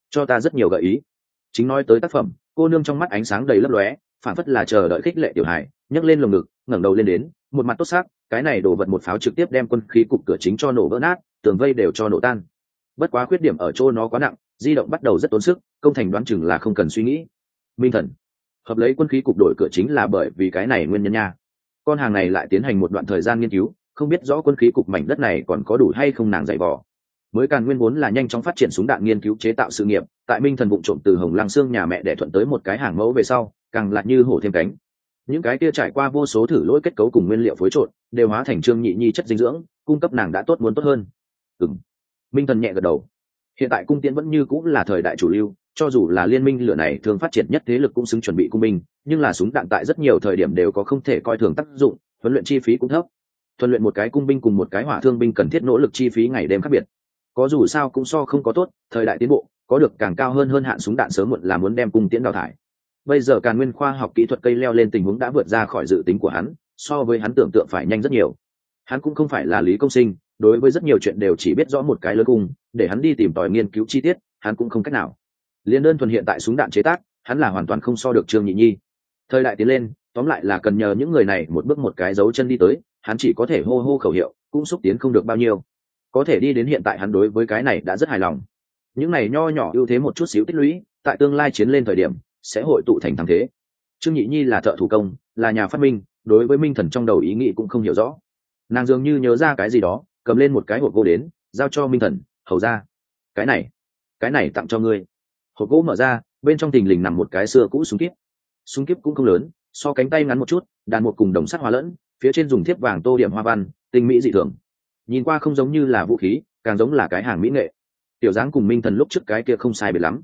Cho ta rất nhiều gợi ý. Chính nói tới tác phẩm, cô nương trong mắt ánh sáng đầy lấp lóe, phản phất là chờ đợi khích lệ tiểu hải nhấc lên lồng ngực, ngẩng đầu lên đến, một mặt tốt xác, cái này đổ vật một pháo trực tiếp đem quân khí cục cửa chính cho nổ vỡ nát, tường vây đều cho nổ tan. Bất quá khuyết điểm ở chỗ nó quá nặng, di động bắt đầu rất tốn sức, công thành đoán chừng là không cần suy nghĩ. Minh thần, hợp lấy quân khí cục đổi cửa chính là bởi vì cái này nguyên nhân nha. Con hàng này lại tiến hành một đoạn thời gian nghiên cứu, không biết rõ quân khí cục mảnh đất này còn có đủ hay không nàng dạy vò. Mới càng nguyên vốn là nhanh chóng phát triển súng đạn nghiên cứu chế tạo sự nghiệp, tại minh thần vụ trộm từ hồng lăng xương nhà mẹ để thuận tới một cái hàng mẫu về sau, càng lại như hổ thêm cánh những cái kia trải qua vô số thử lỗi kết cấu cùng nguyên liệu phối trộn, đều hóa thành trương nhị nhi chất dinh dưỡng, cung cấp nàng đã tốt muốn tốt hơn. Ừ minh thần nhẹ gật đầu. Hiện tại cung tiễn vẫn như cũng là thời đại chủ lưu, cho dù là liên minh lửa này thường phát triển nhất thế lực cũng xứng chuẩn bị cung binh, nhưng là súng đạn tại rất nhiều thời điểm đều có không thể coi thường tác dụng, huấn luyện chi phí cũng thấp. Thuần luyện một cái cung binh cùng một cái hỏa thương binh cần thiết nỗ lực chi phí ngày đêm khác biệt. Có dù sao cũng so không có tốt, thời đại tiến bộ, có được càng cao hơn hơn hạn súng đạn sớm muộn là muốn đem cung tiễn đào thải bây giờ càng nguyên khoa học kỹ thuật cây leo lên tình huống đã vượt ra khỏi dự tính của hắn, so với hắn tưởng tượng phải nhanh rất nhiều. Hắn cũng không phải là lý công sinh, đối với rất nhiều chuyện đều chỉ biết rõ một cái lớn cung để hắn đi tìm tòi nghiên cứu chi tiết, hắn cũng không cách nào. Liên đơn thuần hiện tại súng đạn chế tác, hắn là hoàn toàn không so được trương nhị nhi. Thời đại tiến lên, tóm lại là cần nhờ những người này một bước một cái dấu chân đi tới, hắn chỉ có thể hô hô khẩu hiệu, cũng xúc tiến không được bao nhiêu. Có thể đi đến hiện tại hắn đối với cái này đã rất hài lòng. Những này nho nhỏ ưu thế một chút xíu tích lũy, tại tương lai chiến lên thời điểm sẽ hội tụ thành thắng thế. Trương nhị nhi là thợ thủ công, là nhà phát minh, đối với minh thần trong đầu ý nghĩ cũng không hiểu rõ. Nàng dường như nhớ ra cái gì đó, cầm lên một cái hộp gỗ đến, giao cho minh thần, hầu ra, cái này cái này tặng cho ngươi. Hộp gỗ mở ra, bên trong tình lình nằm một cái xưa cũ súng kíp. Súng kíp cũng không lớn, so cánh tay ngắn một chút, đàn một cùng đồng sắt hóa lẫn, phía trên dùng thiếp vàng tô điểm hoa văn, tinh mỹ dị thường. Nhìn qua không giống như là vũ khí, càng giống là cái hàng mỹ nghệ. Tiểu dáng cùng minh thần lúc trước cái kia không sai biệt lắm.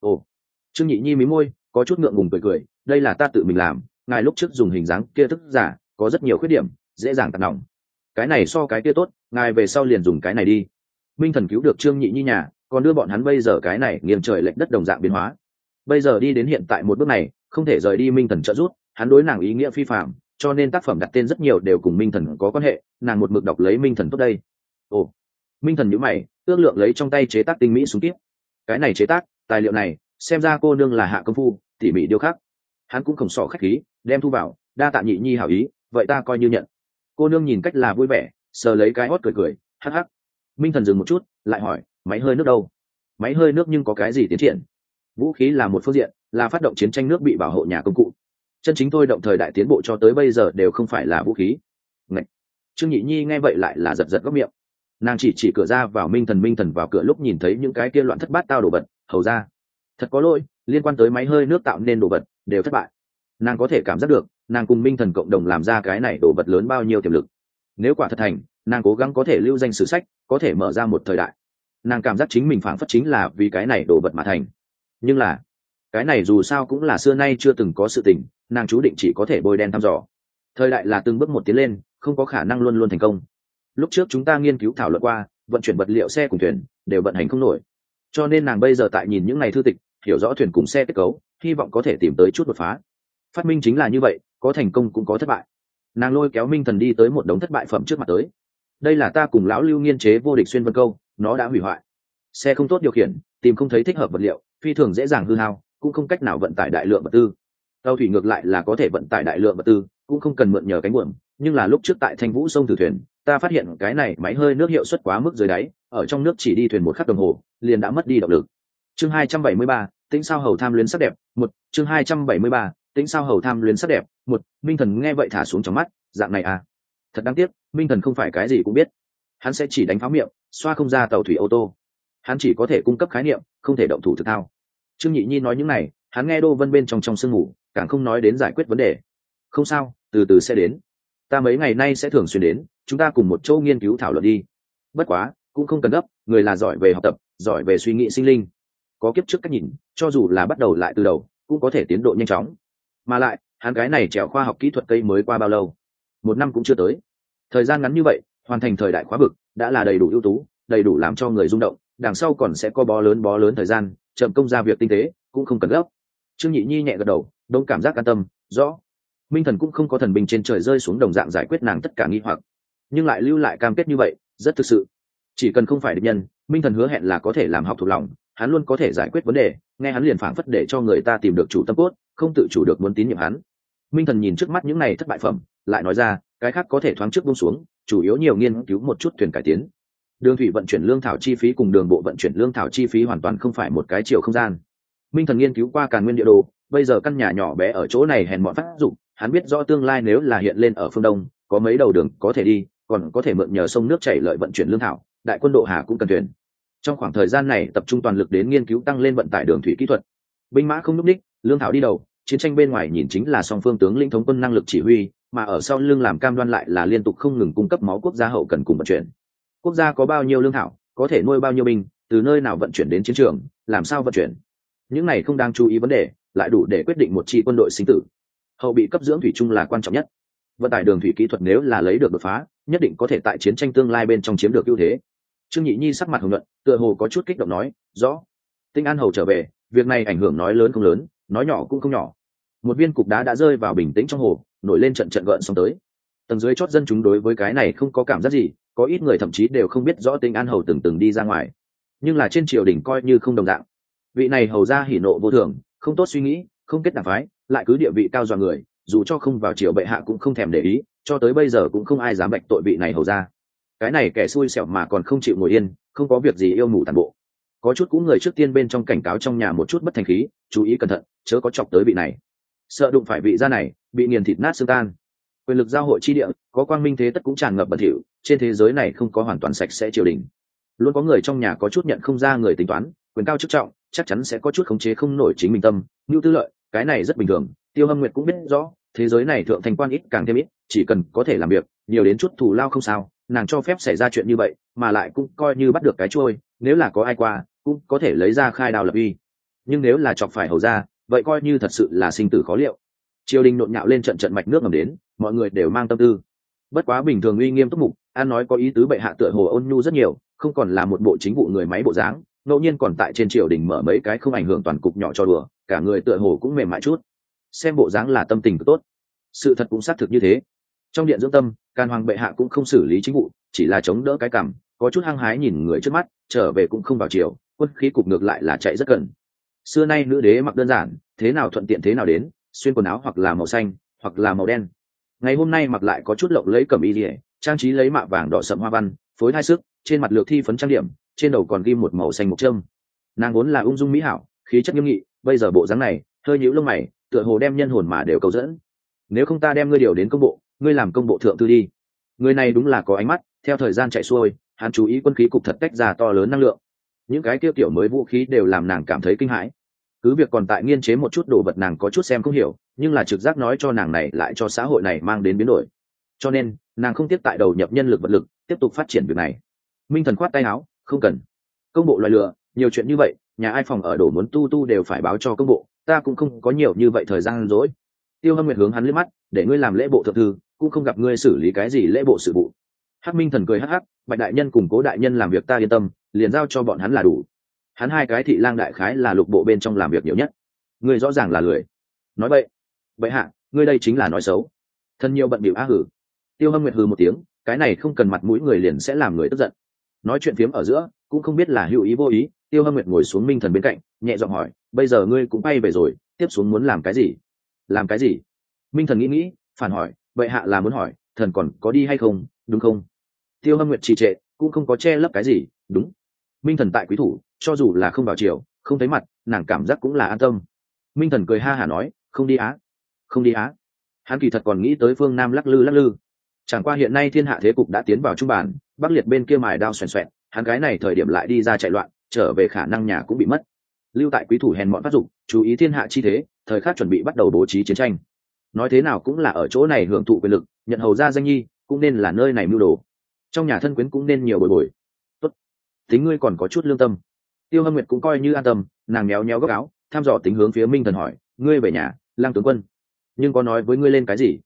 Ồ, trương nhị nhi mí môi có chút ngượng ngùng cười cười, đây là ta tự mình làm, ngài lúc trước dùng hình dáng kia thức giả, có rất nhiều khuyết điểm, dễ dàng tạt nòng. Cái này so cái kia tốt, ngài về sau liền dùng cái này đi. Minh thần cứu được trương nhị nhi nhà, còn đưa bọn hắn bây giờ cái này nghiêng trời lệch đất đồng dạng biến hóa. Bây giờ đi đến hiện tại một bước này, không thể rời đi minh thần trợ giúp, hắn đối nàng ý nghĩa phi phạm cho nên tác phẩm đặt tên rất nhiều đều cùng minh thần có quan hệ, nàng một mực đọc lấy minh thần tốt đây. Ồ. Minh thần nhữ mày, ước lượng lấy trong tay chế tác tinh mỹ súng kíp. Cái này chế tác, tài liệu này xem ra cô nương là hạ công phu, tỉ mỉ điêu khắc. Hắn cũng khổng sỏ khách khí, đem thu vào, đa tạ nhị nhi hảo ý, vậy ta coi như nhận. Cô nương nhìn cách là vui vẻ, sờ lấy cái hót cười cười, hắc hắc. Minh thần dừng một chút, lại hỏi, máy hơi nước đâu? Máy hơi nước nhưng có cái gì tiến triển? Vũ khí là một phương diện, là phát động chiến tranh nước bị bảo hộ nhà công cụ. Chân chính thôi động thời đại tiến bộ cho tới bây giờ đều không phải là vũ khí. Ngậy! trương nhị nhi nghe vậy lại là giật giật góc miệng. Nàng chỉ chỉ cửa ra vào minh thần minh thần vào cửa lúc nhìn thấy những cái kia loạn thất bát tao đồ vật, hầu ra thật có lỗi, liên quan tới máy hơi nước tạo nên đồ vật đều thất bại. Nàng có thể cảm giác được, nàng cùng minh thần cộng đồng làm ra cái này đồ vật lớn bao nhiêu tiềm lực. Nếu quả thật thành, nàng cố gắng có thể lưu danh sử sách, có thể mở ra một thời đại. Nàng cảm giác chính mình phản phất chính là vì cái này đồ vật mà thành. Nhưng là, cái này dù sao cũng là xưa nay chưa từng có sự tình, nàng chú định chỉ có thể bôi đen thăm dò. Thời đại là từng bước một tiến lên, không có khả năng luôn luôn thành công. Lúc trước chúng ta nghiên cứu thảo luận qua, vận chuyển vật liệu xe cùng thuyền đều vận hành không nổi. Cho nên nàng bây giờ tại nhìn những ngày thư tịch hiểu rõ thuyền cùng xe kết cấu, hy vọng có thể tìm tới chút đột phá. Phát minh chính là như vậy, có thành công cũng có thất bại. Nàng lôi kéo minh thần đi tới một đống thất bại phẩm trước mặt tới. Đây là ta cùng lão lưu nghiên chế vô địch xuyên vân câu, nó đã hủy hoại. Xe không tốt điều khiển, tìm không thấy thích hợp vật liệu, phi thường dễ dàng hư hao, cũng không cách nào vận tải đại lượng vật tư. Tàu thủy ngược lại là có thể vận tải đại lượng vật tư, cũng không cần mượn nhờ cánh buồm, nhưng là lúc trước tại thanh vũ sông thử thuyền, ta phát hiện cái này máy hơi nước hiệu suất quá mức dưới đáy, ở trong nước chỉ đi thuyền một khắc đồng hồ, liền đã mất đi động lực chương 273, tính sao hầu tham luyến sắc đẹp một chương 273, tính sao hầu tham luyến sắc đẹp một minh thần nghe vậy thả xuống trong mắt dạng này à? Thật đáng tiếc minh thần không phải cái gì cũng biết. Hắn sẽ chỉ đánh pháo miệng xoa không ra tàu thủy ô tô. Hắn chỉ có thể cung cấp khái niệm không thể động thủ thực thao. Trương nhị nhi nói những này hắn nghe đô vân bên trong trong sương ngủ càng không nói đến giải quyết vấn đề. Không sao từ từ sẽ đến. Ta mấy ngày nay sẽ thường xuyên đến chúng ta cùng một chỗ nghiên cứu thảo luận đi. Bất quá cũng không cần gấp người là giỏi về học tập giỏi về suy nghĩ sinh linh có kiếp trước cách nhìn, cho dù là bắt đầu lại từ đầu, cũng có thể tiến độ nhanh chóng. Mà lại, hắn cái này trèo khoa học kỹ thuật cây mới qua bao lâu? Một năm cũng chưa tới. Thời gian ngắn như vậy, hoàn thành thời đại khóa vực đã là đầy đủ ưu tú, đầy đủ làm cho người rung động, đằng sau còn sẽ có bó lớn bó lớn thời gian, chậm công ra việc tinh tế, cũng không cần gấp. Trương nhị nhi nhẹ gật đầu, đông cảm giác an tâm, rõ. Minh thần cũng không có thần binh trên trời rơi xuống đồng dạng giải quyết nàng tất cả nghi hoặc. Nhưng lại lưu lại cam kết như vậy, rất thực sự. Chỉ cần không phải định nhân, minh thần hứa hẹn là có thể làm học thuộc lòng hắn luôn có thể giải quyết vấn đề, nghe hắn liền phảng phất để cho người ta tìm được chủ tâm cốt, không tự chủ được muốn tín nhiệm hắn. Minh thần nhìn trước mắt những này thất bại phẩm, lại nói ra, cái khác có thể thoáng trước bông xuống, chủ yếu nhiều nghiên cứu một chút thuyền cải tiến. Đường thủy vận chuyển lương thảo chi phí cùng đường bộ vận chuyển lương thảo chi phí hoàn toàn không phải một cái chiều không gian. Minh thần nghiên cứu qua càn nguyên địa đồ, bây giờ căn nhà nhỏ bé ở chỗ này hèn mọn phát dụng, hắn biết rõ tương lai nếu là hiện lên ở phương đông, có mấy đầu đường có thể đi, còn có thể mượn nhờ sông nước chảy lợi vận chuyển lương thảo, đại quân độ hà cũng cần thuyền trong khoảng thời gian này tập trung toàn lực đến nghiên cứu tăng lên vận tải đường thủy kỹ thuật. Binh mã không n ú c ních lương thảo đi đầu, chiến tranh bên ngoài nhìn chính là song phương tướng lĩnh thống quân năng lực chỉ huy, mà ở sau lưng làm cam đoan lại là liên tục không ngừng cung cấp máu quốc gia hậu cần cùng vận chuyển. Quốc gia có bao nhiêu lương thảo, có thể nuôi bao nhiêu binh, từ nơi nào vận chuyển đến chiến trường, làm sao vận chuyển? Những này không đang chú ý vấn đề, lại đủ để quyết định một chi quân đội sinh tử. Hậu bị cấp dưỡng thủy chung là quan trọng nhất. Vận tải đường thủy kỹ thuật nếu là lấy được đột phá, nhất định có thể tại chiến tranh tương lai bên trong chiếm được ưu thế trương nhị nhi sắc mặt hồng luận tựa hồ có chút kích động nói, rõ. Tinh an hầu trở về, việc này ảnh hưởng nói lớn không lớn, nói nhỏ cũng không nhỏ. Một viên cục đá đã rơi vào bình tĩnh trong hồ, nổi lên trận trận gợn xong tới. Tầng dưới chót dân chúng đối với cái này không có cảm giác gì, có ít người thậm chí đều không biết rõ tinh an hầu từng từng đi ra ngoài. Nhưng là trên triều đình coi như không đồng dạng. Vị này hầu ra hỉ nộ vô thường, không tốt suy nghĩ, không kết đảng phái, lại cứ địa vị cao dọa người, dù cho không vào triều bệ hạ cũng không thèm để ý, cho tới bây giờ cũng không ai dám bạch tội vị này hầu ra cái này kẻ xui xẻo mà còn không chịu ngồi yên, không có việc gì yêu ngủ tàn bộ. Có chút cũng người trước tiên bên trong cảnh cáo trong nhà một chút bất thành khí, chú ý cẩn thận, chớ có chọc tới vị này. Sợ đụng phải vị gia này, bị nghiền thịt nát xương tan. Quyền lực giao hội chi địa, có quang minh thế tất cũng tràn ngập bẩn thỉu, trên thế giới này không có hoàn toàn sạch sẽ triều đình. Luôn có người trong nhà có chút nhận không ra người tính toán, quyền cao chức trọng, chắc chắn sẽ có chút khống chế không nổi chính mình tâm. Như tư lợi, cái này rất bình thường, tiêu hâm nguyệt cũng biết rõ, thế giới này thượng thành quan ít càng thêm ít, chỉ cần có thể làm việc, nhiều đến chút thù lao không sao nàng cho phép xảy ra chuyện như vậy, mà lại cũng coi như bắt được cái trôi nếu là có ai qua, cũng có thể lấy ra khai đào lập uy. Nhưng nếu là chọc phải hầu ra vậy coi như thật sự là sinh tử khó liệu. Triều đình nộn nhạo lên trận trận mạch nước ngầm đến, mọi người đều mang tâm tư. Bất quá bình thường uy nghiêm túc mục, an nói có ý tứ bệ hạ tựa hồ ôn nhu rất nhiều, không còn là một bộ chính vụ người máy bộ dáng, ngẫu nhiên còn tại trên triều đình mở mấy cái không ảnh hưởng toàn cục nhỏ cho đùa, cả người tựa hồ cũng mềm mại chút. Xem bộ dáng là tâm tình tốt. Sự thật cũng xác thực như thế. Trong điện dưỡng tâm can hoàng bệ hạ cũng không xử lý chính vụ, chỉ là chống đỡ cái cảm, có chút hăng hái nhìn người trước mắt, trở về cũng không vào chiều, quân khí cục ngược lại là chạy rất gần. Xưa nay nữ đế mặc đơn giản, thế nào thuận tiện thế nào đến, xuyên quần áo hoặc là màu xanh, hoặc là màu đen. Ngày hôm nay mặc lại có chút lộng lấy cầm y dỉa trang trí lấy mạ vàng đỏ sậm hoa văn, phối hai sức, trên mặt lược thi phấn trang điểm, trên đầu còn ghi một màu xanh mộc trâm. Nàng vốn là ung dung mỹ hảo, khí chất nghiêm nghị, bây giờ bộ dáng này, hơi nhũ lông mày, tựa hồ đem nhân hồn mà đều cầu dẫn. Nếu không ta đem ngươi điều đến công bộ ngươi làm công bộ thượng thư đi. Người này đúng là có ánh mắt, theo thời gian chạy xuôi, hắn chú ý quân khí cục thật tách ra to lớn năng lượng. Những cái tiêu tiểu mới vũ khí đều làm nàng cảm thấy kinh hãi. Cứ việc còn tại nghiên chế một chút đồ vật nàng có chút xem không hiểu, nhưng là trực giác nói cho nàng này lại cho xã hội này mang đến biến đổi. Cho nên, nàng không tiếp tại đầu nhập nhân lực vật lực, tiếp tục phát triển việc này. Minh thần khoát tay áo, không cần. Công bộ loại lựa nhiều chuyện như vậy, nhà ai phòng ở đổ muốn tu tu đều phải báo cho công bộ, ta cũng không có nhiều như vậy thời gian rỗi. Tiêu hâm nguyệt hướng hắn liếc mắt, để ngươi làm lễ bộ thượng thư cũng không gặp ngươi xử lý cái gì lễ bộ sự vụ. Hắc minh thần cười hắc hắc, bạch đại nhân cùng cố đại nhân làm việc ta yên tâm, liền giao cho bọn hắn là đủ. Hắn hai cái thị lang đại khái là lục bộ bên trong làm việc nhiều nhất. Ngươi rõ ràng là lười. Nói vậy vậy hạ, ngươi đây chính là nói xấu. Thân nhiều bận bịu á hử. Tiêu hâm nguyệt hừ một tiếng, cái này không cần mặt mũi người liền sẽ làm người tức giận. Nói chuyện phiếm ở giữa, cũng không biết là hữu ý vô ý, tiêu hâm nguyệt ngồi xuống minh thần bên cạnh, nhẹ giọng hỏi, bây giờ ngươi cũng bay về rồi, tiếp xuống muốn làm cái gì? Làm cái gì? Minh thần nghĩ nghĩ, phản hỏi vậy hạ là muốn hỏi, thần còn có đi hay không, đúng không? Tiêu hâm nguyệt trì trệ, cũng không có che lấp cái gì, đúng. Minh thần tại quý thủ, cho dù là không vào chiều không thấy mặt, nàng cảm giác cũng là an tâm. Minh thần cười ha hả nói, không đi á. Không đi á. Hắn kỳ thật còn nghĩ tới phương nam lắc lư lắc lư. Chẳng qua hiện nay thiên hạ thế cục đã tiến vào trung bản, bắc liệt bên kia mài đao xoèn xoẹn, hắn cái này thời điểm lại đi ra chạy loạn, trở về khả năng nhà cũng bị mất. Lưu tại quý thủ hèn mọn phát dụng chú ý thiên hạ chi thế, thời khắc chuẩn bị bắt đầu bố trí chiến tranh nói thế nào cũng là ở chỗ này hưởng thụ quyền lực, nhận hầu ra danh nhi, cũng nên là nơi này mưu đồ. Trong nhà thân quyến cũng nên nhiều bồi bồi. Tốt. Tính ngươi còn có chút lương tâm. Tiêu hâm nguyệt cũng coi như an tâm, nàng méo méo góc áo tham dò tính hướng phía minh thần hỏi, ngươi về nhà lang tướng quân, nhưng có nói với ngươi lên cái gì?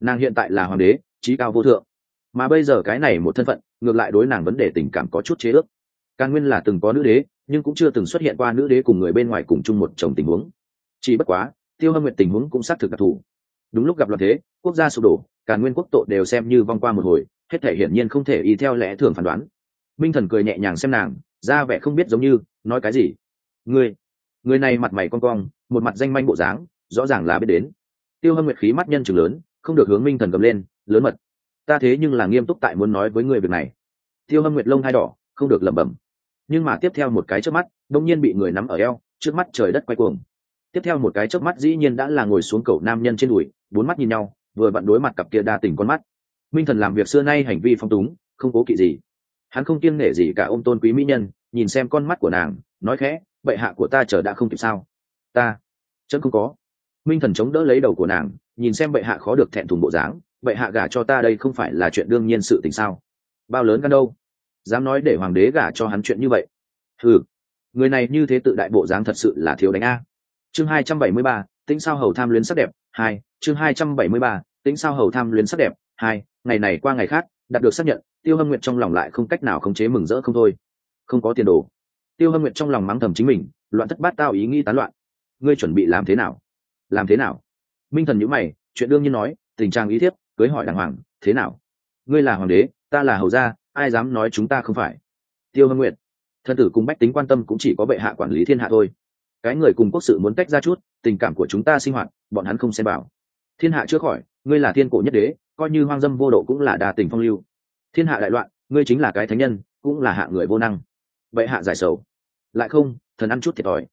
Nàng hiện tại là hoàng đế trí cao vô thượng. Mà bây giờ cái này một thân phận, ngược lại đối nàng vấn đề tình cảm có chút chế ước. Càn nguyên là từng có nữ đế, nhưng cũng chưa từng xuất hiện qua nữ đế cùng người bên ngoài cùng chung một chồng tình huống. Chỉ bất quá, tiêu hâm nguyệt tình huống cũng xác thực đặc thù đúng lúc gặp loạn thế, quốc gia sụp đổ càn nguyên quốc tội đều xem như vong qua một hồi, hết thể hiển nhiên không thể y theo lẽ thường phán đoán. Minh thần cười nhẹ nhàng xem nàng, ra vẻ không biết giống như, nói cái gì? Người người này mặt mày con cong, một mặt danh manh bộ dáng, rõ ràng là biết đến. Tiêu hâm nguyệt khí mắt nhân chừng lớn, không được hướng minh thần cầm lên, lớn mật, ta thế nhưng là nghiêm túc tại muốn nói với người việc này. Tiêu hâm nguyệt lông hai đỏ, không được lẩm bẩm. Nhưng mà tiếp theo một cái trước mắt đông nhiên bị người nắm ở eo, trước mắt trời đất quay cuồng. Tiếp theo một cái trước mắt dĩ nhiên đã là ngồi xuống cầu nam nhân trên đùi bốn mắt nhìn nhau, vừa vặn đối mặt cặp kia đa tình con mắt. Minh thần làm việc xưa nay hành vi phong túng, không cố kỵ gì. Hắn không kiêng nể gì cả ôm tôn quý mỹ nhân, nhìn xem con mắt của nàng, nói khẽ, bệ hạ của ta chờ đã không kịp sao? Ta chân không có. Minh thần chống đỡ lấy đầu của nàng, nhìn xem bệ hạ khó được thẹn thùng bộ dáng, bệ hạ gả cho ta đây không phải là chuyện đương nhiên sự tình sao? Bao lớn gan đâu? Dám nói để hoàng đế gả cho hắn chuyện như vậy? Ừ người này như thế tự đại bộ dáng thật sự là thiếu đánh a. Chương hai trăm bảy mươi ba tính sao hầu tham luyến sắc đẹp, hai chương hai trăm bảy mươi ba, tính sao hầu tham luyến sắc đẹp. Hai, ngày này qua ngày khác, đạt được xác nhận, tiêu hâm nguyện trong lòng lại không cách nào khống chế mừng rỡ không thôi. Không có tiền đồ. Tiêu hâm nguyện trong lòng mắng thầm chính mình, loạn thất bát tao ý nghĩ tán loạn. Ngươi chuẩn bị làm thế nào? Làm thế nào? Minh thần nhữ mày, chuyện đương nhiên nói, tình trạng ý thiếp, cưới hỏi đàng hoàng, thế nào? Ngươi là hoàng đế, ta là hầu gia, ai dám nói chúng ta không phải? Tiêu hâm nguyện thân tử cùng bách tính quan tâm cũng chỉ có bệ hạ quản lý thiên hạ thôi. Cái người cùng quốc sự muốn tách ra chút, tình cảm của chúng ta sinh hoạt, bọn hắn không xem bảo thiên hạ chưa khỏi, ngươi là thiên cổ nhất đế, coi như hoang dâm vô độ cũng là đà tình phong lưu. Thiên hạ đại loạn, ngươi chính là cái thánh nhân, cũng là hạ người vô năng. Bệ hạ giải sầu. Lại không, thần ăn chút thiệt thòi.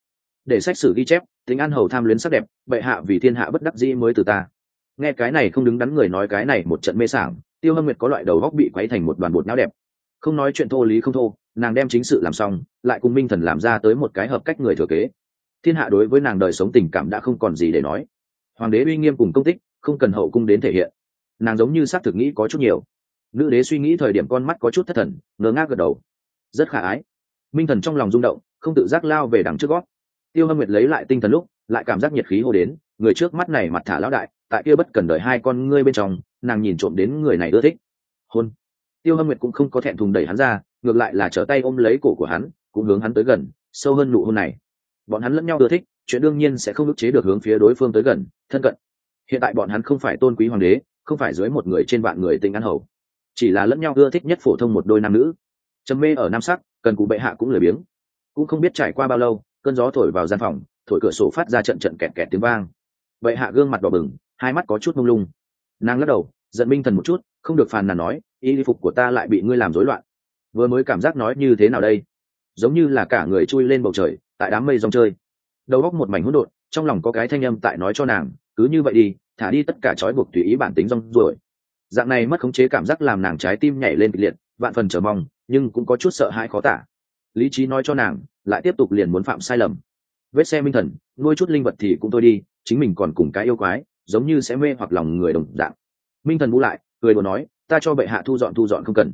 Để sách sử ghi chép, tính an hầu tham luyến sắc đẹp bệ hạ vì thiên hạ bất đắc dĩ mới từ ta. Nghe cái này không đứng đắn người nói cái này một trận mê sảng, tiêu hâm nguyệt có loại đầu góc bị quấy thành một đoàn bột não đẹp. Không nói chuyện thô lý không thô, nàng đem chính sự làm xong, lại cùng minh thần làm ra tới một cái hợp cách người thừa kế. Thiên hạ đối với nàng đời sống tình cảm đã không còn gì để nói hoàng đế uy nghiêm cùng công tích, không cần hậu cung đến thể hiện. Nàng giống như xác thực nghĩ có chút nhiều. Nữ đế suy nghĩ thời điểm con mắt có chút thất thần ngớ ngác gật đầu. Rất khả ái. Minh thần trong lòng rung động, không tự giác lao về đằng trước gót. Tiêu hâm nguyệt lấy lại tinh thần lúc, lại cảm giác nhiệt khí hô đến, người trước mắt này mặt thả lão đại, tại kia bất cần đợi hai con ngươi bên trong, nàng nhìn trộm đến người này ưa thích. Hôn. Tiêu hâm nguyệt cũng không có thẹn thùng đẩy hắn ra, ngược lại là trở tay ôm lấy cổ của hắn, cũng hướng hắn tới gần, sâu hơn nụ hôn này. Bọn hắn lẫn nhau ưa thích chuyện đương nhiên sẽ không ức chế được hướng phía đối phương tới gần, thân cận. Hiện tại bọn hắn không phải tôn quý hoàng đế, không phải dưới một người trên vạn người tình ăn hầu. Chỉ là lẫn nhau ưa thích nhất phổ thông một đôi nam nữ. Trầm mê ở nam sắc, cần cụ bệ hạ cũng lười biếng. Cũng không biết trải qua bao lâu, cơn gió thổi vào gian phòng, thổi cửa sổ phát ra trận trận kẹt kẹt tiếng vang. Bệ hạ gương mặt đỏ bừng, hai mắt có chút mông lung. Nàng lắc đầu, giận minh thần một chút, không được phàn nàn nói y phục của ta lại bị ngươi làm rối loạn. Vừa mới cảm giác nói như thế nào đây? Giống như là cả người chui lên bầu trời, tại đám mây rong chơi đầu góc một mảnh hỗn độn, trong lòng có cái thanh âm tại nói cho nàng, cứ như vậy đi, thả đi tất cả trói buộc tùy ý bản tính rong rồi dạng này mất khống chế cảm giác làm nàng trái tim nhảy lên kịch liệt, vạn phần chờ mong, nhưng cũng có chút sợ hãi khó tả. Lý trí nói cho nàng, lại tiếp tục liền muốn phạm sai lầm. Vết xe minh thần, nuôi chút linh vật thì cũng thôi đi, chính mình còn cùng cái yêu quái, giống như sẽ mê hoặc lòng người đồng dạng. Minh thần bú lại, cười đùa nói, ta cho bệ hạ thu dọn thu dọn không cần.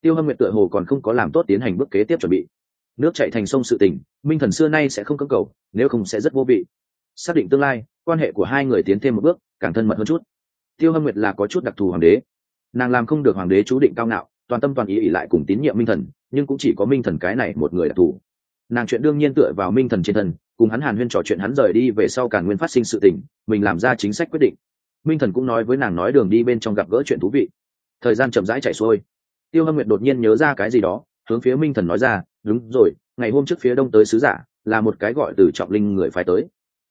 Tiêu hâm nguyệt tựa hồ còn không có làm tốt tiến hành bước kế tiếp chuẩn bị nước chạy thành sông sự tình, minh thần xưa nay sẽ không cưỡng cầu, nếu không sẽ rất vô vị. Xác định tương lai, quan hệ của hai người tiến thêm một bước, càng thân mật hơn chút. Tiêu hâm nguyệt là có chút đặc thù hoàng đế. Nàng làm không được hoàng đế chú định cao ngạo, toàn tâm toàn ý ỉ lại cùng tín nhiệm minh thần, nhưng cũng chỉ có minh thần cái này một người đặc thù. Nàng chuyện đương nhiên tựa vào minh thần trên thần cùng hắn hàn huyên trò chuyện hắn rời đi về sau càn nguyên phát sinh sự tình, mình làm ra chính sách quyết định. Minh thần cũng nói với nàng nói đường đi bên trong gặp gỡ chuyện thú vị. Thời gian chậm rãi chạy xuôi. Tiêu hâm nguyệt đột nhiên nhớ ra cái gì đó, hướng phía minh thần nói ra đúng rồi, ngày hôm trước phía đông tới sứ giả là một cái gọi từ trọng linh người phải tới.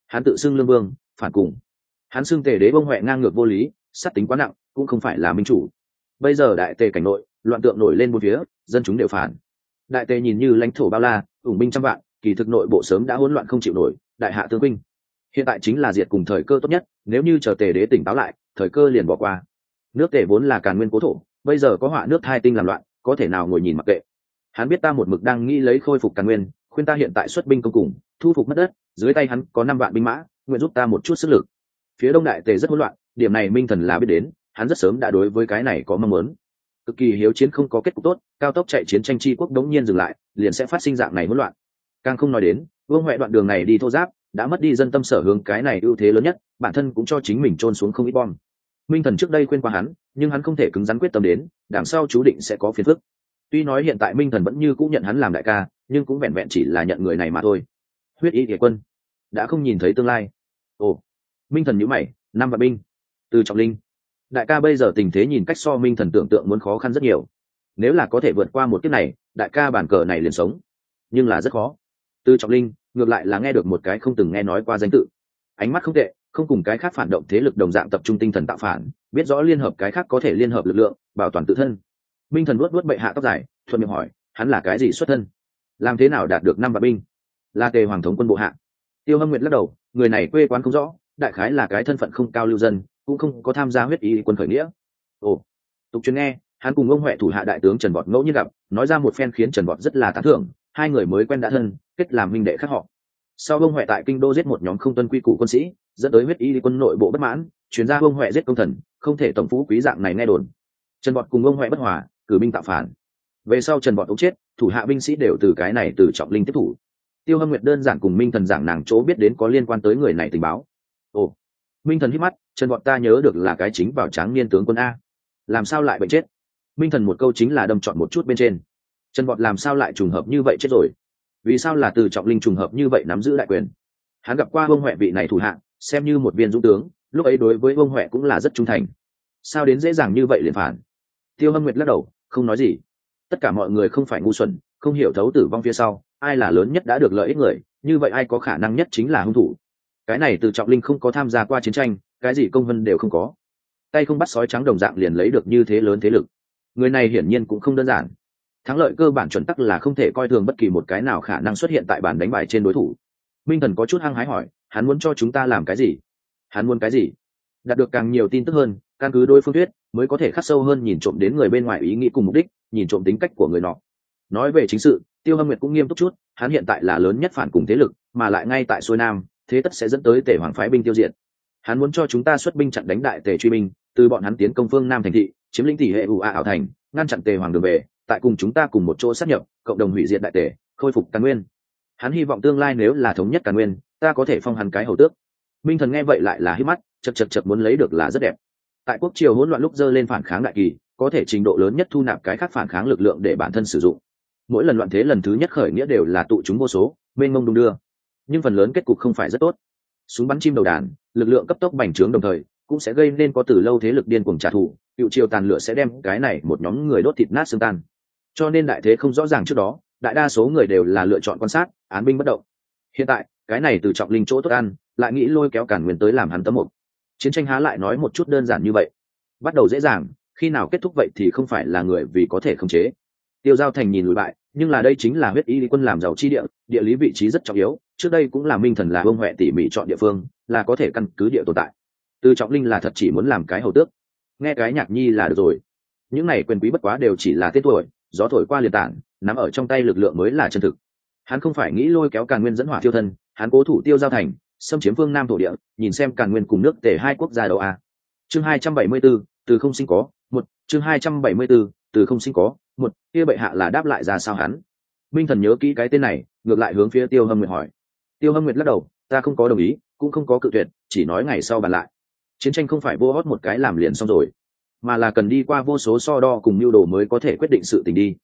Hắn tự xưng lương vương, phản cùng. Hắn xưng tề đế bông huệ ngang ngược vô lý, sát tính quá nặng, cũng không phải là minh chủ. Bây giờ đại tề cảnh nội, loạn tượng nổi lên một phía, dân chúng đều phản. Đại tề nhìn như lãnh thổ bao la, ủng binh trăm vạn, kỳ thực nội bộ sớm đã hỗn loạn không chịu nổi, đại hạ tương binh. Hiện tại chính là diệt cùng thời cơ tốt nhất, nếu như chờ tề đế tỉnh táo lại, thời cơ liền bỏ qua. Nước tề vốn là càn nguyên cố thổ, bây giờ có họa nước hai tinh làm loạn, có thể nào ngồi nhìn mặc kệ hắn biết ta một mực đang nghĩ lấy khôi phục càn nguyên, khuyên ta hiện tại xuất binh công cùng, thu phục mất đất, dưới tay hắn có năm vạn binh mã, nguyện giúp ta một chút sức lực. Phía đông đại tề rất hỗn loạn, điểm này minh thần là biết đến, hắn rất sớm đã đối với cái này có mong muốn. Cực kỳ hiếu chiến không có kết cục tốt, cao tốc chạy chiến tranh tri quốc đống nhiên dừng lại, liền sẽ phát sinh dạng này hỗn loạn. Càng không nói đến, vương huệ đoạn đường này đi thô giáp, đã mất đi dân tâm sở hướng cái này ưu thế lớn nhất, bản thân cũng cho chính mình trôn xuống không ít bom. Minh thần trước đây khuyên qua hắn, nhưng hắn không thể cứng rắn quyết tâm đến, đằng sau chú định sẽ có phiền phức tuy nói hiện tại minh thần vẫn như cũng nhận hắn làm đại ca, nhưng cũng vẹn vẹn chỉ là nhận người này mà thôi. Huyết y địa quân, đã không nhìn thấy tương lai. Ồ, minh thần nhữ mày, năm vạn binh. Từ trọng linh, đại ca bây giờ tình thế nhìn cách so minh thần tưởng tượng muốn khó khăn rất nhiều. Nếu là có thể vượt qua một kiếp này, đại ca bản cờ này liền sống. Nhưng là rất khó. Từ trọng linh, ngược lại là nghe được một cái không từng nghe nói qua danh tự. Ánh mắt không tệ, không cùng cái khác phản động thế lực đồng dạng tập trung tinh thần tạo phản, biết rõ liên hợp cái khác có thể liên hợp lực lượng, bảo toàn tự thân minh thần luốt luốt bệ hạ tóc dài, thuận miệng hỏi, hắn là cái gì xuất thân? Làm thế nào đạt được năm vạn binh? Là tề hoàng thống quân bộ hạ. Tiêu hâm nguyệt lắc đầu, người này quê quán không rõ, đại khái là cái thân phận không cao lưu dân, cũng không có tham gia huyết ý quân khởi nghĩa. Ồ. Tục truyền nghe, hắn cùng ông huệ thủ hạ đại tướng trần bọt ngẫu nhiên gặp, nói ra một phen khiến trần bọt rất là tán thưởng, hai người mới quen đã thân, kết làm minh đệ khác họ. Sau ông huệ tại kinh đô giết một nhóm không tuân quy củ quân sĩ, dẫn tới huyết y quân nội bộ bất mãn, chuyên gia ông huệ giết công thần, không thể tổng phú quý dạng này nghe đồn. Trần bọt cùng ông huệ bất hòa cử binh tạo phản. Về sau trần bọn ống chết, thủ hạ binh sĩ đều từ cái này từ trọng linh tiếp thủ. Tiêu hâm nguyệt đơn giản cùng minh thần giảng nàng chỗ biết đến có liên quan tới người này tình báo. Ồ, minh thần hít mắt, trần bọn ta nhớ được là cái chính vào tráng niên tướng quân a. Làm sao lại bệnh chết? Minh thần một câu chính là đâm chọn một chút bên trên. Trần bọn làm sao lại trùng hợp như vậy chết rồi? Vì sao là từ trọng linh trùng hợp như vậy nắm giữ đại quyền? Hắn gặp qua vương huệ vị này thủ hạ, xem như một viên dũng tướng, lúc ấy đối với vương huệ cũng là rất trung thành. Sao đến dễ dàng như vậy liền phản? Tiêu hâm nguyệt lắc đầu không nói gì. Tất cả mọi người không phải ngu xuẩn, không hiểu thấu tử vong phía sau, ai là lớn nhất đã được lợi ích người, như vậy ai có khả năng nhất chính là hung thủ. Cái này từ trọng linh không có tham gia qua chiến tranh, cái gì công vân đều không có. Tay không bắt sói trắng đồng dạng liền lấy được như thế lớn thế lực. Người này hiển nhiên cũng không đơn giản. Thắng lợi cơ bản chuẩn tắc là không thể coi thường bất kỳ một cái nào khả năng xuất hiện tại bàn đánh bài trên đối thủ. Minh thần có chút hăng hái hỏi, hắn muốn cho chúng ta làm cái gì? Hắn muốn cái gì? Đạt được càng nhiều tin tức hơn căn cứ đôi phương thuyết, mới có thể khắc sâu hơn nhìn trộm đến người bên ngoài ý nghĩ cùng mục đích, nhìn trộm tính cách của người nọ. Nói về chính sự, tiêu hâm nguyệt cũng nghiêm túc chút, hắn hiện tại là lớn nhất phản cùng thế lực, mà lại ngay tại xuôi nam, thế tất sẽ dẫn tới tể hoàng phái binh tiêu diệt. Hắn muốn cho chúng ta xuất binh chặn đánh đại tề truy binh, từ bọn hắn tiến công phương nam thành thị, chiếm lĩnh tỷ hệ ủ a ảo thành, ngăn chặn tề hoàng đường về, tại cùng chúng ta cùng một chỗ sát nhập, cộng đồng hủy diệt đại tề, khôi phục càn nguyên. Hắn hy vọng tương lai nếu là thống nhất càn nguyên, ta có thể phong hắn cái hầu tước. Minh thần nghe vậy lại là hít mắt, chật chật chật muốn lấy được là rất đẹp tại quốc triều hỗn loạn lúc dơ lên phản kháng đại kỳ, có thể trình độ lớn nhất thu nạp cái khác phản kháng lực lượng để bản thân sử dụng. Mỗi lần loạn thế lần thứ nhất khởi nghĩa đều là tụ chúng vô số, mênh mông đung đưa. Nhưng phần lớn kết cục không phải rất tốt. Súng bắn chim đầu đàn, lực lượng cấp tốc bành trướng đồng thời, cũng sẽ gây nên có từ lâu thế lực điên cuồng trả thù, cựu triều tàn lửa sẽ đem cái này một nhóm người đốt thịt nát xương tan. Cho nên đại thế không rõ ràng trước đó, đại đa số người đều là lựa chọn quan sát, án binh bất động. Hiện tại, cái này từ trọng linh chỗ tốt ăn, lại nghĩ lôi kéo cản nguyên tới làm hắn tấm mục chiến tranh há lại nói một chút đơn giản như vậy. Bắt đầu dễ dàng, khi nào kết thúc vậy thì không phải là người vì có thể khống chế. Tiêu giao thành nhìn lùi bại nhưng là đây chính là huyết y quân làm giàu chi địa địa lý vị trí rất trọng yếu, trước đây cũng là minh thần là vương huệ tỉ mỉ chọn địa phương, là có thể căn cứ địa tồn tại. Từ trọng linh là thật chỉ muốn làm cái hầu tước. Nghe cái nhạc nhi là được rồi. Những này quyền quý bất quá đều chỉ là tên tuổi, gió thổi qua liền tản, nắm ở trong tay lực lượng mới là chân thực. Hắn không phải nghĩ lôi kéo càn nguyên dẫn hỏa tiêu thân, hắn cố thủ tiêu giao thành xâm chiếm phương nam thổ địa nhìn xem càn nguyên cùng nước tể hai quốc gia đầu a à. chương hai trăm bảy mươi 274, từ không sinh có một chương hai trăm bảy mươi 274, từ không sinh có một kia bệ hạ là đáp lại ra sao hắn? Minh thần nhớ kỹ cái tên này ngược lại hướng phía tiêu hâm nguyệt hỏi. Tiêu hâm nguyệt lắc đầu ta không có đồng ý cũng không có cự tuyệt chỉ nói ngày sau bàn lại. Chiến tranh không phải vô hót một cái làm liền xong rồi mà là cần đi qua vô số so đo cùng mưu đồ mới có thể quyết định sự tình đi.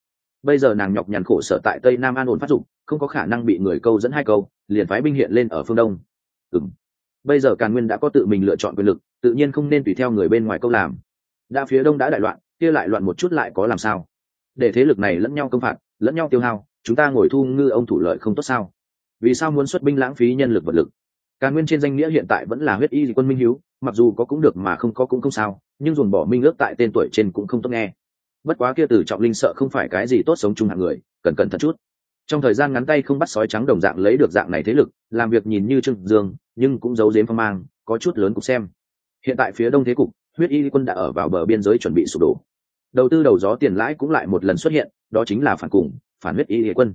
Bây giờ nàng nhọc nhằn khổ sở tại tây nam an ổn phát dụng không có khả năng bị người câu dẫn hai câu liền phái binh hiện lên ở phương đông ừng bây giờ càn nguyên đã có tự mình lựa chọn quyền lực, tự nhiên không nên tùy theo người bên ngoài câu làm. Đã phía đông đã đại loạn, kia lại loạn một chút lại có làm sao? Để thế lực này lẫn nhau công phạt, lẫn nhau tiêu hao, chúng ta ngồi thu ngư ông thủ lợi không tốt sao? Vì sao muốn xuất binh lãng phí nhân lực vật lực? Càn nguyên trên danh nghĩa hiện tại vẫn là huyết y quân minh hiếu, mặc dù có cũng được mà không có cũng không sao, nhưng dồn bỏ minh ước tại tên tuổi trên cũng không tốt nghe. Bất quá kia từ trọng linh sợ không phải cái gì tốt sống chung hạng người, cần cẩn thận chút trong thời gian ngắn tay không bắt sói trắng đồng dạng lấy được dạng này thế lực, làm việc nhìn như trương dương, nhưng cũng giấu dếm phong mang, có chút lớn cục xem. Hiện tại phía đông thế cục, huyết y quân đã ở vào bờ biên giới chuẩn bị sụp đổ. Đầu tư đầu gió tiền lãi cũng lại một lần xuất hiện, đó chính là phản cùng, phản huyết y quân.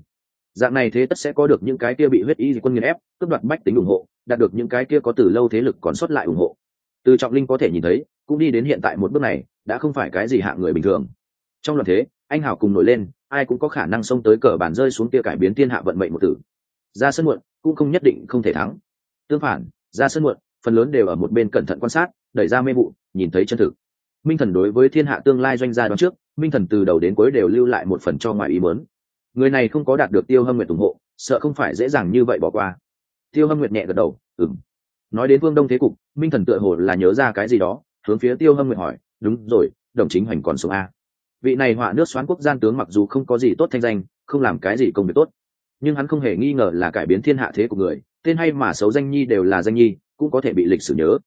Dạng này thế tất sẽ có được những cái kia bị huyết y quân nghiền ép, cướp đoạt bách tính ủng hộ, đạt được những cái kia có từ lâu thế lực còn xuất lại ủng hộ. Từ trọng linh có thể nhìn thấy, cũng đi đến hiện tại một bước này, đã không phải cái gì hạng người bình thường. Trong loạt thế, anh hào cùng nổi lên ai cũng có khả năng xông tới cờ bàn rơi xuống kia cải biến thiên hạ vận mệnh một tử. Ra sân muộn, cũng không nhất định không thể thắng. Tương phản, ra sân muộn, phần lớn đều ở một bên cẩn thận quan sát, đẩy ra mê vụ, nhìn thấy chân thực. Minh thần đối với thiên hạ tương lai doanh gia đoán trước, minh thần từ đầu đến cuối đều lưu lại một phần cho ngoài ý mớn người này không có đạt được tiêu hâm nguyệt ủng hộ, sợ không phải dễ dàng như vậy bỏ qua. Tiêu hâm nguyệt nhẹ gật đầu ừng nói đến Vương đông thế cục, minh thần tựa hồ là nhớ ra cái gì đó, hướng phía tiêu hâm nguyệt hỏi, đúng rồi, đồng chính hoành còn sống a vị này họa nước xoán quốc gian tướng mặc dù không có gì tốt thanh danh, không làm cái gì công việc tốt, nhưng hắn không hề nghi ngờ là cải biến thiên hạ thế của người, tên hay mà xấu danh nhi đều là danh nhi, cũng có thể bị lịch sử nhớ.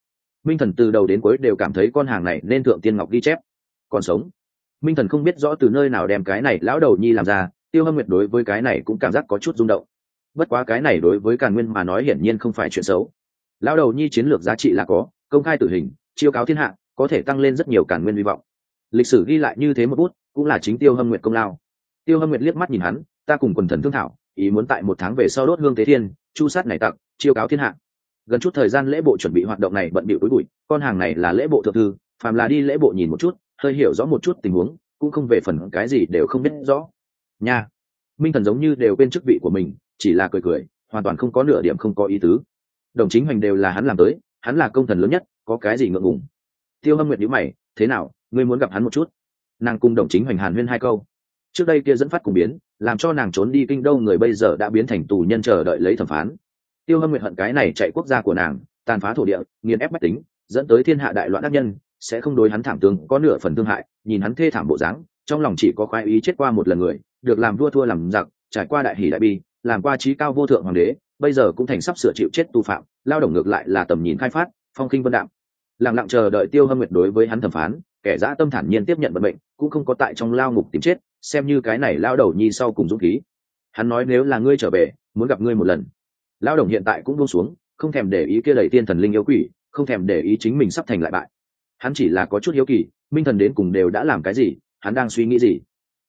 Minh thần từ đầu đến cuối đều cảm thấy con hàng này nên thượng tiên ngọc ghi chép. Còn sống. Minh thần không biết rõ từ nơi nào đem cái này lão đầu nhi làm ra, tiêu hâm nguyệt đối với cái này cũng cảm giác có chút rung động. Bất quá cái này đối với càn nguyên mà nói hiển nhiên không phải chuyện xấu. Lão đầu nhi chiến lược giá trị là có, công khai tử hình, chiêu cáo thiên hạ, có thể tăng lên rất nhiều càn nguyên hy vọng lịch sử ghi lại như thế một bút, cũng là chính tiêu hâm nguyệt công lao. Tiêu hâm nguyệt liếc mắt nhìn hắn, ta cùng quần thần thương thảo, ý muốn tại một tháng về sau đốt hương tế thiên, chu sát này tặng chiêu cáo thiên hạ. Gần chút thời gian lễ bộ chuẩn bị hoạt động này bận bịu tối bụi, con hàng này là lễ bộ thượng thư, phàm là đi lễ bộ nhìn một chút, hơi hiểu rõ một chút tình huống, cũng không về phần cái gì đều không biết rõ. Nha, minh thần giống như đều quên chức vị của mình, chỉ là cười cười, hoàn toàn không có nửa điểm không có ý tứ. Đồng chính hoành đều là hắn làm tới, hắn là công thần lớn nhất, có cái gì ngượng ngùng? Tiêu hâm nguyệt nhữ mày thế nào, ngươi muốn gặp hắn một chút? Nàng cùng đồng chính hoành hàn huyên hai câu. Trước đây kia dẫn phát cùng biến, làm cho nàng trốn đi kinh đô người bây giờ đã biến thành tù nhân chờ đợi lấy thẩm phán. Tiêu hâm nguyện hận cái này chạy quốc gia của nàng, tàn phá thổ địa, nghiền ép bách tính, dẫn tới thiên hạ đại loạn đắc nhân, sẽ không đối hắn thảm tướng có nửa phần thương hại, nhìn hắn thê thảm bộ dáng, trong lòng chỉ có khoái ý chết qua một lần người, được làm vua thua làm giặc, trải qua đại hỷ đại bi, làm qua trí cao vô thượng hoàng đế, bây giờ cũng thành sắp sửa chịu chết tu phạm, lao động ngược lại là tầm nhìn khai phát, phong kinh vân đạm lặng lặng chờ đợi tiêu hâm nguyệt đối với hắn thẩm phán, kẻ dã tâm thản nhiên tiếp nhận vận mệnh, cũng không có tại trong lao ngục tìm chết, xem như cái này lao đầu nhi sau cùng dũng khí. Hắn nói nếu là ngươi trở về, muốn gặp ngươi một lần. Lao đồng hiện tại cũng buông xuống, không thèm để ý kia đầy tiên thần linh yêu quỷ, không thèm để ý chính mình sắp thành lại bại. Hắn chỉ là có chút hiếu kỳ, minh thần đến cùng đều đã làm cái gì, hắn đang suy nghĩ gì?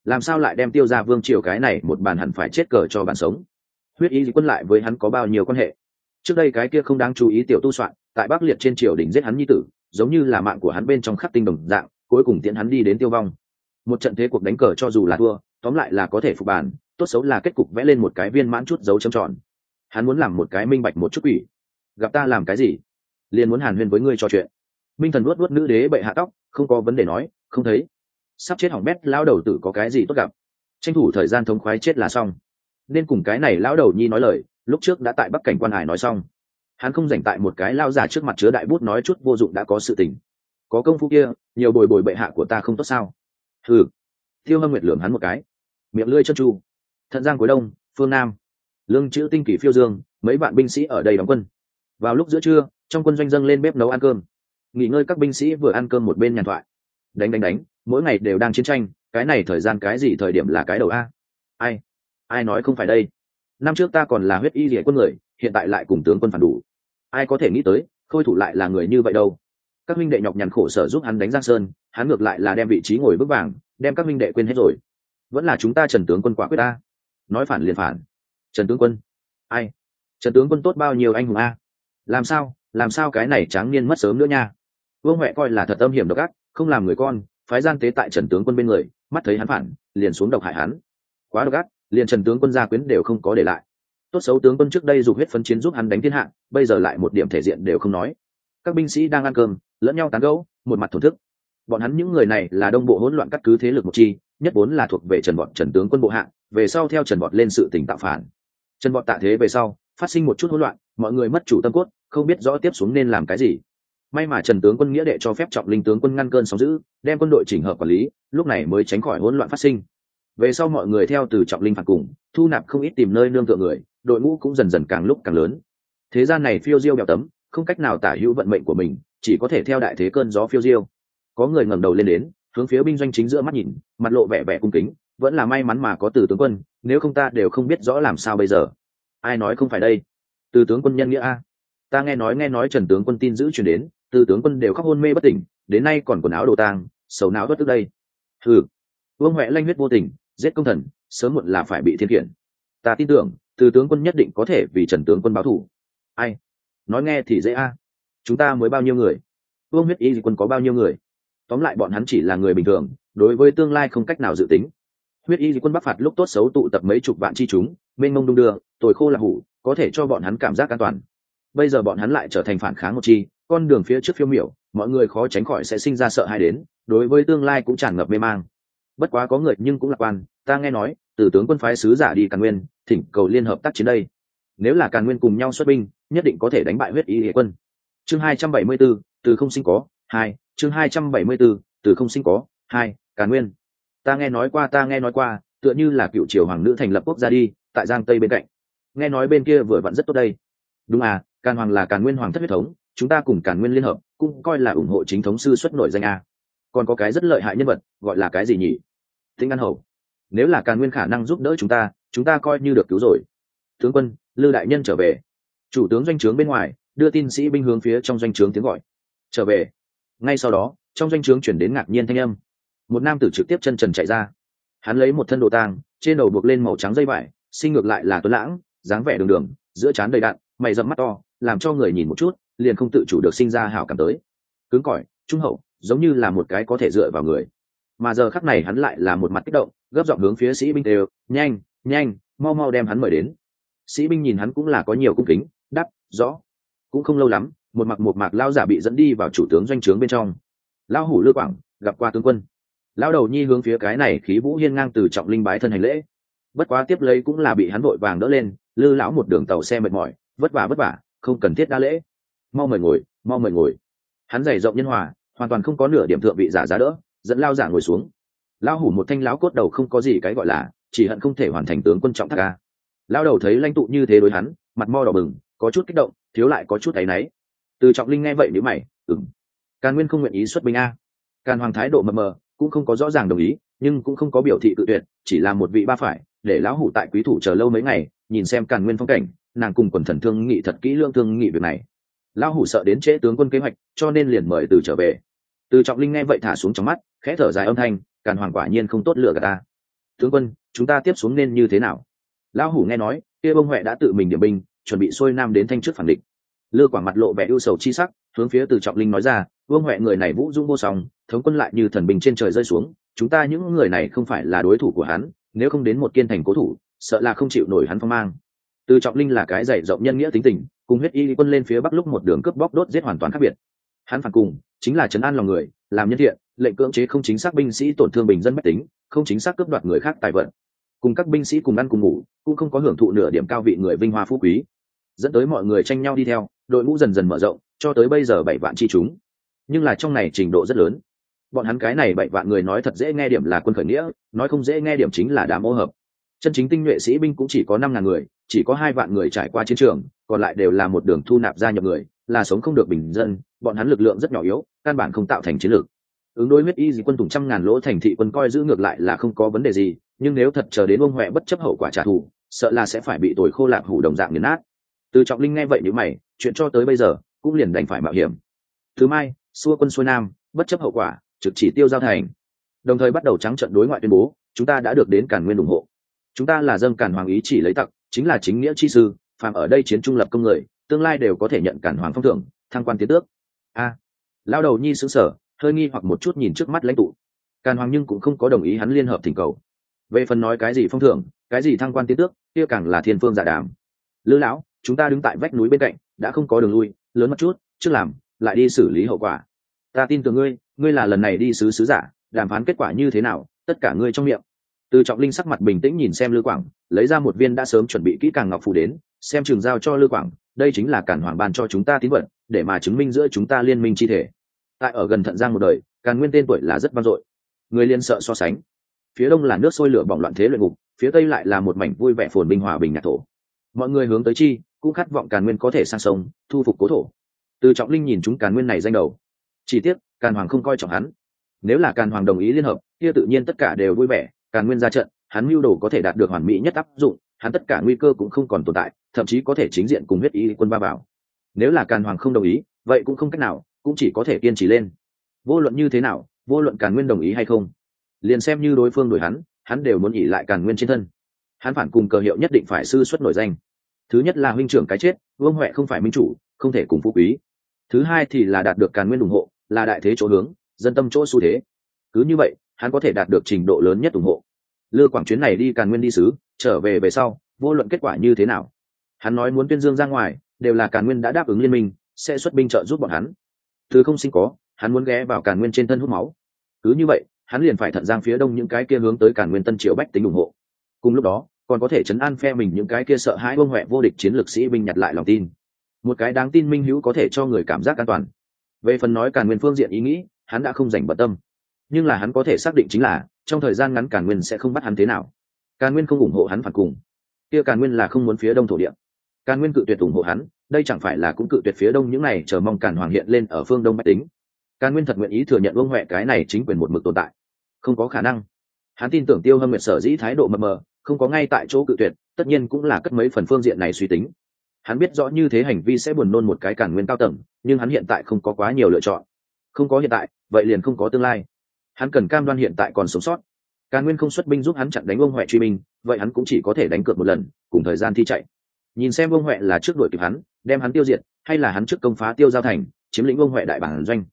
Làm sao lại đem tiêu ra vương triều cái này một bàn hẳn phải chết cờ cho bàn sống? Huyết ý quân lại với hắn có bao nhiêu quan hệ? Trước đây cái kia không đáng chú ý tiểu tu soạn tại bắc liệt trên triều đỉnh giết hắn nhi tử, giống như là mạng của hắn bên trong khắc tinh đồng dạng, cuối cùng tiễn hắn đi đến tiêu vong. Một trận thế cuộc đánh cờ cho dù là thua, tóm lại là có thể phục bàn tốt xấu là kết cục vẽ lên một cái viên mãn chút dấu châm tròn. Hắn muốn làm một cái minh bạch một chút quỷ. Gặp ta làm cái gì? Liền muốn hàn huyên với ngươi trò chuyện. Minh thần luốt luốt nữ đế bệ hạ tóc, không có vấn đề nói, không thấy. Sắp chết hỏng bét lao đầu tử có cái gì tốt gặp? Tranh thủ thời gian thống khoái chết là xong. Nên cùng cái này lão đầu nhi nói lời, lúc trước đã tại bắc cảnh quan hải nói xong hắn không dành tại một cái lao giả trước mặt chứa đại bút nói chút vô dụng đã có sự tình. Có công phu kia, nhiều bồi bồi bệ hạ của ta không tốt sao? Ừ tiêu hâm nguyệt lường hắn một cái. Miệng lưỡi chân chu thận giang cuối đông, phương nam. Lương chữ tinh kỷ phiêu dương, mấy bạn binh sĩ ở đây đóng quân. Vào lúc giữa trưa, trong quân doanh dâng lên bếp nấu ăn cơm. Nghỉ ngơi các binh sĩ vừa ăn cơm một bên nhàn thoại. Đánh đánh đánh, mỗi ngày đều đang chiến tranh, cái này thời gian cái gì thời điểm là cái đầu a? Ai? Ai nói không phải đây? Năm trước ta còn là huyết y rỉa quân người, hiện tại lại cùng tướng quân phản đủ ai có thể nghĩ tới, khôi thủ lại là người như vậy đâu. Các minh đệ nhọc nhằn khổ sở giúp hắn đánh giang sơn, hắn ngược lại là đem vị trí ngồi bước vàng, đem các minh đệ quên hết rồi. Vẫn là chúng ta trần tướng quân quả quyết ta nói phản liền phản. Trần tướng quân. Ai? Trần tướng quân tốt bao nhiêu anh hùng a? Làm sao? Làm sao cái này tráng niên mất sớm nữa nha? Vương huệ coi là thật âm hiểm độc ác, không làm người con, phái gian tế tại trần tướng quân bên người, mắt thấy hắn phản, liền xuống độc hại hắn. Quá độc ác, liền trần tướng quân gia quyến đều không có để lại tốt xấu tướng quân trước đây dùng huyết phấn chiến giúp hắn đánh thiên hạ bây giờ lại một điểm thể diện đều không nói. Các binh sĩ đang ăn cơm lẫn nhau tán gẫu một mặt thổn thức. Bọn hắn những người này là đông bộ hỗn loạn cắt cứ thế lực một chi nhất vốn là thuộc về trần bọn trần tướng quân bộ hạ, về sau theo trần bọn lên sự tỉnh tạo phản. Trần bọn tạ thế về sau phát sinh một chút hỗn loạn mọi người mất chủ tâm cốt không biết rõ tiếp xuống nên làm cái gì. May mà trần tướng quân nghĩa đệ cho phép trọng linh tướng quân ngăn cơn sóng giữ đem quân đội chỉnh hợp quản lý lúc này mới tránh khỏi hỗn loạn phát sinh. Về sau mọi người theo từ trọng linh phạt cùng thu nạp không ít tìm nơi nương tựa người đội ngũ cũng dần dần càng lúc càng lớn. Thế gian này phiêu diêu bèo tấm, không cách nào tả hữu vận mệnh của mình, chỉ có thể theo đại thế cơn gió phiêu diêu. Có người ngẩng đầu lên đến, hướng phía binh doanh chính giữa mắt nhìn, mặt lộ vẻ vẻ cung kính, vẫn là may mắn mà có từ tướng quân, nếu không ta đều không biết rõ làm sao bây giờ. Ai nói không phải đây? Từ tướng quân nhân nghĩa a. Ta nghe nói nghe nói trần tướng quân tin giữ chuyển đến, từ tướng quân đều khóc hôn mê bất tỉnh, đến nay còn quần áo đồ tang, sầu não bất tức đây. Ừ vương huệ lanh huyết vô tình, giết công thần, sớm muộn là phải bị thiên khiển ta tin tưởng từ tướng quân nhất định có thể vì trần tướng quân báo thù ai? Nói nghe thì dễ a. Chúng ta mới bao nhiêu người? Vương huyết y quân có bao nhiêu người? Tóm lại bọn hắn chỉ là người bình thường, đối với tương lai không cách nào dự tính. Huyết y quân bắc phạt lúc tốt xấu tụ tập mấy chục vạn chi chúng, mênh mông đung đưa, tồi khô là hủ, có thể cho bọn hắn cảm giác an toàn. Bây giờ bọn hắn lại trở thành phản kháng một chi, con đường phía trước phiêu miểu, mọi người khó tránh khỏi sẽ sinh ra sợ hãi đến, đối với tương lai cũng tràn ngập mê mang. Bất quá có người nhưng cũng lạc quan, ta nghe nói, từ tướng quân phái sứ giả đi càn nguyên thỉnh cầu liên hợp tác chiến đây. Nếu là càn nguyên cùng nhau xuất binh nhất định có thể đánh bại huyết y hệ quân. Chương hai trăm bảy mươi 274, từ không sinh có hai chương hai trăm bảy mươi 274, từ không sinh có hai càn nguyên. Ta nghe nói qua ta nghe nói qua tựa như là cựu triều hoàng nữ thành lập quốc gia đi tại giang tây bên cạnh. Nghe nói bên kia vừa vặn rất tốt đây. Đúng à càn hoàng là càn nguyên hoàng thất huyết thống chúng ta cùng càn nguyên liên hợp cũng coi là ủng hộ chính thống sư xuất nội danh a. Còn có cái rất lợi hại nhân vật gọi là cái gì nhỉ? Tinh an hầu. Nếu là càn nguyên khả năng giúp đỡ chúng ta chúng ta coi như được cứu rồi. Tướng quân, lư đại nhân trở về. Chủ tướng doanh trướng bên ngoài, đưa tin sĩ binh hướng phía trong doanh trướng tiếng gọi. Trở về. Ngay sau đó, trong doanh trướng chuyển đến ngạc nhiên thanh âm. Một nam tử trực tiếp chân trần chạy ra. Hắn lấy một thân đồ tang, trên đầu buộc lên màu trắng dây vải, sinh ngược lại là tuấn lãng, dáng vẻ đường đường, giữa trán đầy đạn mày dẫm mắt to, làm cho người nhìn một chút, liền không tự chủ được sinh ra hảo cảm tới. Cứng cỏi, trung hậu, giống như là một cái có thể dựa vào người. Mà giờ khắc này hắn lại là một mặt kích động, gấp giọng hướng phía sĩ binh đều nhanh nhanh, mau mau đem hắn mời đến. Sĩ binh nhìn hắn cũng là có nhiều cung kính đắp rõ. Cũng không lâu lắm, một mặc một mạc lao giả bị dẫn đi vào chủ tướng doanh trướng bên trong. Lao hủ lư quảng, gặp qua tướng quân. Lao đầu nhi hướng phía cái này khí vũ hiên ngang từ trọng linh bái thân hành lễ. Bất quá tiếp lấy cũng là bị hắn vội vàng đỡ lên, lư lão một đường tàu xe mệt mỏi, vất vả vất vả, không cần thiết đa lễ. Mau mời ngồi, mau mời ngồi. Hắn dày rộng nhân hòa, hoàn toàn không có nửa điểm thượng vị giả giá đỡ, dẫn lao giả ngồi xuống. Lao hủ một thanh lão cốt đầu không có gì cái gọi là chỉ hận không thể hoàn thành tướng quân trọng thác ca lao đầu thấy lãnh tụ như thế đối hắn, mặt mo đỏ bừng, có chút kích động, thiếu lại có chút thấy náy. Từ trọng linh nghe vậy nếu mày ừng càn nguyên không nguyện ý xuất binh a. Càn hoàng thái độ mờ mờ, cũng không có rõ ràng đồng ý, nhưng cũng không có biểu thị tự tuyệt, chỉ là một vị ba phải, để lão hủ tại quý thủ chờ lâu mấy ngày, nhìn xem càn nguyên phong cảnh, nàng cùng quần thần thương nghị thật kỹ lương thương nghị việc này. Lão hủ sợ đến trễ tướng quân kế hoạch, cho nên liền mời từ trở về. Từ trọng linh nghe vậy thả xuống trong mắt, khẽ thở dài âm thanh, càn hoàng quả nhiên không tốt lựa cả ta tướng quân, chúng ta tiếp xuống nên như thế nào? Lão hủ nghe nói, kia bông huệ đã tự mình điểm binh, chuẩn bị xuôi nam đến thanh trước phản địch. Lư quảng mặt lộ vẻ ưu sầu chi sắc, hướng phía từ trọng linh nói ra vương huệ người này vũ dũng vô song, thống quân lại như thần bình trên trời rơi xuống, chúng ta những người này không phải là đối thủ của hắn, nếu không đến một kiên thành cố thủ, sợ là không chịu nổi hắn phong mang. Từ trọng linh là cái dạy rộng nhân nghĩa tính tình, cùng huyết y quân lên phía bắc lúc một đường cướp bóc đốt giết hoàn toàn khác biệt. Hắn phản cùng, chính là chấn an lòng người, làm nhân thiện lệnh cưỡng chế không chính xác binh sĩ tổn thương bình dân mách tính, không chính xác cướp đoạt người khác tài vận. Cùng các binh sĩ cùng ăn cùng ngủ, cũng không có hưởng thụ nửa điểm cao vị người vinh hoa phú quý. Dẫn tới mọi người tranh nhau đi theo, đội ngũ dần dần mở rộng, cho tới bây giờ bảy vạn chi chúng. Nhưng là trong này trình độ rất lớn. Bọn hắn cái này bảy vạn người nói thật dễ nghe điểm là quân khởi nghĩa, nói không dễ nghe điểm chính là đám ô hợp. Chân chính tinh nhuệ sĩ binh cũng chỉ có năm ngàn người, chỉ có hai vạn người trải qua chiến trường, còn lại đều là một đường thu nạp gia nhập người, là sống không được bình dân, bọn hắn lực lượng rất nhỏ yếu, căn bản không tạo thành chiến lược ứng đối huyết y gì quân tùng trăm ngàn lỗ thành thị quân coi giữ ngược lại là không có vấn đề gì nhưng nếu thật chờ đến ông huệ bất chấp hậu quả trả thù sợ là sẽ phải bị tồi khô lạc hủ đồng dạng nghiền nát. Từ trọng linh nghe vậy nếu mày chuyện cho tới bây giờ cũng liền đành phải mạo hiểm. Thứ mai xua quân xuôi nam bất chấp hậu quả trực chỉ tiêu giao thành. Đồng thời bắt đầu trắng trận đối ngoại tuyên bố chúng ta đã được đến cản nguyên ủng hộ. Chúng ta là dâng cản hoàng ý chỉ lấy tặc chính là chính nghĩa chi sư phàm ở đây chiến trung lập công người tương lai đều có thể nhận cản hoàng phong thưởng thăng quan tiến tước. A à, lao đầu nhi xứ sở hơi nghi hoặc một chút nhìn trước mắt lãnh tụ. Càn hoàng nhưng cũng không có đồng ý hắn liên hợp thỉnh cầu. Về phần nói cái gì phong thưởng, cái gì thăng quan tiến tước, kia càng là thiên phương giả đàm. Lữ lão, chúng ta đứng tại vách núi bên cạnh, đã không có đường lui, lớn một chút, trước làm, lại đi xử lý hậu quả. Ta tin tưởng ngươi ngươi là lần này đi sứ sứ giả, đàm phán kết quả như thế nào, tất cả ngươi trong miệng. Từ trọng linh sắc mặt bình tĩnh nhìn xem lư quảng, lấy ra một viên đã sớm chuẩn bị kỹ càng ngọc phù đến, xem trường giao cho lư quảng, đây chính là cản hoàng ban cho chúng ta tín vật, để mà chứng minh giữa chúng ta liên minh chi thể tại ở gần thận giang một đời càn nguyên tên tuổi là rất vang dội. Người liên sợ so sánh. Phía đông là nước sôi lửa bỏng loạn thế luyện ngục, phía tây lại là một mảnh vui vẻ phồn binh hòa bình nhạc thổ. Mọi người hướng tới chi, cũng khát vọng càn nguyên có thể sang sông, thu phục cố thổ. Từ trọng linh nhìn chúng càn nguyên này danh đầu. Chỉ tiếc, càn hoàng không coi trọng hắn. Nếu là càn hoàng đồng ý liên hợp, kia tự nhiên tất cả đều vui vẻ, càn nguyên ra trận, hắn mưu đồ có thể đạt được hoàn mỹ nhất áp dụng, hắn tất cả nguy cơ cũng không còn tồn tại, thậm chí có thể chính diện cùng huyết y quân ba bảo. Nếu là càn hoàng không đồng ý, vậy cũng không cách nào cũng chỉ có thể kiên trì lên. Vô luận như thế nào, vô luận càn nguyên đồng ý hay không, liền xem như đối phương đổi hắn hắn đều muốn nghỉ lại càn nguyên trên thân. Hắn phản cùng cờ hiệu nhất định phải sư xuất nổi danh. Thứ nhất là huynh trưởng cái chết, vương huệ không phải minh chủ, không thể cùng phú quý. Thứ hai thì là đạt được càn nguyên ủng hộ, là đại thế chỗ hướng, dân tâm chỗ xu thế. Cứ như vậy, hắn có thể đạt được trình độ lớn nhất ủng hộ. Lư quảng chuyến này đi càn nguyên đi sứ, trở về về sau, vô luận kết quả như thế nào, hắn nói muốn tuyên dương ra ngoài, đều là càn nguyên đã đáp ứng liên minh, sẽ xuất binh trợ giúp bọn hắn thứ không sinh có, hắn muốn ghé vào càn nguyên trên thân hút máu. Cứ như vậy, hắn liền phải thận giang phía đông những cái kia hướng tới càn nguyên tân triều bách tính ủng hộ. Cùng lúc đó, còn có thể chấn an phe mình những cái kia sợ hãi bông huệ vô địch chiến lược sĩ binh nhặt lại lòng tin. Một cái đáng tin minh hữu có thể cho người cảm giác an toàn. Về phần nói càn nguyên phương diện ý nghĩ, hắn đã không dành bận tâm. Nhưng là hắn có thể xác định chính là, trong thời gian ngắn càn nguyên sẽ không bắt hắn thế nào. Càn nguyên không ủng hộ hắn phản cùng. Kia càn nguyên là không muốn phía đông thổ địa càn nguyên cự tuyệt ủng hộ hắn, đây chẳng phải là cũng cự tuyệt phía đông những này chờ mong càn hoàng hiện lên ở phương đông bách tính. Càn nguyên thật nguyện ý thừa nhận ông huệ cái này chính quyền một mực tồn tại. Không có khả năng. Hắn tin tưởng tiêu hâm nguyệt sở dĩ thái độ mờ mờ, không có ngay tại chỗ cự tuyệt, tất nhiên cũng là cất mấy phần phương diện này suy tính. Hắn biết rõ như thế hành vi sẽ buồn nôn một cái càn nguyên cao tầng, nhưng hắn hiện tại không có quá nhiều lựa chọn. Không có hiện tại, vậy liền không có tương lai. Hắn cần cam đoan hiện tại còn sống sót. Càn nguyên không xuất binh giúp hắn chặn đánh ông huệ truy binh, vậy hắn cũng chỉ có thể đánh cược một lần, cùng thời gian thi chạy nhìn xem vương huệ là trước đuổi kịp hắn đem hắn tiêu diệt hay là hắn trước công phá tiêu giao thành chiếm lĩnh vương huệ đại bản doanh.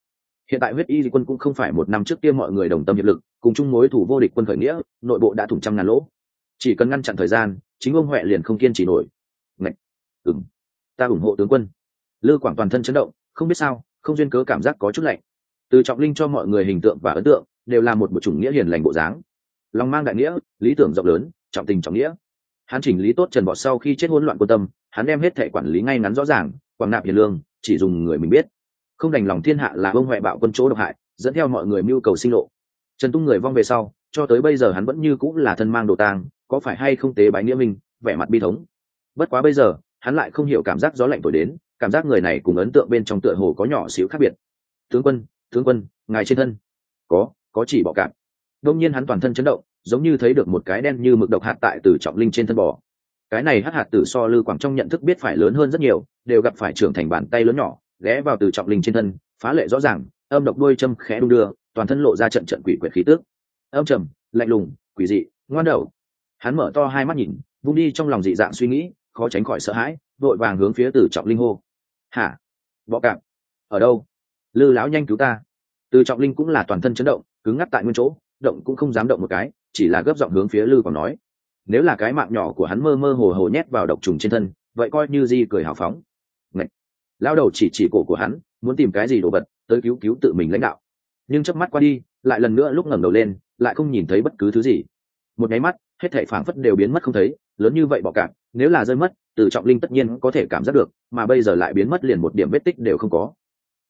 Hiện tại huyết y quân cũng không phải một năm trước kia mọi người đồng tâm hiệp lực cùng chung mối thủ vô địch quân khởi nghĩa nội bộ đã thủng trăm ngàn lỗ. Chỉ cần ngăn chặn thời gian chính ông huệ liền không kiên trì nổi. Ngạch, ừng ta ủng hộ tướng quân. Lư quảng toàn thân chấn động không biết sao không duyên cớ cảm giác có chút lạnh. Từ trọng linh cho mọi người hình tượng và ấn tượng đều là một bộ chủng nghĩa hiền lành bộ dáng. Lòng mang đại nghĩa lý tưởng rộng lớn trọng tình trọng nghĩa hắn chỉnh lý tốt trần bọt sau khi chết hỗn loạn quan tâm, hắn đem hết thệ quản lý ngay ngắn rõ ràng, quảng nạp hiền lương, chỉ dùng người mình biết. Không đành lòng thiên hạ là ông huệ bạo quân chỗ độc hại, dẫn theo mọi người mưu cầu sinh lộ. Trần tung người vong về sau, cho tới bây giờ hắn vẫn như cũng là thân mang đồ tang, có phải hay không tế bái nghĩa minh, vẻ mặt bi thống. Bất quá bây giờ, hắn lại không hiểu cảm giác gió lạnh thổi đến, cảm giác người này cùng ấn tượng bên trong tựa hồ có nhỏ xíu khác biệt. Tướng quân tướng quân, ngài trên thân. Có có chỉ bọ cạp. Đông nhiên hắn toàn thân chấn động giống như thấy được một cái đen như mực độc hạt tại từ trọng linh trên thân bò. Cái này hắc hạt tử so lư quảng trong nhận thức biết phải lớn hơn rất nhiều, đều gặp phải trưởng thành bàn tay lớn nhỏ, ghé vào từ trọng linh trên thân, phá lệ rõ ràng, âm độc đôi châm khẽ đung đưa, toàn thân lộ ra trận trận quỷ quyệt khí tước âm trầm, lạnh lùng, quỷ dị, ngoan đầu. Hắn mở to hai mắt nhìn, vung đi trong lòng dị dạng suy nghĩ, khó tránh khỏi sợ hãi, vội vàng hướng phía từ trọng linh hô. Hả? Bọ cạp? Ở đâu? Lư lão nhanh cứu ta. Từ trọng linh cũng là toàn thân chấn động, cứng ngắt tại nguyên chỗ, động cũng không dám động một cái chỉ là gấp giọng hướng phía lư còn nói. Nếu là cái mạng nhỏ của hắn mơ mơ hồ hồ nhét vào độc trùng trên thân, vậy coi như di cười hào phóng. Ngậy! lao đầu chỉ chỉ cổ của hắn, muốn tìm cái gì đồ vật, tới cứu cứu tự mình lãnh đạo. Nhưng chớp mắt qua đi, lại lần nữa lúc ngẩng đầu lên, lại không nhìn thấy bất cứ thứ gì. Một nháy mắt, hết thảy phảng phất đều biến mất không thấy, lớn như vậy bỏ cạn nếu là rơi mất, từ trọng linh tất nhiên có thể cảm giác được, mà bây giờ lại biến mất liền một điểm vết tích đều không có.